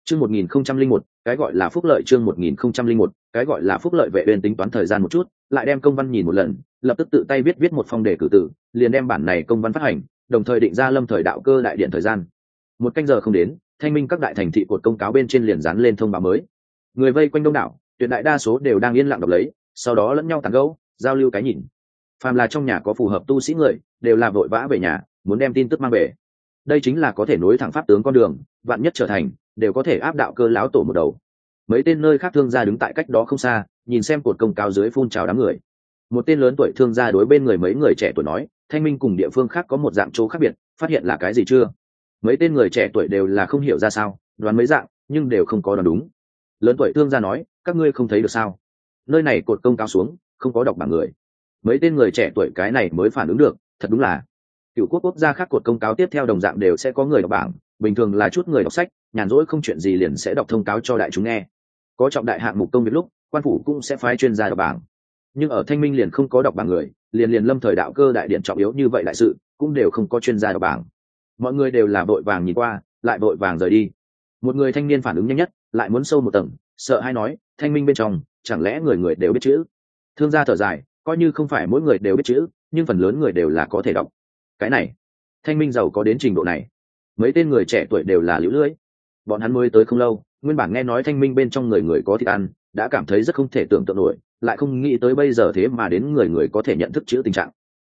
Chương 1001 cái gọi là phúc lợi chương 1001 cái gọi là phúc lợi vệ uyên tính toán thời gian một chút, lại đem công văn nhìn một lần, lập tức tự tay viết viết một phong đề cử tử, liền đem bản này công văn phát hành, đồng thời định ra lâm thời đạo cơ đại điện thời gian. Một canh giờ không đến, thanh minh các đại thành thị cột công cáo bên trên liền dán lên thông báo mới. Người vây quanh đông đảo, tuyệt đại đa số đều đang yên lặng đọc lấy, sau đó lẫn nhau tán gẫu, giao lưu cái nhìn phàm là trong nhà có phù hợp tu sĩ người, đều là vội vã về nhà, muốn đem tin tức mang về. Đây chính là có thể nối thẳng pháp tướng con đường, vạn nhất trở thành, đều có thể áp đạo cơ láo tổ một đầu. Mấy tên nơi khác thương gia đứng tại cách đó không xa, nhìn xem cột công cao dưới phun trào đám người. Một tên lớn tuổi thương gia đối bên người mấy người trẻ tuổi nói, thanh minh cùng địa phương khác có một dạng chỗ khác biệt, phát hiện là cái gì chưa? Mấy tên người trẻ tuổi đều là không hiểu ra sao, đoán mấy dạng, nhưng đều không có đoán đúng. Lớn tuổi thương gia nói, các ngươi không thấy được sao? Nơi này cột công cao xuống, không có đọc bảng người mấy tên người trẻ tuổi cái này mới phản ứng được, thật đúng là. Cựu quốc quốc gia khác cột công cáo tiếp theo đồng dạng đều sẽ có người đọc bảng, bình thường là chút người đọc sách, nhàn rỗi không chuyện gì liền sẽ đọc thông cáo cho đại chúng nghe. Có trọng đại hạng mục công việc lúc, quan phủ cũng sẽ phái chuyên gia đọc bảng. Nhưng ở thanh minh liền không có đọc bảng người, liền liền lâm thời đạo cơ đại điện trọng yếu như vậy đại sự, cũng đều không có chuyên gia đọc bảng. Mọi người đều là vội vàng nhìn qua, lại vội vàng rời đi. Một người thanh niên phản ứng nhanh nhất, lại muốn sâu một tầng, sợ hay nói, thanh minh bên trong, chẳng lẽ người người đều biết chữ? Thương gia thở dài coi như không phải mỗi người đều biết chữ, nhưng phần lớn người đều là có thể đọc. Cái này, thanh minh giàu có đến trình độ này, mấy tên người trẻ tuổi đều là lũ lưỡi bọn hắn mới tới không lâu, nguyên bản nghe nói thanh minh bên trong người người có thịt ăn, đã cảm thấy rất không thể tưởng tượng nổi, lại không nghĩ tới bây giờ thế mà đến người người có thể nhận thức chữ tình trạng.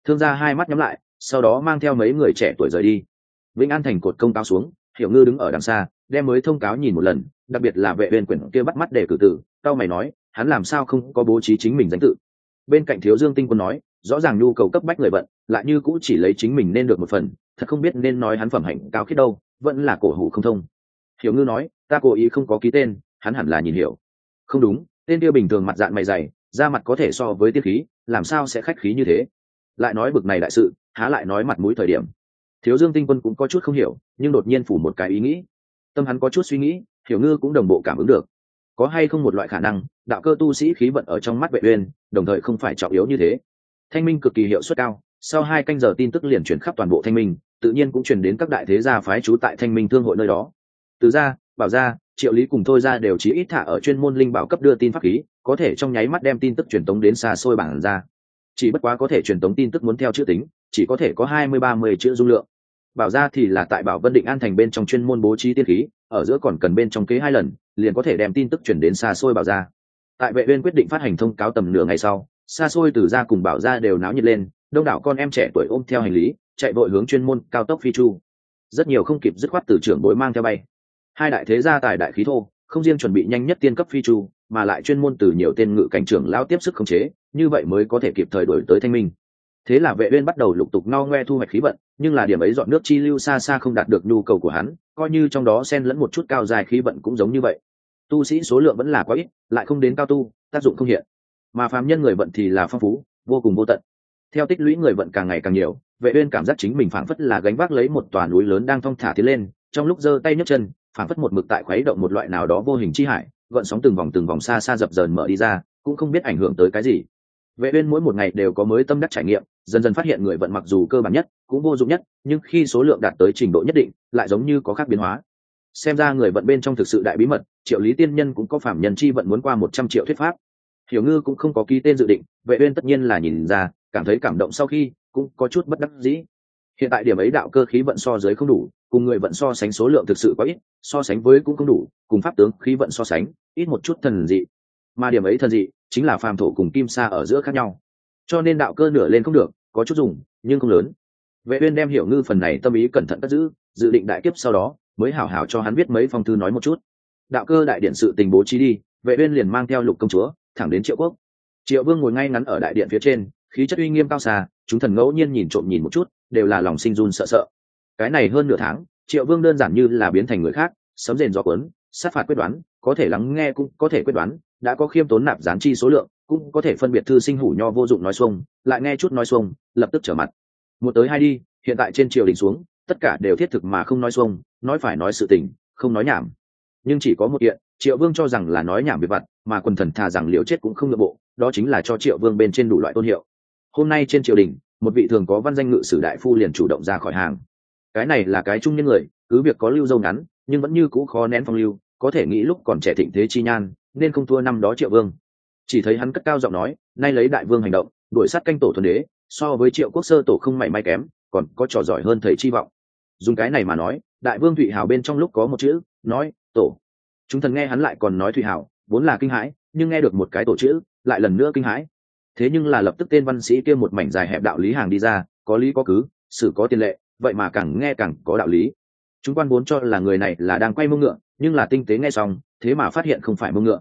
Thương gia hai mắt nhắm lại, sau đó mang theo mấy người trẻ tuổi rời đi. Vĩnh an thành cột công cao xuống, hiểu ngư đứng ở đằng xa, đem mới thông cáo nhìn một lần, đặc biệt là vệ viên quyển kia bắt mắt để cử tử, cao mày nói, hắn làm sao không có bố trí chính mình danh tự? Bên cạnh thiếu dương tinh quân nói, rõ ràng nhu cầu cấp bách người vận, lại như cũ chỉ lấy chính mình nên được một phần, thật không biết nên nói hắn phẩm hạnh cao khiết đâu, vẫn là cổ hủ không thông. Hiểu ngư nói, ta cố ý không có ký tên, hắn hẳn là nhìn hiểu. Không đúng, tên kia bình thường mặt dạng mày dày, da mặt có thể so với tiết khí, làm sao sẽ khách khí như thế? Lại nói bực này đại sự, há lại nói mặt mũi thời điểm. Thiếu dương tinh quân cũng có chút không hiểu, nhưng đột nhiên phủ một cái ý nghĩ. Tâm hắn có chút suy nghĩ, hiểu ngư cũng đồng bộ cảm ứng được. Có hay không một loại khả năng đạo cơ tu sĩ khí vận ở trong mắt vệ uyên, đồng thời không phải trọng yếu như thế. Thanh minh cực kỳ hiệu suất cao, sau hai canh giờ tin tức liền chuyển khắp toàn bộ thanh minh, tự nhiên cũng truyền đến các đại thế gia phái trú tại thanh minh thương hội nơi đó. Từ gia bảo gia triệu lý cùng thôi ra đều chỉ ít thả ở chuyên môn linh bảo cấp đưa tin pháp khí, có thể trong nháy mắt đem tin tức truyền tống đến xa xôi bản ra. Chỉ bất quá có thể truyền tống tin tức muốn theo chữ tính, chỉ có thể có hai mươi, ba mươi chữ dung lượng. Bảo ra thì là tại bảo vân định an thành bên trong chuyên môn bố trí tiên khí, ở giữa còn cần bên trong kế hai lần, liền có thể đem tin tức chuyển đến xa xôi bảo ra tại vệ uyên quyết định phát hành thông cáo tầm nửa ngày sau, xa xôi từ gia cùng bảo gia đều náo nhiệt lên, đông đảo con em trẻ tuổi ôm theo hành lý, chạy vội hướng chuyên môn cao tốc phi chu. Rất nhiều không kịp dứt khoát từ trưởng bối mang theo bay. Hai đại thế gia tài đại khí thô, không riêng chuẩn bị nhanh nhất tiên cấp phi chu, mà lại chuyên môn từ nhiều tên ngự cảnh trưởng lao tiếp sức khống chế, như vậy mới có thể kịp thời đổi tới thanh minh. Thế là vệ uyên bắt đầu lục tục no ngoe thu hoạch khí vận, nhưng là điểm ấy dọn nước chi lưu xa xa không đạt được nhu cầu của hắn, coi như trong đó xen lẫn một chút cao dài khí vận cũng giống như vậy tu sĩ số lượng vẫn là quá ít, lại không đến cao tu, tác dụng không hiện. Mà phàm nhân người vận thì là phong phú, vô cùng vô tận. Theo tích lũy người vận càng ngày càng nhiều, vệ uyên cảm giác chính mình phảng phất là gánh vác lấy một tòa núi lớn đang thong thả tiến lên, trong lúc giơ tay nhấc chân, phảng phất một mực tại khuấy động một loại nào đó vô hình chi hải, gợn sóng từng vòng từng vòng xa xa dập dờn mở đi ra, cũng không biết ảnh hưởng tới cái gì. Vệ uyên mỗi một ngày đều có mới tâm đắc trải nghiệm, dần dần phát hiện người vận mặc dù cơ bản nhất, cũng vô dụng nhất, nhưng khi số lượng đạt tới trình độ nhất định, lại giống như có khác biến hóa xem ra người vận bên trong thực sự đại bí mật, triệu lý tiên nhân cũng có phạm nhân chi vận muốn qua một trăm triệu thuyết pháp. Hiểu ngư cũng không có ký tên dự định, vệ uyên tất nhiên là nhìn ra, cảm thấy cảm động sau khi cũng có chút bất đắc dĩ. Hiện tại điểm ấy đạo cơ khí vận so dưới không đủ, cùng người vận so sánh số lượng thực sự quá ít, so sánh với cũng không đủ, cùng pháp tướng khí vận so sánh, ít một chút thần dị. Mà điểm ấy thần dị, chính là phàm thổ cùng kim sa ở giữa khác nhau. Cho nên đạo cơ nửa lên không được, có chút dùng, nhưng không lớn. Vệ uyên đem hiểu ngư phần này tâm ý cẩn thận cất giữ, dự định đại kiếp sau đó mới hảo hảo cho hắn biết mấy phong thư nói một chút. Đạo cơ đại điện sự tình bố trí đi, vệ uyên liền mang theo lục công chúa, thẳng đến triệu quốc. Triệu vương ngồi ngay ngắn ở đại điện phía trên, khí chất uy nghiêm cao xa, chúng thần ngẫu nhiên nhìn trộm nhìn một chút, đều là lòng sinh run sợ sợ. Cái này hơn nửa tháng, triệu vương đơn giản như là biến thành người khác, sấm rền gió cuốn, sát phạt quyết đoán, có thể lắng nghe cũng có thể quyết đoán, đã có khiêm tốn nạp gián chi số lượng, cũng có thể phân biệt thư sinh hủ nho vô dụng nói xuông, lại nghe chút nói xuông, lập tức trở mặt. Một tới hai đi, hiện tại trên triều đình xuống, tất cả đều thiết thực mà không nói xuông nói phải nói sự tình, không nói nhảm. Nhưng chỉ có một kiện, triệu vương cho rằng là nói nhảm về vặt, mà quần thần thà rằng liệu chết cũng không nội bộ, đó chính là cho triệu vương bên trên đủ loại tôn hiệu. Hôm nay trên triều đình, một vị thường có văn danh ngự sử đại phu liền chủ động ra khỏi hàng. Cái này là cái chung nhân người, cứ việc có lưu dâu ngắn, nhưng vẫn như cũ khó nén phong lưu, có thể nghĩ lúc còn trẻ thịnh thế chi nhan, nên không thua năm đó triệu vương. Chỉ thấy hắn cất cao giọng nói, nay lấy đại vương hành động, đuổi sát canh tổ thuần đế, so với triệu quốc sơ tổ không mảy may kém, còn có trò giỏi hơn thầy chi vọng. Dùng cái này mà nói đại vương thụy Hảo bên trong lúc có một chữ, nói, tổ. Chúng thần nghe hắn lại còn nói thụy Hảo, vốn là kinh hãi, nhưng nghe được một cái tổ chữ, lại lần nữa kinh hãi. Thế nhưng là lập tức tên văn sĩ kia một mảnh dài hẹp đạo lý hàng đi ra, có lý có cứ, xử có tiền lệ, vậy mà càng nghe càng có đạo lý. Chúng quan vốn cho là người này là đang quay mông ngựa, nhưng là tinh tế nghe xong, thế mà phát hiện không phải mông ngựa.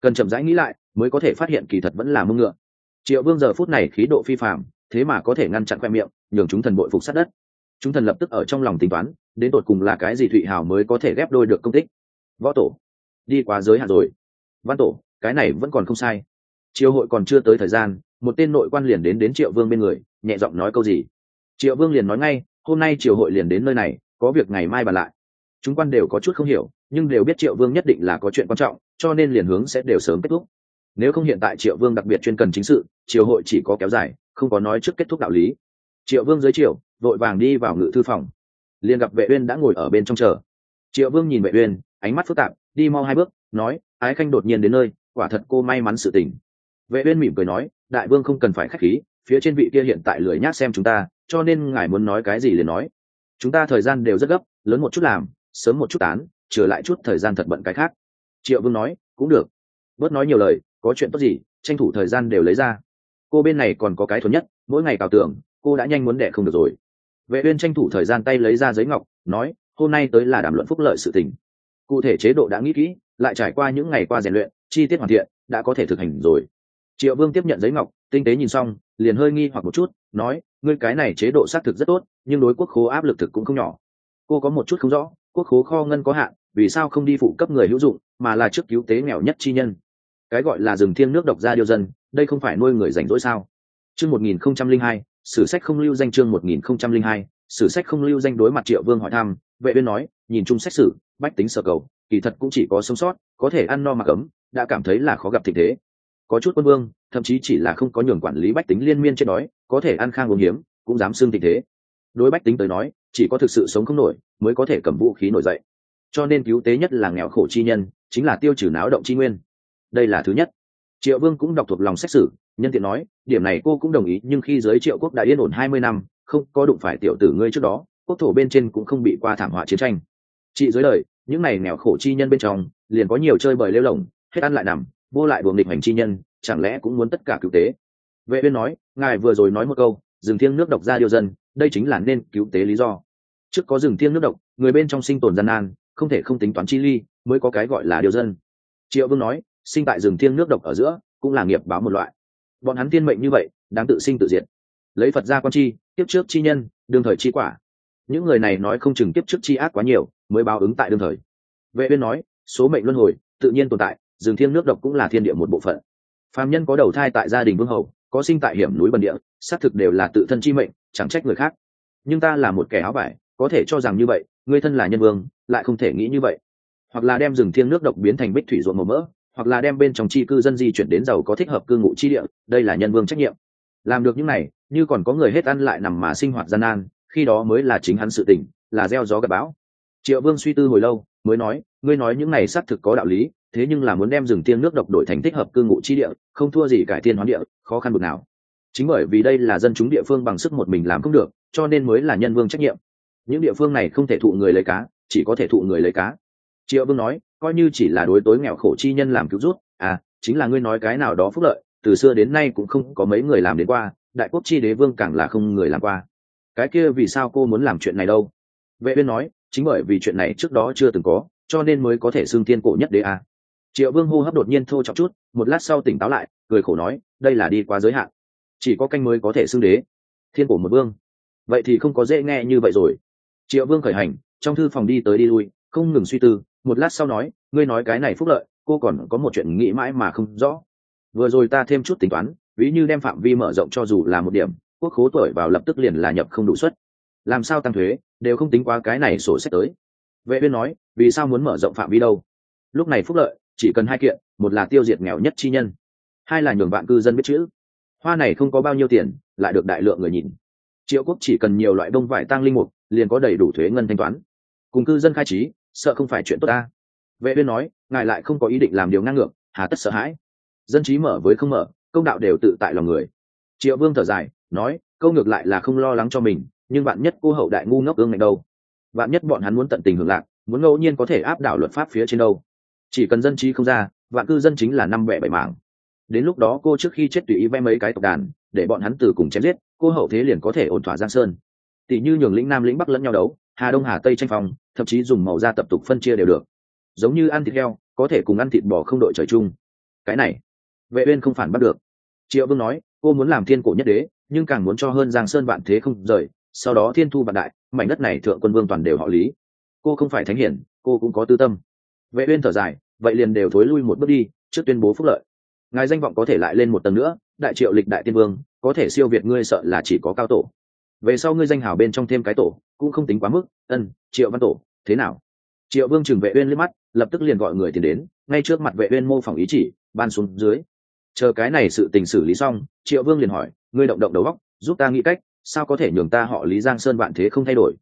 Cần chậm rãi nghĩ lại, mới có thể phát hiện kỳ thật vẫn là mông ngựa. Triệu vương giờ phút này khí độ phi phạm thế mà có thể ngăn chặn khoe miệng, nhường chúng thần bội phục sát đất. Chúng thần lập tức ở trong lòng tính toán đến tột cùng là cái gì thụy hào mới có thể ghép đôi được công tích võ tổ. Đi quá giới hạn rồi. Văn tổ, cái này vẫn còn không sai. Triều hội còn chưa tới thời gian, một tên nội quan liền đến đến triệu vương bên người, nhẹ giọng nói câu gì? Triệu vương liền nói ngay, hôm nay triều hội liền đến nơi này, có việc ngày mai bàn lại. Chúng quan đều có chút không hiểu, nhưng đều biết triệu vương nhất định là có chuyện quan trọng, cho nên liền hướng sẽ đều sớm kết thúc. Nếu không hiện tại triệu vương đặc biệt chuyên cần chính sự, triều hội chỉ có kéo dài, không có nói trước kết thúc đạo lý. Triệu vương dưới triều, vội vàng đi vào ngự thư phòng liền gặp vệ uyên đã ngồi ở bên trong chờ. Triệu vương nhìn vệ uyên, ánh mắt phức tạp, đi mau hai bước, nói, ái khanh đột nhiên đến nơi, quả thật cô may mắn sự tình. Vệ uyên mỉm cười nói, đại vương không cần phải khách khí, phía trên vị kia hiện tại lười nhác xem chúng ta, cho nên ngài muốn nói cái gì liền nói. Chúng ta thời gian đều rất gấp, lớn một chút làm, sớm một chút tán, trở lại chút thời gian thật bận cái khác. Triệu vương nói, cũng được. Bớt nói nhiều lời, có chuyện tốt gì, tranh thủ thời gian đều lấy ra. Cô bên này còn có cái thuần nhất, mỗi ngày cào tưởng, cô đã nhanh muốn đẻ không được rồi vệ uyên tranh thủ thời gian tay lấy ra giấy ngọc, nói, hôm nay tới là đàm luận phúc lợi sự tình. Cụ thể chế độ đã nghĩ kỹ, lại trải qua những ngày qua rèn luyện, chi tiết hoàn thiện, đã có thể thực hành rồi. Triệu vương tiếp nhận giấy ngọc, tinh tế nhìn xong, liền hơi nghi hoặc một chút, nói, ngươi cái này chế độ xác thực rất tốt, nhưng đối quốc khố áp lực thực cũng không nhỏ. Cô có một chút không rõ, quốc khố kho ngân có hạn, vì sao không đi phụ cấp người hữu dụng, mà là trước cứu tế nghèo nhất chi nhân? Cái gọi là rừng thiêng nước độc ra điều dân, đây không phải nuôi người rảnh rỗi sao? Chương một nghìn không trăm linh hai sử sách không lưu danh chương một nghìn không trăm linh hai, sử sách không lưu danh đối mặt triệu vương hỏi thăm, vệ uyên nói, nhìn chung xét xử bách tính sở cầu, kỳ thật cũng chỉ có sống sót, có thể ăn no mặc ấm, đã cảm thấy là khó gặp tình thế. Có chút quân vương, thậm chí chỉ là không có nhường quản lý bách tính liên miên chết đói, có thể ăn khang uống hiếm, cũng dám xưng tình thế. Đối bách tính tới nói, chỉ có thực sự sống không nổi, mới có thể cầm vũ khí nổi dậy. Cho nên cứu tế nhất là nghèo khổ chi nhân, chính là tiêu trừ náo động chi nguyên. Đây là thứ nhất. Triệu vương cũng đọc thuộc lòng xét xử nhân tiện nói, điểm này cô cũng đồng ý, nhưng khi giới triệu quốc đã yên ổn hai mươi năm, không có đụng phải tiểu tử ngươi trước đó, quốc thổ bên trên cũng không bị qua thảm họa chiến tranh. Chị dưới đời những này nghèo khổ chi nhân bên trong, liền có nhiều chơi bời lêu lỏng, hết ăn lại nằm, vô lại buồng địch hành chi nhân, chẳng lẽ cũng muốn tất cả cứu tế? Vệ uyên nói, ngài vừa rồi nói một câu, rừng thiêng nước độc ra điều dân, đây chính là nên cứu tế lý do. Trước có rừng thiêng nước độc, người bên trong sinh tồn gian nan, không thể không tính toán chi ly, mới có cái gọi là điều dân. Triệu vương nói, sinh tại rừng thiêng nước độc ở giữa, cũng là nghiệp báo một loại bọn hắn tiên mệnh như vậy đáng tự sinh tự diệt. Lấy phật ra con chi tiếp trước chi nhân đương thời chi quả. Những người này nói không chừng tiếp trước chi ác quá nhiều mới báo ứng tại đương thời. Vệ uyên nói số mệnh luân hồi tự nhiên tồn tại rừng thiêng nước độc cũng là thiên địa một bộ phận. Phàm nhân có đầu thai tại gia đình vương hậu, có sinh tại hiểm núi bần địa xác thực đều là tự thân chi mệnh chẳng trách người khác. Nhưng ta là một kẻ áo vải có thể cho rằng như vậy người thân là nhân vương lại không thể nghĩ như vậy. Hoặc là đem rừng thiêng nước độc biến thành bích thủy ruộng màu mỡ hoặc là đem bên trong chi cư dân di chuyển đến giàu có thích hợp cư ngụ chi địa, đây là nhân vương trách nhiệm. Làm được những này, như còn có người hết ăn lại nằm mà sinh hoạt gian nan, khi đó mới là chính hắn sự tỉnh là gieo gió gặp bão. Triệu vương suy tư hồi lâu, mới nói, ngươi nói những này xác thực có đạo lý, thế nhưng là muốn đem rừng tiên nước độc đổi thành thích hợp cư ngụ chi địa, không thua gì cải thiên hoán địa, khó khăn bực nào. Chính bởi vì đây là dân chúng địa phương bằng sức một mình làm không được, cho nên mới là nhân vương trách nhiệm. Những địa phương này không thể thụ người lấy cá, chỉ có thể thụ người lấy cá. Triệu vương nói coi như chỉ là đối tối nghèo khổ chi nhân làm cứu rút. À chính là ngươi nói cái nào đó phúc lợi, từ xưa đến nay cũng không có mấy người làm đến qua, đại quốc chi đế vương càng là không người làm qua. Cái kia vì sao cô muốn làm chuyện này đâu? Vệ uyên nói, chính bởi vì chuyện này trước đó chưa từng có, cho nên mới có thể xưng thiên cổ nhất đế à. triệu vương hô hấp đột nhiên thô trọng chút, một lát sau tỉnh táo lại, cười khổ nói, đây là đi quá giới hạn. Chỉ có canh mới có thể xưng đế. Thiên cổ một vương. Vậy thì không có dễ nghe như vậy rồi. Triệu vương khởi hành, trong thư phòng đi tới đi lui, không ngừng suy tư một lát sau nói, ngươi nói cái này phúc lợi, cô còn có một chuyện nghĩ mãi mà không rõ. Vừa rồi ta thêm chút tính toán, ví như đem phạm vi mở rộng cho dù là một điểm, quốc khố tuổi vào lập tức liền là nhập không đủ suất. Làm sao tăng thuế, đều không tính qua cái này sổ sách tới. Vệ viên nói, vì sao muốn mở rộng phạm vi đâu? Lúc này phúc lợi, chỉ cần hai kiện, một là tiêu diệt nghèo nhất chi nhân, hai là nhường vạn cư dân biết chữ. Hoa này không có bao nhiêu tiền, lại được đại lượng người nhìn. Triệu quốc chỉ cần nhiều loại đông vải tăng linh mục, liền có đầy đủ thuế ngân thanh toán. Cùng cư dân khai trí sợ không phải chuyện tốt ta. Vệ uyên nói, ngài lại không có ý định làm điều ngang ngược, hà tất sợ hãi. Dân trí mở với không mở, công đạo đều tự tại lòng người. Triệu vương thở dài, nói, câu ngược lại là không lo lắng cho mình, nhưng bạn nhất cô hậu đại ngu ngốc ương ngạnh đâu? Bạn nhất bọn hắn muốn tận tình hưởng lạc, muốn ngẫu nhiên có thể áp đảo luật pháp phía trên đâu? Chỉ cần dân trí không ra, vạn cư dân chính là năm bẻ bảy mảng. Đến lúc đó cô trước khi chết tùy ý vẽ mấy cái tộc đàn, để bọn hắn từ cùng chém giết, cô hậu thế liền có thể ổn thỏa giang sơn. Tỷ như nhường lĩnh nam lĩnh bắc lẫn nhau đấu hà đông, hà tây tranh phòng thậm chí dùng màu da tập tục phân chia đều được. Giống như ăn thịt heo, có thể cùng ăn thịt bò không đội trời chung. Cái này, vệ uyên không phản bắt được. Triệu vương nói, cô muốn làm thiên cổ nhất đế, nhưng càng muốn cho hơn giang sơn vạn thế không rời, sau đó thiên thu vạn đại, mảnh đất này thượng quân vương toàn đều họ lý. Cô không phải thánh hiển, cô cũng có tư tâm. Vệ uyên thở dài, vậy liền đều thối lui một bước đi, trước tuyên bố phúc lợi. Ngài danh vọng có thể lại lên một tầng nữa, đại triệu lịch đại tiên vương, có thể siêu việt ngươi sợ là chỉ có cao tổ. Về sau ngươi danh hào bên trong thêm cái tổ cũng không tính quá mức, ân, triệu văn tổ, thế nào? Triệu vương trừng vệ uyên liếc mắt, lập tức liền gọi người tiền đến, ngay trước mặt vệ uyên mô phỏng ý chỉ, ban xuống dưới. Chờ cái này sự tình xử lý xong, triệu vương liền hỏi, ngươi động động đầu óc, giúp ta nghĩ cách, sao có thể nhường ta họ lý giang sơn bạn thế không thay đổi?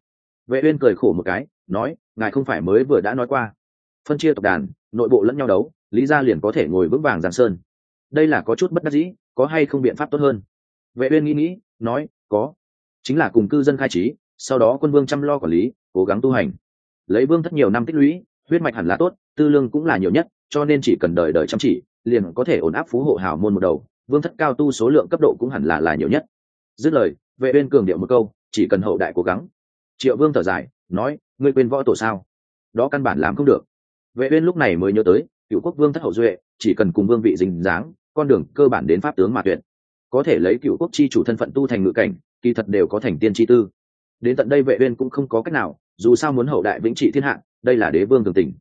Vệ uyên cười khổ một cái, nói, ngài không phải mới vừa đã nói qua. Phân chia tộc đàn, nội bộ lẫn nhau đấu, lý gia liền có thể ngồi vững vàng giang sơn. Đây là có chút bất đắc dĩ, có hay không biện pháp tốt hơn? Vệ uyên nghĩ nghĩ, nói, có. Chính là cùng cư dân khai trí sau đó quân vương chăm lo quản lý, cố gắng tu hành. Lấy vương thất nhiều năm tích lũy, huyết mạch hẳn là tốt, tư lương cũng là nhiều nhất, cho nên chỉ cần đợi đợi chăm chỉ, liền có thể ổn áp phú hộ hảo môn một đầu, vương thất cao tu số lượng cấp độ cũng hẳn là là nhiều nhất. Dứt lời, vệ uyên cường điệu một câu, chỉ cần hậu đại cố gắng. Triệu vương thở dài, nói, ngươi quên võ tổ sao? Đó căn bản làm không được. Vệ uyên lúc này mới nhớ tới, cựu quốc vương thất hậu duệ, chỉ cần cùng vương vị dính dáng, con đường cơ bản đến pháp tướng mà tuyệt. Có thể lấy cựu quốc chi chủ thân phận tu thành ngự cảnh, kỳ thật đều có thành tiên chi tư đến tận đây vệ uyên cũng không có cách nào, dù sao muốn hậu đại vĩnh trị thiên hạ, đây là đế vương thường tình.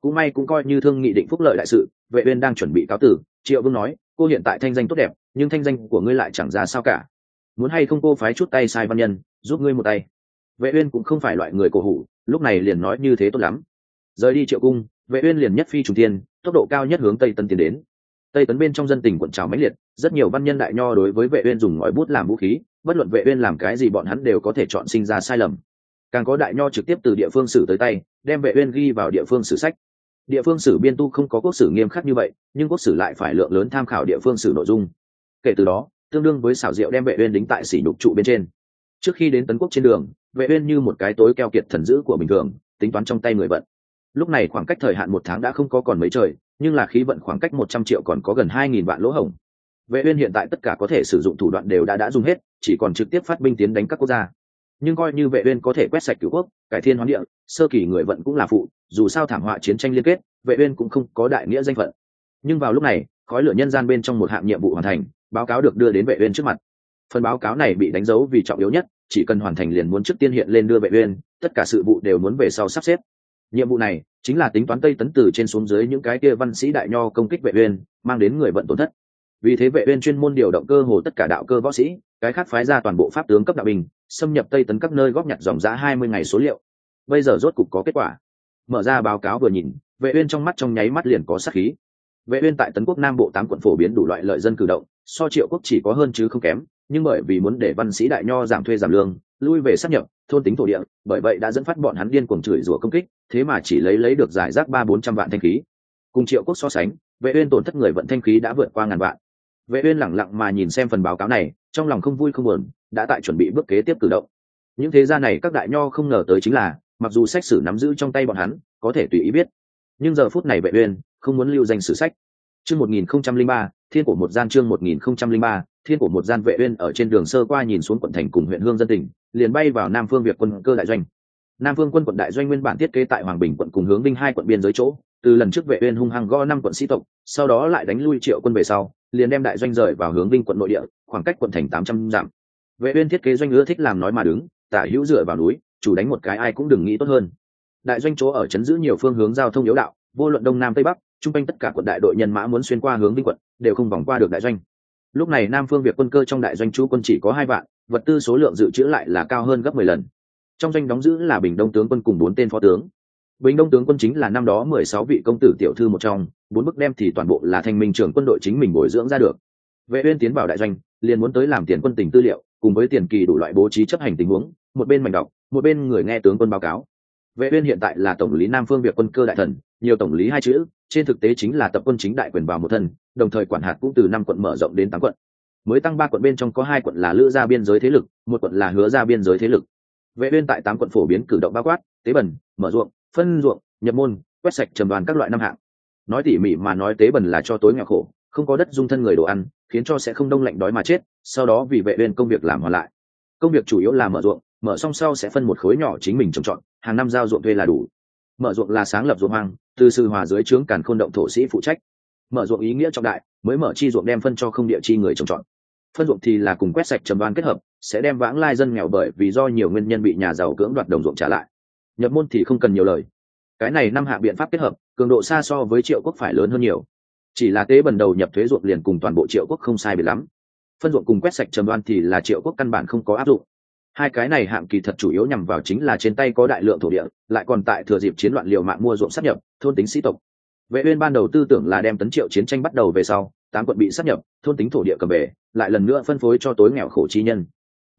Cũng may cũng coi như thương nghị định phúc lợi đại sự, vệ uyên đang chuẩn bị cáo tử, triệu vương nói, cô hiện tại thanh danh tốt đẹp, nhưng thanh danh của ngươi lại chẳng ra sao cả. Muốn hay không cô phái chút tay sai văn nhân, giúp ngươi một tay? Vệ uyên cũng không phải loại người cổ hủ, lúc này liền nói như thế tốt lắm. Rời đi triệu cung, vệ uyên liền nhất phi trùng thiên, tốc độ cao nhất hướng tây tân tiến đến. Tây tấn bên trong dân tình quận trào mãnh liệt, rất nhiều văn nhân đại nho đối với vệ uyên dùng ngòi bút làm vũ khí bất luận vệ uyên làm cái gì bọn hắn đều có thể chọn sinh ra sai lầm. Càng có đại nho trực tiếp từ địa phương sử tới tay, đem vệ uyên ghi vào địa phương sử sách. Địa phương sử biên tu không có quốc sử nghiêm khắc như vậy, nhưng quốc sử lại phải lượng lớn tham khảo địa phương sử nội dung. Kể từ đó, tương đương với xảo diệu đem vệ uyên đính tại sỉ nhục trụ bên trên. Trước khi đến tấn quốc trên đường, vệ uyên như một cái tối keo kiệt thần dữ của bình thường, tính toán trong tay người vận. Lúc này khoảng cách thời hạn một tháng đã không có còn mấy trời, nhưng là khí vận khoảng cách 100 triệu còn có gần 2.000 vạn lỗ hổng vệ uyên hiện tại tất cả có thể sử dụng thủ đoạn đều đã đã dùng hết, chỉ còn trực tiếp phát binh tiến đánh các quốc gia. Nhưng coi như vệ uyên có thể quét sạch cửu quốc, cải thiên hoán địa, sơ kỳ người vận cũng là phụ, dù sao thảm họa chiến tranh liên kết, vệ uyên cũng không có đại nghĩa danh phận. Nhưng vào lúc này, khói lửa nhân gian bên trong một hạng nhiệm vụ hoàn thành, báo cáo được đưa đến vệ uyên trước mặt. Phần báo cáo này bị đánh dấu vì trọng yếu nhất, chỉ cần hoàn thành liền muốn trước tiên hiện lên đưa vệ uyên, tất cả sự vụ đều muốn về sau sắp xếp. Nhiệm vụ này chính là tính toán tây tấn từ trên xuống dưới những cái kia văn sĩ đại nho công kích vệ uyên, mang đến người vận tổn thất vì thế vệ uyên chuyên môn điều động cơ hồ tất cả đạo cơ võ sĩ, cái khác phái ra toàn bộ pháp tướng cấp đạo binh, xâm nhập tây tấn các nơi góp nhặt dòng giá 20 ngày số liệu. Bây giờ rốt cục có kết quả. Mở ra báo cáo vừa nhìn, vệ uyên trong mắt trong nháy mắt liền có sát khí. Vệ uyên tại tấn quốc nam bộ tám quận phổ biến đủ loại lợi dân cử động, so triệu quốc chỉ có hơn chứ không kém, nhưng bởi vì muốn để văn sĩ đại nho giảm thuê giảm lương, lui về sát nhập, thôn tính thổ địa, bởi vậy đã dẫn phát bọn hắn điên cuồng chửi rủa công kích, thế mà chỉ lấy lấy được giải rác ba bốn trăm vạn thanh khí. Cùng triệu quốc so sánh, vệ uyên tổn thất người vận thanh khí đã vượt qua ngàn vạn vệ uyên lẳng lặng mà nhìn xem phần báo cáo này, trong lòng không vui không buồn, đã tại chuẩn bị bước kế tiếp cử động. Những thế gia này các đại nho không ngờ tới chính là, mặc dù sách sử nắm giữ trong tay bọn hắn, có thể tùy ý biết, nhưng giờ phút này vệ uyên không muốn lưu danh sử sách. Chương 1003 thiên của một gian chương 1003 thiên của một gian vệ uyên ở trên đường sơ qua nhìn xuống quận thành cùng huyện hương dân tỉnh, liền bay vào nam phương việt quân cơ đại doanh. Nam phương quân quận đại doanh nguyên bản thiết kế tại hoàng bình quận cùng hướng binh hai quận biên giới chỗ, từ lần trước vệ uyên hung hăng gõ năm quận sĩ tộc, sau đó lại đánh lui triệu quân về sau liền đem đại doanh rời vào hướng vinh quận nội địa, khoảng cách quận thành 800 dặm. Vệ uyên thiết kế doanh ưa thích làm nói mà đứng, tả hữu dựa vào núi, chủ đánh một cái ai cũng đừng nghĩ tốt hơn. Đại doanh chỗ ở chấn giữ nhiều phương hướng giao thông yếu đạo, vô luận đông nam tây bắc, trung quanh tất cả quận đại đội nhân mã muốn xuyên qua hướng vinh quận, đều không vòng qua được đại doanh. Lúc này nam phương việc quân cơ trong đại doanh chú quân chỉ có hai vạn, vật tư số lượng dự trữ lại là cao hơn gấp mười lần. Trong doanh đóng giữ là bình đông tướng quân cùng bốn tên phó tướng bình đông tướng quân chính là năm đó mười sáu vị công tử tiểu thư một trong, bốn bức đem thì toàn bộ là thành minh trưởng quân đội chính mình bồi dưỡng ra được. Vệ uyên tiến vào đại doanh, liền muốn tới làm tiền quân tình tư liệu, cùng với tiền kỳ đủ loại bố trí chấp hành tình huống, một bên mảnh đọc, một bên người nghe tướng quân báo cáo. Vệ uyên hiện tại là tổng lý nam phương việc quân cơ đại thần, nhiều tổng lý hai chữ, trên thực tế chính là tập quân chính đại quyền vào một thân, đồng thời quản hạt cũng từ năm quận mở rộng đến tám quận. Mới tăng ba quận bên trong có hai quận là lữ gia biên giới thế lực, một quận là hứa gia biên giới thế lực. Vệ uyên tại tám quận phổ biến cử động bao quát, tế bẩn mở ruộng phân ruộng, nhập môn, quét sạch trầm đoàn các loại năm hạng. Nói tỉ mỉ mà nói tế bẩn là cho tối nghèo khổ, không có đất dung thân người đồ ăn, khiến cho sẽ không đông lạnh đói mà chết, sau đó vì vệ uyên công việc làm hoàn lại. Công việc chủ yếu là mở ruộng, mở xong sau sẽ phân một khối nhỏ chính mình trồng trọt, hàng năm giao ruộng thuê là đủ. Mở ruộng là sáng lập ruộng hoang, từ sư hòa dưới trướng càn khôn động thổ sĩ phụ trách. Mở ruộng ý nghĩa trọng đại, mới mở chi ruộng đem phân cho không địa chi người trồng trọt. Phân ruộng thì là cùng quét sạch trầm đoan kết hợp, sẽ đem vãng lai dân nghèo bởi vì do nhiều nguyên nhân bị nhà giàu cưỡng đoạt đồng ruộng trả lại nhập môn thì không cần nhiều lời. Cái này năm hạ biện pháp kết hợp, cường độ xa so với triệu quốc phải lớn hơn nhiều. Chỉ là tế bần đầu nhập thuế ruộng liền cùng toàn bộ triệu quốc không sai biệt lắm. Phân ruộng cùng quét sạch trầm đoan thì là triệu quốc căn bản không có áp dụng. Hai cái này hạng kỳ thật chủ yếu nhằm vào chính là trên tay có đại lượng thổ địa, lại còn tại thừa dịp chiến loạn liều mạng mua ruộng sát nhập, thôn tính sĩ tộc. Vệ uyên ban đầu tư tưởng là đem tấn triệu chiến tranh bắt đầu về sau, tám quận bị sát nhập, thôn tính thổ địa cầm về, lại lần nữa phân phối cho tối nghèo khổ chi nhân.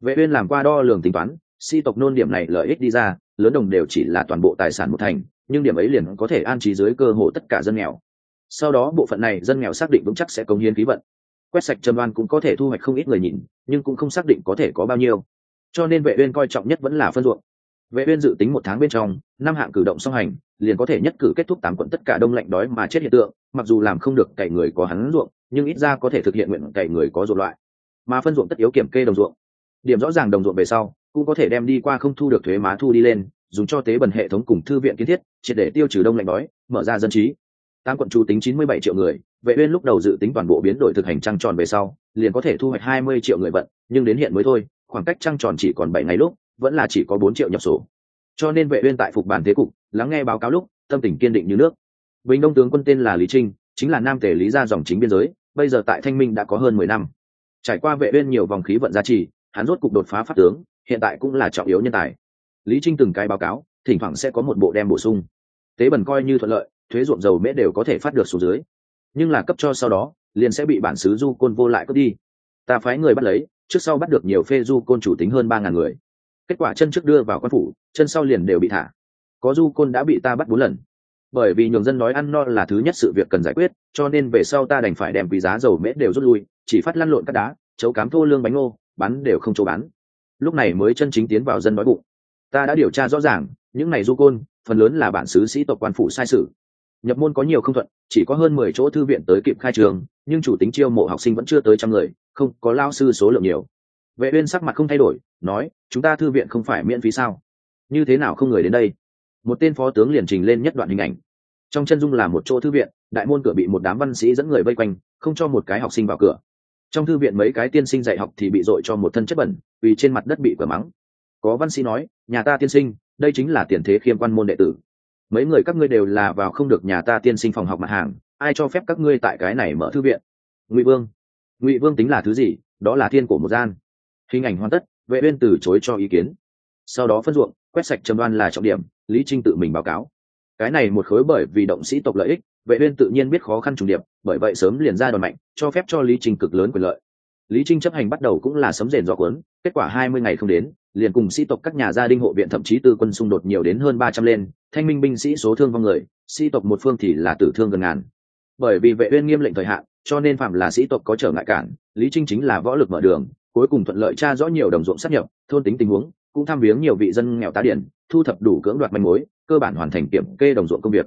Vệ uyên làm qua đo lường tính toán, sĩ tộc nôn điểm này lợi ích đi ra lớn đồng đều chỉ là toàn bộ tài sản một thành, nhưng điểm ấy liền có thể an trí dưới cơ hội tất cả dân nghèo. Sau đó bộ phận này dân nghèo xác định vững chắc sẽ công hiến khí vận. Quét sạch trầm đoan cũng có thể thu hoạch không ít người nhìn, nhưng cũng không xác định có thể có bao nhiêu. Cho nên vệ uyên coi trọng nhất vẫn là phân ruộng. Vệ uyên dự tính một tháng bên trong, năm hạng cử động song hành, liền có thể nhất cử kết thúc tám quận tất cả đông lạnh đói mà chết hiện tượng, mặc dù làm không được cày người có hắn ruộng, nhưng ít ra có thể thực hiện nguyện cày người có ruộng loại. Mà phân ruộng tất yếu kiểm kê đồng ruộng. Điểm rõ ràng đồng ruộng về sau cũng có thể đem đi qua không thu được thuế má thu đi lên, dùng cho tế bần hệ thống cùng thư viện kiến thiết, triệt để tiêu trừ đông lạnh đói, mở ra dân trí. Tám quận chủ tính 97 triệu người, vệ uyên lúc đầu dự tính toàn bộ biến đổi thực hành trăng tròn về sau, liền có thể thu hoạch 20 triệu người vận, nhưng đến hiện mới thôi, khoảng cách trăng tròn chỉ còn bảy ngày lúc, vẫn là chỉ có bốn triệu nhập sổ cho nên vệ uyên tại phục bản thế cục, lắng nghe báo cáo lúc, tâm tình kiên định như nước. Bình đông tướng quân tên là lý trinh, chính là nam tề lý gia dòng chính biên giới, bây giờ tại thanh minh đã có hơn mười năm. Trải qua vệ uyên nhiều vòng khí vận gia trì, hắn rốt cục đột phá pháp tướng hiện tại cũng là trọng yếu nhân tài. Lý trinh từng cái báo cáo, thỉnh thoảng sẽ có một bộ đem bổ sung. Tế Bần coi như thuận lợi, thuế ruộng dầu mễ đều có thể phát được xuống dưới. Nhưng là cấp cho sau đó, liền sẽ bị bản xứ du côn vô lại cướp đi. Ta phái người bắt lấy, trước sau bắt được nhiều phê du côn chủ tính hơn ba ngàn người. Kết quả chân trước đưa vào quan phủ, chân sau liền đều bị thả. Có du côn đã bị ta bắt bốn lần. Bởi vì nhường dân nói ăn no là thứ nhất sự việc cần giải quyết, cho nên về sau ta đành phải đem quý giá dầu mễ đều rút lui, chỉ phát lăn lộn cát đá, chấu cám thô lương bánh ngô bán đều không chỗ bán lúc này mới chân chính tiến vào dân đói bụng. Ta đã điều tra rõ ràng, những này du côn, phần lớn là bản xứ sĩ tộc quan phủ sai sự nhập môn có nhiều không thuận, chỉ có hơn mười chỗ thư viện tới kịp khai trường, nhưng chủ tính chiêu mộ học sinh vẫn chưa tới trăm người, không có lao sư số lượng nhiều. Vệ uyên sắc mặt không thay đổi, nói, chúng ta thư viện không phải miễn phí sao? Như thế nào không người đến đây? Một tên phó tướng liền trình lên nhất đoạn hình ảnh. Trong chân dung là một chỗ thư viện, đại môn cửa bị một đám văn sĩ dẫn người vây quanh, không cho một cái học sinh vào cửa trong thư viện mấy cái tiên sinh dạy học thì bị dội cho một thân chất bẩn, vì trên mặt đất bị cửa mắng. Có văn sĩ nói, nhà ta tiên sinh, đây chính là tiền thế khiêm quan môn đệ tử. Mấy người các ngươi đều là vào không được nhà ta tiên sinh phòng học mặt hàng, ai cho phép các ngươi tại cái này mở thư viện? Ngụy vương. Ngụy vương tính là thứ gì? Đó là thiên cổ một gian. Hình ảnh hoàn tất, vệ uyên từ chối cho ý kiến. Sau đó phân ruộng, quét sạch trầm đoan là trọng điểm, lý trinh tự mình báo cáo. Cái này một khối bởi vì động sĩ tộc lợi ích vệ uyên tự nhiên biết khó khăn trùng điệp, bởi vậy sớm liền ra đòn mạnh, cho phép cho lý trinh cực lớn quyền lợi. Lý trinh chấp hành bắt đầu cũng là sấm rền dọ cuốn, kết quả 20 ngày không đến, liền cùng sĩ tộc các nhà gia đình hộ viện thậm chí tư quân xung đột nhiều đến hơn 300 lên, thanh minh binh sĩ số thương vong người, sĩ tộc một phương thì là tử thương gần ngàn. Bởi vì vệ uyên nghiêm lệnh thời hạn, cho nên phạm là sĩ tộc có trở ngại cản, lý trinh chính là võ lực mở đường, cuối cùng thuận lợi tra rõ nhiều đồng ruộng sát nhập, thôn tính tình huống, cũng tham viếng nhiều vị dân nghèo tá điển, thu thập đủ cưỡng đoạt manh mối, cơ bản hoàn thành kiểm kê đồng ruộng công việc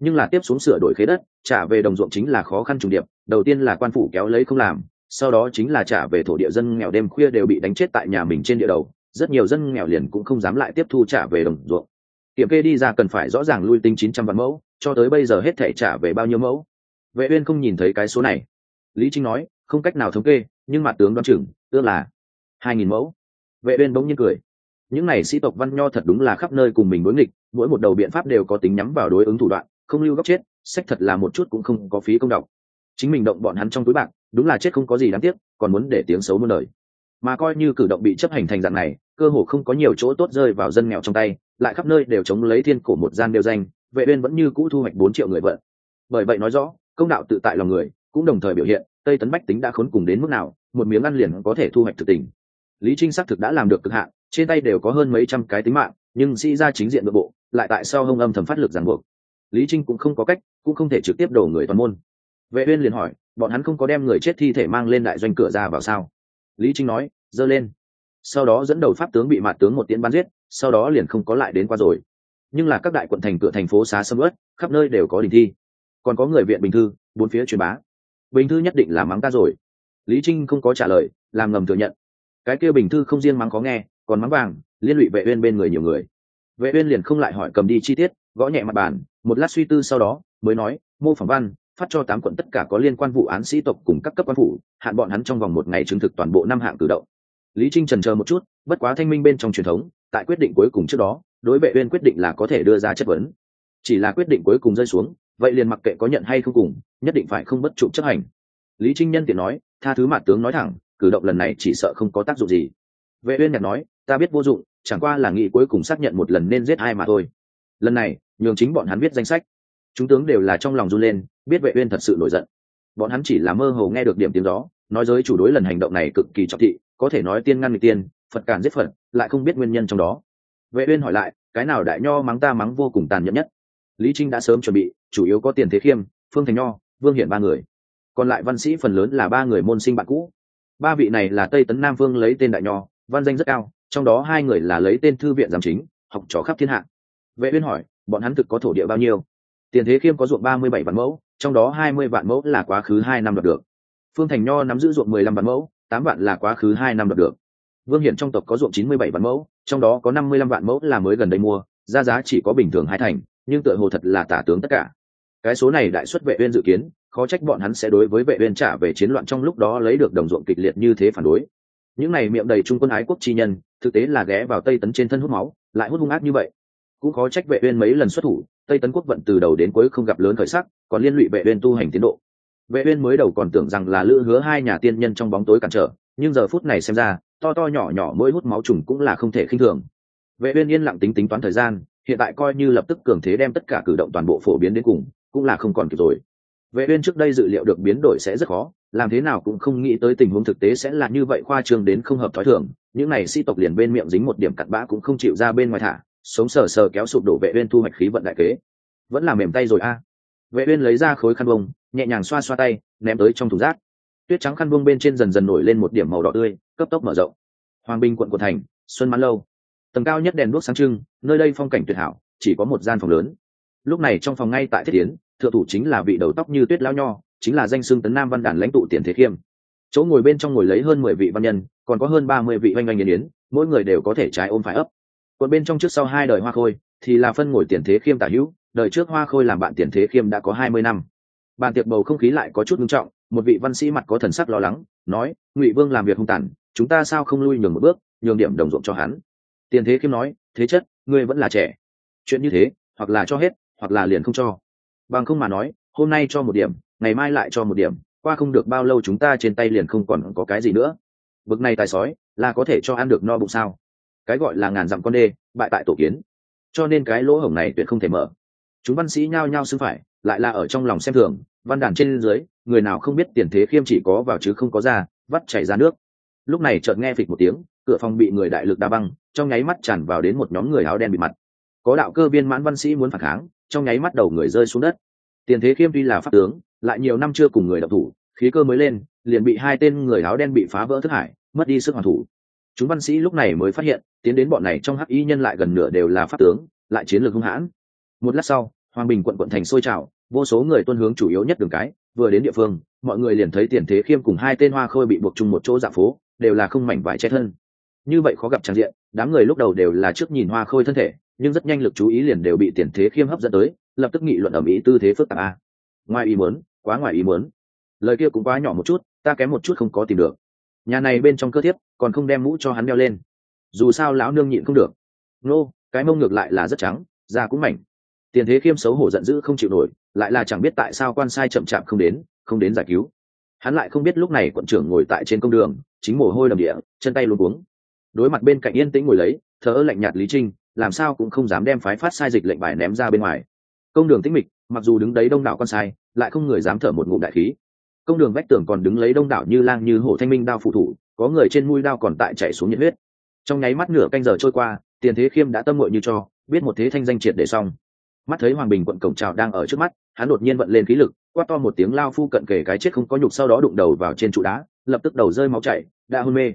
nhưng là tiếp xuống sửa đổi khế đất, trả về đồng ruộng chính là khó khăn trùng điệp, đầu tiên là quan phủ kéo lấy không làm, sau đó chính là trả về thổ địa dân nghèo đêm khuya đều bị đánh chết tại nhà mình trên địa đầu, rất nhiều dân nghèo liền cũng không dám lại tiếp thu trả về đồng ruộng. Kiểm kê đi ra cần phải rõ ràng lui tinh chín trăm vạn mẫu, cho tới bây giờ hết thể trả về bao nhiêu mẫu? Vệ uyên không nhìn thấy cái số này. Lý trinh nói, không cách nào thống kê, nhưng mặt tướng đoán chừng tương là hai nghìn mẫu. Vệ uyên bỗng nhiên cười. Những này sĩ tộc văn nho thật đúng là khắp nơi cùng mình đối nghịch, mỗi một đầu biện pháp đều có tính nhắm vào đối ứng thủ đoạn không lưu góc chết, sách thật là một chút cũng không có phí công đọc. Chính mình động bọn hắn trong túi bạc, đúng là chết không có gì đáng tiếc, còn muốn để tiếng xấu muôn đời. Mà coi như cử động bị chấp hành thành dạng này, cơ hồ không có nhiều chỗ tốt rơi vào dân nghèo trong tay, lại khắp nơi đều chống lấy thiên cổ một gian đều danh, vệ uyên vẫn như cũ thu hoạch 4 triệu người vợ. Bởi vậy nói rõ, công đạo tự tại lòng người, cũng đồng thời biểu hiện, tây tấn bách tính đã khốn cùng đến mức nào, một miếng ăn liền có thể thu hoạch thực tình. Lý trinh xác thực đã làm được cực hạn, trên tay đều có hơn mấy trăm cái tính mạng, nhưng sĩ ra chính diện nội bộ, lại tại sao hông âm thầm phát lực ràng buộc lý trinh cũng không có cách, cũng không thể trực tiếp đổ người toàn môn. Vệ uyên liền hỏi, bọn hắn không có đem người chết thi thể mang lên đại doanh cửa ra vào sao? Lý trinh nói dơ lên. Sau đó dẫn đầu pháp tướng bị mạt tướng một tiễn bắn giết, sau đó liền không có lại đến qua rồi. Nhưng là các đại quận thành cửa thành phố xá sâm ớt khắp nơi đều có đình thi. Còn có người viện bình thư, bốn phía truyền bá. Bình thư nhất định là mắng ta rồi. Lý trinh không có trả lời, làm ngầm thừa nhận. Cái kia bình thư không riêng mắng có nghe, còn mắng vàng, liên lụy vệ uyên bên người nhiều người. Vệ uyên liền không lại hỏi cầm đi chi tiết, gõ nhẹ mặt bàn một lát suy tư sau đó, mới nói, mô phỏng văn, phát cho tám quận tất cả có liên quan vụ án sĩ tộc cùng các cấp quan phủ, hạn bọn hắn trong vòng một ngày chứng thực toàn bộ năm hạng cử động. Lý trinh trần chờ một chút, bất quá thanh minh bên trong truyền thống, tại quyết định cuối cùng trước đó, đối vệ uyên quyết định là có thể đưa ra chất vấn. Chỉ là quyết định cuối cùng rơi xuống, vậy liền mặc kệ có nhận hay không cùng, nhất định phải không bất trụ chấp hành. Lý trinh nhân tiện nói, tha thứ mặt tướng nói thẳng, cử động lần này chỉ sợ không có tác dụng gì. Vệ uyên nhạt nói, ta biết vô dụng, chẳng qua là nghị cuối cùng xác nhận một lần nên giết ai mà thôi. Lần này nhường chính bọn hắn viết danh sách. Chúng tướng đều là trong lòng run lên, biết vệ uyên thật sự nổi giận. Bọn hắn chỉ là mơ hồ nghe được điểm tiếng gió nói giới chủ đối lần hành động này cực kỳ trọng thị, có thể nói tiên ngăn người tiên, phật cản giết phật, lại không biết nguyên nhân trong đó. Vệ uyên hỏi lại, cái nào đại nho mắng ta mắng vô cùng tàn nhẫn nhất? Lý trinh đã sớm chuẩn bị, chủ yếu có tiền thế khiêm, phương thành nho, vương hiển ba người. Còn lại văn sĩ phần lớn là ba người môn sinh bạn cũ. Ba vị này là tây tấn nam vương lấy tên đại nho, văn danh rất cao, trong đó hai người là lấy tên thư viện giám chính, học trò khắp thiên hạ. Vệ uyên hỏi bọn hắn thực có thổ địa bao nhiêu? Tiền thế khiêm có ruộng ba mươi bảy vạn mẫu, trong đó hai mươi vạn mẫu là quá khứ hai năm đoạt được. Phương thành nho nắm giữ ruộng mười lăm vạn mẫu, tám vạn là quá khứ hai năm đoạt được. Vương hiển trong tộc có ruộng chín mươi bảy vạn mẫu, trong đó có năm mươi lăm vạn mẫu là mới gần đây mua ra giá chỉ có bình thường hai thành, nhưng tựa hồ thật là tả tướng tất cả. Cái số này đại xuất vệ uyên dự kiến, khó trách bọn hắn sẽ đối với vệ uyên trả về chiến loạn trong lúc đó lấy được đồng ruộng kịch liệt như thế phản đối. Những này miệng đầy trung quân ái quốc chi nhân, thực tế là ghé vào tây tấn trên thân hút máu, lại hút hung ác như vậy cũng khó trách vệ uyên mấy lần xuất thủ, tây tấn quốc vận từ đầu đến cuối không gặp lớn khởi sắc, còn liên lụy vệ uyên tu hành tiến độ. Vệ uyên mới đầu còn tưởng rằng là lữ hứa hai nhà tiên nhân trong bóng tối cản trở, nhưng giờ phút này xem ra, to to nhỏ nhỏ mỗi hút máu trùng cũng là không thể khinh thường. Vệ uyên yên lặng tính tính toán thời gian, hiện tại coi như lập tức cường thế đem tất cả cử động toàn bộ phổ biến đến cùng, cũng là không còn kịp rồi. Vệ uyên trước đây dự liệu được biến đổi sẽ rất khó, làm thế nào cũng không nghĩ tới tình huống thực tế sẽ là như vậy khoa trương đến không hợp thói thường, những này sĩ tộc liền bên miệng dính một điểm cặn bã cũng không chịu ra bên ngoài thả sống sờ sờ kéo sụp đổ vệ uyên thu hoạch khí vận đại kế. Vẫn là mềm tay rồi a. Vệ uyên lấy ra khối khăn bông, nhẹ nhàng xoa xoa tay, ném tới trong thùng rác. Tuyết trắng khăn bông bên trên dần dần nổi lên một điểm màu đỏ tươi, cấp tốc mở rộng. Hoàng binh quận của thành, xuân mãn lâu. Tầng cao nhất đèn đuốc sáng trưng, nơi đây phong cảnh tuyệt hảo, chỉ có một gian phòng lớn. Lúc này trong phòng ngay tại thiết tiến thượng thủ chính là vị đầu tóc như tuyết lao nho, chính là danh xưng tấn nam văn đản lãnh tụ tiền thế khiêm. Chỗ ngồi bên trong ngồi lấy hơn mười vị văn nhân, còn có hơn ba mươi vị oanh oanh yến yến, mỗi người đều có thể trái ôm phải ấp còn bên trong trước sau hai đời hoa khôi, thì là phân ngồi tiền thế khiêm tả hữu, đời trước hoa khôi làm bạn tiền thế khiêm đã có hai mươi năm. Bàn tiệc bầu không khí lại có chút nghiêm trọng, một vị văn sĩ mặt có thần sắc lo lắng, nói, ngụy vương làm việc hung tàn, chúng ta sao không lui nhường một bước, nhường điểm đồng ruộng cho hắn? Tiền thế khiêm nói, thế chất, ngươi vẫn là trẻ. Chuyện như thế, hoặc là cho hết, hoặc là liền không cho. Bằng không mà nói, hôm nay cho một điểm, ngày mai lại cho một điểm, qua không được bao lâu chúng ta trên tay liền không còn có cái gì nữa. Bực này tài sói, là có thể cho ăn được no bụng sao? Cái gọi là ngàn dặm con đê, bại tại tổ kiến. Cho nên cái lỗ hổng này tuyệt không thể mở. Chúng văn sĩ nhao nhao xưng phải, lại là ở trong lòng xem thường, văn đàn trên dưới, người nào không biết tiền thế khiêm chỉ có vào chứ không có ra, vắt chảy ra nước. Lúc này chợt nghe phịch một tiếng, cửa phòng bị người đại lực đa băng, trong nháy mắt tràn vào đến một nhóm người áo đen bị mặt. Có đạo cơ viên mãn văn sĩ muốn phản kháng, trong nháy mắt đầu người rơi xuống đất. Tiền thế khiêm tuy là pháp tướng, lại nhiều năm chưa cùng người đọc thủ, khí cơ mới lên, liền bị hai tên người áo đen bị phá vỡ thức hải, mất đi sức hoàn thủ chúng văn sĩ lúc này mới phát hiện, tiến đến bọn này trong hắc y nhân lại gần nửa đều là pháp tướng, lại chiến lược hung hãn. Một lát sau, hoàng bình quận quận thành sôi trào, vô số người tuân hướng chủ yếu nhất đường cái, vừa đến địa phương, mọi người liền thấy tiền thế khiêm cùng hai tên hoa khôi bị buộc chung một chỗ dạ phố, đều là không mảnh vải chết hơn. như vậy khó gặp trang diện, đám người lúc đầu đều là trước nhìn hoa khôi thân thể, nhưng rất nhanh lực chú ý liền đều bị tiền thế khiêm hấp dẫn tới, lập tức nghị luận ở mỹ tư thế phức tạp a. Ngoài ý muốn, quá ngoài ý muốn. Lời kia cũng quá nhỏ một chút, ta kém một chút không có tìm được nhà này bên trong cơ thiếp, còn không đem mũ cho hắn đeo lên. Dù sao lão nương nhịn không được. Nô, cái mông ngược lại là rất trắng, da cũng mảnh. Tiền thế khiêm xấu hổ giận dữ không chịu nổi, lại là chẳng biết tại sao quan sai chậm chạp không đến không đến giải cứu. Hắn lại không biết lúc này quận trưởng ngồi tại trên công đường, chính mồ hôi đầm địa, chân tay luôn cuống. Đối mặt bên cạnh yên tĩnh ngồi lấy thở lạnh nhạt lý trinh, làm sao cũng không dám đem phái phát sai dịch lệnh bài ném ra bên ngoài. Công đường tĩnh mịch, mặc dù đứng đấy đông đảo con sai, lại không người dám thở một ngụm đại khí công đường vách tường còn đứng lấy đông đảo như lang như hổ thanh minh đao phụ thủ, có người trên mũi đao còn tại chạy xuống nhiệt huyết. Trong nháy mắt nửa canh giờ trôi qua, tiền thế khiêm đã tâm ngội như cho, biết một thế thanh danh triệt để xong. Mắt thấy hoàng bình quận cổng trào đang ở trước mắt, hắn đột nhiên vận lên khí lực, quát to một tiếng lao phu cận kề cái chết không có nhục sau đó đụng đầu vào trên trụ đá, lập tức đầu rơi máu chảy, đã hôn mê.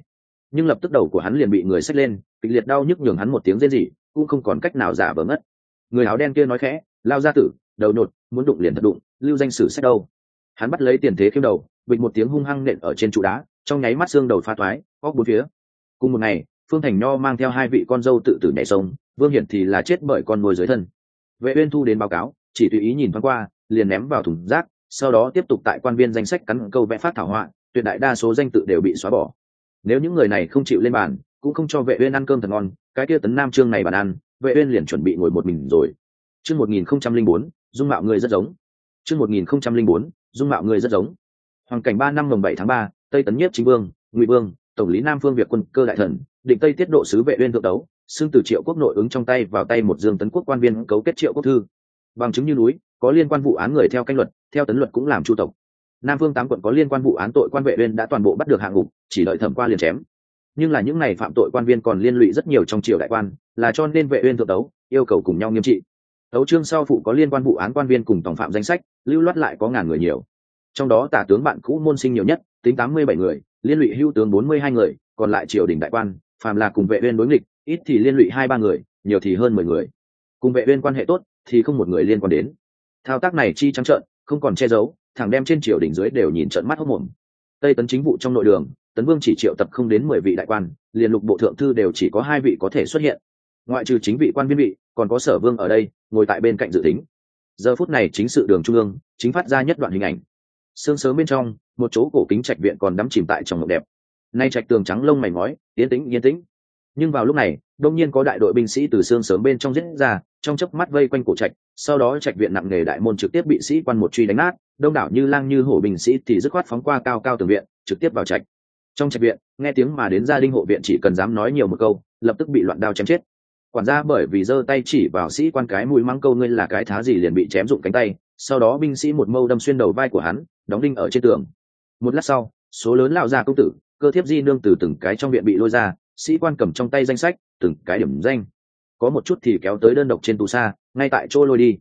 Nhưng lập tức đầu của hắn liền bị người xách lên, kịch liệt đau nhức nhường hắn một tiếng rên rỉ, cũng không còn cách nào giả vờ ngất. Người áo đen kia nói khẽ, lao ra tử, đầu nột, muốn đụng liền thật đụng, lưu danh sử sách đâu? Hắn bắt lấy tiền thế khiêm đầu, bịch một tiếng hung hăng nện ở trên trụ đá, trong nháy mắt xương đầu pha thoái, óc bốn phía. Cùng một ngày, phương thành nho mang theo hai vị con dâu tự tử nhảy sông, vương hiển thì là chết bởi con mồi dưới thân. Vệ uyên thu đến báo cáo, chỉ tùy ý nhìn thoáng qua, liền ném vào thùng rác, sau đó tiếp tục tại quan viên danh sách cắn câu vẽ phát thảo họa, tuyệt đại đa số danh tự đều bị xóa bỏ. Nếu những người này không chịu lên bàn, cũng không cho vệ uyên ăn cơm thật ngon, cái kia tấn nam trương này bàn ăn, vệ uyên liền chuẩn bị ngồi một mình rồi. Chương 1004 dung mạo người rất giống. Chương 1004 dung mạo người rất giống. Hoàng cảnh ba năm mồng bảy tháng ba, tây tấn nhất chính vương, ngụy vương, tổng lý nam phương việt quân cơ đại thần, định tây tiết độ sứ vệ uyên thượng đấu, xưng từ triệu quốc nội ứng trong tay vào tay một dương tấn quốc quan viên cấu kết triệu quốc thư. Bằng chứng như núi, có liên quan vụ án người theo canh luật, theo tấn luật cũng làm chu tộc. Nam phương tám quận có liên quan vụ án tội quan vệ uyên đã toàn bộ bắt được hạng ngục chỉ đợi thẩm qua liền chém. Nhưng là những này phạm tội quan viên còn liên lụy rất nhiều trong triều đại quan, là cho nên vệ uyên thượng đấu, yêu cầu cùng nhau nghiêm trị tấu trương sau phụ có liên quan vụ án quan viên cùng tổng phạm danh sách, lưu loát lại có ngàn người nhiều. Trong đó tả tướng bạn cũ môn sinh nhiều nhất, tính tám mươi bảy người, liên lụy hưu tướng bốn mươi hai người, còn lại triều đình đại quan, phàm là cùng vệ viên đối nghịch, ít thì liên lụy hai ba người, nhiều thì hơn mười người. Cùng vệ viên quan hệ tốt thì không một người liên quan đến. Thao tác này chi trắng trợn, không còn che giấu, thẳng đem trên triều đình dưới đều nhìn trợn mắt hốc mồm. Tây tấn chính vụ trong nội đường, tấn vương chỉ triệu tập không đến mười vị đại quan, liền lục bộ thượng thư đều chỉ có hai vị có thể xuất hiện ngoại trừ chính vị quan viên vị, còn có sở vương ở đây, ngồi tại bên cạnh dự tính. Giờ phút này chính sự đường trung ương, chính phát ra nhất đoạn hình ảnh. Sương sớm bên trong, một chỗ cổ kính trạch viện còn đắm chìm tại trong ngọc đẹp. Nay trạch tường trắng lông mày ngói, yên tĩnh yên tĩnh. Nhưng vào lúc này, đông nhiên có đại đội binh sĩ từ sương sớm bên trong giết ra, trong chớp mắt vây quanh cổ trạch, sau đó trạch viện nặng nề đại môn trực tiếp bị sĩ quan một truy đánh nát, đông đảo như lang như hổ binh sĩ thì dứt khoát phóng qua cao cao tường viện, trực tiếp vào trạch. Trong trạch viện, nghe tiếng mà đến gia đình hộ viện chỉ cần dám nói nhiều một câu, lập tức bị loạn đao chém chết quản gia bởi vì giơ tay chỉ vào sĩ quan cái mũi mắng câu ngươi là cái thá gì liền bị chém dụng cánh tay, sau đó binh sĩ một mâu đâm xuyên đầu vai của hắn, đóng đinh ở trên tường. Một lát sau, số lớn lão ra công tử, cơ thiếp di nương từ từng cái trong viện bị lôi ra, sĩ quan cầm trong tay danh sách, từng cái điểm danh. Có một chút thì kéo tới đơn độc trên tù xa, ngay tại chỗ lôi đi.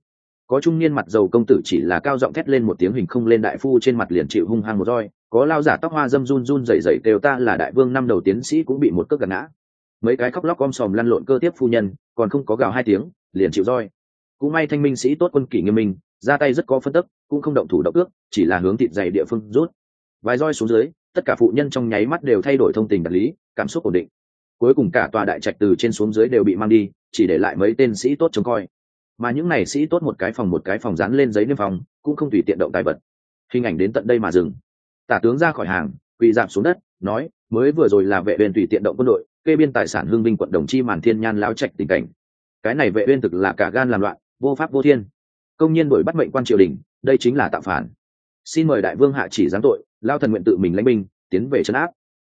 Có trung niên mặt dầu công tử chỉ là cao giọng thét lên một tiếng hình không lên đại phu trên mặt liền chịu hung hăng một roi. Có lao giả tóc hoa dâm run run rẩy rẩy kêu ta là đại vương năm đầu tiến sĩ cũng bị một cước gạt ngã mấy cái khóc lóc om sòm lăn lộn cơ tiếp phu nhân, còn không có gào hai tiếng, liền chịu roi. Cũng may thanh minh sĩ tốt quân kỷ nghiêm minh, ra tay rất có phân tức, cũng không động thủ động ước, chỉ là hướng thịt dày địa phương rút. Vài roi xuống dưới, tất cả phụ nhân trong nháy mắt đều thay đổi thông tình đạt lý, cảm xúc ổn định. Cuối cùng cả tòa đại trạch từ trên xuống dưới đều bị mang đi, chỉ để lại mấy tên sĩ tốt trông coi. Mà những này sĩ tốt một cái phòng một cái phòng dán lên giấy niêm phòng cũng không tùy tiện động tài vật. Hình ảnh đến tận đây mà dừng. Tả tướng ra khỏi hàng, quỳ giảm xuống đất, nói, mới vừa rồi là vệ uyên tùy tiện động quân đội kê biên tài sản hương binh quận đồng chi màn thiên nhan lão trạch tình cảnh. Cái này vệ uyên thực là cả gan làm loạn, vô pháp vô thiên. Công nhiên đuổi bắt mệnh quan triều đình, đây chính là tạo phản. Xin mời đại vương hạ chỉ giáng tội lao thần nguyện tự mình lãnh binh, tiến về trấn áp.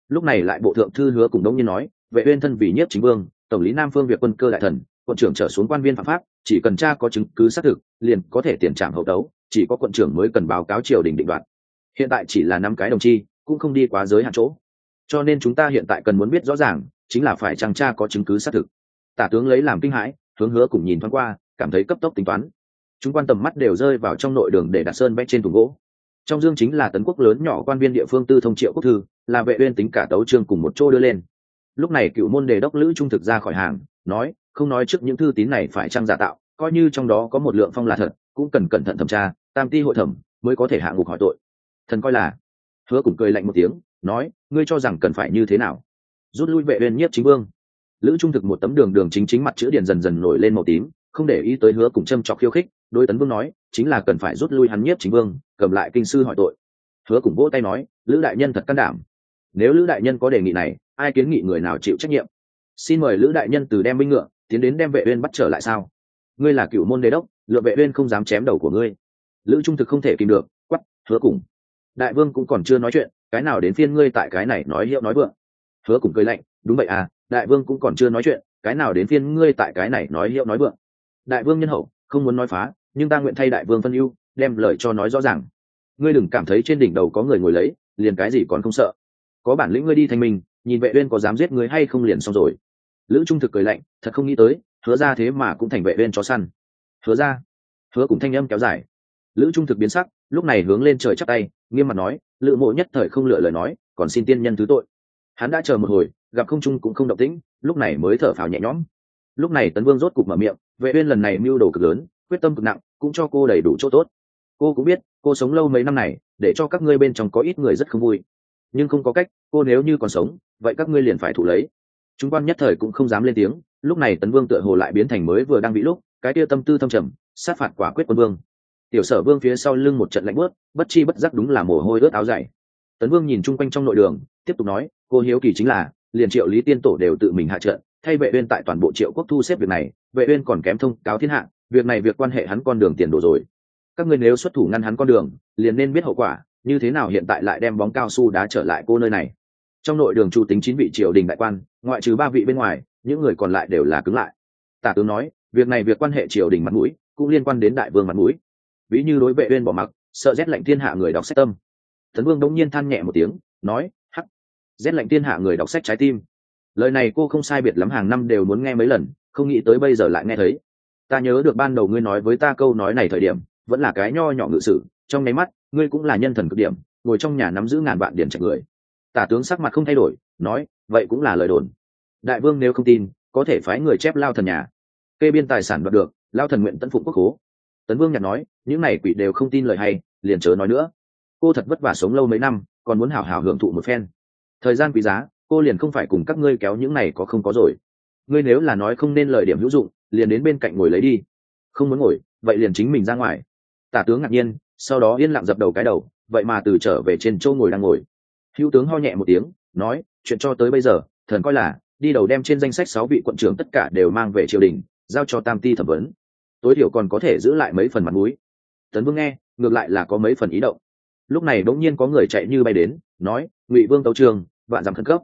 Lúc này lại bộ thượng thư hứa cùng đông nhiên nói, vệ uyên thân vì nhất chính vương, tổng lý nam phương việc quân cơ đại thần, quận trưởng trở xuống quan viên phạm pháp, chỉ cần tra có chứng cứ xác thực, liền có thể tiền trảm hậu tấu, chỉ có quận trưởng mới cần báo cáo triều đình định đoạt. Hiện tại chỉ là năm cái đồng chi, cũng không đi quá giới hạn chỗ. Cho nên chúng ta hiện tại cần muốn biết rõ ràng chính là phải trang tra có chứng cứ xác thực. Tả tướng lấy làm kinh hãi, hướng hứa cùng nhìn thoáng qua, cảm thấy cấp tốc tính toán. Chúng quan tầm mắt đều rơi vào trong nội đường để đặt sơn vẽ trên thùng gỗ. Trong dương chính là tấn quốc lớn nhỏ quan viên địa phương tư thông triệu quốc thư, là vệ uyên tính cả tấu trương cùng một chỗ đưa lên. Lúc này cựu môn đề đốc lữ trung thực ra khỏi hàng, nói, không nói trước những thư tín này phải trang giả tạo, coi như trong đó có một lượng phong là thật, cũng cần cẩn thận thẩm tra, tam ti hội thẩm mới có thể hạ ngục hỏi tội. Thần coi là, hứa cùng cười lạnh một tiếng, nói, ngươi cho rằng cần phải như thế nào? Rút lui vệ uyên nhiếp chính vương. Lữ trung thực một tấm đường đường chính chính mặt chữ điền dần dần nổi lên màu tím, không để ý tới hứa cùng châm chọc khiêu khích, đối tấn vương nói, chính là cần phải rút lui hắn nhiếp chính vương, cầm lại kinh sư hỏi tội. Hứa cùng vỗ tay nói, lữ đại nhân thật can đảm. Nếu lữ đại nhân có đề nghị này, ai kiến nghị người nào chịu trách nhiệm? Xin mời lữ đại nhân từ đem binh ngựa, tiến đến đem vệ uyên bắt trở lại sao? Ngươi là cựu môn đế đốc, lựa vệ uyên không dám chém đầu của ngươi. Lữ trung thực không thể kìm được, quát, hứa cùng. Đại vương cũng còn chưa nói chuyện, cái nào đến phiên ngươi tại cái này nói hiệu nói vượng hứa cùng cười lạnh, đúng vậy à đại vương cũng còn chưa nói chuyện, cái nào đến phiên ngươi tại cái này nói hiệu nói vượng? Đại vương nhân hậu, không muốn nói phá, nhưng ta nguyện thay đại vương phân ưu, đem lời cho nói rõ ràng. Ngươi đừng cảm thấy trên đỉnh đầu có người ngồi lấy, liền cái gì còn không sợ. Có bản lĩnh ngươi đi thanh minh, nhìn vệ uyên có dám giết ngươi hay không liền xong rồi. Lữ trung thực cười lạnh, thật không nghĩ tới, hứa ra thế mà cũng thành vệ uyên chó săn. Hứa ra, hứa cùng thanh âm kéo dài. Lữ trung thực biến sắc, lúc này hướng lên trời chắp tay, nghiêm mặt nói, lữ mộ nhất thời không lựa lời nói, còn xin tiên nhân thứ tội hắn đã chờ một hồi, gặp không trung cũng không động tĩnh, lúc này mới thở phào nhẹ nhõm. Lúc này tấn vương rốt cục mở miệng, vệ uyên lần này mưu đồ cực lớn, quyết tâm cực nặng, cũng cho cô đầy đủ chỗ tốt. Cô cũng biết, cô sống lâu mấy năm này, để cho các ngươi bên trong có ít người rất không vui. Nhưng không có cách, cô nếu như còn sống, vậy các ngươi liền phải thụ lấy. Chúng quan nhất thời cũng không dám lên tiếng, lúc này tấn vương tựa hồ lại biến thành mới vừa đang bị lúc, cái tia tâm tư thâm trầm, sát phạt quả quyết quân vương. Tiểu sở vương phía sau lưng một trận lạnh bớt bất chi bất giác đúng là mồ hôi ướt áo dày. Tấn vương nhìn chung quanh trong nội đường tiếp tục nói, cô hiếu kỳ chính là, liền triệu lý tiên tổ đều tự mình hạ trận, thay vệ uyên tại toàn bộ triệu quốc thu xếp việc này, vệ uyên còn kém thông cáo thiên hạ, việc này việc quan hệ hắn con đường tiền đồ rồi. Các ngươi nếu xuất thủ ngăn hắn con đường, liền nên biết hậu quả, như thế nào hiện tại lại đem bóng cao su đá trở lại cô nơi này. Trong nội đường chu tính chín vị triều đình đại quan, ngoại trừ ba vị bên ngoài, những người còn lại đều là cứng lại. Tả tướng nói, việc này việc quan hệ triều đình mặt mũi, cũng liên quan đến đại vương mặt mũi. Ví như đối vệ uyên bỏ mặc, sợ rét lạnh thiên hạ người đọc sách tâm. Tấn vương đống nhiên than nhẹ một tiếng, nói rét lạnh thiên hạ người đọc sách trái tim. Lời này cô không sai biệt lắm hàng năm đều muốn nghe mấy lần, không nghĩ tới bây giờ lại nghe thấy. Ta nhớ được ban đầu ngươi nói với ta câu nói này thời điểm, vẫn là cái nho nhỏ ngự sử, trong nháy mắt, ngươi cũng là nhân thần cực điểm, ngồi trong nhà nắm giữ ngàn vạn điển trạch người. Tả tướng sắc mặt không thay đổi, nói, vậy cũng là lời đồn. Đại vương nếu không tin, có thể phái người chép lao thần nhà. Kê biên tài sản đoạt được, lao thần nguyện tân phụng quốc hố tấn vương nhặt nói, những này quỷ đều không tin lời hay, liền chớ nói nữa. Cô thật vất vả sống lâu mấy năm, còn muốn hào hào hưởng thụ một phen thời gian quý giá, cô liền không phải cùng các ngươi kéo những này có không có rồi. Ngươi nếu là nói không nên lời điểm hữu dụng, liền đến bên cạnh ngồi lấy đi. Không muốn ngồi, vậy liền chính mình ra ngoài. Tả tướng ngạc nhiên, sau đó yên lặng dập đầu cái đầu, vậy mà từ trở về trên châu ngồi đang ngồi. Hữu tướng ho nhẹ một tiếng, nói, chuyện cho tới bây giờ, thần coi là, đi đầu đem trên danh sách sáu vị quận trưởng tất cả đều mang về triều đình, giao cho tam ti thẩm vấn. Tối thiểu còn có thể giữ lại mấy phần mặt mũi. Tấn vương nghe, ngược lại là có mấy phần ý động. Lúc này bỗng nhiên có người chạy như bay đến nói, ngụy vương tấu trường, vạn dặm khẩn cấp.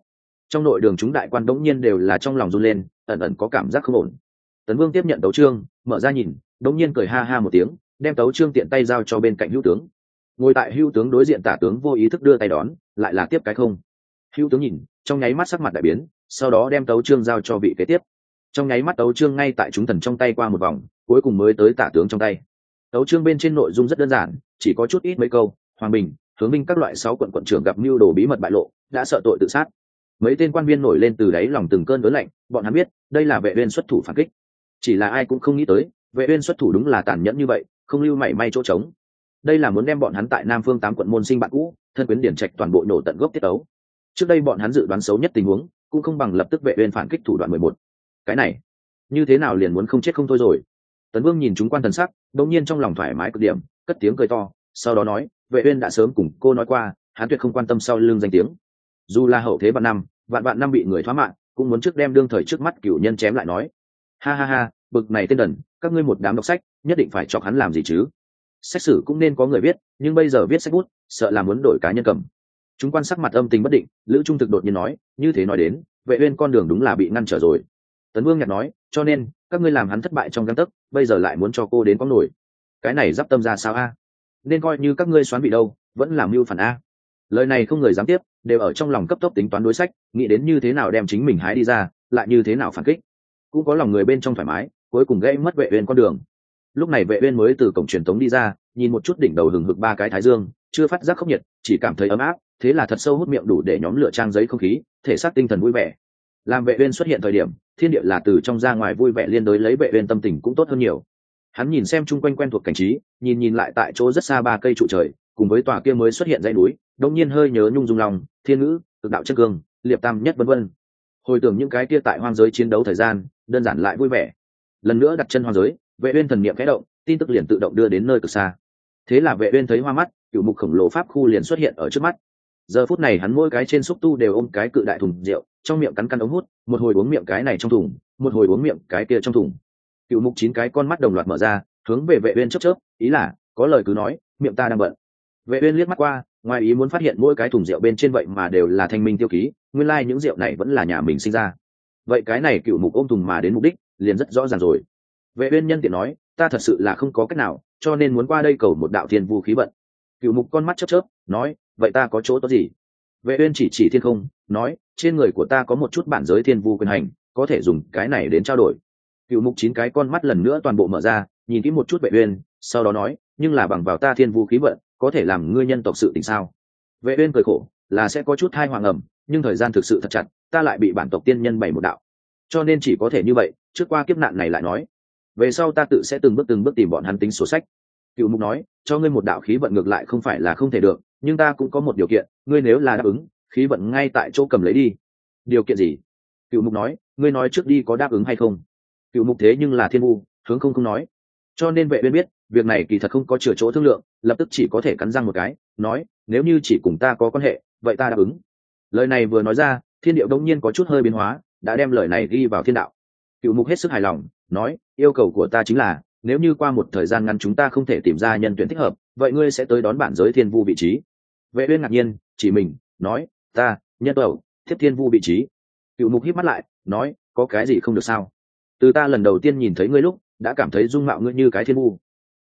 Trong nội đường chúng đại quan đống nhiên đều là trong lòng run lên, ẩn ẩn có cảm giác không ổn. Tấn vương tiếp nhận tấu trương mở ra nhìn, đống nhiên cười ha ha một tiếng, đem tấu trương tiện tay giao cho bên cạnh hữu tướng. Ngồi tại hữu tướng đối diện tả tướng vô ý thức đưa tay đón, lại là tiếp cái không. Hữu tướng nhìn, trong nháy mắt sắc mặt đại biến, sau đó đem tấu trương giao cho vị kế tiếp. Trong nháy mắt tấu trương ngay tại chúng thần trong tay qua một vòng, cuối cùng mới tới tả tướng trong tay. Tấu trương bên trên nội dung rất đơn giản, chỉ có chút ít mấy câu, hoàng bình hướng binh các loại sáu quận quận trưởng gặp mưu đồ bí mật bại lộ, đã sợ tội tự sát. Mấy tên quan viên nổi lên từ đáy lòng từng cơn lớn lạnh, bọn hắn biết, đây là vệ uyên xuất thủ phản kích. Chỉ là ai cũng không nghĩ tới, vệ uyên xuất thủ đúng là tàn nhẫn như vậy, không lưu mảy may chỗ trống. Đây là muốn đem bọn hắn tại nam phương tám quận môn sinh bạn cũ, thân quyến điển trạch toàn bộ nổ tận gốc tiết tấu. Trước đây bọn hắn dự đoán xấu nhất tình huống, cũng không bằng lập tức vệ uyên phản kích thủ đoạn mười một. Cái này, như thế nào liền muốn không chết không thôi rồi? Tấn vương nhìn chúng quan thần sắc, đột nhiên trong lòng thoải mái cực điểm, cất tiếng cười to, sau đó nói vệ uyên đã sớm cùng cô nói qua hắn tuyệt không quan tâm sau lưng danh tiếng. Dù là hậu thế vạn năm vạn vạn năm bị người thoá mạng cũng muốn trước đem đương thời trước mắt cửu nhân chém lại nói. Ha ha ha bực này tên đần các ngươi một đám đọc sách nhất định phải chọc hắn làm gì chứ? Sách sử cũng nên có người viết nhưng bây giờ viết sách bút sợ là muốn đổi cá nhân cầm. Chúng quan sắc mặt âm tình bất định lữ trung thực đột nhiên nói như thế nói đến vệ uyên con đường đúng là bị ngăn trở rồi. Tấn vương nhặt nói cho nên các ngươi làm hắn thất bại trong gan tức, bây giờ lại muốn cho cô đến có nổi. Cái này d tâm ra sao a? Nên coi như các ngươi xoán bị đâu, vẫn làm mưu phản a. Lời này không người dám tiếp, đều ở trong lòng cấp tốc tính toán đối sách, nghĩ đến như thế nào đem chính mình hái đi ra, lại như thế nào phản kích. Cũng có lòng người bên trong thoải mái, cuối cùng gây mất vệ uyên con đường. Lúc này vệ uyên mới từ cổng truyền tống đi ra, nhìn một chút đỉnh đầu hừng hực ba cái thái dương, chưa phát giác không nhiệt, chỉ cảm thấy ấm áp, thế là thật sâu hút miệng đủ để nhóm lửa trang giấy không khí, thể xác tinh thần vui vẻ. Làm vệ uyên xuất hiện thời điểm, thiên địa là từ trong ra ngoài vui vẻ liên đối lấy vệ uyên tâm tình cũng tốt hơn nhiều hắn nhìn xem chung quanh quen thuộc cảnh trí, nhìn nhìn lại tại chỗ rất xa ba cây trụ trời, cùng với tòa kia mới xuất hiện dãy núi đông nhiên hơi nhớ nhung dung lòng, thiên ngữ, cực đạo chân cương, liệp tam nhất vân vân. Hồi tưởng những cái kia tại hoang giới chiến đấu thời gian, đơn giản lại vui vẻ. Lần nữa đặt chân hoang giới, vệ uyên thần niệm khẽ động, tin tức liền tự động đưa đến nơi cực xa. Thế là vệ uyên thấy hoa mắt cựu mục khổng lồ pháp khu liền xuất hiện ở trước mắt. Giờ phút này hắn mỗi cái trên xúc tu đều ôm cái cự đại thùng rượu, trong miệng cắn cắn ống hút, một hồi uống miệng cái này trong thùng, một hồi uống miệng cái kia trong thùng cựu mục chín cái con mắt đồng loạt mở ra, hướng về vệ uyên chớp chớp, ý là, có lời cứ nói, miệng ta đang bận. Vệ uyên liếc mắt qua, ngoài ý muốn phát hiện mỗi cái thùng rượu bên trên vậy mà đều là thanh minh tiêu ký, nguyên lai like những rượu này vẫn là nhà mình sinh ra. Vậy cái này cựu mục ôm thùng mà đến mục đích, liền rất rõ ràng rồi. Vệ uyên nhân tiện nói, ta thật sự là không có cách nào, cho nên muốn qua đây cầu một đạo thiên vu khí vận. Cựu mục con mắt chớp chớp, nói, vậy ta có chỗ tốt gì? Vệ uyên chỉ chỉ thiên không, nói, trên người của ta có một chút bản giới thiên vu quyền hành, có thể dùng cái này đến trao đổi cựu mục chín cái con mắt lần nữa toàn bộ mở ra, nhìn kỹ một chút vệ uyên, sau đó nói, nhưng là bằng vào ta thiên vu khí vận, có thể làm ngươi nhân tộc sự tình sao? Vệ uyên cười khổ, là sẽ có chút thai hoàng ẩm, nhưng thời gian thực sự thật chặt, ta lại bị bản tộc tiên nhân bày một đạo. Cho nên chỉ có thể như vậy, trước qua kiếp nạn này lại nói. Về sau ta tự sẽ từng bước từng bước tìm bọn hắn tính sổ sách. Cựu mục nói, cho ngươi một đạo khí vận ngược lại không phải là không thể được, nhưng ta cũng có một điều kiện, ngươi nếu là đáp ứng, khí vận ngay tại chỗ cầm lấy đi. Điều kiện gì? Cựu mục nói, ngươi nói trước đi có đáp ứng hay không? Cựu mục thế nhưng là thiên vu, hướng không không nói. Cho nên vệ uyên biết, việc này kỳ thật không có chừa chỗ thương lượng, lập tức chỉ có thể cắn răng một cái, nói, nếu như chỉ cùng ta có quan hệ, vậy ta đáp ứng. Lời này vừa nói ra, thiên điệu đông nhiên có chút hơi biến hóa, đã đem lời này ghi vào thiên đạo. Cựu mục hết sức hài lòng, nói, yêu cầu của ta chính là, nếu như qua một thời gian ngắn chúng ta không thể tìm ra nhân tuyển thích hợp, vậy ngươi sẽ tới đón bản giới thiên vu vị trí. Vệ uyên ngạc nhiên, chỉ mình, nói, ta, nhân tẩu, thiếp thiên vu vị trí. Cựu mục híp mắt lại, nói, có cái gì không được sao? Từ ta lần đầu tiên nhìn thấy ngươi lúc, đã cảm thấy dung mạo ngươi như cái thiên vu.